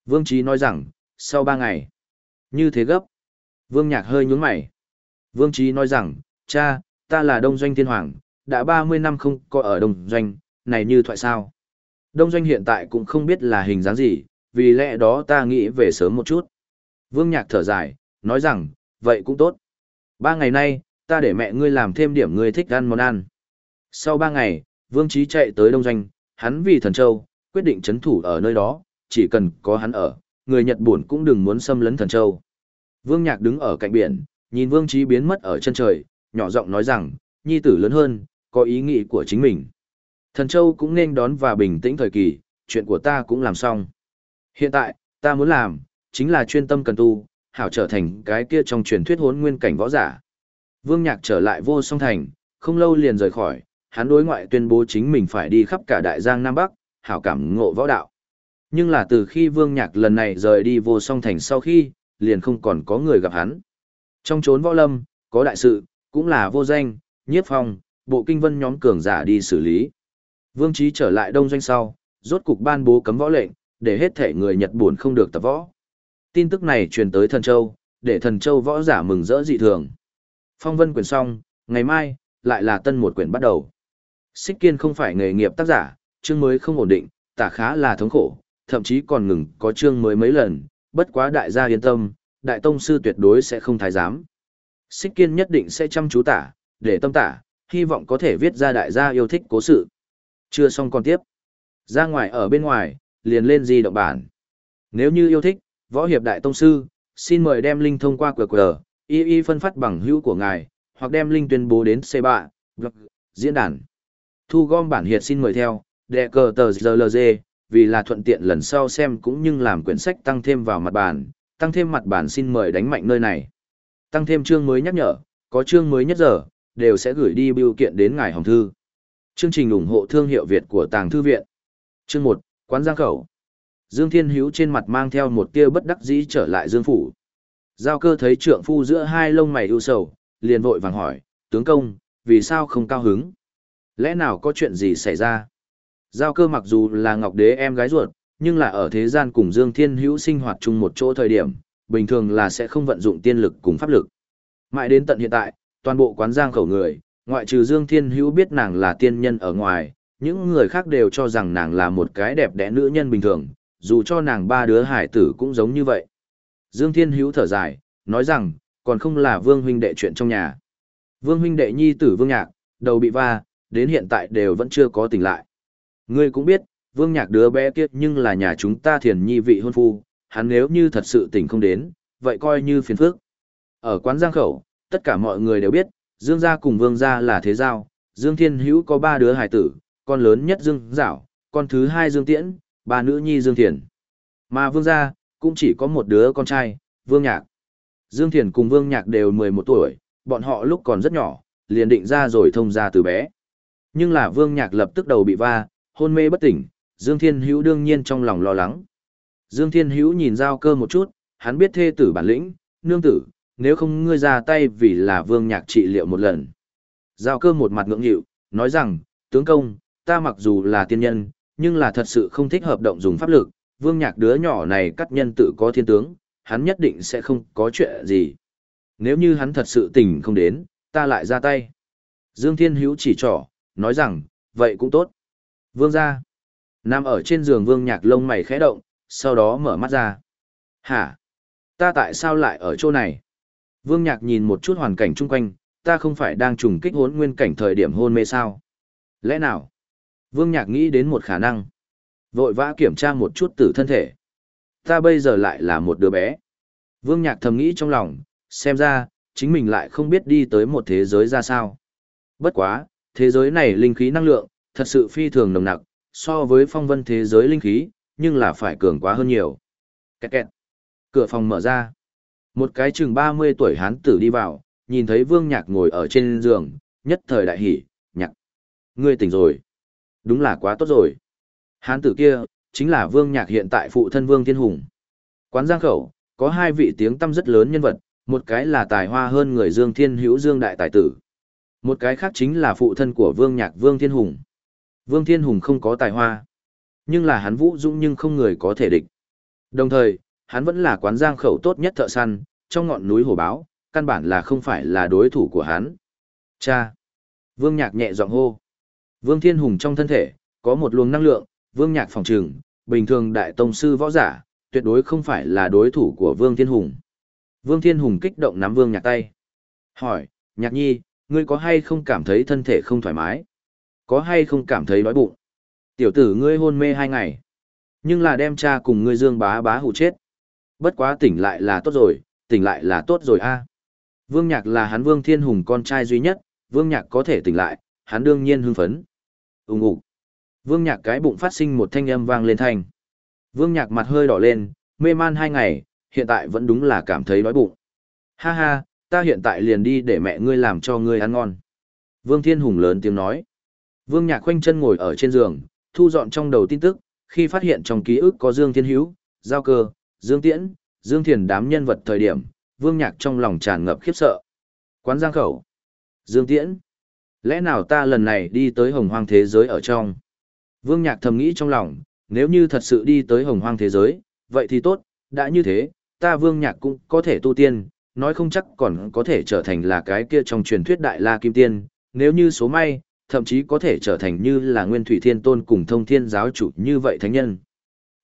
Vương Trí nói rằng, sau ba ngày. Như thế gấp. Vương Nhạc hơi nhún mày. Vương Trí nói rằng, cha, ta là Đông Doanh Thiên Hoàng, đã 30 năm không có ở Đông Doanh, này như thoại sao. Đông Doanh hiện tại cũng không biết là hình dáng gì, vì lẽ đó ta nghĩ về sớm một chút. Vương Nhạc thở dài, nói rằng, vậy cũng tốt. Ba ngày nay, ta để mẹ ngươi làm thêm điểm ngươi thích ăn món ăn. Sau ba ngày, Vương Trí chạy tới Đông Doanh, hắn vì thần châu, quyết định chấn thủ ở nơi đó, chỉ cần có hắn ở, người Nhật buồn cũng đừng muốn xâm lấn thần châu. Vương Nhạc đứng ở cạnh biển, nhìn Vương Trí biến mất ở chân trời, nhỏ giọng nói rằng, nhi tử lớn hơn, có ý nghĩ của chính mình. Thần châu cũng nên đón và bình tĩnh thời kỳ, chuyện của ta cũng làm xong. Hiện tại, ta muốn làm, chính là chuyên tâm cần tu, hảo trở thành cái kia trong truyền thuyết hốn nguyên cảnh võ giả. Vương Nhạc trở lại vô song thành, không lâu liền rời khỏi, hắn đối ngoại tuyên bố chính mình phải đi khắp cả đại giang Nam Bắc, hảo cảm ngộ võ đạo. Nhưng là từ khi Vương Nhạc lần này rời đi vô song thành sau khi, liền không còn có người gặp hắn. Trong chốn võ lâm, có đại sự, cũng là vô danh, nhiếp phong, bộ kinh vân nhóm cường giả đi xử lý. Vương Trí trở lại đông doanh sau, rốt cục ban bố cấm võ lệnh, để hết thể người Nhật buồn không được tập võ. Tin tức này truyền tới thần châu, để thần châu võ giả mừng rỡ dị thường. Phong vân quyển xong, ngày mai, lại là tân một quyển bắt đầu. Xích kiên không phải nghề nghiệp tác giả, chương mới không ổn định, tả khá là thống khổ, thậm chí còn ngừng có chương mới mấy lần, bất quá đại gia yên tâm, đại tông sư tuyệt đối sẽ không thái giám. Xích kiên nhất định sẽ chăm chú tả, để tâm tả, hy vọng có thể viết ra đại gia yêu thích cố sự. Chưa xong còn tiếp. Ra ngoài ở bên ngoài, liền lên di động bản. Nếu như yêu thích, võ hiệp đại tông sư, xin mời đem link thông qua QR, y y phân phát bằng hữu của ngài, hoặc đem link tuyên bố đến C3, diễn đàn. Thu gom bản hiệt xin mời theo, đệ cờ tờ GLG, vì là thuận tiện lần sau xem cũng như làm quyển sách tăng thêm vào mặt bản, tăng thêm mặt bản xin mời đánh mạnh nơi này. Tăng thêm chương mới nhắc nhở, có chương mới nhất giờ, đều sẽ gửi đi biểu kiện đến ngài hồng thư. Chương trình ủng hộ thương hiệu Việt của Tàng Thư Viện. Chương 1, Quán Giang Khẩu. Dương Thiên Hiếu trên mặt mang theo một tia bất đắc dĩ trở lại Dương Phủ. Giao cơ thấy trượng phu giữa hai lông mày ưu sầu, liền vội vàng hỏi, tướng công, vì sao không cao hứng? Lẽ nào có chuyện gì xảy ra? Giao cơ mặc dù là ngọc đế em gái ruột, nhưng là ở thế gian cùng Dương Thiên Hữu sinh hoạt chung một chỗ thời điểm, bình thường là sẽ không vận dụng tiên lực cùng pháp lực. Mãi đến tận hiện tại, toàn bộ quán giang khẩu người, ngoại trừ Dương Thiên Hữu biết nàng là tiên nhân ở ngoài, những người khác đều cho rằng nàng là một cái đẹp đẽ nữ nhân bình thường, dù cho nàng ba đứa hải tử cũng giống như vậy. Dương Thiên Hữu thở dài, nói rằng, còn không là Vương huynh đệ chuyện trong nhà. Vương huynh đệ nhi tử Vương Nhạc, đầu bị va, đến hiện tại đều vẫn chưa có tỉnh lại. Ngươi cũng biết, Vương Nhạc đứa bé kia nhưng là nhà chúng ta thiền nhi vị hôn phu, hắn nếu như thật sự tỉnh không đến, vậy coi như phiền phức. Ở quán Giang Khẩu, tất cả mọi người đều biết, Dương gia cùng Vương gia là thế giao, Dương Thiên Hữu có ba đứa hài tử, con lớn nhất Dương Giảo, con thứ hai Dương Tiễn, ba nữ nhi Dương Thiền. Mà Vương gia cũng chỉ có một đứa con trai, Vương Nhạc. Dương Thiền cùng Vương Nhạc đều 11 tuổi, bọn họ lúc còn rất nhỏ, liền định ra rồi thông ra từ bé. Nhưng là Vương Nhạc lập tức đầu bị va, hôn mê bất tỉnh, Dương Thiên Hữu đương nhiên trong lòng lo lắng. Dương Thiên Hữu nhìn giao cơ một chút, hắn biết thê tử bản lĩnh, nương tử, nếu không ngươi ra tay vì là Vương Nhạc trị liệu một lần. Giao cơ một mặt ngưỡng nghịu, nói rằng, tướng công, ta mặc dù là tiên nhân, nhưng là thật sự không thích hợp động dùng pháp lực, Vương Nhạc đứa nhỏ này cắt nhân tự có thiên tướng, hắn nhất định sẽ không có chuyện gì. Nếu như hắn thật sự tình không đến, ta lại ra tay. Dương Thiên Hữu chỉ trỏ, nói rằng, vậy cũng tốt. Vương ra. Nằm ở trên giường Vương Nhạc lông mày khẽ động, sau đó mở mắt ra. Hả? Ta tại sao lại ở chỗ này? Vương Nhạc nhìn một chút hoàn cảnh chung quanh, ta không phải đang trùng kích hốn nguyên cảnh thời điểm hôn mê sao? Lẽ nào? Vương Nhạc nghĩ đến một khả năng. Vội vã kiểm tra một chút tử thân thể. Ta bây giờ lại là một đứa bé. Vương Nhạc thầm nghĩ trong lòng, xem ra, chính mình lại không biết đi tới một thế giới ra sao. Bất quá, thế giới này linh khí năng lượng, thật sự phi thường nồng nặc, so với phong vân thế giới linh khí, nhưng là phải cường quá hơn nhiều. Kẹt kẹt. Cửa phòng mở ra. Một cái chừng 30 tuổi hán tử đi vào, nhìn thấy Vương Nhạc ngồi ở trên giường, nhất thời đại hỉ, nhạc. Ngươi tỉnh rồi. Đúng là quá tốt rồi. Hán tử kia, chính là Vương Nhạc hiện tại phụ thân Vương Thiên Hùng. Quán Giang Khẩu, có hai vị tiếng tâm rất lớn nhân vật, một cái là tài hoa hơn người Dương Thiên Hữu Dương Đại Tài Tử. Một cái khác chính là phụ thân của Vương Nhạc Vương Thiên Hùng. Vương Thiên Hùng không có tài hoa, nhưng là hắn vũ dũng nhưng không người có thể địch. Đồng thời, hắn vẫn là quán giang khẩu tốt nhất thợ săn, trong ngọn núi hồ báo, căn bản là không phải là đối thủ của hắn. Cha! Vương Nhạc nhẹ giọng hô. Vương Thiên Hùng trong thân thể, có một luồng năng lượng, Vương Nhạc phòng trừng, bình thường đại tông sư võ giả, tuyệt đối không phải là đối thủ của Vương Thiên Hùng. Vương Thiên Hùng kích động nắm Vương Nhạc tay. Hỏi, Nhạc Nhi, ngươi có hay không cảm thấy thân thể không thoải mái? Có hay không cảm thấy đói bụng? Tiểu tử ngươi hôn mê hai ngày. Nhưng là đem cha cùng ngươi dương bá bá hụ chết. Bất quá tỉnh lại là tốt rồi, tỉnh lại là tốt rồi a. Vương Nhạc là hắn Vương Thiên Hùng con trai duy nhất, Vương Nhạc có thể tỉnh lại, hắn đương nhiên hưng phấn. Ùng ục. Vương Nhạc cái bụng phát sinh một thanh âm vang lên thanh. Vương Nhạc mặt hơi đỏ lên, mê man hai ngày, hiện tại vẫn đúng là cảm thấy đói bụng. Ha ha, ta hiện tại liền đi để mẹ ngươi làm cho ngươi ăn ngon. Vương Thiên Hùng lớn tiếng nói. Vương Nhạc khoanh chân ngồi ở trên giường, thu dọn trong đầu tin tức, khi phát hiện trong ký ức có Dương Thiên Hữu, Giao Cơ, Dương Tiễn, Dương Thiền đám nhân vật thời điểm, Vương Nhạc trong lòng tràn ngập khiếp sợ. Quán Giang Khẩu. Dương Tiễn. Lẽ nào ta lần này đi tới hồng hoang thế giới ở trong? Vương Nhạc thầm nghĩ trong lòng, nếu như thật sự đi tới hồng hoang thế giới, vậy thì tốt, đã như thế, ta Vương Nhạc cũng có thể tu tiên, nói không chắc còn có thể trở thành là cái kia trong truyền thuyết Đại La Kim Tiên, nếu như số may, thậm chí có thể trở thành như là Nguyên Thủy Thiên Tôn cùng thông thiên giáo chủ như vậy thánh nhân.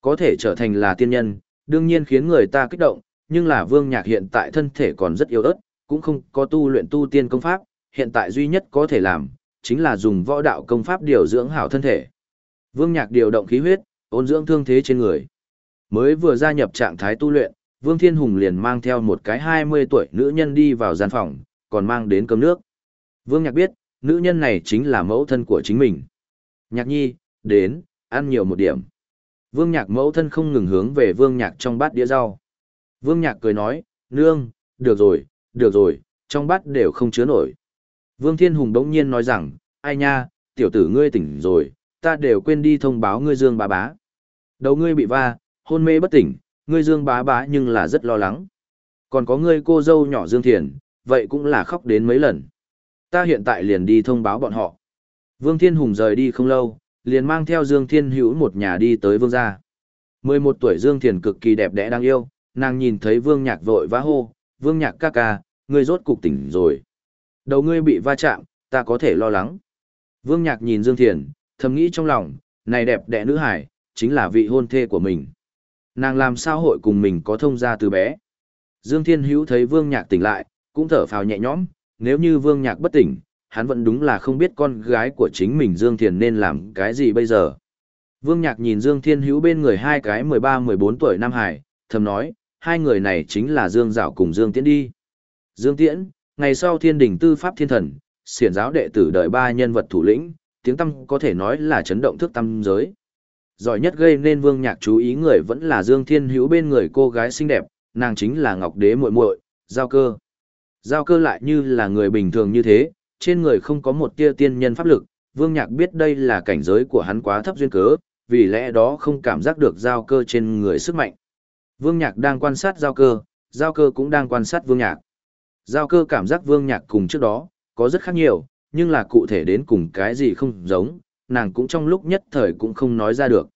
Có thể trở thành là tiên nhân, đương nhiên khiến người ta kích động, nhưng là Vương Nhạc hiện tại thân thể còn rất yếu ớt, cũng không có tu luyện tu tiên công pháp, hiện tại duy nhất có thể làm, chính là dùng võ đạo công pháp điều dưỡng hảo thân thể. Vương Nhạc điều động khí huyết, ôn dưỡng thương thế trên người. Mới vừa gia nhập trạng thái tu luyện, Vương Thiên Hùng liền mang theo một cái 20 tuổi nữ nhân đi vào gian phòng, còn mang đến cơm nước. Vương Nhạc biết, nữ nhân này chính là mẫu thân của chính mình. Nhạc nhi, đến, ăn nhiều một điểm. Vương Nhạc mẫu thân không ngừng hướng về Vương Nhạc trong bát đĩa rau. Vương Nhạc cười nói, nương, được rồi, được rồi, trong bát đều không chứa nổi. Vương Thiên Hùng đống nhiên nói rằng, ai nha, tiểu tử ngươi tỉnh rồi, ta đều quên đi thông báo ngươi Dương bà bá. Đầu ngươi bị va, hôn mê bất tỉnh, ngươi Dương bá bá nhưng là rất lo lắng. Còn có ngươi cô dâu nhỏ Dương Thiền, vậy cũng là khóc đến mấy lần. Ta hiện tại liền đi thông báo bọn họ. Vương Thiên Hùng rời đi không lâu, liền mang theo Dương Thiên Hữu một nhà đi tới Vương gia. 11 tuổi Dương Thiền cực kỳ đẹp đẽ đáng yêu, nàng nhìn thấy Vương Nhạc vội vã hô, Vương Nhạc ca ca, ngươi rốt cục tỉnh rồi. Đầu ngươi bị va chạm, ta có thể lo lắng. Vương Nhạc nhìn Dương Thiền, thầm nghĩ trong lòng, này đẹp đẽ nữ hải, chính là vị hôn thê của mình. Nàng làm sao hội cùng mình có thông gia từ bé. Dương Thiên Hữu thấy Vương Nhạc tỉnh lại, cũng thở phào nhẹ nhõm, nếu như Vương Nhạc bất tỉnh, hắn vẫn đúng là không biết con gái của chính mình Dương Thiền nên làm cái gì bây giờ. Vương Nhạc nhìn Dương Thiên Hữu bên người hai cái 13-14 tuổi Nam Hải, thầm nói, hai người này chính là Dương Dạo cùng Dương Tiễn đi. Dương Tiễn, ngày sau thiên đình tư pháp thiên thần, xiển giáo đệ tử đợi ba nhân vật thủ lĩnh, tiếng tâm có thể nói là chấn động thức tâm giới. Giỏi nhất gây nên Vương Nhạc chú ý người vẫn là Dương Thiên Hữu bên người cô gái xinh đẹp, nàng chính là Ngọc Đế muội muội, Giao Cơ. Giao Cơ lại như là người bình thường như thế, trên người không có một tia tiên nhân pháp lực, Vương Nhạc biết đây là cảnh giới của hắn quá thấp duyên cớ, vì lẽ đó không cảm giác được Giao Cơ trên người sức mạnh. Vương Nhạc đang quan sát Giao Cơ, Giao Cơ cũng đang quan sát Vương Nhạc. Giao Cơ cảm giác Vương Nhạc cùng trước đó, có rất khác nhiều, nhưng là cụ thể đến cùng cái gì không giống, nàng cũng trong lúc nhất thời cũng không nói ra được.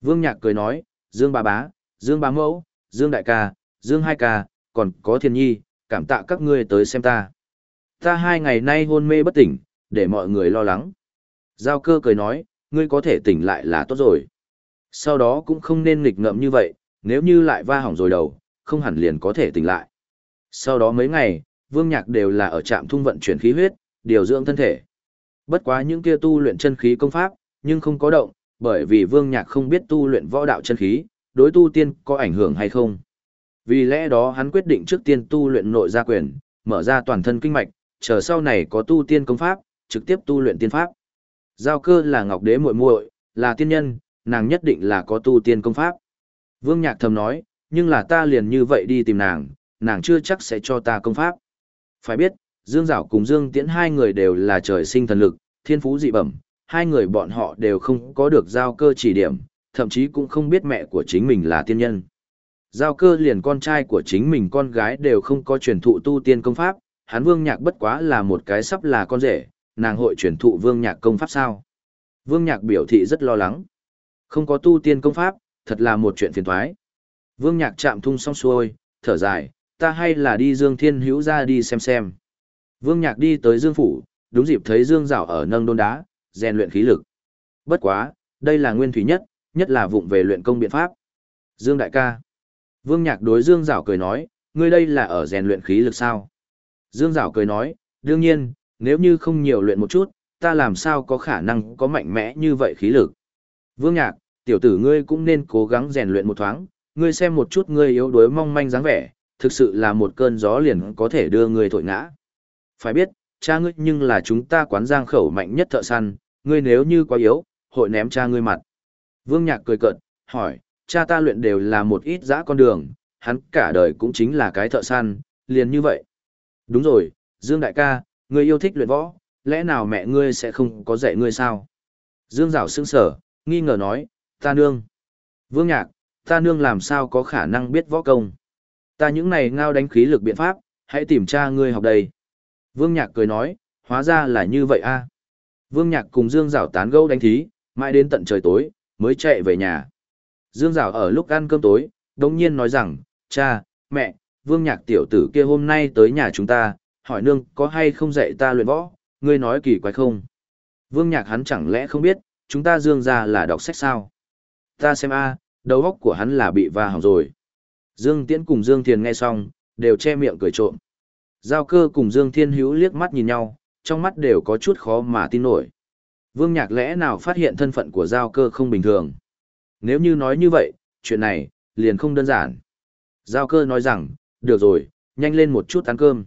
Vương Nhạc cười nói, Dương bà bá, Dương bá mẫu, Dương đại ca, Dương hai ca, còn có thiên nhi, cảm tạ các ngươi tới xem ta. Ta hai ngày nay hôn mê bất tỉnh, để mọi người lo lắng. Giao cơ cười nói, ngươi có thể tỉnh lại là tốt rồi. Sau đó cũng không nên nghịch ngợm như vậy, nếu như lại va hỏng rồi đầu, không hẳn liền có thể tỉnh lại. Sau đó mấy ngày, Vương Nhạc đều là ở trạm thung vận chuyển khí huyết, điều dưỡng thân thể. Bất quá những kia tu luyện chân khí công pháp, nhưng không có động, bởi vì Vương Nhạc không biết tu luyện võ đạo chân khí, đối tu tiên có ảnh hưởng hay không. Vì lẽ đó hắn quyết định trước tiên tu luyện nội gia quyền, mở ra toàn thân kinh mạch, chờ sau này có tu tiên công pháp, trực tiếp tu luyện tiên pháp. Giao cơ là ngọc đế muội muội, là tiên nhân, nàng nhất định là có tu tiên công pháp. Vương Nhạc thầm nói, nhưng là ta liền như vậy đi tìm nàng, nàng chưa chắc sẽ cho ta công pháp. Phải biết, Dương Giảo cùng Dương Tiễn hai người đều là trời sinh thần lực, thiên phú dị bẩm, hai người bọn họ đều không có được giao cơ chỉ điểm, thậm chí cũng không biết mẹ của chính mình là tiên nhân. Giao cơ liền con trai của chính mình con gái đều không có truyền thụ tu tiên công pháp, hắn vương nhạc bất quá là một cái sắp là con rể, nàng hội truyền thụ vương nhạc công pháp sao. Vương nhạc biểu thị rất lo lắng. Không có tu tiên công pháp, thật là một chuyện phiền thoái. Vương nhạc chạm thung xong xuôi, thở dài, ta hay là đi Dương Thiên Hữu ra đi xem xem. Vương nhạc đi tới Dương Phủ, đúng dịp thấy Dương Dạo ở nâng đôn đá, rèn luyện khí lực. Bất quá, đây là nguyên thủy nhất, nhất là vụng về luyện công biện pháp. Dương đại ca. Vương Nhạc đối Dương Giảo cười nói, ngươi đây là ở rèn luyện khí lực sao? Dương Giảo cười nói, đương nhiên, nếu như không nhiều luyện một chút, ta làm sao có khả năng có mạnh mẽ như vậy khí lực. Vương Nhạc, tiểu tử ngươi cũng nên cố gắng rèn luyện một thoáng, ngươi xem một chút ngươi yếu đuối mong manh dáng vẻ, thực sự là một cơn gió liền có thể đưa ngươi thổi ngã. Phải biết, cha ngươi nhưng là chúng ta quán giang khẩu mạnh nhất thợ săn, ngươi nếu như quá yếu, hội ném cha ngươi mặt. Vương Nhạc cười cợt, hỏi, cha ta luyện đều là một ít dã con đường, hắn cả đời cũng chính là cái thợ săn, liền như vậy. Đúng rồi, Dương đại ca, ngươi yêu thích luyện võ, lẽ nào mẹ ngươi sẽ không có dạy ngươi sao? Dương Giảo sững sở, nghi ngờ nói, ta nương. Vương Nhạc, ta nương làm sao có khả năng biết võ công? Ta những này ngao đánh khí lực biện pháp, hãy tìm cha ngươi học đây. Vương Nhạc cười nói, hóa ra là như vậy a. Vương Nhạc cùng Dương Giảo tán gẫu đánh thí, mãi đến tận trời tối, mới chạy về nhà. Dương Giảo ở lúc ăn cơm tối, đồng nhiên nói rằng, cha, mẹ, Vương Nhạc tiểu tử kia hôm nay tới nhà chúng ta, hỏi nương có hay không dạy ta luyện võ, ngươi nói kỳ quái không. Vương Nhạc hắn chẳng lẽ không biết, chúng ta Dương ra là đọc sách sao. Ta xem a, đầu óc của hắn là bị va hỏng rồi. Dương Tiễn cùng Dương Thiền nghe xong, đều che miệng cười trộm. Giao cơ cùng Dương Thiên Hữu liếc mắt nhìn nhau, trong mắt đều có chút khó mà tin nổi. Vương Nhạc lẽ nào phát hiện thân phận của Giao cơ không bình thường? Nếu như nói như vậy, chuyện này, liền không đơn giản. Giao cơ nói rằng, được rồi, nhanh lên một chút ăn cơm.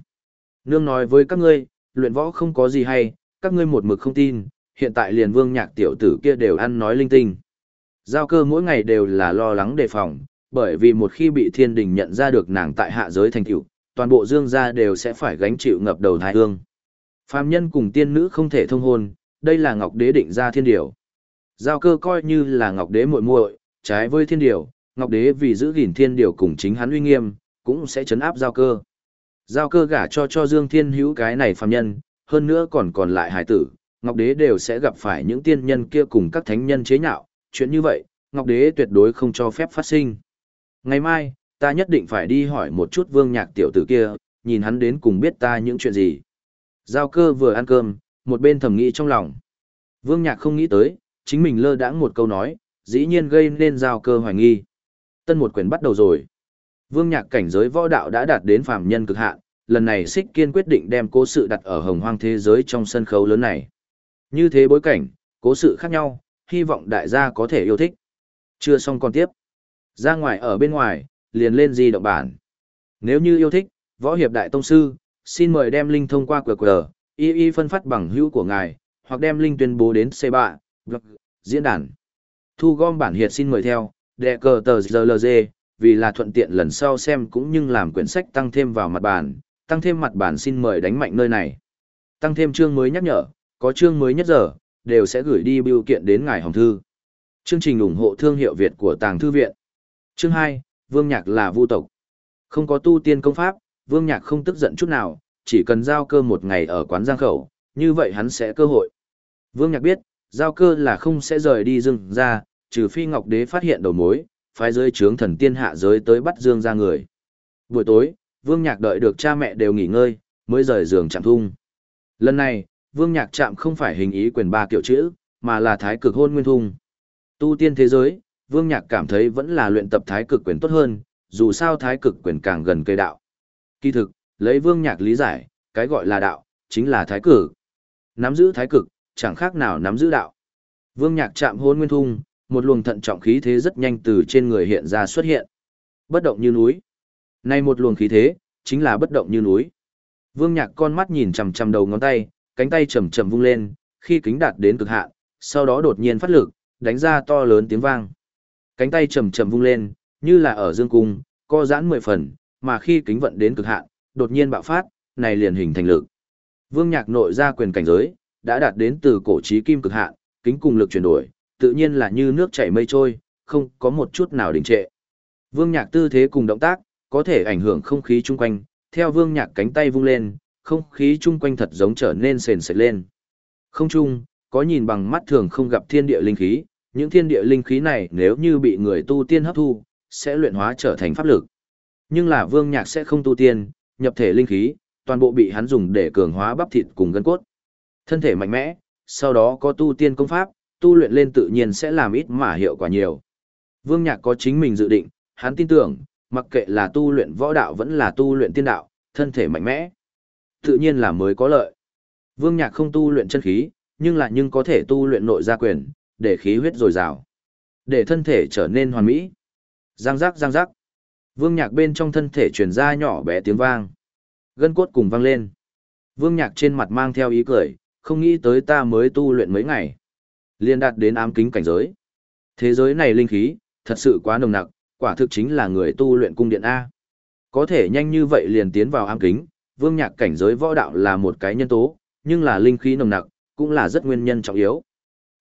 Nương nói với các ngươi, luyện võ không có gì hay, các ngươi một mực không tin, hiện tại liền vương nhạc tiểu tử kia đều ăn nói linh tinh. Giao cơ mỗi ngày đều là lo lắng đề phòng, bởi vì một khi bị thiên đình nhận ra được nàng tại hạ giới thành tựu, toàn bộ dương gia đều sẽ phải gánh chịu ngập đầu thái hương. Phàm nhân cùng tiên nữ không thể thông hôn, đây là ngọc đế định ra thiên điều. Giao cơ coi như là ngọc đế muội muội, trái với thiên điều, ngọc đế vì giữ gìn thiên điều cùng chính hắn uy nghiêm, cũng sẽ chấn áp giao cơ. Giao cơ gả cho cho Dương Thiên Hữu cái này phàm nhân, hơn nữa còn còn lại hải tử, Ngọc Đế đều sẽ gặp phải những tiên nhân kia cùng các thánh nhân chế nhạo, chuyện như vậy, Ngọc Đế tuyệt đối không cho phép phát sinh. Ngày mai, ta nhất định phải đi hỏi một chút vương nhạc tiểu tử kia, nhìn hắn đến cùng biết ta những chuyện gì. Giao cơ vừa ăn cơm, một bên thầm nghĩ trong lòng. Vương nhạc không nghĩ tới, chính mình lơ đãng một câu nói, dĩ nhiên gây nên giao cơ hoài nghi. Tân một quyển bắt đầu rồi. Vương nhạc cảnh giới võ đạo đã đạt đến phàm nhân cực hạn, lần này Xích Kiên quyết định đem cố sự đặt ở hồng hoang thế giới trong sân khấu lớn này. Như thế bối cảnh, cố sự khác nhau, hy vọng đại gia có thể yêu thích. Chưa xong còn tiếp. Ra ngoài ở bên ngoài, liền lên di động bản. Nếu như yêu thích, võ hiệp đại tông sư, xin mời đem link thông qua QR, y y phân phát bằng hữu của ngài, hoặc đem link tuyên bố đến C3, blog, diễn đàn. Thu gom bản hiệt xin mời theo, đệ cờ tờ GLG, vì là thuận tiện lần sau xem cũng như làm quyển sách tăng thêm vào mặt bản, tăng thêm mặt bản xin mời đánh mạnh nơi này. Tăng thêm chương mới nhắc nhở, có chương mới nhất giờ, đều sẽ gửi đi biểu kiện đến ngài hồng thư. Chương trình ủng hộ thương hiệu Việt của Tàng Thư Viện. Chương 2, Vương Nhạc là vu tộc. Không có tu tiên công pháp, Vương Nhạc không tức giận chút nào, chỉ cần giao cơ một ngày ở quán giang khẩu, như vậy hắn sẽ cơ hội. Vương Nhạc biết, giao cơ là không sẽ rời đi dừng ra, trừ phi Ngọc Đế phát hiện đầu mối, phái rơi trướng thần tiên hạ giới tới bắt Dương ra người. Buổi tối, Vương Nhạc đợi được cha mẹ đều nghỉ ngơi, mới rời giường chạm thung. Lần này, Vương Nhạc chạm không phải hình ý quyền ba kiểu chữ, mà là thái cực hôn nguyên thung. Tu tiên thế giới, Vương Nhạc cảm thấy vẫn là luyện tập thái cực quyền tốt hơn, dù sao thái cực quyền càng gần cây đạo. Kỳ thực, lấy Vương Nhạc lý giải, cái gọi là đạo, chính là thái cực. Nắm giữ thái cực, chẳng khác nào nắm giữ đạo. Vương Nhạc chạm hôn nguyên thung, một luồng thận trọng khí thế rất nhanh từ trên người hiện ra xuất hiện. Bất động như núi. Nay một luồng khí thế, chính là bất động như núi. Vương Nhạc con mắt nhìn chằm chằm đầu ngón tay, cánh tay chầm chậm vung lên, khi kính đạt đến cực hạn, sau đó đột nhiên phát lực, đánh ra to lớn tiếng vang. Cánh tay chầm chậm vung lên, như là ở dương cung, co giãn mười phần, mà khi kính vận đến cực hạn, đột nhiên bạo phát, này liền hình thành lực. Vương Nhạc nội ra quyền cảnh giới, đã đạt đến từ cổ chí kim cực hạn, kính cùng lực chuyển đổi, tự nhiên là như nước chảy mây trôi, không có một chút nào đình trệ. Vương Nhạc tư thế cùng động tác, có thể ảnh hưởng không khí chung quanh, theo Vương Nhạc cánh tay vung lên, không khí chung quanh thật giống trở nên sền sệt lên. Không chung, có nhìn bằng mắt thường không gặp thiên địa linh khí, những thiên địa linh khí này nếu như bị người tu tiên hấp thu, sẽ luyện hóa trở thành pháp lực. Nhưng là Vương Nhạc sẽ không tu tiên, nhập thể linh khí, toàn bộ bị hắn dùng để cường hóa bắp thịt cùng gân cốt. Thân thể mạnh mẽ, sau đó có tu tiên công pháp, tu luyện lên tự nhiên sẽ làm ít mà hiệu quả nhiều. Vương Nhạc có chính mình dự định, hắn tin tưởng, mặc kệ là tu luyện võ đạo vẫn là tu luyện tiên đạo, thân thể mạnh mẽ, tự nhiên là mới có lợi. Vương Nhạc không tu luyện chân khí, nhưng là nhưng có thể tu luyện nội gia quyền, để khí huyết dồi dào, để thân thể trở nên hoàn mỹ. Giang giác giang giác. Vương Nhạc bên trong thân thể truyền ra nhỏ bé tiếng vang. Gân cốt cùng vang lên. Vương Nhạc trên mặt mang theo ý cười, không nghĩ tới ta mới tu luyện mấy ngày. Liên đạt đến ám kính cảnh giới. Thế giới này linh khí, thật sự quá nồng nặc, quả thực chính là người tu luyện cung điện A. Có thể nhanh như vậy liền tiến vào ám kính, vương nhạc cảnh giới võ đạo là một cái nhân tố, nhưng là linh khí nồng nặc, cũng là rất nguyên nhân trọng yếu.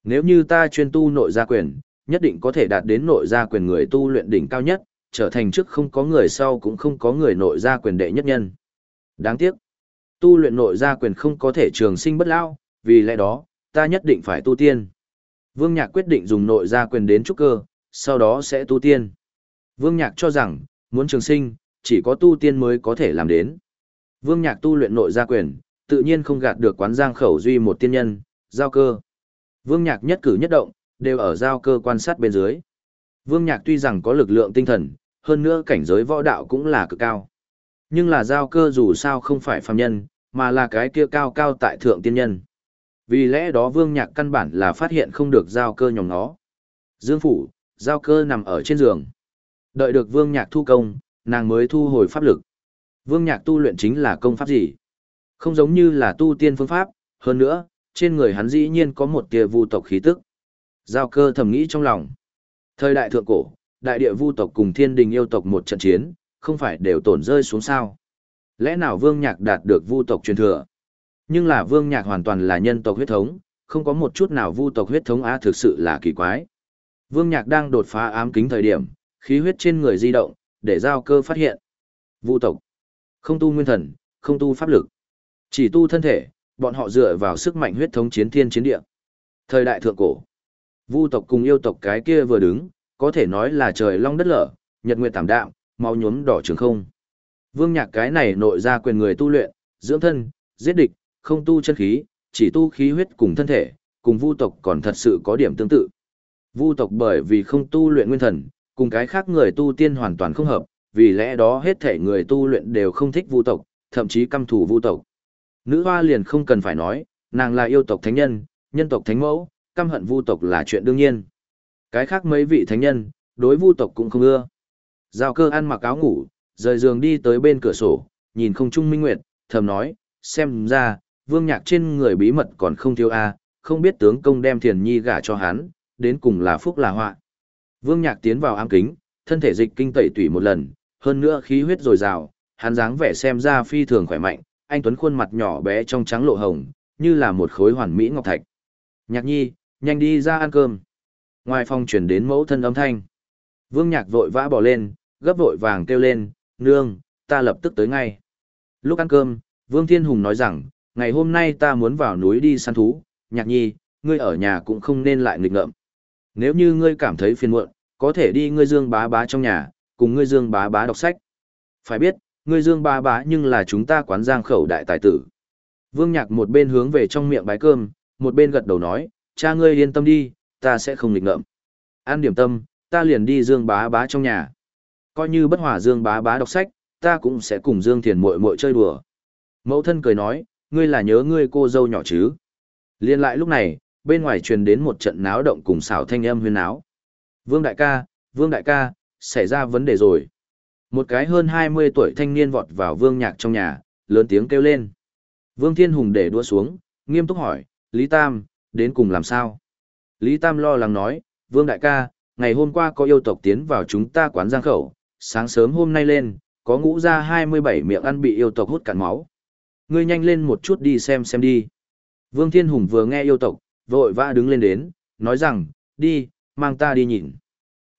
Nếu như ta chuyên tu nội gia quyền, nhất định có thể đạt đến nội gia quyền người tu luyện đỉnh cao nhất, trở thành trước không có người sau cũng không có người nội gia quyền đệ nhất nhân. Đáng tiếc, tu luyện nội gia quyền không có thể trường sinh bất lão, vì lẽ đó, ta nhất định phải tu tiên. Vương Nhạc quyết định dùng nội gia quyền đến trúc cơ, sau đó sẽ tu tiên. Vương Nhạc cho rằng, muốn trường sinh, chỉ có tu tiên mới có thể làm đến. Vương Nhạc tu luyện nội gia quyền, tự nhiên không gạt được quán giang khẩu duy một tiên nhân, giao cơ. Vương Nhạc nhất cử nhất động, đều ở giao cơ quan sát bên dưới. Vương Nhạc tuy rằng có lực lượng tinh thần, hơn nữa cảnh giới võ đạo cũng là cực cao. Nhưng là giao cơ dù sao không phải phàm nhân, mà là cái kia cao cao tại thượng tiên nhân. Vì lẽ đó Vương Nhạc căn bản là phát hiện không được giao cơ nhòm nó. Dương phủ, giao cơ nằm ở trên giường. Đợi được Vương Nhạc thu công, nàng mới thu hồi pháp lực. Vương Nhạc tu luyện chính là công pháp gì? Không giống như là tu tiên phương pháp, hơn nữa, trên người hắn dĩ nhiên có một tia vu tộc khí tức. Giao cơ thầm nghĩ trong lòng. Thời đại thượng cổ, đại địa vu tộc cùng thiên đình yêu tộc một trận chiến, không phải đều tổn rơi xuống sao? Lẽ nào Vương Nhạc đạt được vu tộc truyền thừa? Nhưng là Vương Nhạc hoàn toàn là nhân tộc huyết thống, không có một chút nào vu tộc huyết thống á thực sự là kỳ quái. Vương Nhạc đang đột phá ám kính thời điểm, khí huyết trên người di động, để giao cơ phát hiện. Vu tộc, không tu nguyên thần, không tu pháp lực, chỉ tu thân thể, bọn họ dựa vào sức mạnh huyết thống chiến thiên chiến địa. Thời đại thượng cổ, vu tộc cùng yêu tộc cái kia vừa đứng, có thể nói là trời long đất lở, nhật nguyệt tảm đạm, máu nhuốm đỏ trường không. Vương Nhạc cái này nội ra quyền người tu luyện, dưỡng thân, giết địch, không tu chân khí, chỉ tu khí huyết cùng thân thể, cùng vu tộc còn thật sự có điểm tương tự. Vu tộc bởi vì không tu luyện nguyên thần, cùng cái khác người tu tiên hoàn toàn không hợp, vì lẽ đó hết thể người tu luyện đều không thích vu tộc, thậm chí căm thù vu tộc. Nữ hoa liền không cần phải nói, nàng là yêu tộc thánh nhân, nhân tộc thánh mẫu, căm hận vu tộc là chuyện đương nhiên. Cái khác mấy vị thánh nhân, đối vu tộc cũng không ưa. Giao cơ ăn mặc áo ngủ, rời giường đi tới bên cửa sổ, nhìn không trung minh nguyệt, thầm nói, xem ra, vương nhạc trên người bí mật còn không thiếu a không biết tướng công đem thiền nhi gả cho hắn, đến cùng là phúc là họa. Vương nhạc tiến vào ám kính, thân thể dịch kinh tẩy tủy một lần, hơn nữa khí huyết dồi dào, hắn dáng vẻ xem ra phi thường khỏe mạnh, anh Tuấn khuôn mặt nhỏ bé trong trắng lộ hồng, như là một khối hoàn mỹ ngọc thạch. Nhạc nhi, nhanh đi ra ăn cơm. Ngoài phòng chuyển đến mẫu thân âm thanh. Vương nhạc vội vã bỏ lên, gấp vội vàng kêu lên, nương, ta lập tức tới ngay. Lúc ăn cơm, Vương Thiên Hùng nói rằng, ngày hôm nay ta muốn vào núi đi săn thú, nhạc nhi, ngươi ở nhà cũng không nên lại nghịch ngợm. Nếu như ngươi cảm thấy phiền muộn, có thể đi ngươi dương bá bá trong nhà, cùng ngươi dương bá bá đọc sách. Phải biết, ngươi dương bá bá nhưng là chúng ta quán giang khẩu đại tài tử. Vương Nhạc một bên hướng về trong miệng bái cơm, một bên gật đầu nói, cha ngươi yên tâm đi, ta sẽ không lịch ngợm. An điểm tâm, ta liền đi dương bá bá trong nhà. Coi như bất hòa dương bá bá đọc sách, ta cũng sẽ cùng dương thiền muội muội chơi đùa. Mẫu thân cười nói, ngươi là nhớ ngươi cô dâu nhỏ chứ. Liên lại lúc này, bên ngoài truyền đến một trận náo động cùng xảo thanh âm huyên náo. Vương đại ca, Vương đại ca, xảy ra vấn đề rồi. Một cái hơn 20 tuổi thanh niên vọt vào Vương Nhạc trong nhà, lớn tiếng kêu lên. Vương Thiên Hùng để đua xuống, nghiêm túc hỏi, Lý Tam, đến cùng làm sao? Lý Tam lo lắng nói, Vương đại ca, ngày hôm qua có yêu tộc tiến vào chúng ta quán giang khẩu, sáng sớm hôm nay lên, có ngũ ra 27 miệng ăn bị yêu tộc hút cạn máu. Ngươi nhanh lên một chút đi xem xem đi. Vương Thiên Hùng vừa nghe yêu tộc, vội vã đứng lên đến, nói rằng, đi, mang ta đi nhìn.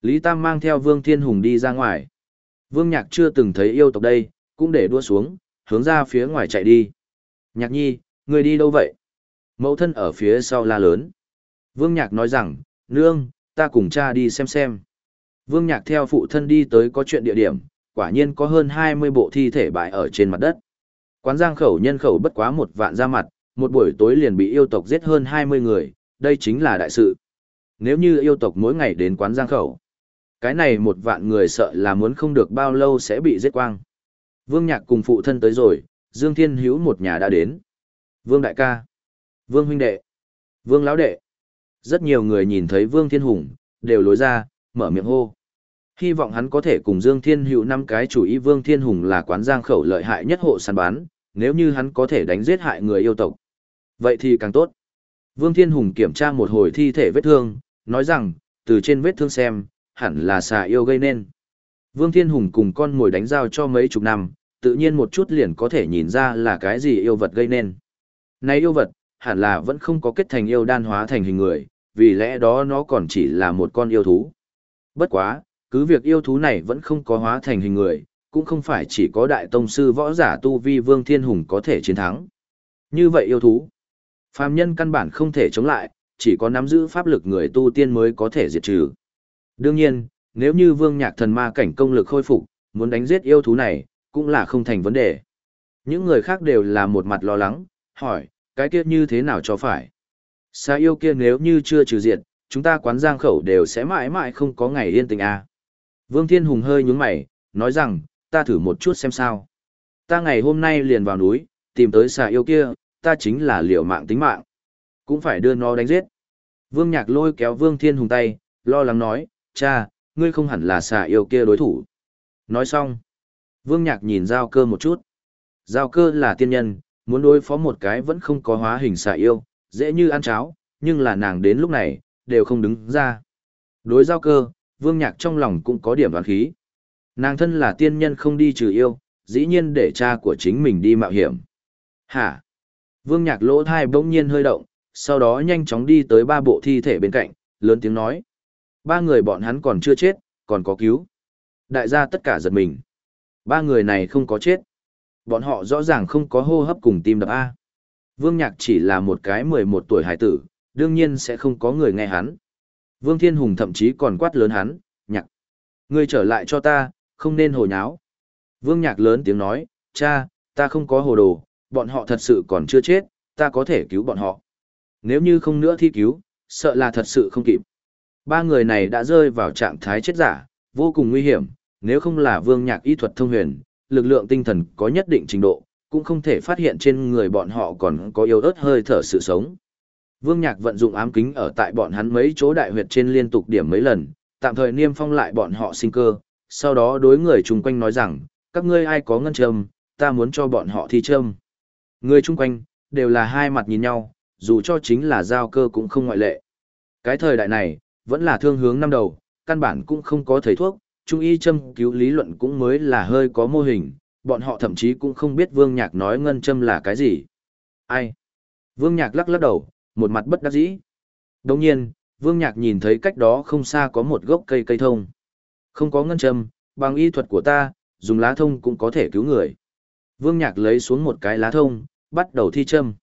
Lý Tam mang theo Vương Thiên Hùng đi ra ngoài. Vương Nhạc chưa từng thấy yêu tộc đây, cũng để đua xuống, hướng ra phía ngoài chạy đi. Nhạc nhi, người đi đâu vậy? Mẫu thân ở phía sau la lớn. Vương Nhạc nói rằng, nương, ta cùng cha đi xem xem. Vương Nhạc theo phụ thân đi tới có chuyện địa điểm, quả nhiên có hơn 20 bộ thi thể bại ở trên mặt đất. Quán giang khẩu nhân khẩu bất quá một vạn ra mặt, một buổi tối liền bị yêu tộc giết hơn 20 người, đây chính là đại sự. Nếu như yêu tộc mỗi ngày đến quán giang khẩu, cái này một vạn người sợ là muốn không được bao lâu sẽ bị giết quang. Vương Nhạc cùng phụ thân tới rồi, Dương Thiên Hữu một nhà đã đến. Vương Đại ca, Vương Huynh Đệ, Vương Lão Đệ. Rất nhiều người nhìn thấy Vương Thiên Hùng, đều lối ra, mở miệng hô. Hy vọng hắn có thể cùng Dương Thiên Hữu năm cái chủ ý Vương Thiên Hùng là quán giang khẩu lợi hại nhất hộ săn bán, nếu như hắn có thể đánh giết hại người yêu tộc. Vậy thì càng tốt. Vương Thiên Hùng kiểm tra một hồi thi thể vết thương, nói rằng, từ trên vết thương xem, hẳn là xà yêu gây nên. Vương Thiên Hùng cùng con ngồi đánh giao cho mấy chục năm, tự nhiên một chút liền có thể nhìn ra là cái gì yêu vật gây nên. Này yêu vật, hẳn là vẫn không có kết thành yêu đan hóa thành hình người, vì lẽ đó nó còn chỉ là một con yêu thú. Bất quá, Cứ việc yêu thú này vẫn không có hóa thành hình người, cũng không phải chỉ có đại tông sư võ giả tu vi Vương Thiên Hùng có thể chiến thắng. Như vậy yêu thú, phàm nhân căn bản không thể chống lại, chỉ có nắm giữ pháp lực người tu tiên mới có thể diệt trừ. Đương nhiên, nếu như Vương Nhạc thần ma cảnh công lực khôi phục, muốn đánh giết yêu thú này, cũng là không thành vấn đề. Những người khác đều là một mặt lo lắng, hỏi, cái kia như thế nào cho phải? Xa yêu kia nếu như chưa trừ diệt, chúng ta quán giang khẩu đều sẽ mãi mãi không có ngày yên tình à. Vương Thiên Hùng hơi nhúng mày, nói rằng, ta thử một chút xem sao. Ta ngày hôm nay liền vào núi, tìm tới xà yêu kia, ta chính là liều mạng tính mạng. Cũng phải đưa nó đánh giết. Vương Nhạc lôi kéo Vương Thiên Hùng tay, lo lắng nói, cha, ngươi không hẳn là xà yêu kia đối thủ. Nói xong, Vương Nhạc nhìn Giao cơ một chút. Giao cơ là tiên nhân, muốn đối phó một cái vẫn không có hóa hình xà yêu, dễ như ăn cháo, nhưng là nàng đến lúc này, đều không đứng ra. Đối Giao cơ, Vương Nhạc trong lòng cũng có điểm đoán khí. Nàng thân là tiên nhân không đi trừ yêu, dĩ nhiên để cha của chính mình đi mạo hiểm. Hả? Vương Nhạc lỗ thai bỗng nhiên hơi động, sau đó nhanh chóng đi tới ba bộ thi thể bên cạnh, lớn tiếng nói. Ba người bọn hắn còn chưa chết, còn có cứu. Đại gia tất cả giật mình. Ba người này không có chết. Bọn họ rõ ràng không có hô hấp cùng tim đập A. Vương Nhạc chỉ là một cái 11 tuổi hải tử, đương nhiên sẽ không có người nghe hắn. Vương Thiên Hùng thậm chí còn quát lớn hắn, nhạc. Ngươi trở lại cho ta, không nên hồ nháo. Vương Nhạc lớn tiếng nói, cha, ta không có hồ đồ, bọn họ thật sự còn chưa chết, ta có thể cứu bọn họ. Nếu như không nữa thi cứu, sợ là thật sự không kịp. Ba người này đã rơi vào trạng thái chết giả, vô cùng nguy hiểm, nếu không là Vương Nhạc y thuật thông huyền, lực lượng tinh thần có nhất định trình độ, cũng không thể phát hiện trên người bọn họ còn có yếu ớt hơi thở sự sống. Vương Nhạc vận dụng ám kính ở tại bọn hắn mấy chỗ đại huyệt trên liên tục điểm mấy lần, tạm thời niêm phong lại bọn họ sinh cơ, sau đó đối người chung quanh nói rằng, các ngươi ai có ngân châm, ta muốn cho bọn họ thi châm. Người chung quanh, đều là hai mặt nhìn nhau, dù cho chính là giao cơ cũng không ngoại lệ. Cái thời đại này, vẫn là thương hướng năm đầu, căn bản cũng không có thầy thuốc, trung y châm cứu lý luận cũng mới là hơi có mô hình, bọn họ thậm chí cũng không biết Vương Nhạc nói ngân châm là cái gì. Ai? Vương Nhạc lắc lắc đầu, một mặt bất đắc dĩ. Đồng nhiên, Vương Nhạc nhìn thấy cách đó không xa có một gốc cây cây thông. Không có ngân châm, bằng y thuật của ta, dùng lá thông cũng có thể cứu người. Vương Nhạc lấy xuống một cái lá thông, bắt đầu thi châm.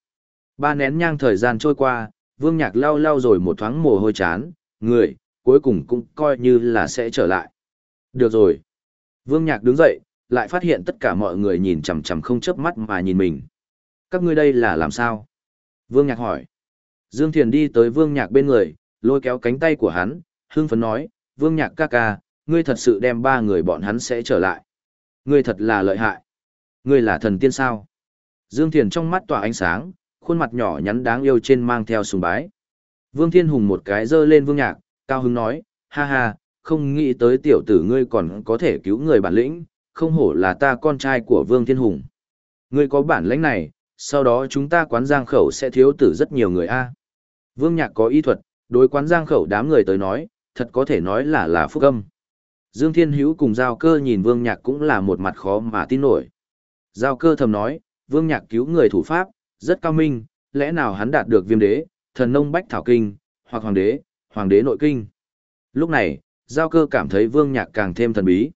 Ba nén nhang thời gian trôi qua, Vương Nhạc lau lau rồi một thoáng mồ hôi chán, người, cuối cùng cũng coi như là sẽ trở lại. Được rồi. Vương Nhạc đứng dậy, lại phát hiện tất cả mọi người nhìn chằm chằm không chớp mắt mà nhìn mình. Các ngươi đây là làm sao? Vương Nhạc hỏi. Dương Thiền đi tới Vương Nhạc bên người, lôi kéo cánh tay của hắn, hưng phấn nói, Vương Nhạc ca ca, ngươi thật sự đem ba người bọn hắn sẽ trở lại. Ngươi thật là lợi hại. Ngươi là thần tiên sao? Dương Thiền trong mắt tỏa ánh sáng, khuôn mặt nhỏ nhắn đáng yêu trên mang theo sùng bái. Vương Thiên Hùng một cái giơ lên Vương Nhạc, cao hứng nói, ha ha, không nghĩ tới tiểu tử ngươi còn có thể cứu người bản lĩnh, không hổ là ta con trai của Vương Thiên Hùng. Ngươi có bản lĩnh này, sau đó chúng ta quán giang khẩu sẽ thiếu tử rất nhiều người a. Vương Nhạc có y thuật, đối quán giang khẩu đám người tới nói, thật có thể nói là là phúc âm. Dương Thiên Hữu cùng Giao Cơ nhìn Vương Nhạc cũng là một mặt khó mà tin nổi. Giao Cơ thầm nói, Vương Nhạc cứu người thủ pháp, rất cao minh, lẽ nào hắn đạt được viêm đế, thần nông bách thảo kinh, hoặc hoàng đế, hoàng đế nội kinh. Lúc này, Giao Cơ cảm thấy Vương Nhạc càng thêm thần bí.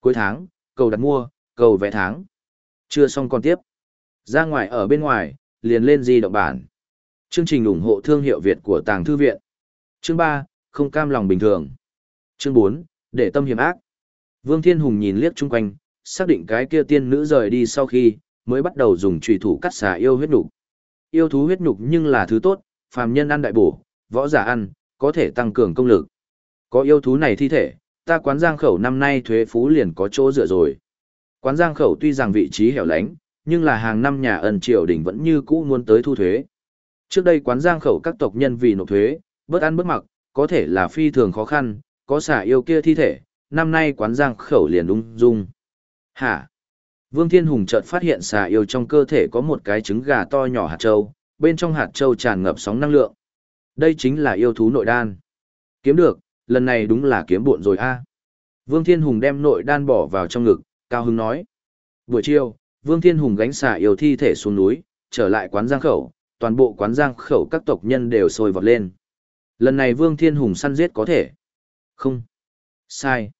Cuối tháng, cầu đặt mua, cầu vẽ tháng. Chưa xong còn tiếp. Ra ngoài ở bên ngoài, liền lên di động bản. Chương trình ủng hộ thương hiệu Việt của Tàng Thư Viện. Chương 3, không cam lòng bình thường. Chương 4, để tâm hiểm ác. Vương Thiên Hùng nhìn liếc chung quanh, xác định cái kia tiên nữ rời đi sau khi, mới bắt đầu dùng trùy thủ cắt xà yêu huyết nhục. Yêu thú huyết nhục nhưng là thứ tốt, phàm nhân ăn đại bổ, võ giả ăn, có thể tăng cường công lực. Có yêu thú này thi thể, ta quán giang khẩu năm nay thuế phú liền có chỗ dựa rồi. Quán giang khẩu tuy rằng vị trí hẻo lánh, nhưng là hàng năm nhà ẩn triều đình vẫn như cũ muốn tới thu thuế. Trước đây quán giang khẩu các tộc nhân vì nộp thuế, bớt ăn bớt mặc, có thể là phi thường khó khăn, có xả yêu kia thi thể, năm nay quán giang khẩu liền ung dung. Hả? Vương Thiên Hùng chợt phát hiện xà yêu trong cơ thể có một cái trứng gà to nhỏ hạt châu, bên trong hạt châu tràn ngập sóng năng lượng. Đây chính là yêu thú nội đan. Kiếm được, lần này đúng là kiếm bộn rồi a. Vương Thiên Hùng đem nội đan bỏ vào trong ngực, cao hứng nói. Buổi chiều, Vương Thiên Hùng gánh xả yêu thi thể xuống núi, trở lại quán giang khẩu, toàn bộ quán giang khẩu các tộc nhân đều sôi vọt lên. Lần này Vương Thiên Hùng săn giết có thể. Không. Sai.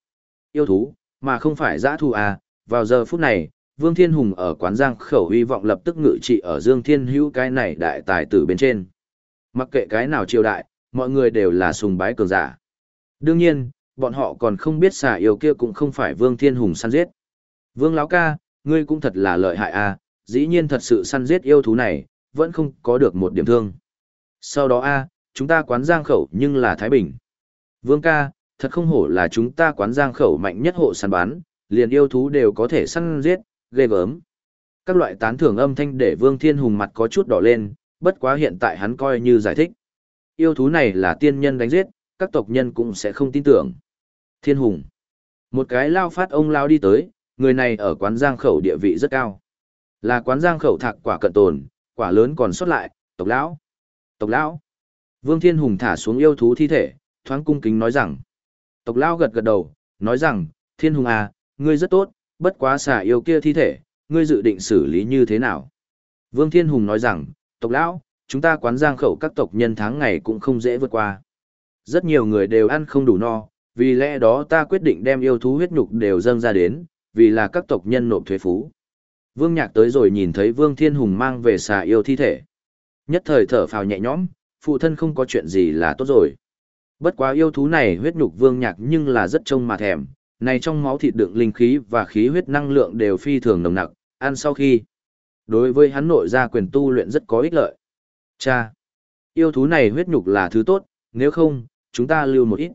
yêu thú, mà không phải giã thù à. Vào giờ phút này, Vương Thiên Hùng ở quán giang khẩu hy vọng lập tức ngự trị ở Dương Thiên Hữu cái này đại tài tử bên trên. Mặc kệ cái nào triều đại, mọi người đều là sùng bái cường giả. Đương nhiên, bọn họ còn không biết xà yêu kia cũng không phải Vương Thiên Hùng săn giết. Vương Lão ca, ngươi cũng thật là lợi hại à, dĩ nhiên thật sự săn giết yêu thú này, vẫn không có được một điểm thương. Sau đó a, chúng ta quán giang khẩu nhưng là Thái Bình. Vương ca, thật không hổ là chúng ta quán giang khẩu mạnh nhất hộ săn bán, liền yêu thú đều có thể săn giết, ghê gớm. Các loại tán thưởng âm thanh để Vương Thiên Hùng mặt có chút đỏ lên, bất quá hiện tại hắn coi như giải thích. Yêu thú này là tiên nhân đánh giết, các tộc nhân cũng sẽ không tin tưởng. Thiên Hùng. Một cái lao phát ông lao đi tới, người này ở quán giang khẩu địa vị rất cao. Là quán giang khẩu thạc quả cận tồn, quả lớn còn sót lại, tộc lão. Tộc lão. Vương Thiên Hùng thả xuống yêu thú thi thể, thoáng cung kính nói rằng. Tộc lão gật gật đầu, nói rằng, Thiên Hùng à, ngươi rất tốt, bất quá xả yêu kia thi thể, ngươi dự định xử lý như thế nào? Vương Thiên Hùng nói rằng, tộc lão, chúng ta quán giang khẩu các tộc nhân tháng ngày cũng không dễ vượt qua. Rất nhiều người đều ăn không đủ no, vì lẽ đó ta quyết định đem yêu thú huyết nhục đều dâng ra đến, vì là các tộc nhân nộp thuế phú. Vương Nhạc tới rồi nhìn thấy Vương Thiên Hùng mang về xà yêu thi thể. Nhất thời thở phào nhẹ nhõm, phụ thân không có chuyện gì là tốt rồi. Bất quá yêu thú này huyết nhục Vương Nhạc nhưng là rất trông mà thèm, này trong máu thịt đựng linh khí và khí huyết năng lượng đều phi thường nồng nặc, ăn sau khi. Đối với hắn nội gia quyền tu luyện rất có ích lợi. Cha! Yêu thú này huyết nhục là thứ tốt, nếu không, chúng ta lưu một ít.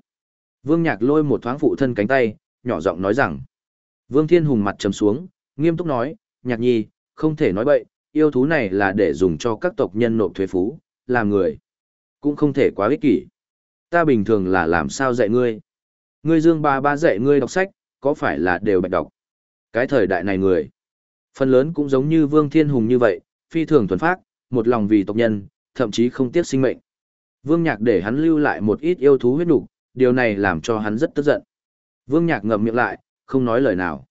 Vương Nhạc lôi một thoáng phụ thân cánh tay, nhỏ giọng nói rằng. Vương Thiên Hùng mặt trầm xuống, nghiêm túc nói, Nhạc nhi, không thể nói bậy, yêu thú này là để dùng cho các tộc nhân nộp thuế phú, làm người. Cũng không thể quá ích kỷ. Ta bình thường là làm sao dạy ngươi. Ngươi dương ba ba dạy ngươi đọc sách, có phải là đều bạch đọc. Cái thời đại này người. Phần lớn cũng giống như Vương Thiên Hùng như vậy, phi thường thuần phát, một lòng vì tộc nhân, thậm chí không tiếc sinh mệnh. Vương Nhạc để hắn lưu lại một ít yêu thú huyết nục, điều này làm cho hắn rất tức giận. Vương Nhạc ngậm miệng lại, không nói lời nào.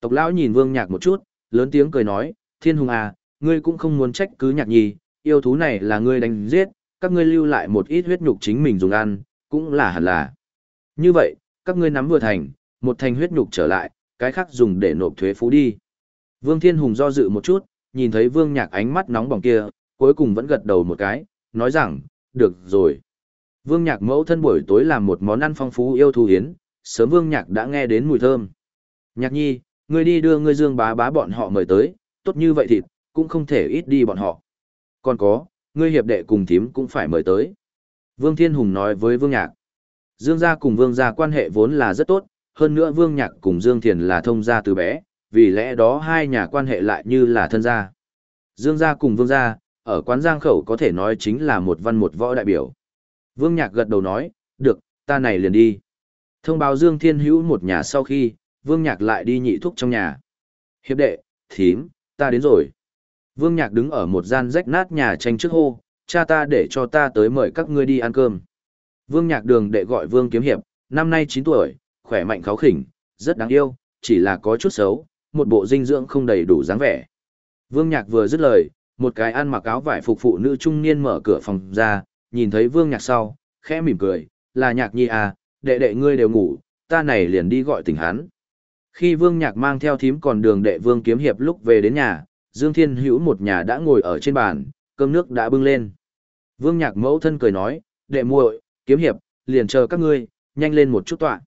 Tộc lão nhìn Vương Nhạc một chút, lớn tiếng cười nói, Thiên Hùng à, ngươi cũng không muốn trách cứ Nhạc Nhi, yêu thú này là ngươi đánh giết, các ngươi lưu lại một ít huyết nhục chính mình dùng ăn, cũng là hẳn là. Như vậy, các ngươi nắm vừa thành, một thành huyết nhục trở lại, cái khác dùng để nộp thuế phú đi. Vương Thiên Hùng do dự một chút, nhìn thấy Vương Nhạc ánh mắt nóng bỏng kia, cuối cùng vẫn gật đầu một cái, nói rằng, được rồi. Vương Nhạc mẫu thân buổi tối làm một món ăn phong phú yêu thú hiến, sớm Vương Nhạc đã nghe đến mùi thơm. Nhạc nhi, ngươi đi đưa ngươi dương bá bá bọn họ mời tới, tốt như vậy thịt, cũng không thể ít đi bọn họ. Còn có, ngươi hiệp đệ cùng thím cũng phải mời tới. Vương Thiên Hùng nói với Vương Nhạc. Dương gia cùng Vương gia quan hệ vốn là rất tốt, hơn nữa Vương Nhạc cùng Dương Thiền là thông gia từ bé, vì lẽ đó hai nhà quan hệ lại như là thân gia. Dương gia cùng Vương gia, ở quán Giang Khẩu có thể nói chính là một văn một võ đại biểu. Vương Nhạc gật đầu nói, được, ta này liền đi. Thông báo Dương Thiên Hữu một nhà sau khi, Vương Nhạc lại đi nhị thúc trong nhà. Hiệp đệ, thím, ta đến rồi. Vương Nhạc đứng ở một gian rách nát nhà tranh trước hô, cha ta để cho ta tới mời các ngươi đi ăn cơm. Vương Nhạc đường đệ gọi Vương Kiếm Hiệp, năm nay 9 tuổi, khỏe mạnh kháo khỉnh, rất đáng yêu, chỉ là có chút xấu, một bộ dinh dưỡng không đầy đủ dáng vẻ. Vương Nhạc vừa dứt lời, một cái ăn mặc áo vải phục phụ nữ trung niên mở cửa phòng ra, nhìn thấy Vương Nhạc sau, khẽ mỉm cười, là Nhạc Nhi à, đệ đệ ngươi đều ngủ, ta này liền đi gọi tỉnh hắn. Khi Vương Nhạc mang theo thím còn đường đệ Vương Kiếm Hiệp lúc về đến nhà, Dương Thiên Hữu một nhà đã ngồi ở trên bàn, cơm nước đã bưng lên. Vương Nhạc mẫu thân cười nói, đệ muội, Kiếm Hiệp, liền chờ các ngươi, nhanh lên một chút tọa.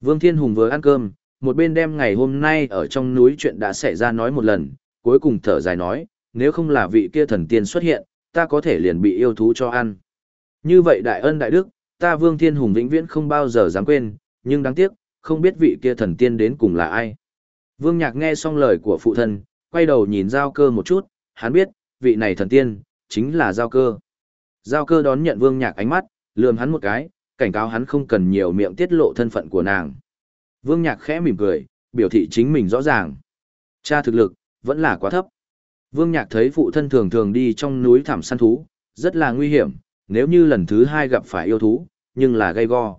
Vương Thiên Hùng vừa ăn cơm, một bên đem ngày hôm nay ở trong núi chuyện đã xảy ra nói một lần, cuối cùng thở dài nói, nếu không là vị kia thần tiên xuất hiện, ta có thể liền bị yêu thú cho ăn. Như vậy đại ân đại đức, ta Vương Thiên Hùng vĩnh viễn không bao giờ dám quên, nhưng đáng tiếc, không biết vị kia thần tiên đến cùng là ai. Vương Nhạc nghe xong lời của phụ thân, quay đầu nhìn Giao Cơ một chút, hắn biết, vị này thần tiên, chính là Giao Cơ. Giao Cơ đón nhận Vương Nhạc ánh mắt, lườm hắn một cái, cảnh cáo hắn không cần nhiều miệng tiết lộ thân phận của nàng. Vương Nhạc khẽ mỉm cười, biểu thị chính mình rõ ràng. Cha thực lực, vẫn là quá thấp. Vương Nhạc thấy phụ thân thường thường đi trong núi thảm săn thú, rất là nguy hiểm, nếu như lần thứ hai gặp phải yêu thú, nhưng là gây go.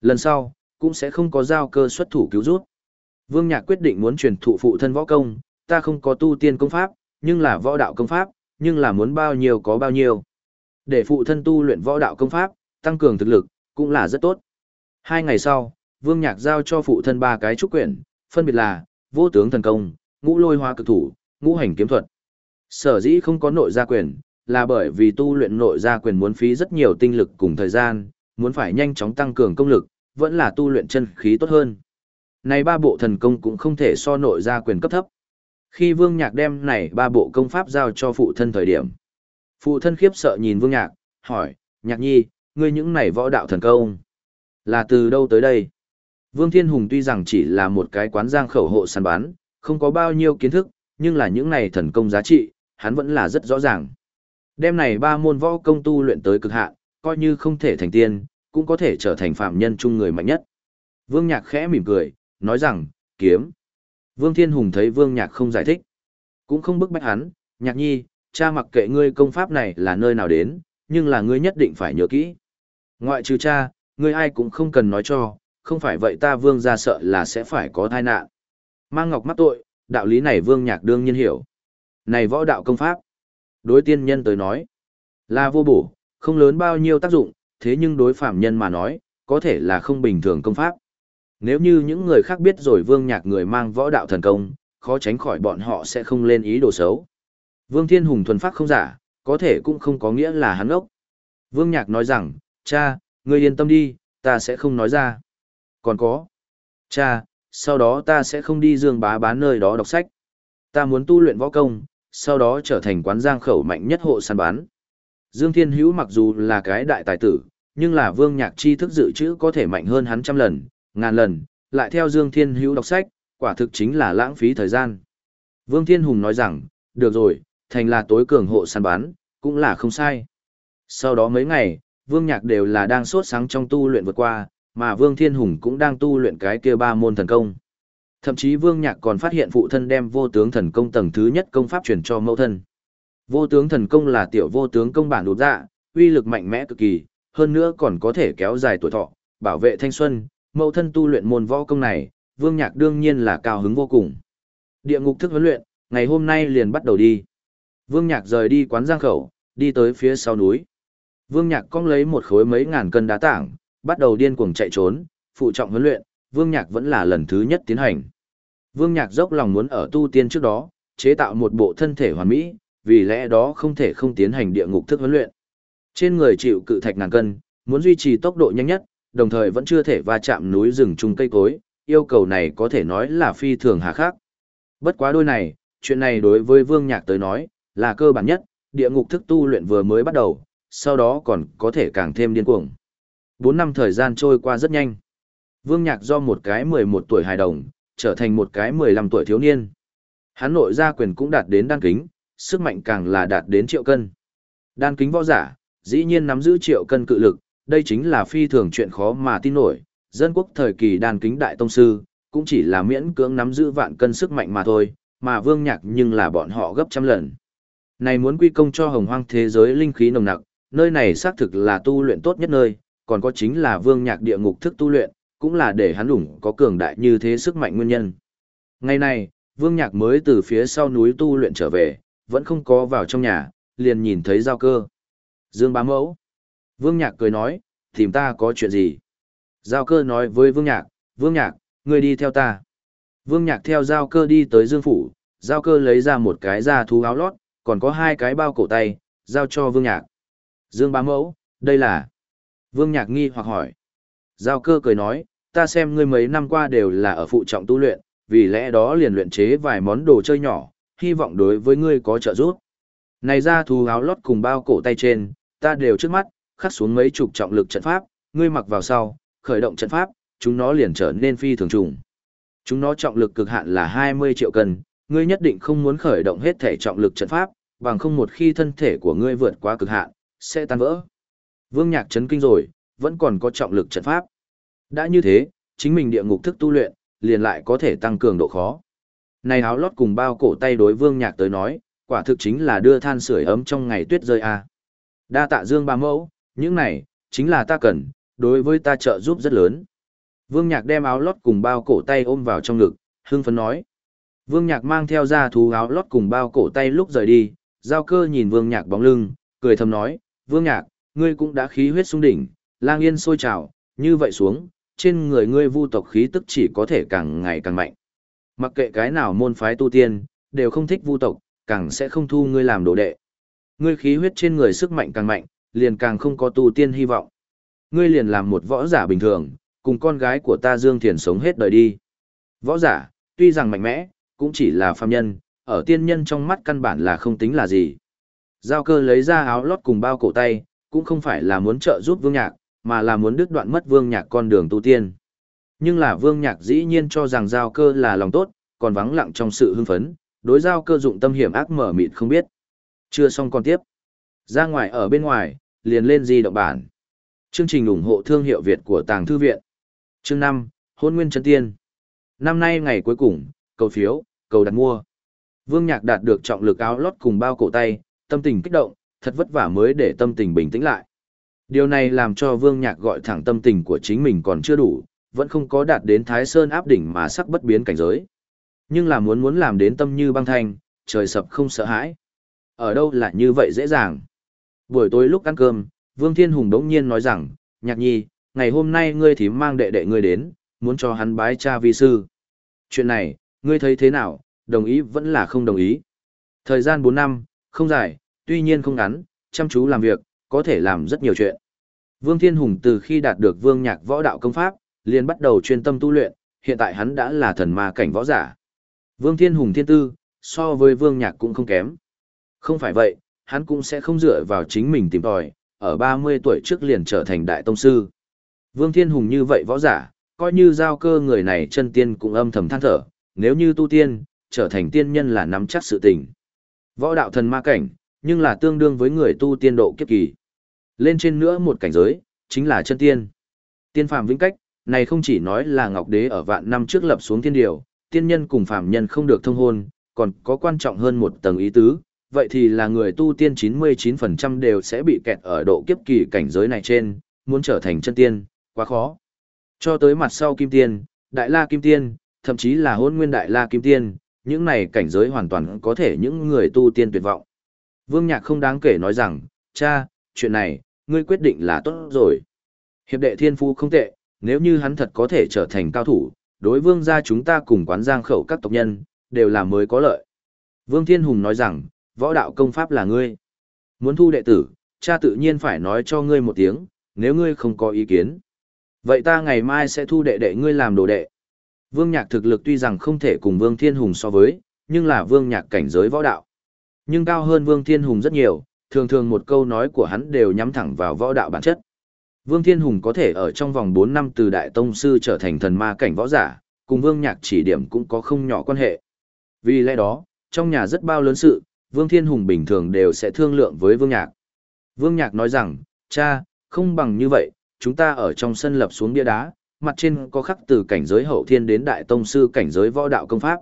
Lần sau, cũng sẽ không có giao cơ xuất thủ cứu rút. Vương Nhạc quyết định muốn truyền thụ phụ thân võ công, ta không có tu tiên công pháp, nhưng là võ đạo công pháp, nhưng là muốn bao nhiêu có bao nhiêu. Để phụ thân tu luyện võ đạo công pháp, tăng cường thực lực, cũng là rất tốt. Hai ngày sau, Vương Nhạc giao cho phụ thân ba cái trúc quyển, phân biệt là Vô tướng thần công, Ngũ Lôi Hoa cực thủ, Ngũ Hành kiếm thuật. Sở dĩ không có nội gia quyền, là bởi vì tu luyện nội gia quyền muốn phí rất nhiều tinh lực cùng thời gian, muốn phải nhanh chóng tăng cường công lực, vẫn là tu luyện chân khí tốt hơn. Này ba bộ thần công cũng không thể so nội gia quyền cấp thấp. Khi Vương Nhạc đem này ba bộ công pháp giao cho phụ thân thời điểm, phụ thân khiếp sợ nhìn Vương Nhạc, hỏi, Nhạc Nhi, ngươi những này võ đạo thần công, là từ đâu tới đây? Vương Thiên Hùng tuy rằng chỉ là một cái quán giang khẩu hộ săn bán, không có bao nhiêu kiến thức, nhưng là những này thần công giá trị, hắn vẫn là rất rõ ràng. Đem này ba môn võ công tu luyện tới cực hạn, coi như không thể thành tiên, cũng có thể trở thành phạm nhân chung người mạnh nhất. Vương Nhạc khẽ mỉm cười, nói rằng, kiếm. Vương Thiên Hùng thấy Vương Nhạc không giải thích, cũng không bức bách hắn, Nhạc Nhi, cha mặc kệ ngươi công pháp này là nơi nào đến, nhưng là ngươi nhất định phải nhớ kỹ. Ngoại trừ cha, ngươi ai cũng không cần nói cho, không phải vậy ta Vương ra sợ là sẽ phải có tai nạn. Mang ngọc mắc tội, đạo lý này Vương Nhạc đương nhiên hiểu. Này võ đạo công pháp, đối tiên nhân tới nói, là vô bổ, không lớn bao nhiêu tác dụng, thế nhưng đối phạm nhân mà nói, có thể là không bình thường công pháp. Nếu như những người khác biết rồi Vương Nhạc người mang võ đạo thần công, khó tránh khỏi bọn họ sẽ không lên ý đồ xấu. Vương Thiên Hùng thuần phát không giả, có thể cũng không có nghĩa là hắn ốc. Vương Nhạc nói rằng, cha, ngươi yên tâm đi, ta sẽ không nói ra. Còn có, cha, sau đó ta sẽ không đi dương bá bán nơi đó đọc sách. Ta muốn tu luyện võ công, sau đó trở thành quán giang khẩu mạnh nhất hộ săn bán. Dương Thiên Hữu mặc dù là cái đại tài tử, nhưng là vương nhạc chi thức dự trữ có thể mạnh hơn hắn trăm lần, ngàn lần, lại theo Dương Thiên Hữu đọc sách, quả thực chính là lãng phí thời gian. Vương Thiên Hùng nói rằng, được rồi, thành là tối cường hộ săn bán, cũng là không sai. Sau đó mấy ngày, Vương Nhạc đều là đang sốt sáng trong tu luyện vượt qua, mà Vương Thiên Hùng cũng đang tu luyện cái kia ba môn thần công. Thậm chí Vương Nhạc còn phát hiện phụ thân đem vô tướng thần công tầng thứ nhất công pháp truyền cho mẫu thân. Vô tướng thần công là tiểu vô tướng công bản đột dạ, uy lực mạnh mẽ cực kỳ, hơn nữa còn có thể kéo dài tuổi thọ, bảo vệ thanh xuân, mẫu thân tu luyện môn võ công này, Vương Nhạc đương nhiên là cao hứng vô cùng. Địa ngục thức huấn luyện, ngày hôm nay liền bắt đầu đi. Vương Nhạc rời đi quán giang khẩu, đi tới phía sau núi. Vương Nhạc cong lấy một khối mấy ngàn cân đá tảng, bắt đầu điên cuồng chạy trốn, phụ trọng huấn luyện, Vương Nhạc vẫn là lần thứ nhất tiến hành. Vương Nhạc dốc lòng muốn ở tu tiên trước đó, chế tạo một bộ thân thể hoàn mỹ, vì lẽ đó không thể không tiến hành địa ngục thức huấn luyện. Trên người chịu cự thạch ngàn cân, muốn duy trì tốc độ nhanh nhất, đồng thời vẫn chưa thể va chạm núi rừng chung cây cối, yêu cầu này có thể nói là phi thường hà khắc. Bất quá đôi này, chuyện này đối với Vương Nhạc tới nói, là cơ bản nhất, địa ngục thức tu luyện vừa mới bắt đầu, sau đó còn có thể càng thêm điên cuồng. 4 năm thời gian trôi qua rất nhanh. Vương Nhạc do một cái 11 tuổi hài đồng, trở thành một cái 15 tuổi thiếu niên. Hắn nội gia quyền cũng đạt đến đan kính, sức mạnh càng là đạt đến triệu cân. Đan kính võ giả, dĩ nhiên nắm giữ triệu cân cự lực, đây chính là phi thường chuyện khó mà tin nổi. Dân quốc thời kỳ đan kính đại tông sư, cũng chỉ là miễn cưỡng nắm giữ vạn cân sức mạnh mà thôi, mà vương nhạc nhưng là bọn họ gấp trăm lần. Này muốn quy công cho hồng hoang thế giới linh khí nồng nặc, nơi này xác thực là tu luyện tốt nhất nơi, còn có chính là vương nhạc địa ngục thức tu luyện, cũng là để hắn ủng có cường đại như thế sức mạnh nguyên nhân. Ngày này, vương nhạc mới từ phía sau núi tu luyện trở về, vẫn không có vào trong nhà, liền nhìn thấy giao cơ. Dương bá mẫu. Vương nhạc cười nói, tìm ta có chuyện gì? Giao cơ nói với vương nhạc, vương nhạc, ngươi đi theo ta. Vương nhạc theo giao cơ đi tới dương phủ, giao cơ lấy ra một cái da thú áo lót, còn có hai cái bao cổ tay, giao cho vương nhạc. Dương bá mẫu, đây là... Vương nhạc nghi hoặc hỏi. Giao cơ cười nói, ta xem ngươi mấy năm qua đều là ở phụ trọng tu luyện, vì lẽ đó liền luyện chế vài món đồ chơi nhỏ, hy vọng đối với ngươi có trợ giúp. Này ra thú áo lót cùng bao cổ tay trên, ta đều trước mắt, khắc xuống mấy chục trọng lực trận pháp, ngươi mặc vào sau, khởi động trận pháp, chúng nó liền trở nên phi thường trùng. Chúng nó trọng lực cực hạn là 20 triệu cân, ngươi nhất định không muốn khởi động hết thể trọng lực trận pháp, bằng không một khi thân thể của ngươi vượt qua cực hạn, sẽ tan vỡ. Vương Nhạc chấn kinh rồi, vẫn còn có trọng lực trận pháp. Đã như thế, chính mình địa ngục thức tu luyện, liền lại có thể tăng cường độ khó. Này áo lót cùng bao cổ tay đối Vương Nhạc tới nói, quả thực chính là đưa than sưởi ấm trong ngày tuyết rơi a. Đa tạ Dương ba mẫu, những này chính là ta cần, đối với ta trợ giúp rất lớn. Vương Nhạc đem áo lót cùng bao cổ tay ôm vào trong ngực, hưng phấn nói. Vương Nhạc mang theo ra thú áo lót cùng bao cổ tay lúc rời đi, giao cơ nhìn Vương Nhạc bóng lưng, cười thầm nói, Vương Nhạc, ngươi cũng đã khí huyết sung đỉnh, lang yên sôi trào, như vậy xuống, trên người ngươi vu tộc khí tức chỉ có thể càng ngày càng mạnh. Mặc kệ cái nào môn phái tu tiên, đều không thích vu tộc, càng sẽ không thu ngươi làm đồ đệ. Ngươi khí huyết trên người sức mạnh càng mạnh, liền càng không có tu tiên hy vọng. Ngươi liền làm một võ giả bình thường, cùng con gái của ta Dương Thiền sống hết đời đi. Võ giả, tuy rằng mạnh mẽ, cũng chỉ là phàm nhân, ở tiên nhân trong mắt căn bản là không tính là gì. Giao cơ lấy ra áo lót cùng bao cổ tay, cũng không phải là muốn trợ giúp vương nhạc, mà là muốn đứt đoạn mất vương nhạc con đường tu tiên. Nhưng là vương nhạc dĩ nhiên cho rằng giao cơ là lòng tốt, còn vắng lặng trong sự hưng phấn, đối giao cơ dụng tâm hiểm ác mở mịt không biết. Chưa xong còn tiếp. Ra ngoài ở bên ngoài, liền lên di động bản. Chương trình ủng hộ thương hiệu Việt của Tàng Thư Viện. Chương 5, Hôn Nguyên Trấn Tiên. Năm nay ngày cuối cùng, cầu phiếu, cầu đặt mua. Vương Nhạc đạt được trọng lực áo lót cùng bao cổ tay, tâm tình kích động, thật vất vả mới để tâm tình bình tĩnh lại. Điều này làm cho Vương Nhạc gọi thẳng tâm tình của chính mình còn chưa đủ, vẫn không có đạt đến Thái Sơn áp đỉnh mà sắc bất biến cảnh giới. Nhưng là muốn muốn làm đến tâm như băng thanh, trời sập không sợ hãi. Ở đâu là như vậy dễ dàng. Buổi tối lúc ăn cơm, Vương Thiên Hùng đống nhiên nói rằng, Nhạc nhi, ngày hôm nay ngươi thím mang đệ đệ ngươi đến, muốn cho hắn bái cha vi sư. Chuyện này, ngươi thấy thế nào, đồng ý vẫn là không đồng ý. Thời gian 4 năm, không dài, tuy nhiên không ngắn, chăm chú làm việc, có thể làm rất nhiều chuyện. Vương Thiên Hùng từ khi đạt được vương nhạc võ đạo công pháp, liền bắt đầu chuyên tâm tu luyện, hiện tại hắn đã là thần ma cảnh võ giả. Vương Thiên Hùng thiên tư, so với vương nhạc cũng không kém. Không phải vậy, hắn cũng sẽ không dựa vào chính mình tìm tòi, ở 30 tuổi trước liền trở thành đại tông sư. Vương Thiên Hùng như vậy võ giả, coi như giao cơ người này chân tiên cũng âm thầm than thở, nếu như tu tiên, trở thành tiên nhân là nắm chắc sự tình. Võ đạo thần ma cảnh, nhưng là tương đương với người tu tiên độ kiếp kỳ. Lên trên nữa một cảnh giới, chính là chân tiên. Tiên phàm vĩnh cách, này không chỉ nói là Ngọc Đế ở vạn năm trước lập xuống thiên điều, tiên nhân cùng phàm nhân không được thông hôn, còn có quan trọng hơn một tầng ý tứ, vậy thì là người tu tiên 99% đều sẽ bị kẹt ở độ kiếp kỳ cảnh giới này trên, muốn trở thành chân tiên, quá khó. Cho tới mặt sau kim tiên, đại la kim tiên, thậm chí là hôn nguyên đại la kim tiên, những này cảnh giới hoàn toàn có thể những người tu tiên tuyệt vọng. Vương Nhạc không đáng kể nói rằng, cha, chuyện này, ngươi quyết định là tốt rồi. Hiệp đệ thiên phu không tệ, nếu như hắn thật có thể trở thành cao thủ, đối vương gia chúng ta cùng quán giang khẩu các tộc nhân, đều là mới có lợi. Vương Thiên Hùng nói rằng, võ đạo công pháp là ngươi. Muốn thu đệ tử, cha tự nhiên phải nói cho ngươi một tiếng, nếu ngươi không có ý kiến. Vậy ta ngày mai sẽ thu đệ đệ ngươi làm đồ đệ. Vương Nhạc thực lực tuy rằng không thể cùng Vương Thiên Hùng so với, nhưng là Vương Nhạc cảnh giới võ đạo. Nhưng cao hơn Vương Thiên Hùng rất nhiều, thường thường một câu nói của hắn đều nhắm thẳng vào võ đạo bản chất. Vương Thiên Hùng có thể ở trong vòng 4 năm từ Đại Tông Sư trở thành thần ma cảnh võ giả, cùng Vương Nhạc chỉ điểm cũng có không nhỏ quan hệ. Vì lẽ đó, trong nhà rất bao lớn sự, Vương Thiên Hùng bình thường đều sẽ thương lượng với Vương Nhạc. Vương Nhạc nói rằng, cha, không bằng như vậy, chúng ta ở trong sân lập xuống bia đá, mặt trên có khắc từ cảnh giới hậu thiên đến đại tông sư cảnh giới võ đạo công pháp.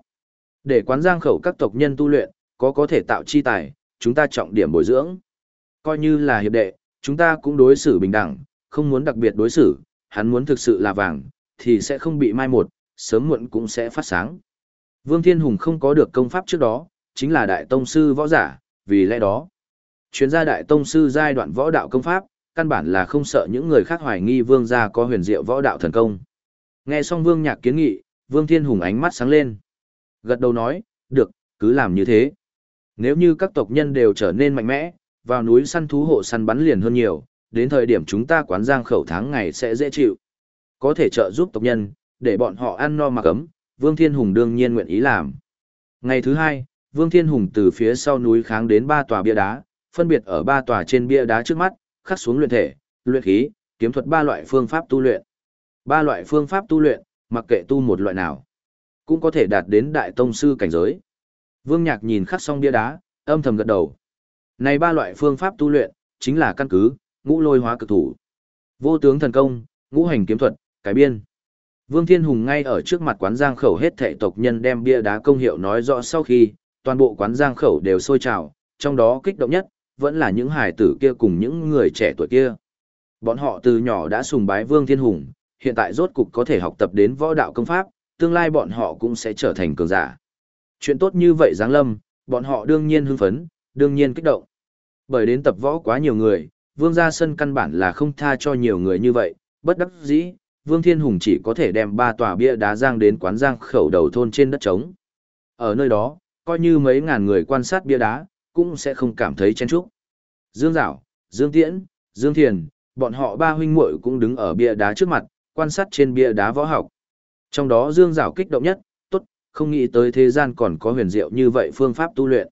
Để quán giang khẩu các tộc nhân tu luyện, có có thể tạo chi tài, chúng ta trọng điểm bồi dưỡng. Coi như là hiệp đệ, chúng ta cũng đối xử bình đẳng, không muốn đặc biệt đối xử, hắn muốn thực sự là vàng, thì sẽ không bị mai một, sớm muộn cũng sẽ phát sáng. Vương Thiên Hùng không có được công pháp trước đó, chính là đại tông sư võ giả, vì lẽ đó. Chuyên gia đại tông sư giai đoạn võ đạo công pháp, căn bản là không sợ những người khác hoài nghi vương gia có huyền diệu võ đạo thần công. Nghe xong vương nhạc kiến nghị, vương thiên hùng ánh mắt sáng lên. Gật đầu nói, được, cứ làm như thế. Nếu như các tộc nhân đều trở nên mạnh mẽ, vào núi săn thú hộ săn bắn liền hơn nhiều, đến thời điểm chúng ta quán giang khẩu tháng ngày sẽ dễ chịu. Có thể trợ giúp tộc nhân, để bọn họ ăn no mặc ấm, Vương Thiên Hùng đương nhiên nguyện ý làm. Ngày thứ hai, Vương Thiên Hùng từ phía sau núi kháng đến ba tòa bia đá, phân biệt ở ba tòa trên bia đá trước mắt, khắc xuống luyện thể, luyện khí, kiếm thuật ba loại phương pháp tu luyện. Ba loại phương pháp tu luyện, mặc kệ tu một loại nào, cũng có thể đạt đến đại tông sư cảnh giới. Vương Nhạc nhìn khắc xong bia đá, âm thầm gật đầu. Này ba loại phương pháp tu luyện, chính là căn cứ, ngũ lôi hóa cực thủ, vô tướng thần công, ngũ hành kiếm thuật, cái biên. Vương Thiên Hùng ngay ở trước mặt quán giang khẩu hết thệ tộc nhân đem bia đá công hiệu nói rõ sau khi, toàn bộ quán giang khẩu đều sôi trào, trong đó kích động nhất, vẫn là những hài tử kia cùng những người trẻ tuổi kia. Bọn họ từ nhỏ đã sùng bái Vương Thiên Hùng, hiện tại rốt cục có thể học tập đến võ đạo công pháp, tương lai bọn họ cũng sẽ trở thành cường giả. Chuyện tốt như vậy Giáng Lâm, bọn họ đương nhiên hưng phấn, đương nhiên kích động. Bởi đến tập võ quá nhiều người, Vương gia sân căn bản là không tha cho nhiều người như vậy, bất đắc dĩ, Vương Thiên Hùng chỉ có thể đem ba tòa bia đá giang đến quán giang khẩu đầu thôn trên đất trống. Ở nơi đó, coi như mấy ngàn người quan sát bia đá, cũng sẽ không cảm thấy chen chúc. Dương Giảo, Dương Tiễn, Dương Thiền, bọn họ ba huynh muội cũng đứng ở bia đá trước mặt, quan sát trên bia đá võ học. Trong đó Dương Giảo kích động nhất, không nghĩ tới thế gian còn có huyền diệu như vậy phương pháp tu luyện.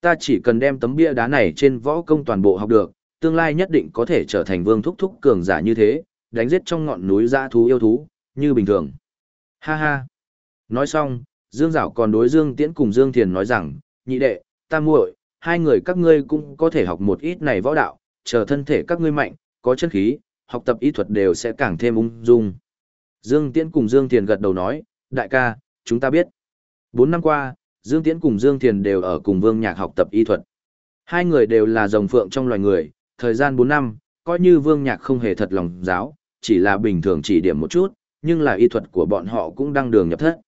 Ta chỉ cần đem tấm bia đá này trên võ công toàn bộ học được, tương lai nhất định có thể trở thành vương thúc thúc cường giả như thế, đánh giết trong ngọn núi dã thú yêu thú, như bình thường. Ha ha. Nói xong, Dương Giảo còn đối Dương Tiễn cùng Dương Thiền nói rằng, nhị đệ, ta muội, hai người các ngươi cũng có thể học một ít này võ đạo, chờ thân thể các ngươi mạnh, có chân khí, học tập y thuật đều sẽ càng thêm ung dung. Dương Tiễn cùng Dương Thiền gật đầu nói, đại ca, chúng ta biết. Bốn năm qua, Dương Tiễn cùng Dương Thiền đều ở cùng Vương Nhạc học tập y thuật. Hai người đều là rồng phượng trong loài người, thời gian bốn năm, coi như Vương Nhạc không hề thật lòng giáo, chỉ là bình thường chỉ điểm một chút, nhưng là y thuật của bọn họ cũng đang đường nhập thất.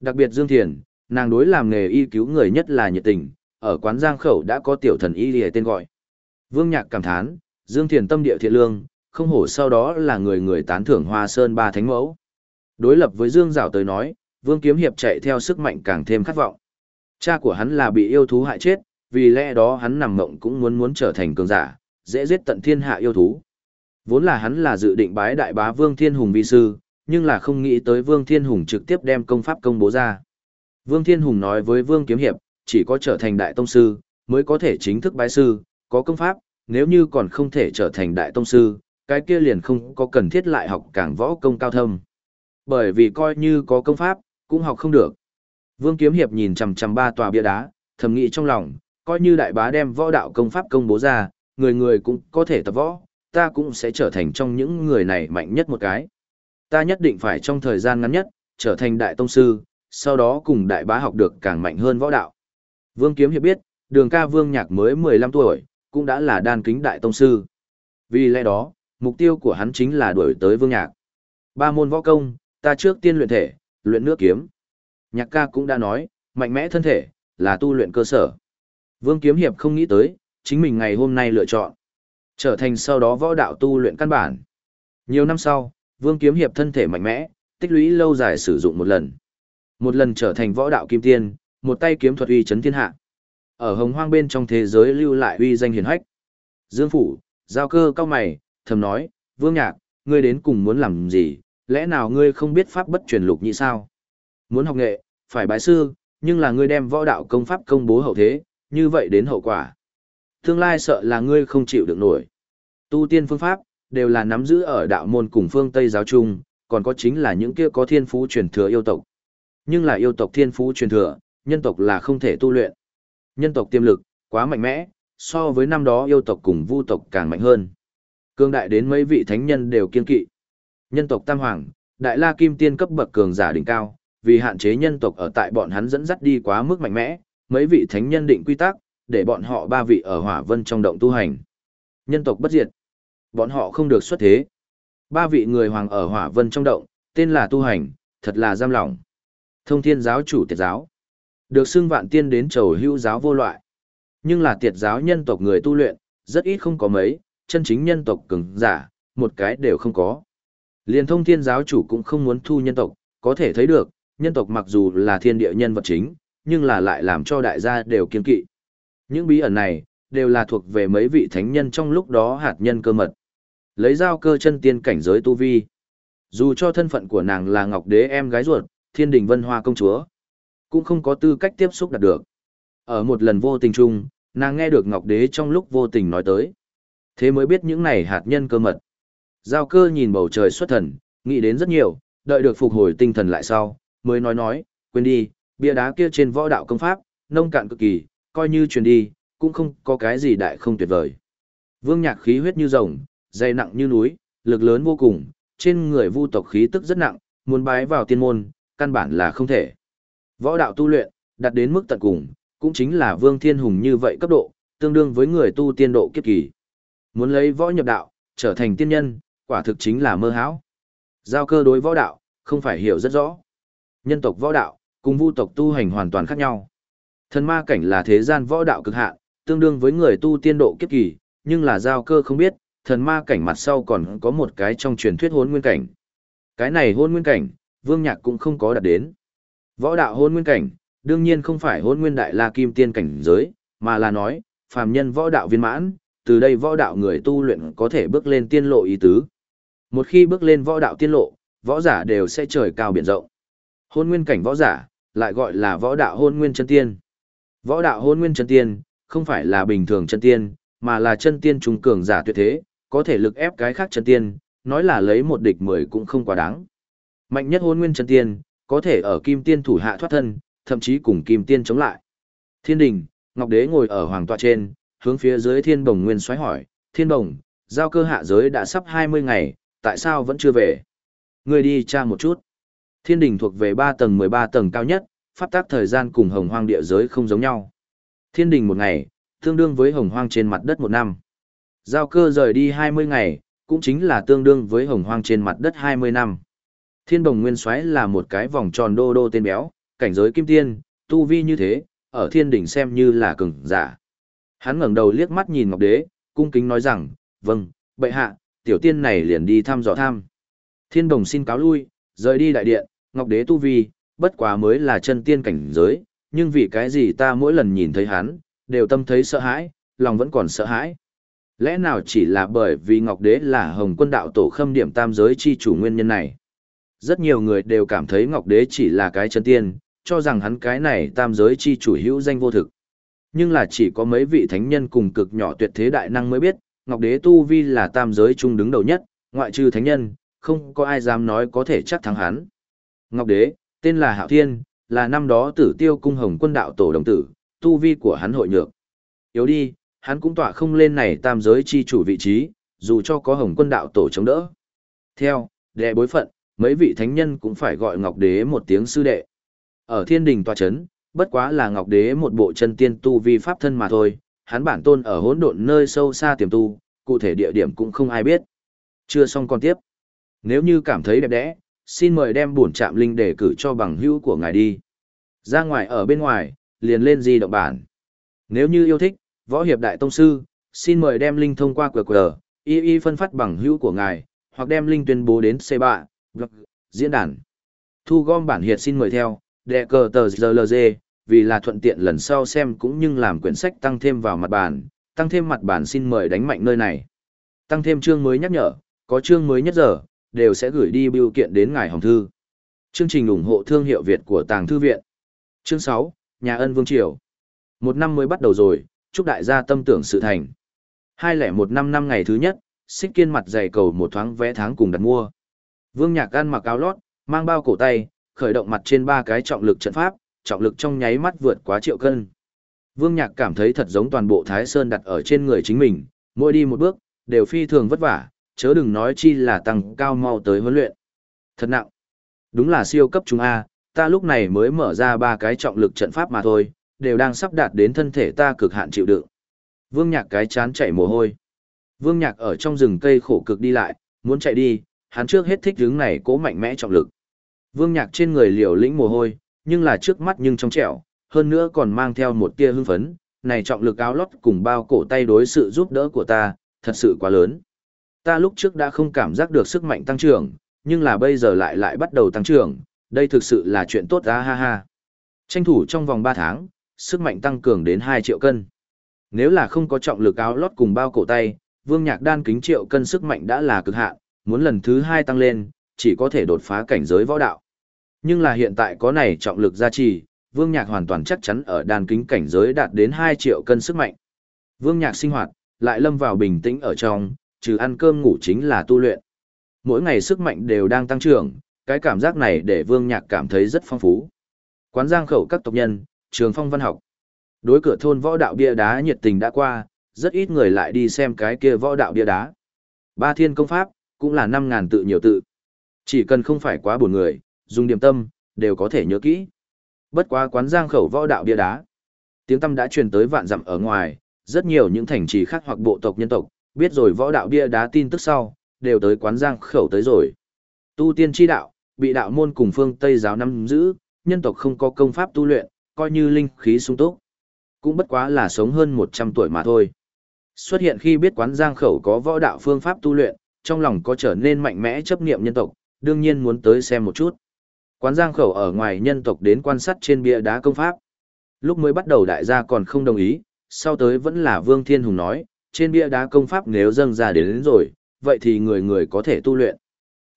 Đặc biệt Dương Thiền, nàng đối làm nghề y cứu người nhất là nhiệt tình, ở quán Giang Khẩu đã có tiểu thần y lìa tên gọi. Vương Nhạc cảm thán, Dương Thiền tâm địa thiện lương, không hổ sau đó là người người tán thưởng Hoa Sơn ba thánh mẫu. Đối lập với Dương Giảo tới nói, Vương Kiếm Hiệp chạy theo sức mạnh càng thêm khát vọng. Cha của hắn là bị yêu thú hại chết, vì lẽ đó hắn nằm mộng cũng muốn muốn trở thành cường giả, dễ giết tận thiên hạ yêu thú. Vốn là hắn là dự định bái đại bá Vương Thiên Hùng vi sư, nhưng là không nghĩ tới Vương Thiên Hùng trực tiếp đem công pháp công bố ra. Vương Thiên Hùng nói với Vương Kiếm Hiệp, chỉ có trở thành đại tông sư, mới có thể chính thức bái sư, có công pháp, nếu như còn không thể trở thành đại tông sư, cái kia liền không có cần thiết lại học càng võ công cao thâm. Bởi vì coi như có công pháp, cũng học không được. Vương Kiếm Hiệp nhìn chằm chằm ba tòa bia đá, thầm nghĩ trong lòng, coi như đại bá đem võ đạo công pháp công bố ra, người người cũng có thể tập võ, ta cũng sẽ trở thành trong những người này mạnh nhất một cái. Ta nhất định phải trong thời gian ngắn nhất, trở thành đại tông sư, sau đó cùng đại bá học được càng mạnh hơn võ đạo. Vương Kiếm Hiệp biết, đường ca Vương Nhạc mới 15 tuổi, cũng đã là đan kính đại tông sư. Vì lẽ đó, mục tiêu của hắn chính là đuổi tới Vương Nhạc. Ba môn võ công, ta trước tiên luyện thể, luyện nước kiếm. Nhạc ca cũng đã nói, mạnh mẽ thân thể, là tu luyện cơ sở. Vương Kiếm Hiệp không nghĩ tới, chính mình ngày hôm nay lựa chọn. Trở thành sau đó võ đạo tu luyện căn bản. Nhiều năm sau, Vương Kiếm Hiệp thân thể mạnh mẽ, tích lũy lâu dài sử dụng một lần. Một lần trở thành võ đạo kim tiên, một tay kiếm thuật uy chấn thiên hạ. Ở hồng hoang bên trong thế giới lưu lại uy danh hiển hách. Dương Phủ, giao cơ cao mày, thầm nói, Vương Nhạc, ngươi đến cùng muốn làm gì, lẽ nào ngươi không biết pháp bất truyền lục nhị sao? Muốn học nghệ, phải bái sư, nhưng là ngươi đem võ đạo công pháp công bố hậu thế, như vậy đến hậu quả. Tương lai sợ là ngươi không chịu được nổi. Tu tiên phương pháp, đều là nắm giữ ở đạo môn cùng phương Tây giáo chung, còn có chính là những kia có thiên phú truyền thừa yêu tộc. Nhưng là yêu tộc thiên phú truyền thừa, nhân tộc là không thể tu luyện. Nhân tộc tiềm lực, quá mạnh mẽ, so với năm đó yêu tộc cùng vu tộc càng mạnh hơn. Cương đại đến mấy vị thánh nhân đều kiên kỵ. Nhân tộc tam hoàng, đại la kim tiên cấp bậc cường giả đỉnh cao, vì hạn chế nhân tộc ở tại bọn hắn dẫn dắt đi quá mức mạnh mẽ, mấy vị thánh nhân định quy tắc, để bọn họ ba vị ở hỏa vân trong động tu hành. Nhân tộc bất diệt, bọn họ không được xuất thế. Ba vị người hoàng ở hỏa vân trong động, tên là tu hành, thật là giam lỏng. Thông thiên giáo chủ tiệt giáo. Được xưng vạn tiên đến chầu hữu giáo vô loại. Nhưng là tiệt giáo nhân tộc người tu luyện, rất ít không có mấy, chân chính nhân tộc cường giả, một cái đều không có. Liên thông thiên giáo chủ cũng không muốn thu nhân tộc, có thể thấy được, nhân tộc mặc dù là thiên địa nhân vật chính, nhưng là lại làm cho đại gia đều kiên kỵ. Những bí ẩn này, đều là thuộc về mấy vị thánh nhân trong lúc đó hạt nhân cơ mật. Lấy giao cơ chân tiên cảnh giới tu vi. Dù cho thân phận của nàng là Ngọc Đế em gái ruột, thiên đình vân hoa công chúa, cũng không có tư cách tiếp xúc đạt được. Ở một lần vô tình chung, nàng nghe được Ngọc Đế trong lúc vô tình nói tới. Thế mới biết những này hạt nhân cơ mật. Giao cơ nhìn bầu trời xuất thần, nghĩ đến rất nhiều, đợi được phục hồi tinh thần lại sau, mới nói nói, quên đi, bia đá kia trên võ đạo công pháp, nông cạn cực kỳ, coi như truyền đi, cũng không có cái gì đại không tuyệt vời. Vương Nhạc khí huyết như rồng, dày nặng như núi, lực lớn vô cùng, trên người vu tộc khí tức rất nặng, muốn bái vào tiên môn, căn bản là không thể. Võ đạo tu luyện, đạt đến mức tận cùng, cũng chính là Vương Thiên Hùng như vậy cấp độ, tương đương với người tu tiên độ kiếp kỳ. Muốn lấy võ nhập đạo, trở thành tiên nhân, quả thực chính là mơ hão. Giao cơ đối võ đạo, không phải hiểu rất rõ. Nhân tộc võ đạo, cùng vu tộc tu hành hoàn toàn khác nhau. Thần ma cảnh là thế gian võ đạo cực hạn, tương đương với người tu tiên độ kiếp kỳ, nhưng là giao cơ không biết, thần ma cảnh mặt sau còn có một cái trong truyền thuyết hôn nguyên cảnh. Cái này hôn nguyên cảnh, Vương Nhạc cũng không có đạt đến. Võ đạo hôn nguyên cảnh, đương nhiên không phải hôn nguyên đại la kim tiên cảnh giới, mà là nói, phàm nhân võ đạo viên mãn, từ đây võ đạo người tu luyện có thể bước lên tiên lộ ý tứ. Một khi bước lên võ đạo tiên lộ, võ giả đều sẽ trời cao biển rộng. Hôn nguyên cảnh võ giả, lại gọi là võ đạo hôn nguyên chân tiên. Võ đạo hôn nguyên chân tiên, không phải là bình thường chân tiên, mà là chân tiên trung cường giả tuyệt thế, có thể lực ép cái khác chân tiên, nói là lấy một địch mười cũng không quá đáng. Mạnh nhất hôn nguyên chân tiên, có thể ở kim tiên thủ hạ thoát thân, thậm chí cùng kim tiên chống lại. Thiên đình, Ngọc Đế ngồi ở hoàng tọa trên, hướng phía dưới thiên bồng nguyên xoáy hỏi, thiên bồng, giao cơ hạ giới đã sắp 20 ngày, tại sao vẫn chưa về? Ngươi đi tra một chút. Thiên đình thuộc về 3 tầng 13 tầng cao nhất, pháp tác thời gian cùng hồng hoang địa giới không giống nhau. Thiên đình một ngày, tương đương với hồng hoang trên mặt đất một năm. Giao cơ rời đi 20 ngày, cũng chính là tương đương với hồng hoang trên mặt đất 20 năm. Thiên đồng nguyên xoáy là một cái vòng tròn đô đô tên béo, cảnh giới kim tiên, tu vi như thế, ở thiên đỉnh xem như là cường giả. Hắn ngẩng đầu liếc mắt nhìn Ngọc Đế, cung kính nói rằng, vâng, bệ hạ, tiểu tiên này liền đi thăm dò thăm. Thiên đồng xin cáo lui, rời đi đại điện, Ngọc Đế tu vi, bất quá mới là chân tiên cảnh giới, nhưng vì cái gì ta mỗi lần nhìn thấy hắn, đều tâm thấy sợ hãi, lòng vẫn còn sợ hãi. Lẽ nào chỉ là bởi vì Ngọc Đế là Hồng Quân đạo tổ khâm điểm tam giới chi chủ nguyên nhân này? Rất nhiều người đều cảm thấy Ngọc Đế chỉ là cái chân tiên, cho rằng hắn cái này tam giới chi chủ hữu danh vô thực. Nhưng là chỉ có mấy vị thánh nhân cùng cực nhỏ tuyệt thế đại năng mới biết, Ngọc Đế Tu Vi là tam giới trung đứng đầu nhất, ngoại trừ thánh nhân, không có ai dám nói có thể chắc thắng hắn. Ngọc Đế, tên là Hạo Thiên, là năm đó tử tiêu cung hồng quân đạo tổ đồng tử, Tu Vi của hắn hội nhược. Yếu đi, hắn cũng tỏa không lên này tam giới chi chủ vị trí, dù cho có hồng quân đạo tổ chống đỡ. Theo, đệ bối phận, mấy vị thánh nhân cũng phải gọi Ngọc Đế một tiếng sư đệ. Ở thiên đình tòa chấn, bất quá là Ngọc Đế một bộ chân tiên tu vi pháp thân mà thôi, hắn bản tôn ở hỗn độn nơi sâu xa tiềm tu, cụ thể địa điểm cũng không ai biết. Chưa xong còn tiếp. Nếu như cảm thấy đẹp đẽ, xin mời đem bổn trạm linh để cử cho bằng hữu của ngài đi. Ra ngoài ở bên ngoài, liền lên di động bản. Nếu như yêu thích, võ hiệp đại tông sư, xin mời đem linh thông qua QR, y y phân phát bằng hữu của ngài, hoặc đem linh tuyên bố đến C3, diễn đàn. Thu gom bản hiệt xin mời theo, đệ cờ tờ GLG, vì là thuận tiện lần sau xem cũng như làm quyển sách tăng thêm vào mặt bản, tăng thêm mặt bản xin mời đánh mạnh nơi này. Tăng thêm chương mới nhắc nhở, có chương mới nhất giờ, đều sẽ gửi đi biểu kiện đến ngài hồng thư. Chương trình ủng hộ thương hiệu Việt của Tàng Thư Viện. Chương 6, Nhà ân Vương Triều. Một năm mới bắt đầu rồi, chúc đại gia tâm tưởng sự thành. Hai lẻ một năm năm ngày thứ nhất, xích kiên mặt dày cầu một thoáng vẽ tháng cùng đặt mua. Vương Nhạc ăn mặc áo lót, mang bao cổ tay, khởi động mặt trên ba cái trọng lực trận pháp, trọng lực trong nháy mắt vượt quá triệu cân. Vương Nhạc cảm thấy thật giống toàn bộ Thái Sơn đặt ở trên người chính mình, mỗi đi một bước, đều phi thường vất vả, chớ đừng nói chi là tăng cao mau tới huấn luyện. Thật nặng. Đúng là siêu cấp chúng A, ta lúc này mới mở ra ba cái trọng lực trận pháp mà thôi, đều đang sắp đạt đến thân thể ta cực hạn chịu đựng. Vương Nhạc cái chán chảy mồ hôi. Vương Nhạc ở trong rừng cây khổ cực đi lại, muốn chạy đi, hắn trước hết thích hướng này cố mạnh mẽ trọng lực. Vương Nhạc trên người liều lĩnh mồ hôi, nhưng là trước mắt nhưng trong trẻo, hơn nữa còn mang theo một tia hưng phấn, này trọng lực áo lót cùng bao cổ tay đối sự giúp đỡ của ta, thật sự quá lớn. Ta lúc trước đã không cảm giác được sức mạnh tăng trưởng, nhưng là bây giờ lại lại bắt đầu tăng trưởng, đây thực sự là chuyện tốt ra ha ha. Tranh thủ trong vòng 3 tháng, sức mạnh tăng cường đến 2 triệu cân. Nếu là không có trọng lực áo lót cùng bao cổ tay, Vương Nhạc đan kính triệu cân sức mạnh đã là cực hạn, muốn lần thứ 2 tăng lên, chỉ có thể đột phá cảnh giới võ đạo. Nhưng là hiện tại có này trọng lực gia trì, Vương Nhạc hoàn toàn chắc chắn ở đan kính cảnh giới đạt đến 2 triệu cân sức mạnh. Vương Nhạc sinh hoạt, lại lâm vào bình tĩnh ở trong, trừ ăn cơm ngủ chính là tu luyện. Mỗi ngày sức mạnh đều đang tăng trưởng, cái cảm giác này để Vương Nhạc cảm thấy rất phong phú. Quán giang khẩu các tộc nhân, trường phong văn học. Đối cửa thôn võ đạo bia đá nhiệt tình đã qua, rất ít người lại đi xem cái kia võ đạo bia đá. Ba thiên công pháp, cũng là 5.000 tự nhiều tự. Chỉ cần không phải quá buồn người, dùng điểm tâm, đều có thể nhớ kỹ. Bất quá quán giang khẩu võ đạo bia đá. Tiếng tâm đã truyền tới vạn dặm ở ngoài, rất nhiều những thành trì khác hoặc bộ tộc nhân tộc, biết rồi võ đạo bia đá tin tức sau, đều tới quán giang khẩu tới rồi. Tu tiên chi đạo, bị đạo môn cùng phương Tây giáo nắm giữ, nhân tộc không có công pháp tu luyện, coi như linh khí sung túc. Cũng bất quá là sống hơn 100 tuổi mà thôi. Xuất hiện khi biết quán giang khẩu có võ đạo phương pháp tu luyện, trong lòng có trở nên mạnh mẽ chấp niệm nhân tộc, đương nhiên muốn tới xem một chút. Quán giang khẩu ở ngoài nhân tộc đến quan sát trên bia đá công pháp. Lúc mới bắt đầu đại gia còn không đồng ý, sau tới vẫn là Vương Thiên Hùng nói, trên bia đá công pháp nếu dâng ra đến, đến rồi, vậy thì người người có thể tu luyện.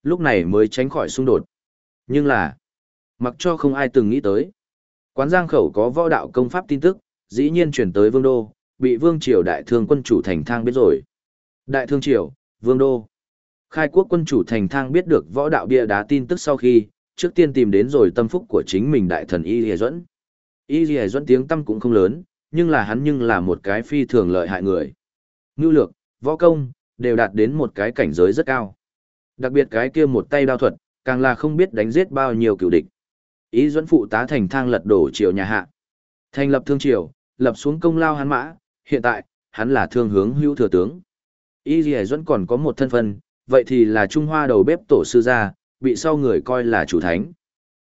Lúc này mới tránh khỏi xung đột. Nhưng là, mặc cho không ai từng nghĩ tới. Quán giang khẩu có võ đạo công pháp tin tức, dĩ nhiên chuyển tới Vương Đô, bị Vương Triều Đại Thương quân chủ thành thang biết rồi. Đại Thương Triều, Vương Đô. Khai quốc quân chủ thành thang biết được võ đạo bia đá tin tức sau khi, trước tiên tìm đến rồi tâm phúc của chính mình đại thần Y Lìa Duẫn. Y Lìa Duẫn tiếng tâm cũng không lớn, nhưng là hắn nhưng là một cái phi thường lợi hại người. Ngưu lược, võ công, đều đạt đến một cái cảnh giới rất cao. Đặc biệt cái kia một tay đao thuật, càng là không biết đánh giết bao nhiêu cựu địch. Ý Duẫn phụ tá thành thang lật đổ triều nhà hạ. Thành lập thương triều, lập xuống công lao hắn mã, hiện tại, hắn là thương hướng hữu thừa tướng. Y Lìa Duẫn còn có một thân phận, vậy thì là Trung Hoa đầu bếp tổ sư gia, bị sau người coi là chủ thánh.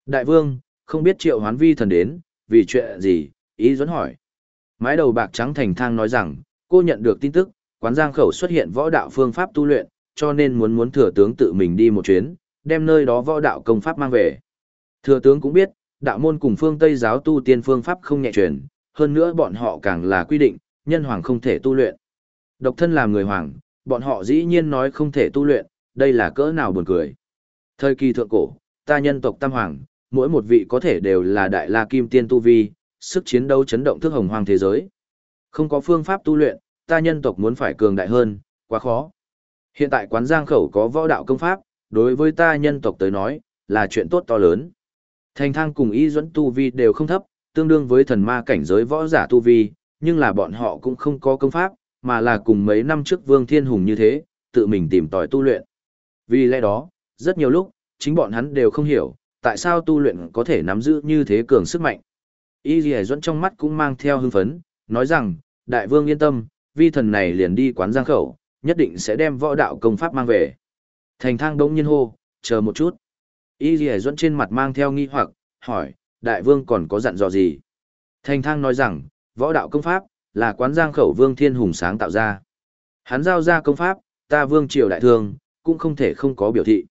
Đại vương, không biết triệu hoán vi thần đến, vì chuyện gì, ý dẫn hỏi. Mái đầu bạc trắng thành thang nói rằng, cô nhận được tin tức, quán giang khẩu xuất hiện võ đạo phương pháp tu luyện, cho nên muốn muốn thừa tướng tự mình đi một chuyến, đem nơi đó võ đạo công pháp mang về. Thừa tướng cũng biết, đạo môn cùng phương Tây giáo tu tiên phương pháp không nhẹ truyền, hơn nữa bọn họ càng là quy định, nhân hoàng không thể tu luyện. Độc thân làm người hoàng, bọn họ dĩ nhiên nói không thể tu luyện, đây là cỡ nào buồn cười. Thời kỳ thượng cổ, ta nhân tộc Tam Hoàng, mỗi một vị có thể đều là đại la kim tiên tu vi, sức chiến đấu chấn động thức hồng hoang thế giới. Không có phương pháp tu luyện, ta nhân tộc muốn phải cường đại hơn, quá khó. Hiện tại quán giang khẩu có võ đạo công pháp, đối với ta nhân tộc tới nói, là chuyện tốt to lớn. Thành thang cùng y dẫn tu vi đều không thấp, tương đương với thần ma cảnh giới võ giả tu vi, nhưng là bọn họ cũng không có công pháp, mà là cùng mấy năm trước Vương Thiên Hùng như thế, tự mình tìm tòi tu luyện. Vì lẽ đó, rất nhiều lúc, chính bọn hắn đều không hiểu, tại sao tu luyện có thể nắm giữ như thế cường sức mạnh. Y Ghi Duẫn trong mắt cũng mang theo hưng phấn, nói rằng, đại vương yên tâm, vi thần này liền đi quán giang khẩu, nhất định sẽ đem võ đạo công pháp mang về. Thành thang đống nhiên hô, chờ một chút. Y Ghi Duẫn trên mặt mang theo nghi hoặc, hỏi, đại vương còn có dặn dò gì? Thành thang nói rằng, võ đạo công pháp, là quán giang khẩu vương thiên hùng sáng tạo ra. Hắn giao ra công pháp, ta vương triều đại thương, cũng không thể không có biểu thị.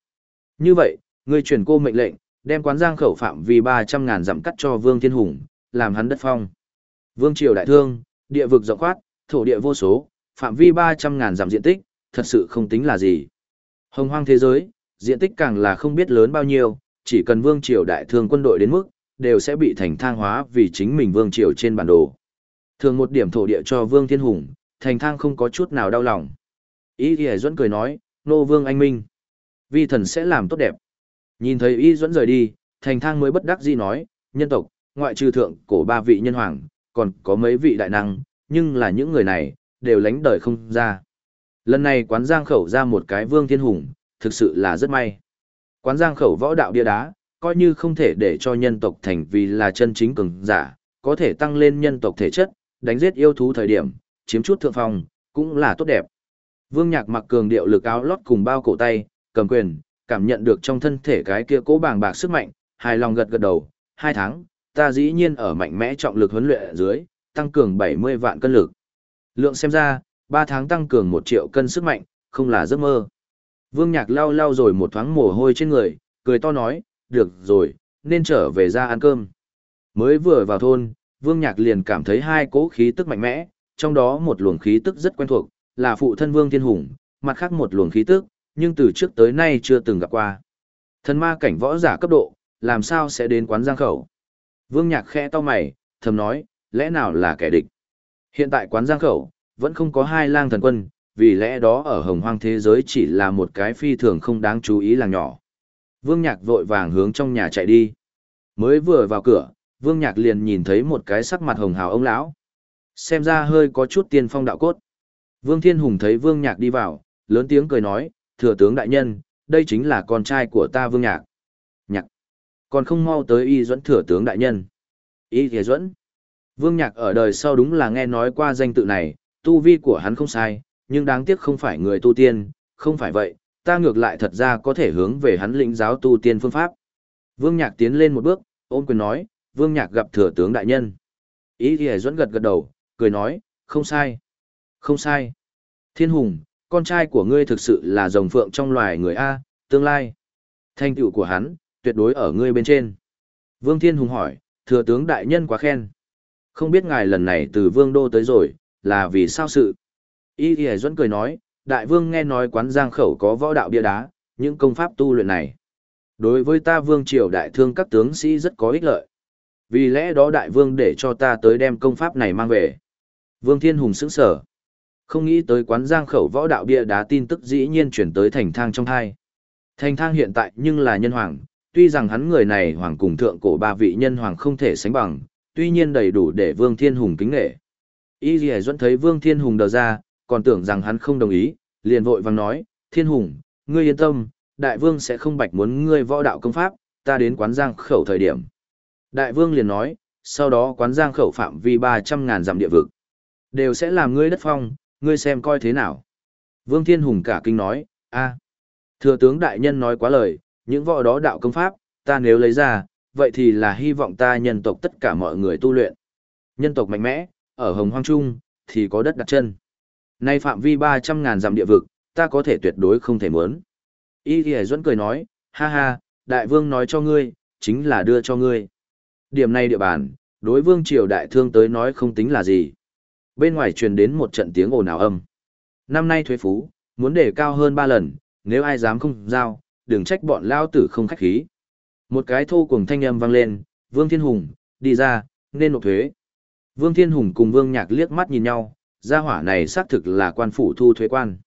Như vậy, ngươi truyền cô mệnh lệnh, đem quán giang khẩu phạm vì 300 ngàn dặm cắt cho Vương Thiên Hùng, làm hắn đất phong. Vương Triều đại thương, địa vực rộng khoát, thổ địa vô số, phạm vi 300 ngàn dặm diện tích, thật sự không tính là gì. Hồng hoang thế giới, diện tích càng là không biết lớn bao nhiêu, chỉ cần Vương Triều đại thương quân đội đến mức, đều sẽ bị thành thang hóa vì chính mình Vương Triều trên bản đồ. Thường một điểm thổ địa cho Vương Thiên Hùng, thành thang không có chút nào đau lòng. Ý thì Duẫn cười nói, nô Vương anh minh. Vi thần sẽ làm tốt đẹp. Nhìn thấy y dẫn rời đi, thành thang mới bất đắc dĩ nói, nhân tộc, ngoại trừ thượng cổ ba vị nhân hoàng, còn có mấy vị đại năng, nhưng là những người này, đều lánh đời không ra. Lần này quán giang khẩu ra một cái vương thiên hùng, thực sự là rất may. Quán giang khẩu võ đạo bia đá, coi như không thể để cho nhân tộc thành vì là chân chính cường giả, có thể tăng lên nhân tộc thể chất, đánh giết yêu thú thời điểm, chiếm chút thượng phong, cũng là tốt đẹp. Vương Nhạc mặc cường điệu lực áo lót cùng bao cổ tay, cầm quyền, cảm nhận được trong thân thể cái kia cố bàng bạc sức mạnh, hài lòng gật gật đầu, hai tháng, ta dĩ nhiên ở mạnh mẽ trọng lực huấn luyện ở dưới, tăng cường 70 vạn cân lực. Lượng xem ra, 3 tháng tăng cường 1 triệu cân sức mạnh, không là giấc mơ. Vương Nhạc lau lau rồi một thoáng mồ hôi trên người, cười to nói, được rồi, nên trở về ra ăn cơm. Mới vừa vào thôn, Vương Nhạc liền cảm thấy hai cố khí tức mạnh mẽ, trong đó một luồng khí tức rất quen thuộc, là phụ thân Vương Thiên Hùng, mặt khác một luồng khí tức, nhưng từ trước tới nay chưa từng gặp qua. Thần ma cảnh võ giả cấp độ, làm sao sẽ đến quán giang khẩu? Vương Nhạc khẽ to mày, thầm nói, lẽ nào là kẻ địch? Hiện tại quán giang khẩu, vẫn không có hai lang thần quân, vì lẽ đó ở hồng hoang thế giới chỉ là một cái phi thường không đáng chú ý làng nhỏ. Vương Nhạc vội vàng hướng trong nhà chạy đi. Mới vừa vào cửa, Vương Nhạc liền nhìn thấy một cái sắc mặt hồng hào ông lão. Xem ra hơi có chút tiên phong đạo cốt. Vương Thiên Hùng thấy Vương Nhạc đi vào, lớn tiếng cười nói, thừa tướng đại nhân, đây chính là con trai của ta Vương Nhạc. Nhạc. Còn không mau tới y duẫn thừa tướng đại nhân. Y thế duẫn. Vương Nhạc ở đời sau đúng là nghe nói qua danh tự này, tu vi của hắn không sai, nhưng đáng tiếc không phải người tu tiên, không phải vậy, ta ngược lại thật ra có thể hướng về hắn lĩnh giáo tu tiên phương pháp. Vương Nhạc tiến lên một bước, ôm quyền nói, Vương Nhạc gặp thừa tướng đại nhân. Y thìa duẫn gật gật đầu, cười nói, không sai. Không sai. Thiên Hùng, con trai của ngươi thực sự là rồng phượng trong loài người A, tương lai. thanh tựu của hắn, tuyệt đối ở ngươi bên trên. Vương Thiên Hùng hỏi, thừa tướng đại nhân quá khen. Không biết ngài lần này từ vương đô tới rồi, là vì sao sự? Y Y Duẫn cười nói, đại vương nghe nói quán giang khẩu có võ đạo bia đá, những công pháp tu luyện này. Đối với ta vương triều đại thương các tướng sĩ rất có ích lợi. Vì lẽ đó đại vương để cho ta tới đem công pháp này mang về. Vương Thiên Hùng sững sở. Không nghĩ tới quán giang khẩu võ đạo bia đá tin tức dĩ nhiên chuyển tới thành thang trong hai. Thành thang hiện tại nhưng là nhân hoàng, tuy rằng hắn người này hoàng cùng thượng cổ ba vị nhân hoàng không thể sánh bằng, tuy nhiên đầy đủ để Vương Thiên Hùng kính nghệ. Y Dì Duẫn thấy Vương Thiên Hùng đờ ra, còn tưởng rằng hắn không đồng ý, liền vội vàng nói, Thiên Hùng, ngươi yên tâm, đại vương sẽ không bạch muốn ngươi võ đạo công pháp, ta đến quán giang khẩu thời điểm. Đại vương liền nói, sau đó quán giang khẩu phạm vi 300 ngàn dặm địa vực. Đều sẽ làm ngươi đất phong, ngươi xem coi thế nào. Vương Thiên Hùng cả kinh nói, a, thừa tướng đại nhân nói quá lời, những võ đó đạo công pháp, ta nếu lấy ra, vậy thì là hy vọng ta nhân tộc tất cả mọi người tu luyện. Nhân tộc mạnh mẽ, ở Hồng Hoang Trung, thì có đất đặt chân. Nay phạm vi 300 ngàn dặm địa vực, ta có thể tuyệt đối không thể muốn. Y Ghi Duẫn cười nói, ha ha, đại vương nói cho ngươi, chính là đưa cho ngươi. Điểm này địa bàn, đối vương triều đại thương tới nói không tính là gì. Bên ngoài truyền đến một trận tiếng ồn ào âm. Năm nay thuế phú, muốn để cao hơn 3 lần, nếu ai dám không giao, đừng trách bọn lao tử không khách khí. Một cái thô cùng thanh âm vang lên, Vương Thiên Hùng, đi ra, nên nộp thuế. Vương Thiên Hùng cùng Vương Nhạc liếc mắt nhìn nhau, gia hỏa này xác thực là quan phủ thu thuế quan.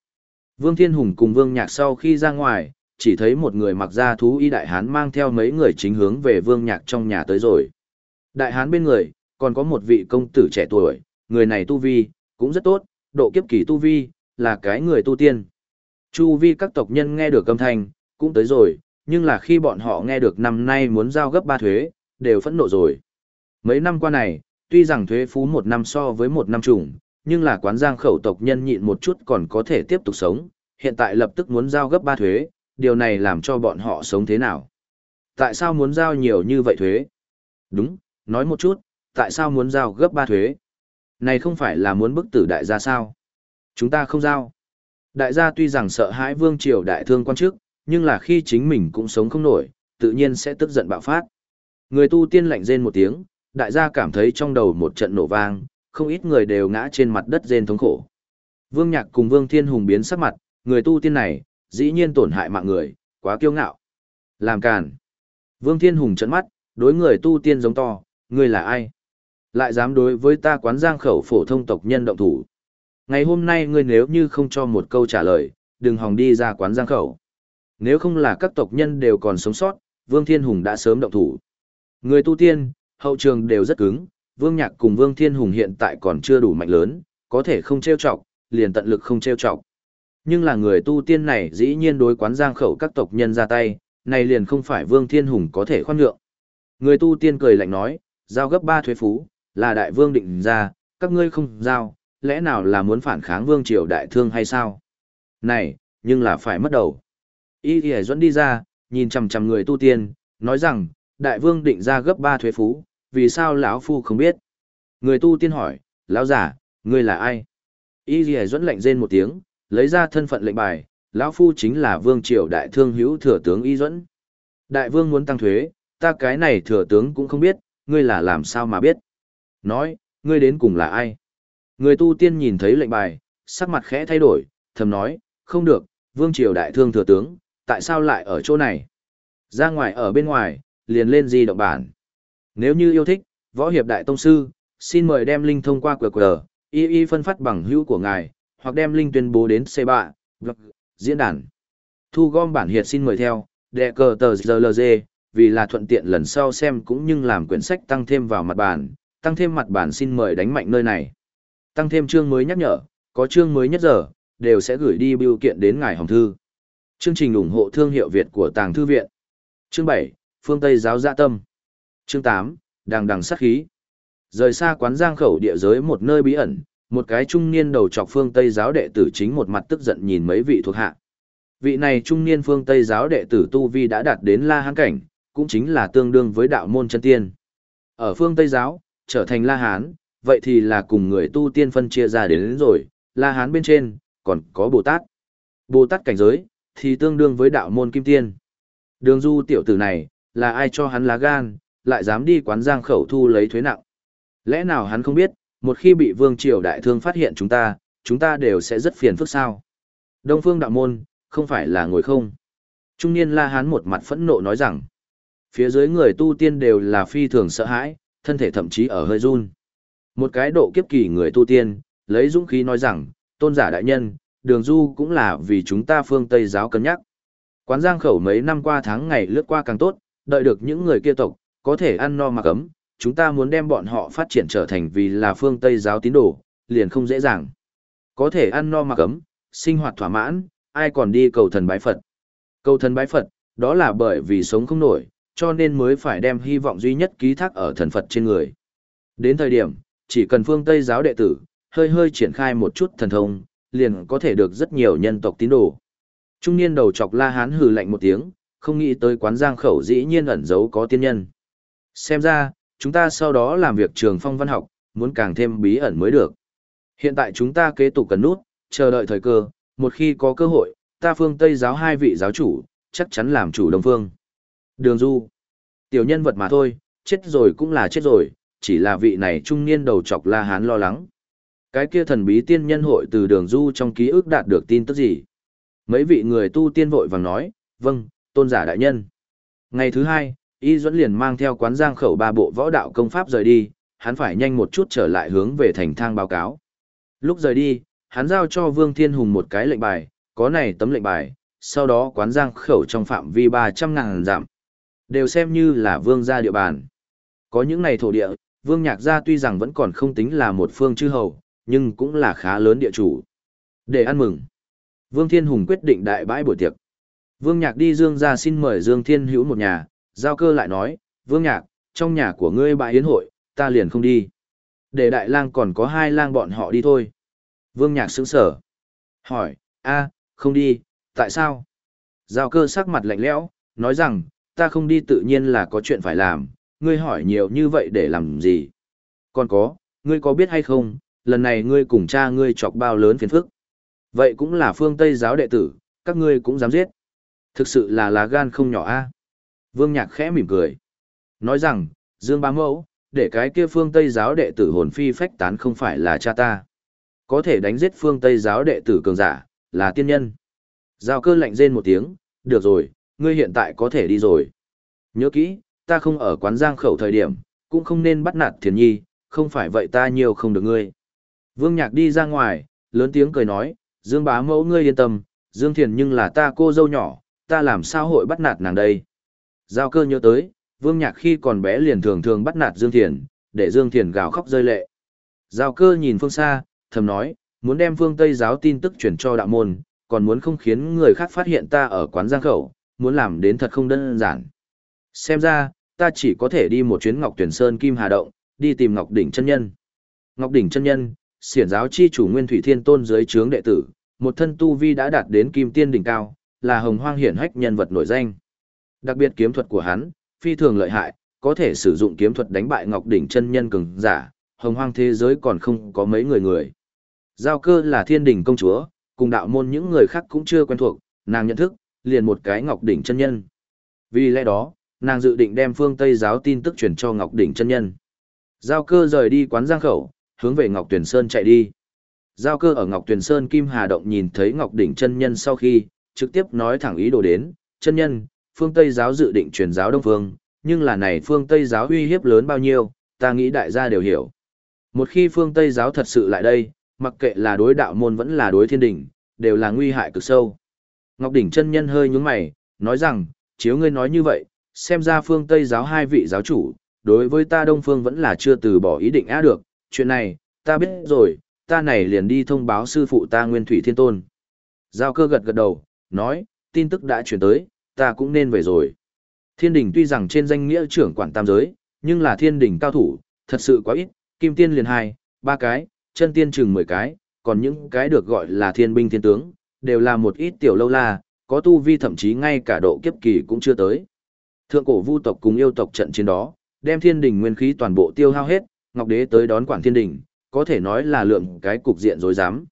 Vương Thiên Hùng cùng Vương Nhạc sau khi ra ngoài, chỉ thấy một người mặc da thú y đại hán mang theo mấy người chính hướng về Vương Nhạc trong nhà tới rồi. Đại hán bên người, còn có một vị công tử trẻ tuổi, người này tu vi, cũng rất tốt, độ kiếp kỳ tu vi, là cái người tu tiên. Chu vi các tộc nhân nghe được âm thanh, cũng tới rồi, nhưng là khi bọn họ nghe được năm nay muốn giao gấp ba thuế, đều phẫn nộ rồi. Mấy năm qua này, tuy rằng thuế phú một năm so với một năm trùng, nhưng là quán giang khẩu tộc nhân nhịn một chút còn có thể tiếp tục sống, hiện tại lập tức muốn giao gấp ba thuế, điều này làm cho bọn họ sống thế nào? Tại sao muốn giao nhiều như vậy thuế? Đúng, nói một chút, tại sao muốn giao gấp ba thuế? Này không phải là muốn bức tử đại gia sao? Chúng ta không giao. Đại gia tuy rằng sợ hãi vương triều đại thương quan chức, nhưng là khi chính mình cũng sống không nổi, tự nhiên sẽ tức giận bạo phát. Người tu tiên lạnh rên một tiếng, đại gia cảm thấy trong đầu một trận nổ vang, không ít người đều ngã trên mặt đất rên thống khổ. Vương Nhạc cùng Vương Thiên Hùng biến sắc mặt, người tu tiên này, dĩ nhiên tổn hại mạng người, quá kiêu ngạo. Làm càn. Vương Thiên Hùng trợn mắt, đối người tu tiên giống to, ngươi là ai? Lại dám đối với ta quán giang khẩu phổ thông tộc nhân động thủ. Ngày hôm nay ngươi nếu như không cho một câu trả lời, đừng hòng đi ra quán giang khẩu. Nếu không là các tộc nhân đều còn sống sót, Vương Thiên Hùng đã sớm động thủ. Người tu tiên, hậu trường đều rất cứng, Vương Nhạc cùng Vương Thiên Hùng hiện tại còn chưa đủ mạnh lớn, có thể không trêu chọc, liền tận lực không trêu chọc. Nhưng là người tu tiên này dĩ nhiên đối quán giang khẩu các tộc nhân ra tay, này liền không phải Vương Thiên Hùng có thể khoan nhượng. Người tu tiên cười lạnh nói, giao gấp ba thuế phú, là đại vương định ra, các ngươi không giao, lẽ nào là muốn phản kháng vương triều đại thương hay sao? Này, nhưng là phải mất đầu. Y Y Duẫn đi ra, nhìn chằm chằm người tu tiên, nói rằng, đại vương định ra gấp ba thuế phú, vì sao lão phu không biết? Người tu tiên hỏi, lão giả, ngươi là ai? Y Y Duẫn lạnh rên một tiếng, lấy ra thân phận lệnh bài, lão phu chính là vương triều đại thương hữu thừa tướng Y Duẫn. Đại vương muốn tăng thuế, ta cái này thừa tướng cũng không biết, ngươi là làm sao mà biết? Nói, ngươi đến cùng là ai? Người tu tiên nhìn thấy lệnh bài, sắc mặt khẽ thay đổi, thầm nói, không được, vương triều đại thương thừa tướng, tại sao lại ở chỗ này? Ra ngoài ở bên ngoài, liền lên di động bản. Nếu như yêu thích, võ hiệp đại tông sư, xin mời đem link thông qua QR, y y phân phát bằng hữu của ngài, hoặc đem link tuyên bố đến C3, vâng, diễn đàn. Thu gom bản hiệt xin mời theo, đệ cờ tờ GLG, vì là thuận tiện lần sau xem cũng như làm quyển sách tăng thêm vào mặt bản, tăng thêm mặt bản xin mời đánh mạnh nơi này. Tăng thêm chương mới nhắc nhở, có chương mới nhất giờ, đều sẽ gửi đi biểu kiện đến ngài hồng thư. Chương trình ủng hộ thương hiệu Việt của Tàng Thư Viện. Chương 7, Phương Tây Giáo Dạ Tâm. Chương 8, Đàng Đằng Sát Khí. Rời xa quán giang khẩu địa giới một nơi bí ẩn, một cái trung niên đầu trọc phương Tây giáo đệ tử chính một mặt tức giận nhìn mấy vị thuộc hạ. Vị này trung niên phương Tây giáo đệ tử Tu Vi đã đạt đến La Hán cảnh, cũng chính là tương đương với đạo môn chân tiên. Ở phương Tây giáo, trở thành La Hán, vậy thì là cùng người tu tiên phân chia ra đến, đến rồi, La Hán bên trên, còn có Bồ Tát. Bồ Tát cảnh giới, thì tương đương với đạo môn kim tiên. Đường du tiểu tử này, là ai cho hắn lá gan, lại dám đi quán giang khẩu thu lấy thuế nặng. Lẽ nào hắn không biết, một khi bị vương triều đại thương phát hiện chúng ta, chúng ta đều sẽ rất phiền phức sao. Đông phương đạo môn, không phải là ngồi không. Trung niên la hán một mặt phẫn nộ nói rằng, phía dưới người tu tiên đều là phi thường sợ hãi, thân thể thậm chí ở hơi run. Một cái độ kiếp kỳ người tu tiên, lấy dũng khí nói rằng, tôn giả đại nhân, đường du cũng là vì chúng ta phương Tây giáo cân nhắc. Quán giang khẩu mấy năm qua tháng ngày lướt qua càng tốt, đợi được những người kia tộc, có thể ăn no mà cấm, chúng ta muốn đem bọn họ phát triển trở thành vì là phương Tây giáo tín đồ, liền không dễ dàng. Có thể ăn no mà cấm, sinh hoạt thỏa mãn, ai còn đi cầu thần bái Phật. Cầu thần bái Phật, đó là bởi vì sống không nổi, cho nên mới phải đem hy vọng duy nhất ký thác ở thần Phật trên người. Đến thời điểm, chỉ cần phương Tây giáo đệ tử, hơi hơi triển khai một chút thần thông, liền có thể được rất nhiều nhân tộc tín đồ. Trung niên đầu chọc la hán hừ lạnh một tiếng, không nghĩ tới quán giang khẩu dĩ nhiên ẩn giấu có tiên nhân. Xem ra, chúng ta sau đó làm việc trường phong văn học, muốn càng thêm bí ẩn mới được. Hiện tại chúng ta kế tục cần nút, chờ đợi thời cơ, một khi có cơ hội, ta phương Tây giáo hai vị giáo chủ, chắc chắn làm chủ đồng phương. Đường du, tiểu nhân vật mà thôi, chết rồi cũng là chết rồi, chỉ là vị này trung niên đầu chọc la hán lo lắng. Cái kia thần bí tiên nhân hội từ đường du trong ký ức đạt được tin tức gì? Mấy vị người tu tiên vội vàng nói, vâng, tôn giả đại nhân. Ngày thứ hai, Y Duẫn liền mang theo quán giang khẩu ba bộ võ đạo công pháp rời đi, hắn phải nhanh một chút trở lại hướng về thành thang báo cáo. Lúc rời đi, hắn giao cho Vương Thiên Hùng một cái lệnh bài, có này tấm lệnh bài, sau đó quán giang khẩu trong phạm vi 300 ngàn giảm. Đều xem như là vương gia địa bàn. Có những này thổ địa, vương nhạc gia tuy rằng vẫn còn không tính là một phương chư hầu, nhưng cũng là khá lớn địa chủ. Để ăn mừng, Vương Thiên Hùng quyết định đại bãi buổi tiệc. Vương Nhạc đi Dương gia xin mời Dương Thiên Hữu một nhà, giao cơ lại nói, Vương Nhạc, trong nhà của ngươi bãi yến hội, ta liền không đi. Để đại lang còn có hai lang bọn họ đi thôi. Vương Nhạc sững sở. Hỏi, a, không đi, tại sao? Giao cơ sắc mặt lạnh lẽo, nói rằng, ta không đi tự nhiên là có chuyện phải làm, ngươi hỏi nhiều như vậy để làm gì? Còn có, ngươi có biết hay không, lần này ngươi cùng cha ngươi chọc bao lớn phiền phức. Vậy cũng là phương Tây giáo đệ tử, các ngươi cũng dám giết. Thực sự là lá gan không nhỏ a. Vương Nhạc khẽ mỉm cười. Nói rằng, Dương Bá Mẫu, để cái kia phương Tây giáo đệ tử hồn phi phách tán không phải là cha ta. Có thể đánh giết phương Tây giáo đệ tử cường giả, là tiên nhân. Giao cơ lạnh rên một tiếng, được rồi, ngươi hiện tại có thể đi rồi. Nhớ kỹ, ta không ở quán giang khẩu thời điểm, cũng không nên bắt nạt thiền nhi, không phải vậy ta nhiều không được ngươi. Vương Nhạc đi ra ngoài, lớn tiếng cười nói, Dương bá mẫu ngươi yên tâm, Dương Thiền nhưng là ta cô dâu nhỏ, ta làm sao hội bắt nạt nàng đây. Giao cơ nhớ tới, Vương Nhạc khi còn bé liền thường thường bắt nạt Dương Thiền, để Dương Thiền gào khóc rơi lệ. Giao cơ nhìn phương xa, thầm nói, muốn đem phương Tây giáo tin tức chuyển cho đạo môn, còn muốn không khiến người khác phát hiện ta ở quán giang khẩu, muốn làm đến thật không đơn giản. Xem ra, ta chỉ có thể đi một chuyến Ngọc Tuyển Sơn Kim Hà Động, đi tìm Ngọc Đỉnh chân Nhân. Ngọc Đỉnh chân Nhân, xiển giáo chi chủ Nguyên Thủy Thiên Tôn dưới trướng đệ tử, một thân tu vi đã đạt đến kim tiên đỉnh cao, là hồng hoang hiển hách nhân vật nổi danh. Đặc biệt kiếm thuật của hắn, phi thường lợi hại, có thể sử dụng kiếm thuật đánh bại Ngọc Đỉnh chân nhân cường giả, hồng hoang thế giới còn không có mấy người người. Giao cơ là thiên đỉnh công chúa, cùng đạo môn những người khác cũng chưa quen thuộc, nàng nhận thức, liền một cái Ngọc Đỉnh chân nhân. Vì lẽ đó, nàng dự định đem phương Tây giáo tin tức truyền cho Ngọc Đỉnh chân nhân. Giao cơ rời đi quán giang khẩu, hướng về Ngọc Tuyền Sơn chạy đi. Giao cơ ở Ngọc Tuyền Sơn Kim Hà Động nhìn thấy Ngọc Đỉnh chân nhân sau khi, trực tiếp nói thẳng ý đồ đến, chân nhân, phương Tây giáo dự định truyền giáo Đông Phương, nhưng là này phương Tây giáo uy hiếp lớn bao nhiêu, ta nghĩ đại gia đều hiểu. Một khi phương Tây giáo thật sự lại đây, mặc kệ là đối đạo môn vẫn là đối thiên đỉnh, đều là nguy hại cực sâu. Ngọc Đỉnh chân nhân hơi nhướng mày, nói rằng, chiếu ngươi nói như vậy, xem ra phương Tây giáo hai vị giáo chủ, đối với ta Đông Phương vẫn là chưa từ bỏ ý định á được, chuyện này, ta biết rồi, ta này liền đi thông báo sư phụ ta Nguyên Thủy Thiên Tôn. Giao cơ gật gật đầu, nói, tin tức đã chuyển tới, ta cũng nên về rồi. Thiên đình tuy rằng trên danh nghĩa trưởng quản tam giới, nhưng là thiên đình cao thủ, thật sự quá ít, kim tiên liền hai, ba cái, chân tiên chừng mười cái, còn những cái được gọi là thiên binh thiên tướng, đều là một ít tiểu lâu la, có tu vi thậm chí ngay cả độ kiếp kỳ cũng chưa tới. Thượng cổ vu tộc cùng yêu tộc trận chiến đó, đem thiên đình nguyên khí toàn bộ tiêu hao hết, Ngọc Đế tới đón quản thiên đình, có thể nói là lượng cái cục diện rối rắm.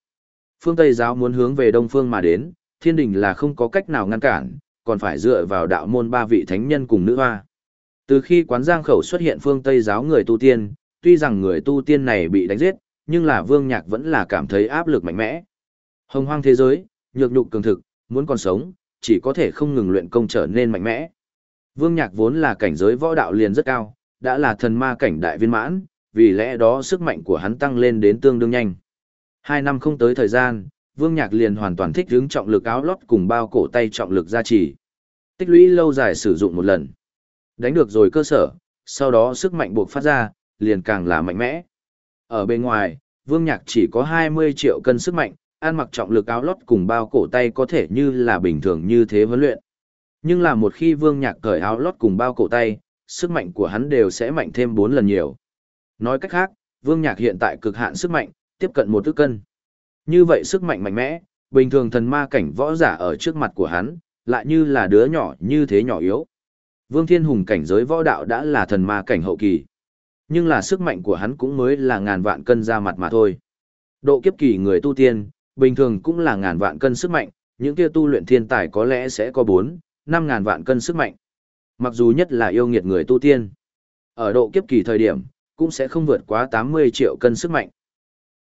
Phương Tây giáo muốn hướng về Đông Phương mà đến, thiên đình là không có cách nào ngăn cản, còn phải dựa vào đạo môn ba vị thánh nhân cùng nữ hoa. Từ khi quán giang khẩu xuất hiện phương Tây giáo người tu tiên, tuy rằng người tu tiên này bị đánh giết, nhưng là vương nhạc vẫn là cảm thấy áp lực mạnh mẽ. Hồng hoang thế giới, nhược nhục cường thực, muốn còn sống, chỉ có thể không ngừng luyện công trở nên mạnh mẽ. Vương nhạc vốn là cảnh giới võ đạo liền rất cao, đã là thần ma cảnh đại viên mãn, vì lẽ đó sức mạnh của hắn tăng lên đến tương đương nhanh. Hai năm không tới thời gian, Vương Nhạc liền hoàn toàn thích ứng trọng lực áo lót cùng bao cổ tay trọng lực gia trì. Tích lũy lâu dài sử dụng một lần. Đánh được rồi cơ sở, sau đó sức mạnh buộc phát ra, liền càng là mạnh mẽ. Ở bên ngoài, Vương Nhạc chỉ có 20 triệu cân sức mạnh, ăn mặc trọng lực áo lót cùng bao cổ tay có thể như là bình thường như thế huấn luyện. Nhưng là một khi Vương Nhạc cởi áo lót cùng bao cổ tay, sức mạnh của hắn đều sẽ mạnh thêm 4 lần nhiều. Nói cách khác, Vương Nhạc hiện tại cực hạn sức mạnh, tiếp cận một thứ cân. Như vậy sức mạnh mạnh mẽ, bình thường thần ma cảnh võ giả ở trước mặt của hắn, lại như là đứa nhỏ như thế nhỏ yếu. Vương Thiên Hùng cảnh giới võ đạo đã là thần ma cảnh hậu kỳ. Nhưng là sức mạnh của hắn cũng mới là ngàn vạn cân ra mặt mà thôi. Độ kiếp kỳ người tu tiên, bình thường cũng là ngàn vạn cân sức mạnh, những kia tu luyện thiên tài có lẽ sẽ có 4, 5 ngàn vạn cân sức mạnh. Mặc dù nhất là yêu nghiệt người tu tiên. Ở độ kiếp kỳ thời điểm, cũng sẽ không vượt quá 80 triệu cân sức mạnh.